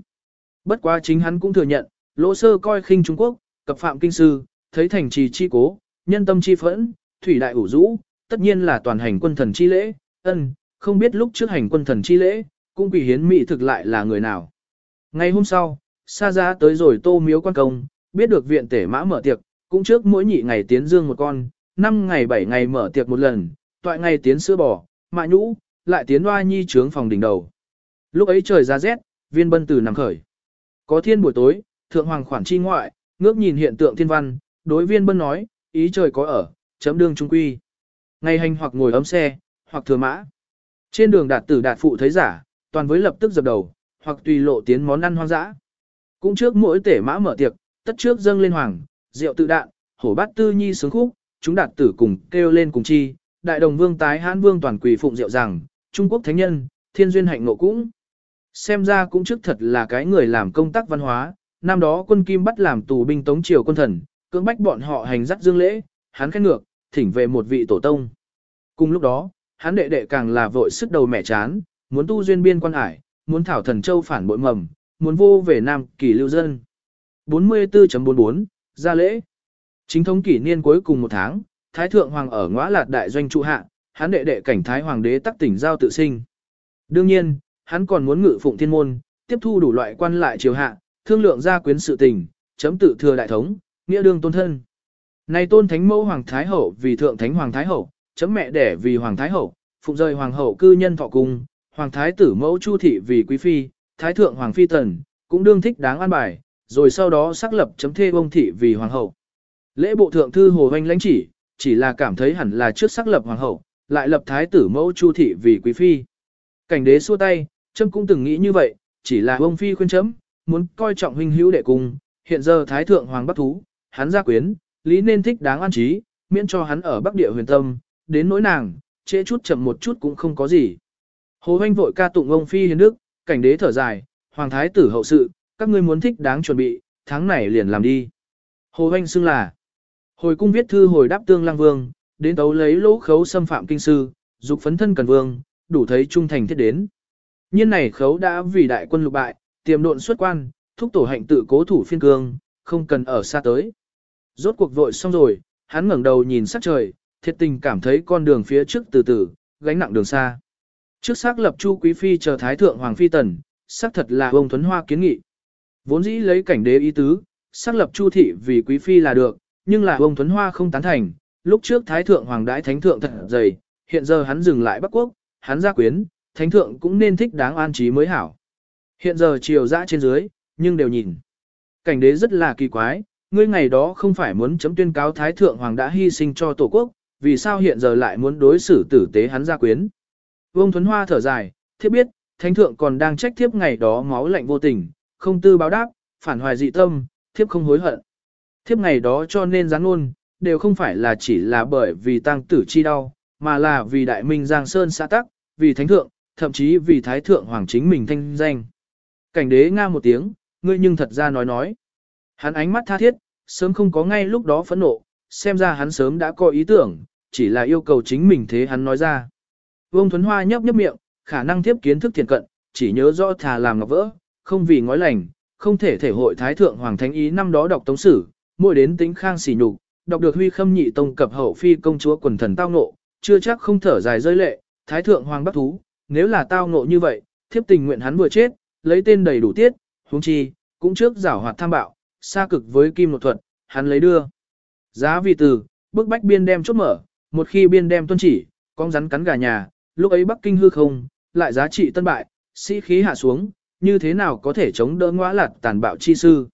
Bất quá chính hắn cũng thừa nhận, lỗ sơ coi khinh Trung Quốc, cập phạm kinh sư, thấy thành trì chi cố, nhân tâm chi phẫn, thủy đại ủ rũ, tất nhiên là toàn hành quân thần chi lễ, ân, không biết lúc trước hành quân thần chi lễ, cũng quỳ hiến mị thực lại là người nào. Ngày hôm sau, xa giá tới rồi tô miếu quan công, biết được viện tể mã mở tiệc, cũng trước mỗi nhị ngày tiến dương một con, năm ngày bảy ngày mở tiệc một lần, toại ngày tiến sữa bò, mạ nhũ, lại tiến hoa nhi trướng phòng đỉnh đầu. Lúc ấy trời ra rét, viên bân từ nằm khởi. Có thiên buổi tối, thượng hoàng khoản chi ngoại, ngước nhìn hiện tượng thiên văn, đối viên bân nói, ý trời có ở, chấm đương trung quy. Ngày hành hoặc ngồi ấm xe, hoặc thừa mã. Trên đường đạt tử đạt phụ thấy giả, toàn với lập tức dập đầu, hoặc tùy lộ tiến món ăn hoang dã. Cũng trước mỗi tể mã mở tiệc, tất trước dâng lên hoàng, rượu tự đạn, hổ bát tư nhi sướng khúc, chúng đạt tử cùng kêu lên cùng chi, đại đồng vương tái hãn vương toàn quỳ phụng rượu rằng, Trung Quốc thánh nhân, thiên duyên hạnh ngộ cũng. Xem ra cũng trước thật là cái người làm công tác văn hóa, năm đó quân kim bắt làm tù binh tống triều quân thần, cưỡng bách bọn họ hành dắt dương lễ, hắn khen ngược, thỉnh về một vị tổ tông. Cùng lúc đó, hắn đệ đệ càng là vội sức đầu mẹ chán, muốn tu duyên biên quan hải, muốn thảo thần châu phản bội mầm, muốn vô về Nam kỳ lưu dân. 44.44, ra lễ. Chính thống kỷ niên cuối cùng một tháng, Thái Thượng Hoàng ở ngõ lạt đại doanh trụ hạ, hắn đệ đệ cảnh Thái Hoàng đế tắc tỉnh giao tự sinh. Đương nhiên, hắn còn muốn ngự phụng thiên môn, tiếp thu đủ loại quan lại triều hạ, thương lượng gia quyến sự tình, chấm tự thừa đại thống, nghĩa đương tôn thân. Này tôn thánh mẫu Hoàng Thái Hậu vì thượng thánh Hoàng Thái Hậu, chấm mẹ đẻ vì Hoàng Thái Hậu, phụng rời Hoàng Hậu cư nhân thọ cung, Hoàng Thái tử mẫu Chu Thị vì Quý Phi, Thái Thượng Hoàng Phi Tần, cũng đương thích đáng an bài, rồi sau đó xác lập chấm thê ông thị vì Hoàng Hậu. Lễ bộ thượng thư Hồ Hoanh lãnh chỉ, chỉ là cảm thấy hẳn là trước xác lập Hoàng Hậu, lại lập Thái tử mẫu Chu Thị vì Quý Phi. Cảnh đế xua tay, chấm cũng từng nghĩ như vậy, chỉ là ông Phi khuyên chấm, muốn coi trọng huynh hữu đệ cung, hiện giờ Thái Thượng Hoàng Bắc Thú, hắn gia quyến, lý nên thích đáng an trí, miễn cho hắn ở Bắc Địa huyền tâm, đến nỗi nàng, trễ chút chậm một chút cũng không có gì. Hồ Hoanh vội ca tụng ông Phi hiến đức, cảnh đế thở dài, Hoàng Thái tử hậu sự, các ngươi muốn thích đáng chuẩn bị, tháng này liền làm đi. Hồ Hoanh xưng là, hồi cung viết thư hồi đáp tương lang vương, đến tấu lấy lỗ khấu xâm phạm kinh sư, dục phấn thân cần vương, đủ thấy trung thành thiết đến. Nhiên này khấu đã vì đại quân lục bại, tiềm độn xuất quan, thúc tổ hạnh tự cố thủ phiên cương, không cần ở xa tới. Rốt cuộc vội xong rồi, hắn ngẩng đầu nhìn sắc trời, thiệt tình cảm thấy con đường phía trước từ từ, gánh nặng đường xa. Trước xác lập Chu Quý Phi chờ Thái Thượng Hoàng Phi Tần, xác thật là ông Thuấn Hoa kiến nghị. Vốn dĩ lấy cảnh đế ý tứ, xác lập Chu Thị vì Quý Phi là được, nhưng là ông Thuấn Hoa không tán thành. Lúc trước Thái Thượng Hoàng đãi Thánh Thượng thật dày, hiện giờ hắn dừng lại Bắc Quốc, hắn gia quyến, Thánh Thượng cũng nên thích đáng an trí mới hảo. Hiện giờ chiều dã trên dưới, nhưng đều nhìn. Cảnh đế rất là kỳ quái, ngươi ngày đó không phải muốn chấm tuyên cáo Thái Thượng Hoàng đã hy sinh cho Tổ quốc, vì sao hiện giờ lại muốn đối xử tử tế hắn gia quyến. Vương Thuấn Hoa thở dài, thiếp biết, Thánh Thượng còn đang trách thiếp ngày đó máu lạnh vô tình, không tư báo đáp, phản hoài dị tâm, thiếp không hối hận. Thiếp ngày đó cho nên gián ngôn, đều không phải là chỉ là bởi vì tăng tử chi đau, mà là vì đại minh Giang Sơn xã tắc, vì Thánh Thượng, thậm chí vì Thái Thượng Hoàng chính mình thanh danh. Cảnh đế nga một tiếng, ngươi nhưng thật ra nói nói. Hắn ánh mắt tha thiết, sớm không có ngay lúc đó phẫn nộ, xem ra hắn sớm đã có ý tưởng, chỉ là yêu cầu chính mình thế hắn nói ra. Vương Thuấn Hoa nhấp nhấp miệng, khả năng tiếp kiến thức thiền cận, chỉ nhớ rõ thà làm ngọc vỡ, không vì ngói lành, không thể thể hội thái thượng hoàng thánh ý năm đó đọc tống sử, mỗi đến tính khang xỉ nhục, đọc được huy khâm nhị tông cập hậu phi công chúa quần thần tao nộ, chưa chắc không thở dài rơi lệ, thái thượng hoàng bắc thú, nếu là tao nộ như vậy, thiếp tình nguyện hắn vừa chết, lấy tên đầy đủ tiết, huống chi, cũng trước giảo hoạt tham bạo, xa cực với kim nội thuật, hắn lấy đưa. Giá vì từ, bức bách biên đem chốt mở, một khi biên đem tuân chỉ, con rắn cắn gà nhà, lúc ấy Bắc Kinh hư không, lại giá trị tân bại, sĩ khí hạ xuống, như thế nào có thể chống đỡ ngõa lạt tàn bạo chi sư.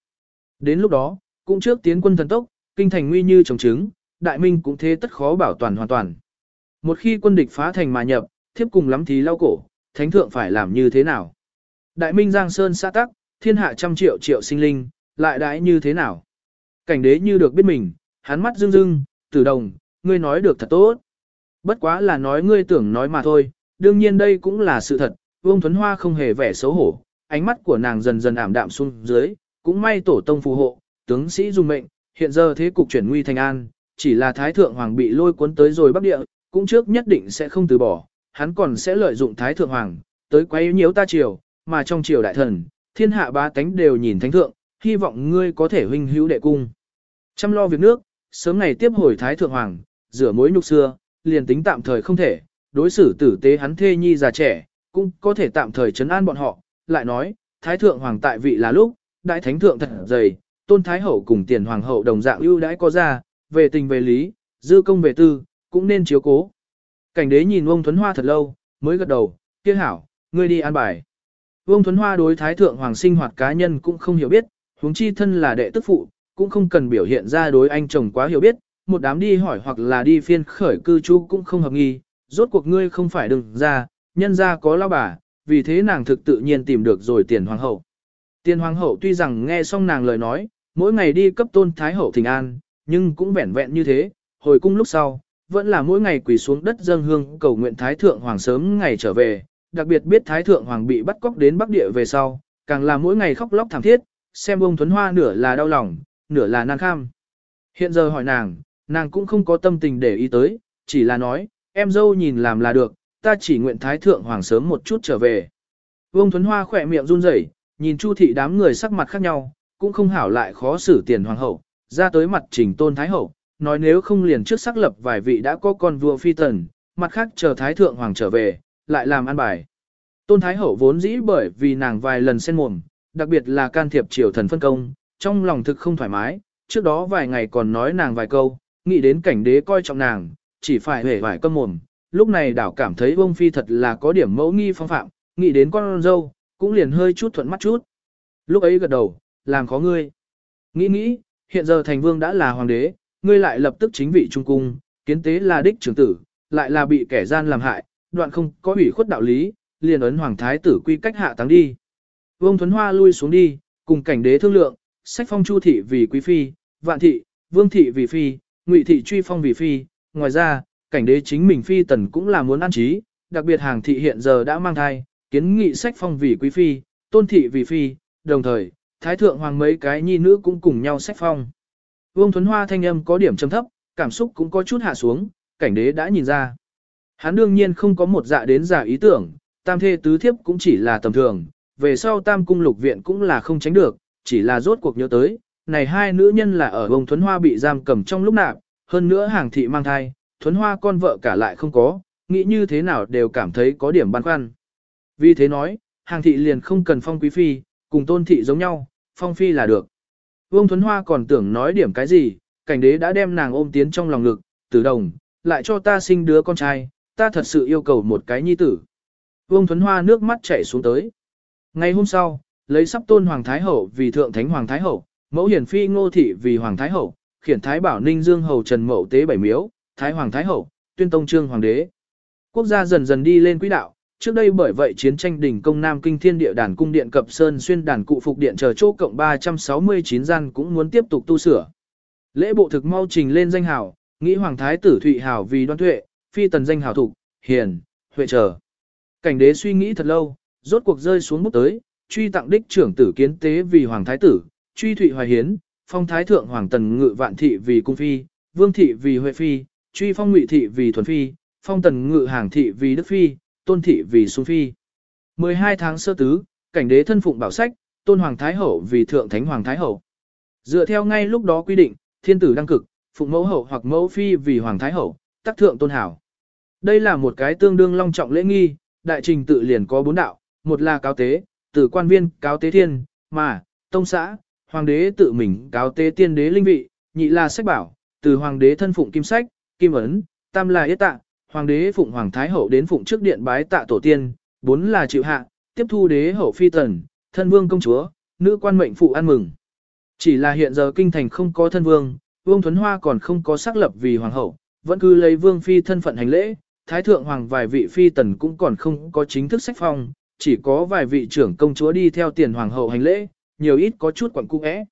Đến lúc đó, cũng trước tiến quân thần tốc, kinh thành nguy như trồng trứng, đại minh cũng thế tất khó bảo toàn hoàn toàn. Một khi quân địch phá thành mà nhập, thiếp cùng lắm thì lau cổ, thánh thượng phải làm như thế nào? Đại minh giang sơn xã tắc, thiên hạ trăm triệu triệu sinh linh, lại đãi như thế nào? Cảnh đế như được biết mình, hắn mắt rưng rưng, tử đồng, ngươi nói được thật tốt. Bất quá là nói ngươi tưởng nói mà thôi, đương nhiên đây cũng là sự thật, Vương Thuấn Hoa không hề vẻ xấu hổ, ánh mắt của nàng dần dần ảm đạm xuống dưới, cũng may tổ tông phù hộ, tướng sĩ dùng mệnh, hiện giờ thế cục chuyển nguy thành an, chỉ là Thái Thượng Hoàng bị lôi cuốn tới rồi Bắc Địa, cũng trước nhất định sẽ không từ bỏ, hắn còn sẽ lợi dụng Thái Thượng Hoàng, tới quấy nhiễu ta triều, mà trong triều đại thần, thiên hạ ba tánh đều nhìn Thánh Thượng, hy vọng ngươi có thể huynh hữu đệ cung. Chăm lo việc nước, sớm ngày tiếp hồi Thái Thượng Hoàng, rửa mối nhục xưa, liền tính tạm thời không thể, đối xử tử tế hắn thê nhi già trẻ, cũng có thể tạm thời chấn an bọn họ, lại nói, Thái Thượng Hoàng tại vị là lúc, Đại Thánh Thượng thật dày, Tôn Thái Hậu cùng Tiền Hoàng Hậu đồng dạng ưu đãi có ra, về tình về lý, dư công về tư, cũng nên chiếu cố. Cảnh đế nhìn Vương Thuấn Hoa thật lâu, mới gật đầu, kia hảo, ngươi đi an bài. Vương Thuấn Hoa đối Thái Thượng Hoàng sinh hoạt cá nhân cũng không hiểu biết, huống chi thân là đệ tức phụ, cũng không cần biểu hiện ra đối anh chồng quá hiểu biết, một đám đi hỏi hoặc là đi phiên khởi cư trú cũng không hợp nghi, rốt cuộc ngươi không phải đừng ra, nhân ra có lao bà, vì thế nàng thực tự nhiên tìm được rồi tiền hoàng hậu. Tiền hoàng hậu tuy rằng nghe xong nàng lời nói, mỗi ngày đi cấp tôn thái hậu thỉnh an, nhưng cũng vẻn vẹn như thế, hồi cung lúc sau, vẫn là mỗi ngày quỳ xuống đất dâng hương cầu nguyện thái thượng hoàng sớm ngày trở về, đặc biệt biết thái thượng hoàng bị bắt cóc đến bắc địa về sau, càng là mỗi ngày khóc lóc thảm thiết, xem ông Thuấn Hoa nửa là đau lòng, nửa là nan kham. Hiện giờ hỏi nàng, nàng cũng không có tâm tình để ý tới, chỉ là nói, em dâu nhìn làm là được, ta chỉ nguyện thái thượng hoàng sớm một chút trở về. Vương Thuấn Hoa khỏe miệng run rẩy, nhìn Chu thị đám người sắc mặt khác nhau, cũng không hảo lại khó xử tiền hoàng hậu, ra tới mặt trình tôn thái hậu, nói nếu không liền trước xác lập vài vị đã có con vua phi tần, mặt khác chờ thái thượng hoàng trở về, lại làm ăn bài. Tôn thái hậu vốn dĩ bởi vì nàng vài lần xen mồm, đặc biệt là can thiệp triều thần phân công, trong lòng thực không thoải mái, trước đó vài ngày còn nói nàng vài câu, nghĩ đến cảnh đế coi trọng nàng, chỉ phải hề vài câm mồm, lúc này đảo cảm thấy bông phi thật là có điểm mẫu nghi phong phạm, nghĩ đến con dâu, cũng liền hơi chút thuận mắt chút. Lúc ấy gật đầu, làm khó ngươi. Nghĩ nghĩ, hiện giờ thành vương đã là hoàng đế, ngươi lại lập tức chính vị trung cung, kiến tế là đích trưởng tử, lại là bị kẻ gian làm hại, đoạn không có ủy khuất đạo lý, liền ấn hoàng thái tử quy cách hạ táng đi. Vương Thuấn Hoa lui xuống đi, cùng cảnh đế thương lượng, sách phong chu thị vì quý phi, vạn thị, vương thị vì phi, ngụy thị truy phong vì phi, ngoài ra, cảnh đế chính mình phi tần cũng là muốn an trí, đặc biệt hàng thị hiện giờ đã mang thai, kiến nghị sách phong vì quý phi, tôn thị vì phi, đồng thời, thái thượng hoàng mấy cái nhi nữ cũng cùng nhau sách phong. Vương Thuấn Hoa thanh âm có điểm trầm thấp, cảm xúc cũng có chút hạ xuống, cảnh đế đã nhìn ra. Hắn đương nhiên không có một dạ đến giả ý tưởng, tam thê tứ thiếp cũng chỉ là tầm thường, về sau tam cung lục viện cũng là không tránh được, chỉ là rốt cuộc nhớ tới, này hai nữ nhân là ở Vương Thuấn Hoa bị giam cầm trong lúc nạp, hơn nữa hàng thị mang thai, Thuấn Hoa con vợ cả lại không có, nghĩ như thế nào đều cảm thấy có điểm băn khoăn. Vì thế nói, hàng thị liền không cần phong quý phi, cùng tôn thị giống nhau, phong phi là được. Vương Thuấn Hoa còn tưởng nói điểm cái gì, cảnh đế đã đem nàng ôm tiến trong lòng ngực, tử đồng, lại cho ta sinh đứa con trai, ta thật sự yêu cầu một cái nhi tử. Vương Thuấn Hoa nước mắt chảy xuống tới. Ngày hôm sau, lấy sắp tôn Hoàng Thái Hậu vì thượng thánh Hoàng Thái Hậu, mẫu hiển phi ngô thị vì Hoàng Thái Hậu, khiển Thái Bảo Ninh Dương Hầu Trần Mậu Tế Bảy Miếu, Thái Hoàng Thái Hậu, tuyên tông trương Hoàng đế. Quốc gia dần dần đi lên quỹ đạo, trước đây bởi vậy chiến tranh đỉnh công Nam Kinh Thiên Địa Đàn Cung Điện Cập Sơn xuyên đàn cụ phục điện chờ chỗ cộng 369 gian cũng muốn tiếp tục tu sửa. Lễ bộ thực mau trình lên danh hào, nghĩ Hoàng Thái tử Thụy Hảo vì đoan tuệ, phi tần danh hảo thục, hiền, huệ trở Cảnh đế suy nghĩ thật lâu, rốt cuộc rơi xuống bút tới, truy tặng đích trưởng tử kiến tế vì Hoàng Thái tử, truy Thụy Hoài Hiến, phong Thái Thượng Hoàng Tần Ngự Vạn Thị vì Cung Phi, Vương Thị vì Huệ Phi, truy phong Ngụy Thị vì Thuần Phi, phong Tần Ngự Hàng Thị vì Đức Phi, tôn thị vì Xuân Phi. 12 tháng sơ tứ, cảnh đế thân phụng bảo sách, tôn hoàng thái hậu vì thượng thánh hoàng thái hậu. Dựa theo ngay lúc đó quy định, thiên tử đăng cực, phụng mẫu hậu hoặc mẫu phi vì hoàng thái hậu, tác thượng tôn hảo. Đây là một cái tương đương long trọng lễ nghi, đại trình tự liền có bốn đạo, một là cáo tế, từ quan viên cáo tế thiên, mà, tông xã, hoàng đế tự mình cáo tế tiên đế linh vị, nhị là sách bảo, từ hoàng đế thân phụng kim sách, kim ấn, tam là yết tạ, hoàng đế phụng hoàng thái hậu đến phụng trước điện bái tạ tổ tiên, bốn là chịu hạ, tiếp thu đế hậu phi tần, thân vương công chúa, nữ quan mệnh phụ ăn mừng. Chỉ là hiện giờ kinh thành không có thân vương, Vương Thuấn Hoa còn không có xác lập vì hoàng hậu, vẫn cứ lấy vương phi thân phận hành lễ, thái thượng hoàng vài vị phi tần cũng còn không có chính thức sách phong, chỉ có vài vị trưởng công chúa đi theo tiền hoàng hậu hành lễ, nhiều ít có chút quẩn cung ẽ.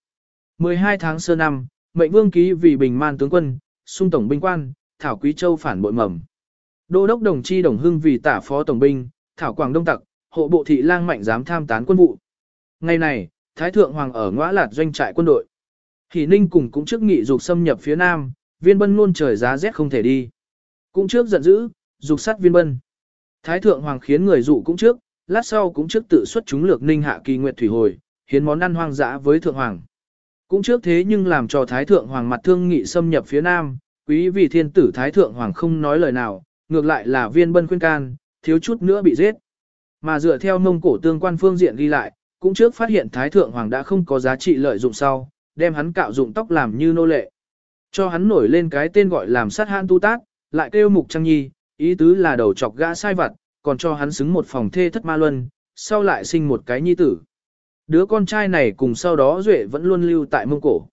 12 tháng sơ năm, mệnh vương ký vì bình man tướng quân, sung tổng binh quan, thảo quý châu phản bội mầm. Đô đốc đồng chi đồng hưng vì tả phó tổng binh, thảo quảng đông tặc, hộ bộ thị lang mạnh dám tham tán quân vụ. Ngày này, Thái Thượng Hoàng ở ngõ lạt doanh trại quân đội. Hỷ Ninh cùng cũng trước nghị dục xâm nhập phía Nam, viên bân luôn trời giá rét không thể đi. Cũng trước giận dữ, dục sát viên bân. Thái Thượng Hoàng khiến người dụ cũng trước, lát sau cũng trước tự xuất chúng lược ninh hạ kỳ nguyệt thủy hồi, hiến món ăn hoang dã với Thượng Hoàng. Cũng trước thế nhưng làm cho Thái Thượng Hoàng mặt thương nghị xâm nhập phía Nam, quý vị thiên tử Thái Thượng Hoàng không nói lời nào, ngược lại là viên bân khuyên can, thiếu chút nữa bị giết. Mà dựa theo mông cổ tương quan phương diện ghi lại, cũng trước phát hiện Thái Thượng Hoàng đã không có giá trị lợi dụng sau, đem hắn cạo dụng tóc làm như nô lệ. Cho hắn nổi lên cái tên gọi làm sát hãn tu tác, lại kêu mục trăng nhi, ý tứ là đầu chọc gã sai vặt, còn cho hắn xứng một phòng thê thất ma luân, sau lại sinh một cái nhi tử. Đứa con trai này cùng sau đó Duệ vẫn luôn lưu tại Mông Cổ.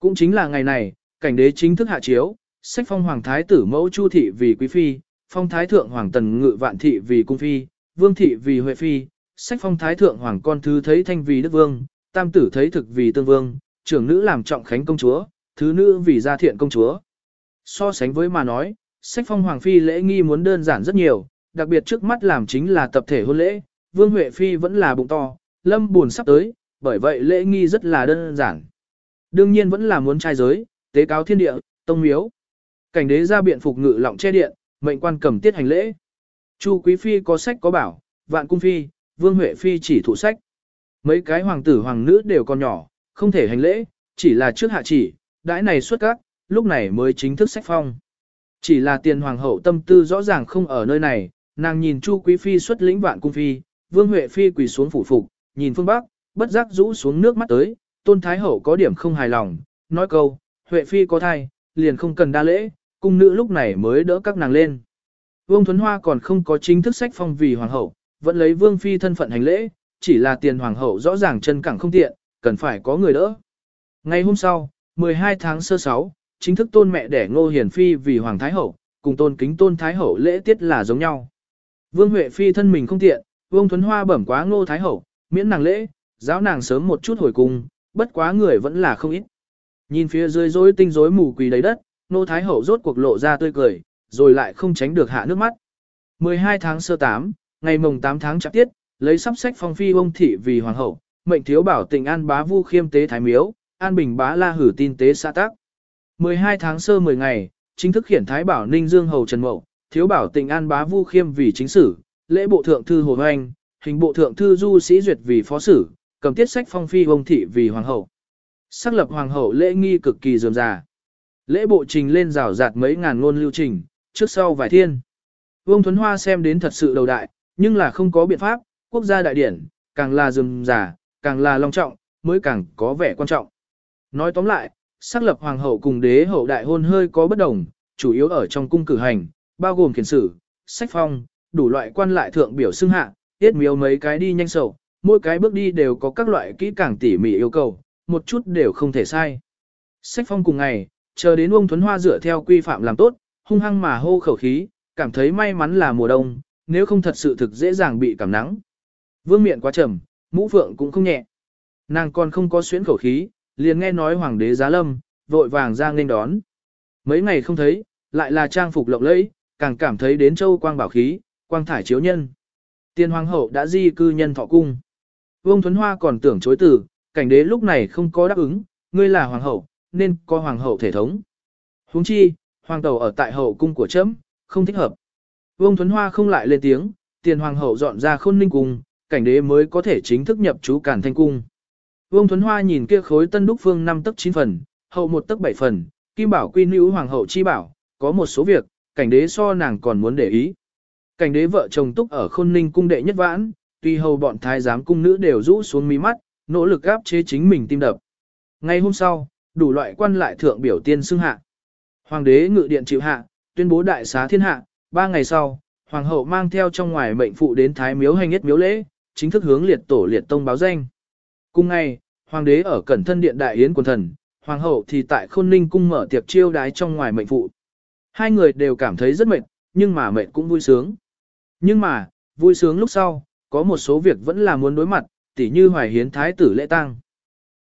Cũng chính là ngày này, cảnh đế chính thức hạ chiếu, sách phong hoàng thái tử mẫu chu thị vì quý phi, phong thái thượng hoàng tần ngự vạn thị vì cung phi, vương thị vì huệ phi, sách phong thái thượng hoàng con thứ thấy thanh vì đức vương, tam tử thấy thực vì tương vương, trưởng nữ làm trọng khánh công chúa, thứ nữ vì gia thiện công chúa. So sánh với mà nói, sách phong hoàng phi lễ nghi muốn đơn giản rất nhiều, đặc biệt trước mắt làm chính là tập thể hôn lễ, vương huệ phi vẫn là bụng to, lâm buồn sắp tới, bởi vậy lễ nghi rất là đơn giản. Đương nhiên vẫn là muốn trai giới, tế cáo thiên địa, tông miếu. Cảnh đế ra biện phục ngự lọng che điện, mệnh quan cầm tiết hành lễ. Chu quý phi có sách có bảo, vạn cung phi, vương huệ phi chỉ thụ sách. Mấy cái hoàng tử hoàng nữ đều còn nhỏ, không thể hành lễ, chỉ là trước hạ chỉ, đãi này xuất các, lúc này mới chính thức sách phong. Chỉ là tiền hoàng hậu tâm tư rõ ràng không ở nơi này, nàng nhìn Chu Quý Phi xuất lĩnh vạn cung phi, Vương Huệ Phi quỳ xuống phủ phục, nhìn phương Bắc, bất giác rũ xuống nước mắt tới, Tôn Thái Hậu có điểm không hài lòng, nói câu, Huệ Phi có thai, liền không cần đa lễ, cung nữ lúc này mới đỡ các nàng lên. Vương Thuấn Hoa còn không có chính thức sách phong vì hoàng hậu, vẫn lấy Vương Phi thân phận hành lễ, chỉ là tiền hoàng hậu rõ ràng chân cẳng không tiện, cần phải có người đỡ. Ngày hôm sau, 12 tháng sơ sáu, chính thức tôn mẹ đẻ Ngô Hiển Phi vì Hoàng Thái Hậu, cùng tôn kính tôn Thái Hậu lễ tiết là giống nhau. Vương Huệ Phi thân mình không tiện, Vương Thuấn Hoa bẩm quá Ngô Thái Hậu, miễn nàng lễ, giáo nàng sớm một chút hồi cung, bất quá người vẫn là không ít. Nhìn phía dưới rối tinh rối mù quỳ đầy đất, Nô Thái Hậu rốt cuộc lộ ra tươi cười, rồi lại không tránh được hạ nước mắt. 12 tháng sơ 8, ngày mồng 8 tháng chạp tiết, lấy sắp sách phong phi ông thị vì hoàng hậu, mệnh thiếu bảo tình an bá vu khiêm tế thái miếu, an bình bá la hử tin tế xã tác. 12 tháng sơ 10 ngày, chính thức khiển thái bảo ninh dương hầu trần mậu, thiếu bảo tình an bá vu khiêm vì chính sử, lễ bộ thượng thư hồ hoành, hình bộ thượng thư du sĩ duyệt vì phó sử, cầm tiết sách phong phi ông thị vì hoàng hậu. Xác lập hoàng hậu lễ nghi cực kỳ dườm già. Lễ bộ trình lên rào rạt mấy ngàn ngôn lưu trình, trước sau vài thiên. Vương Thuấn Hoa xem đến thật sự đầu đại, nhưng là không có biện pháp, quốc gia đại điển, càng là rườm giả, càng là long trọng, mới càng có vẻ quan trọng. Nói tóm lại, xác lập hoàng hậu cùng đế hậu đại hôn hơi có bất đồng, chủ yếu ở trong cung cử hành, bao gồm khiển sử, sách phong, đủ loại quan lại thượng biểu xưng hạ, tiết miếu mấy cái đi nhanh sầu, mỗi cái bước đi đều có các loại kỹ càng tỉ mỉ yêu cầu, một chút đều không thể sai. Sách phong cùng ngày, chờ đến ông Thuấn Hoa dựa theo quy phạm làm tốt, hung hăng mà hô khẩu khí, cảm thấy may mắn là mùa đông, nếu không thật sự thực dễ dàng bị cảm nắng. Vương miệng quá trầm, mũ phượng cũng không nhẹ. Nàng còn không có xuyến khẩu khí, liền nghe nói hoàng đế giá lâm, vội vàng ra nên đón. Mấy ngày không thấy, lại là trang phục lộng lẫy, càng cảm thấy đến châu quang bảo khí, quang thải chiếu nhân. Tiên hoàng hậu đã di cư nhân thọ cung. Vương Thuấn Hoa còn tưởng chối từ, cảnh đế lúc này không có đáp ứng, ngươi là hoàng hậu, nên có hoàng hậu thể thống. huống chi, hoàng tàu ở tại hậu cung của chấm, không thích hợp. Vương Thuấn Hoa không lại lên tiếng, tiền hoàng hậu dọn ra khôn ninh cung, cảnh đế mới có thể chính thức nhập chú cản thanh cung. Vương Thuấn Hoa nhìn kia khối tân đúc phương 5 tấc 9 phần, hậu 1 tấc 7 phần, kim bảo quy nữ hoàng hậu chi bảo, có một số việc, cảnh đế so nàng còn muốn để ý. Cảnh đế vợ chồng túc ở khôn ninh cung đệ nhất vãn, tuy hầu bọn thái giám cung nữ đều rũ xuống mí mắt, nỗ lực áp chế chính mình tim đập. Ngay hôm sau, đủ loại quan lại thượng biểu tiên xưng hạ. Hoàng đế ngự điện chịu hạ, tuyên bố đại xá thiên hạ, ba ngày sau, hoàng hậu mang theo trong ngoài mệnh phụ đến thái miếu hành nhất miếu lễ, chính thức hướng liệt tổ liệt tông báo danh. Cùng ngày, hoàng đế ở cẩn thân điện đại yến quần thần, hoàng hậu thì tại khôn ninh cung mở tiệc chiêu đái trong ngoài mệnh phụ. Hai người đều cảm thấy rất mệt, nhưng mà mệt cũng vui sướng. Nhưng mà, vui sướng lúc sau, có một số việc vẫn là muốn đối mặt, tỉ như hoài hiến thái tử lễ tang.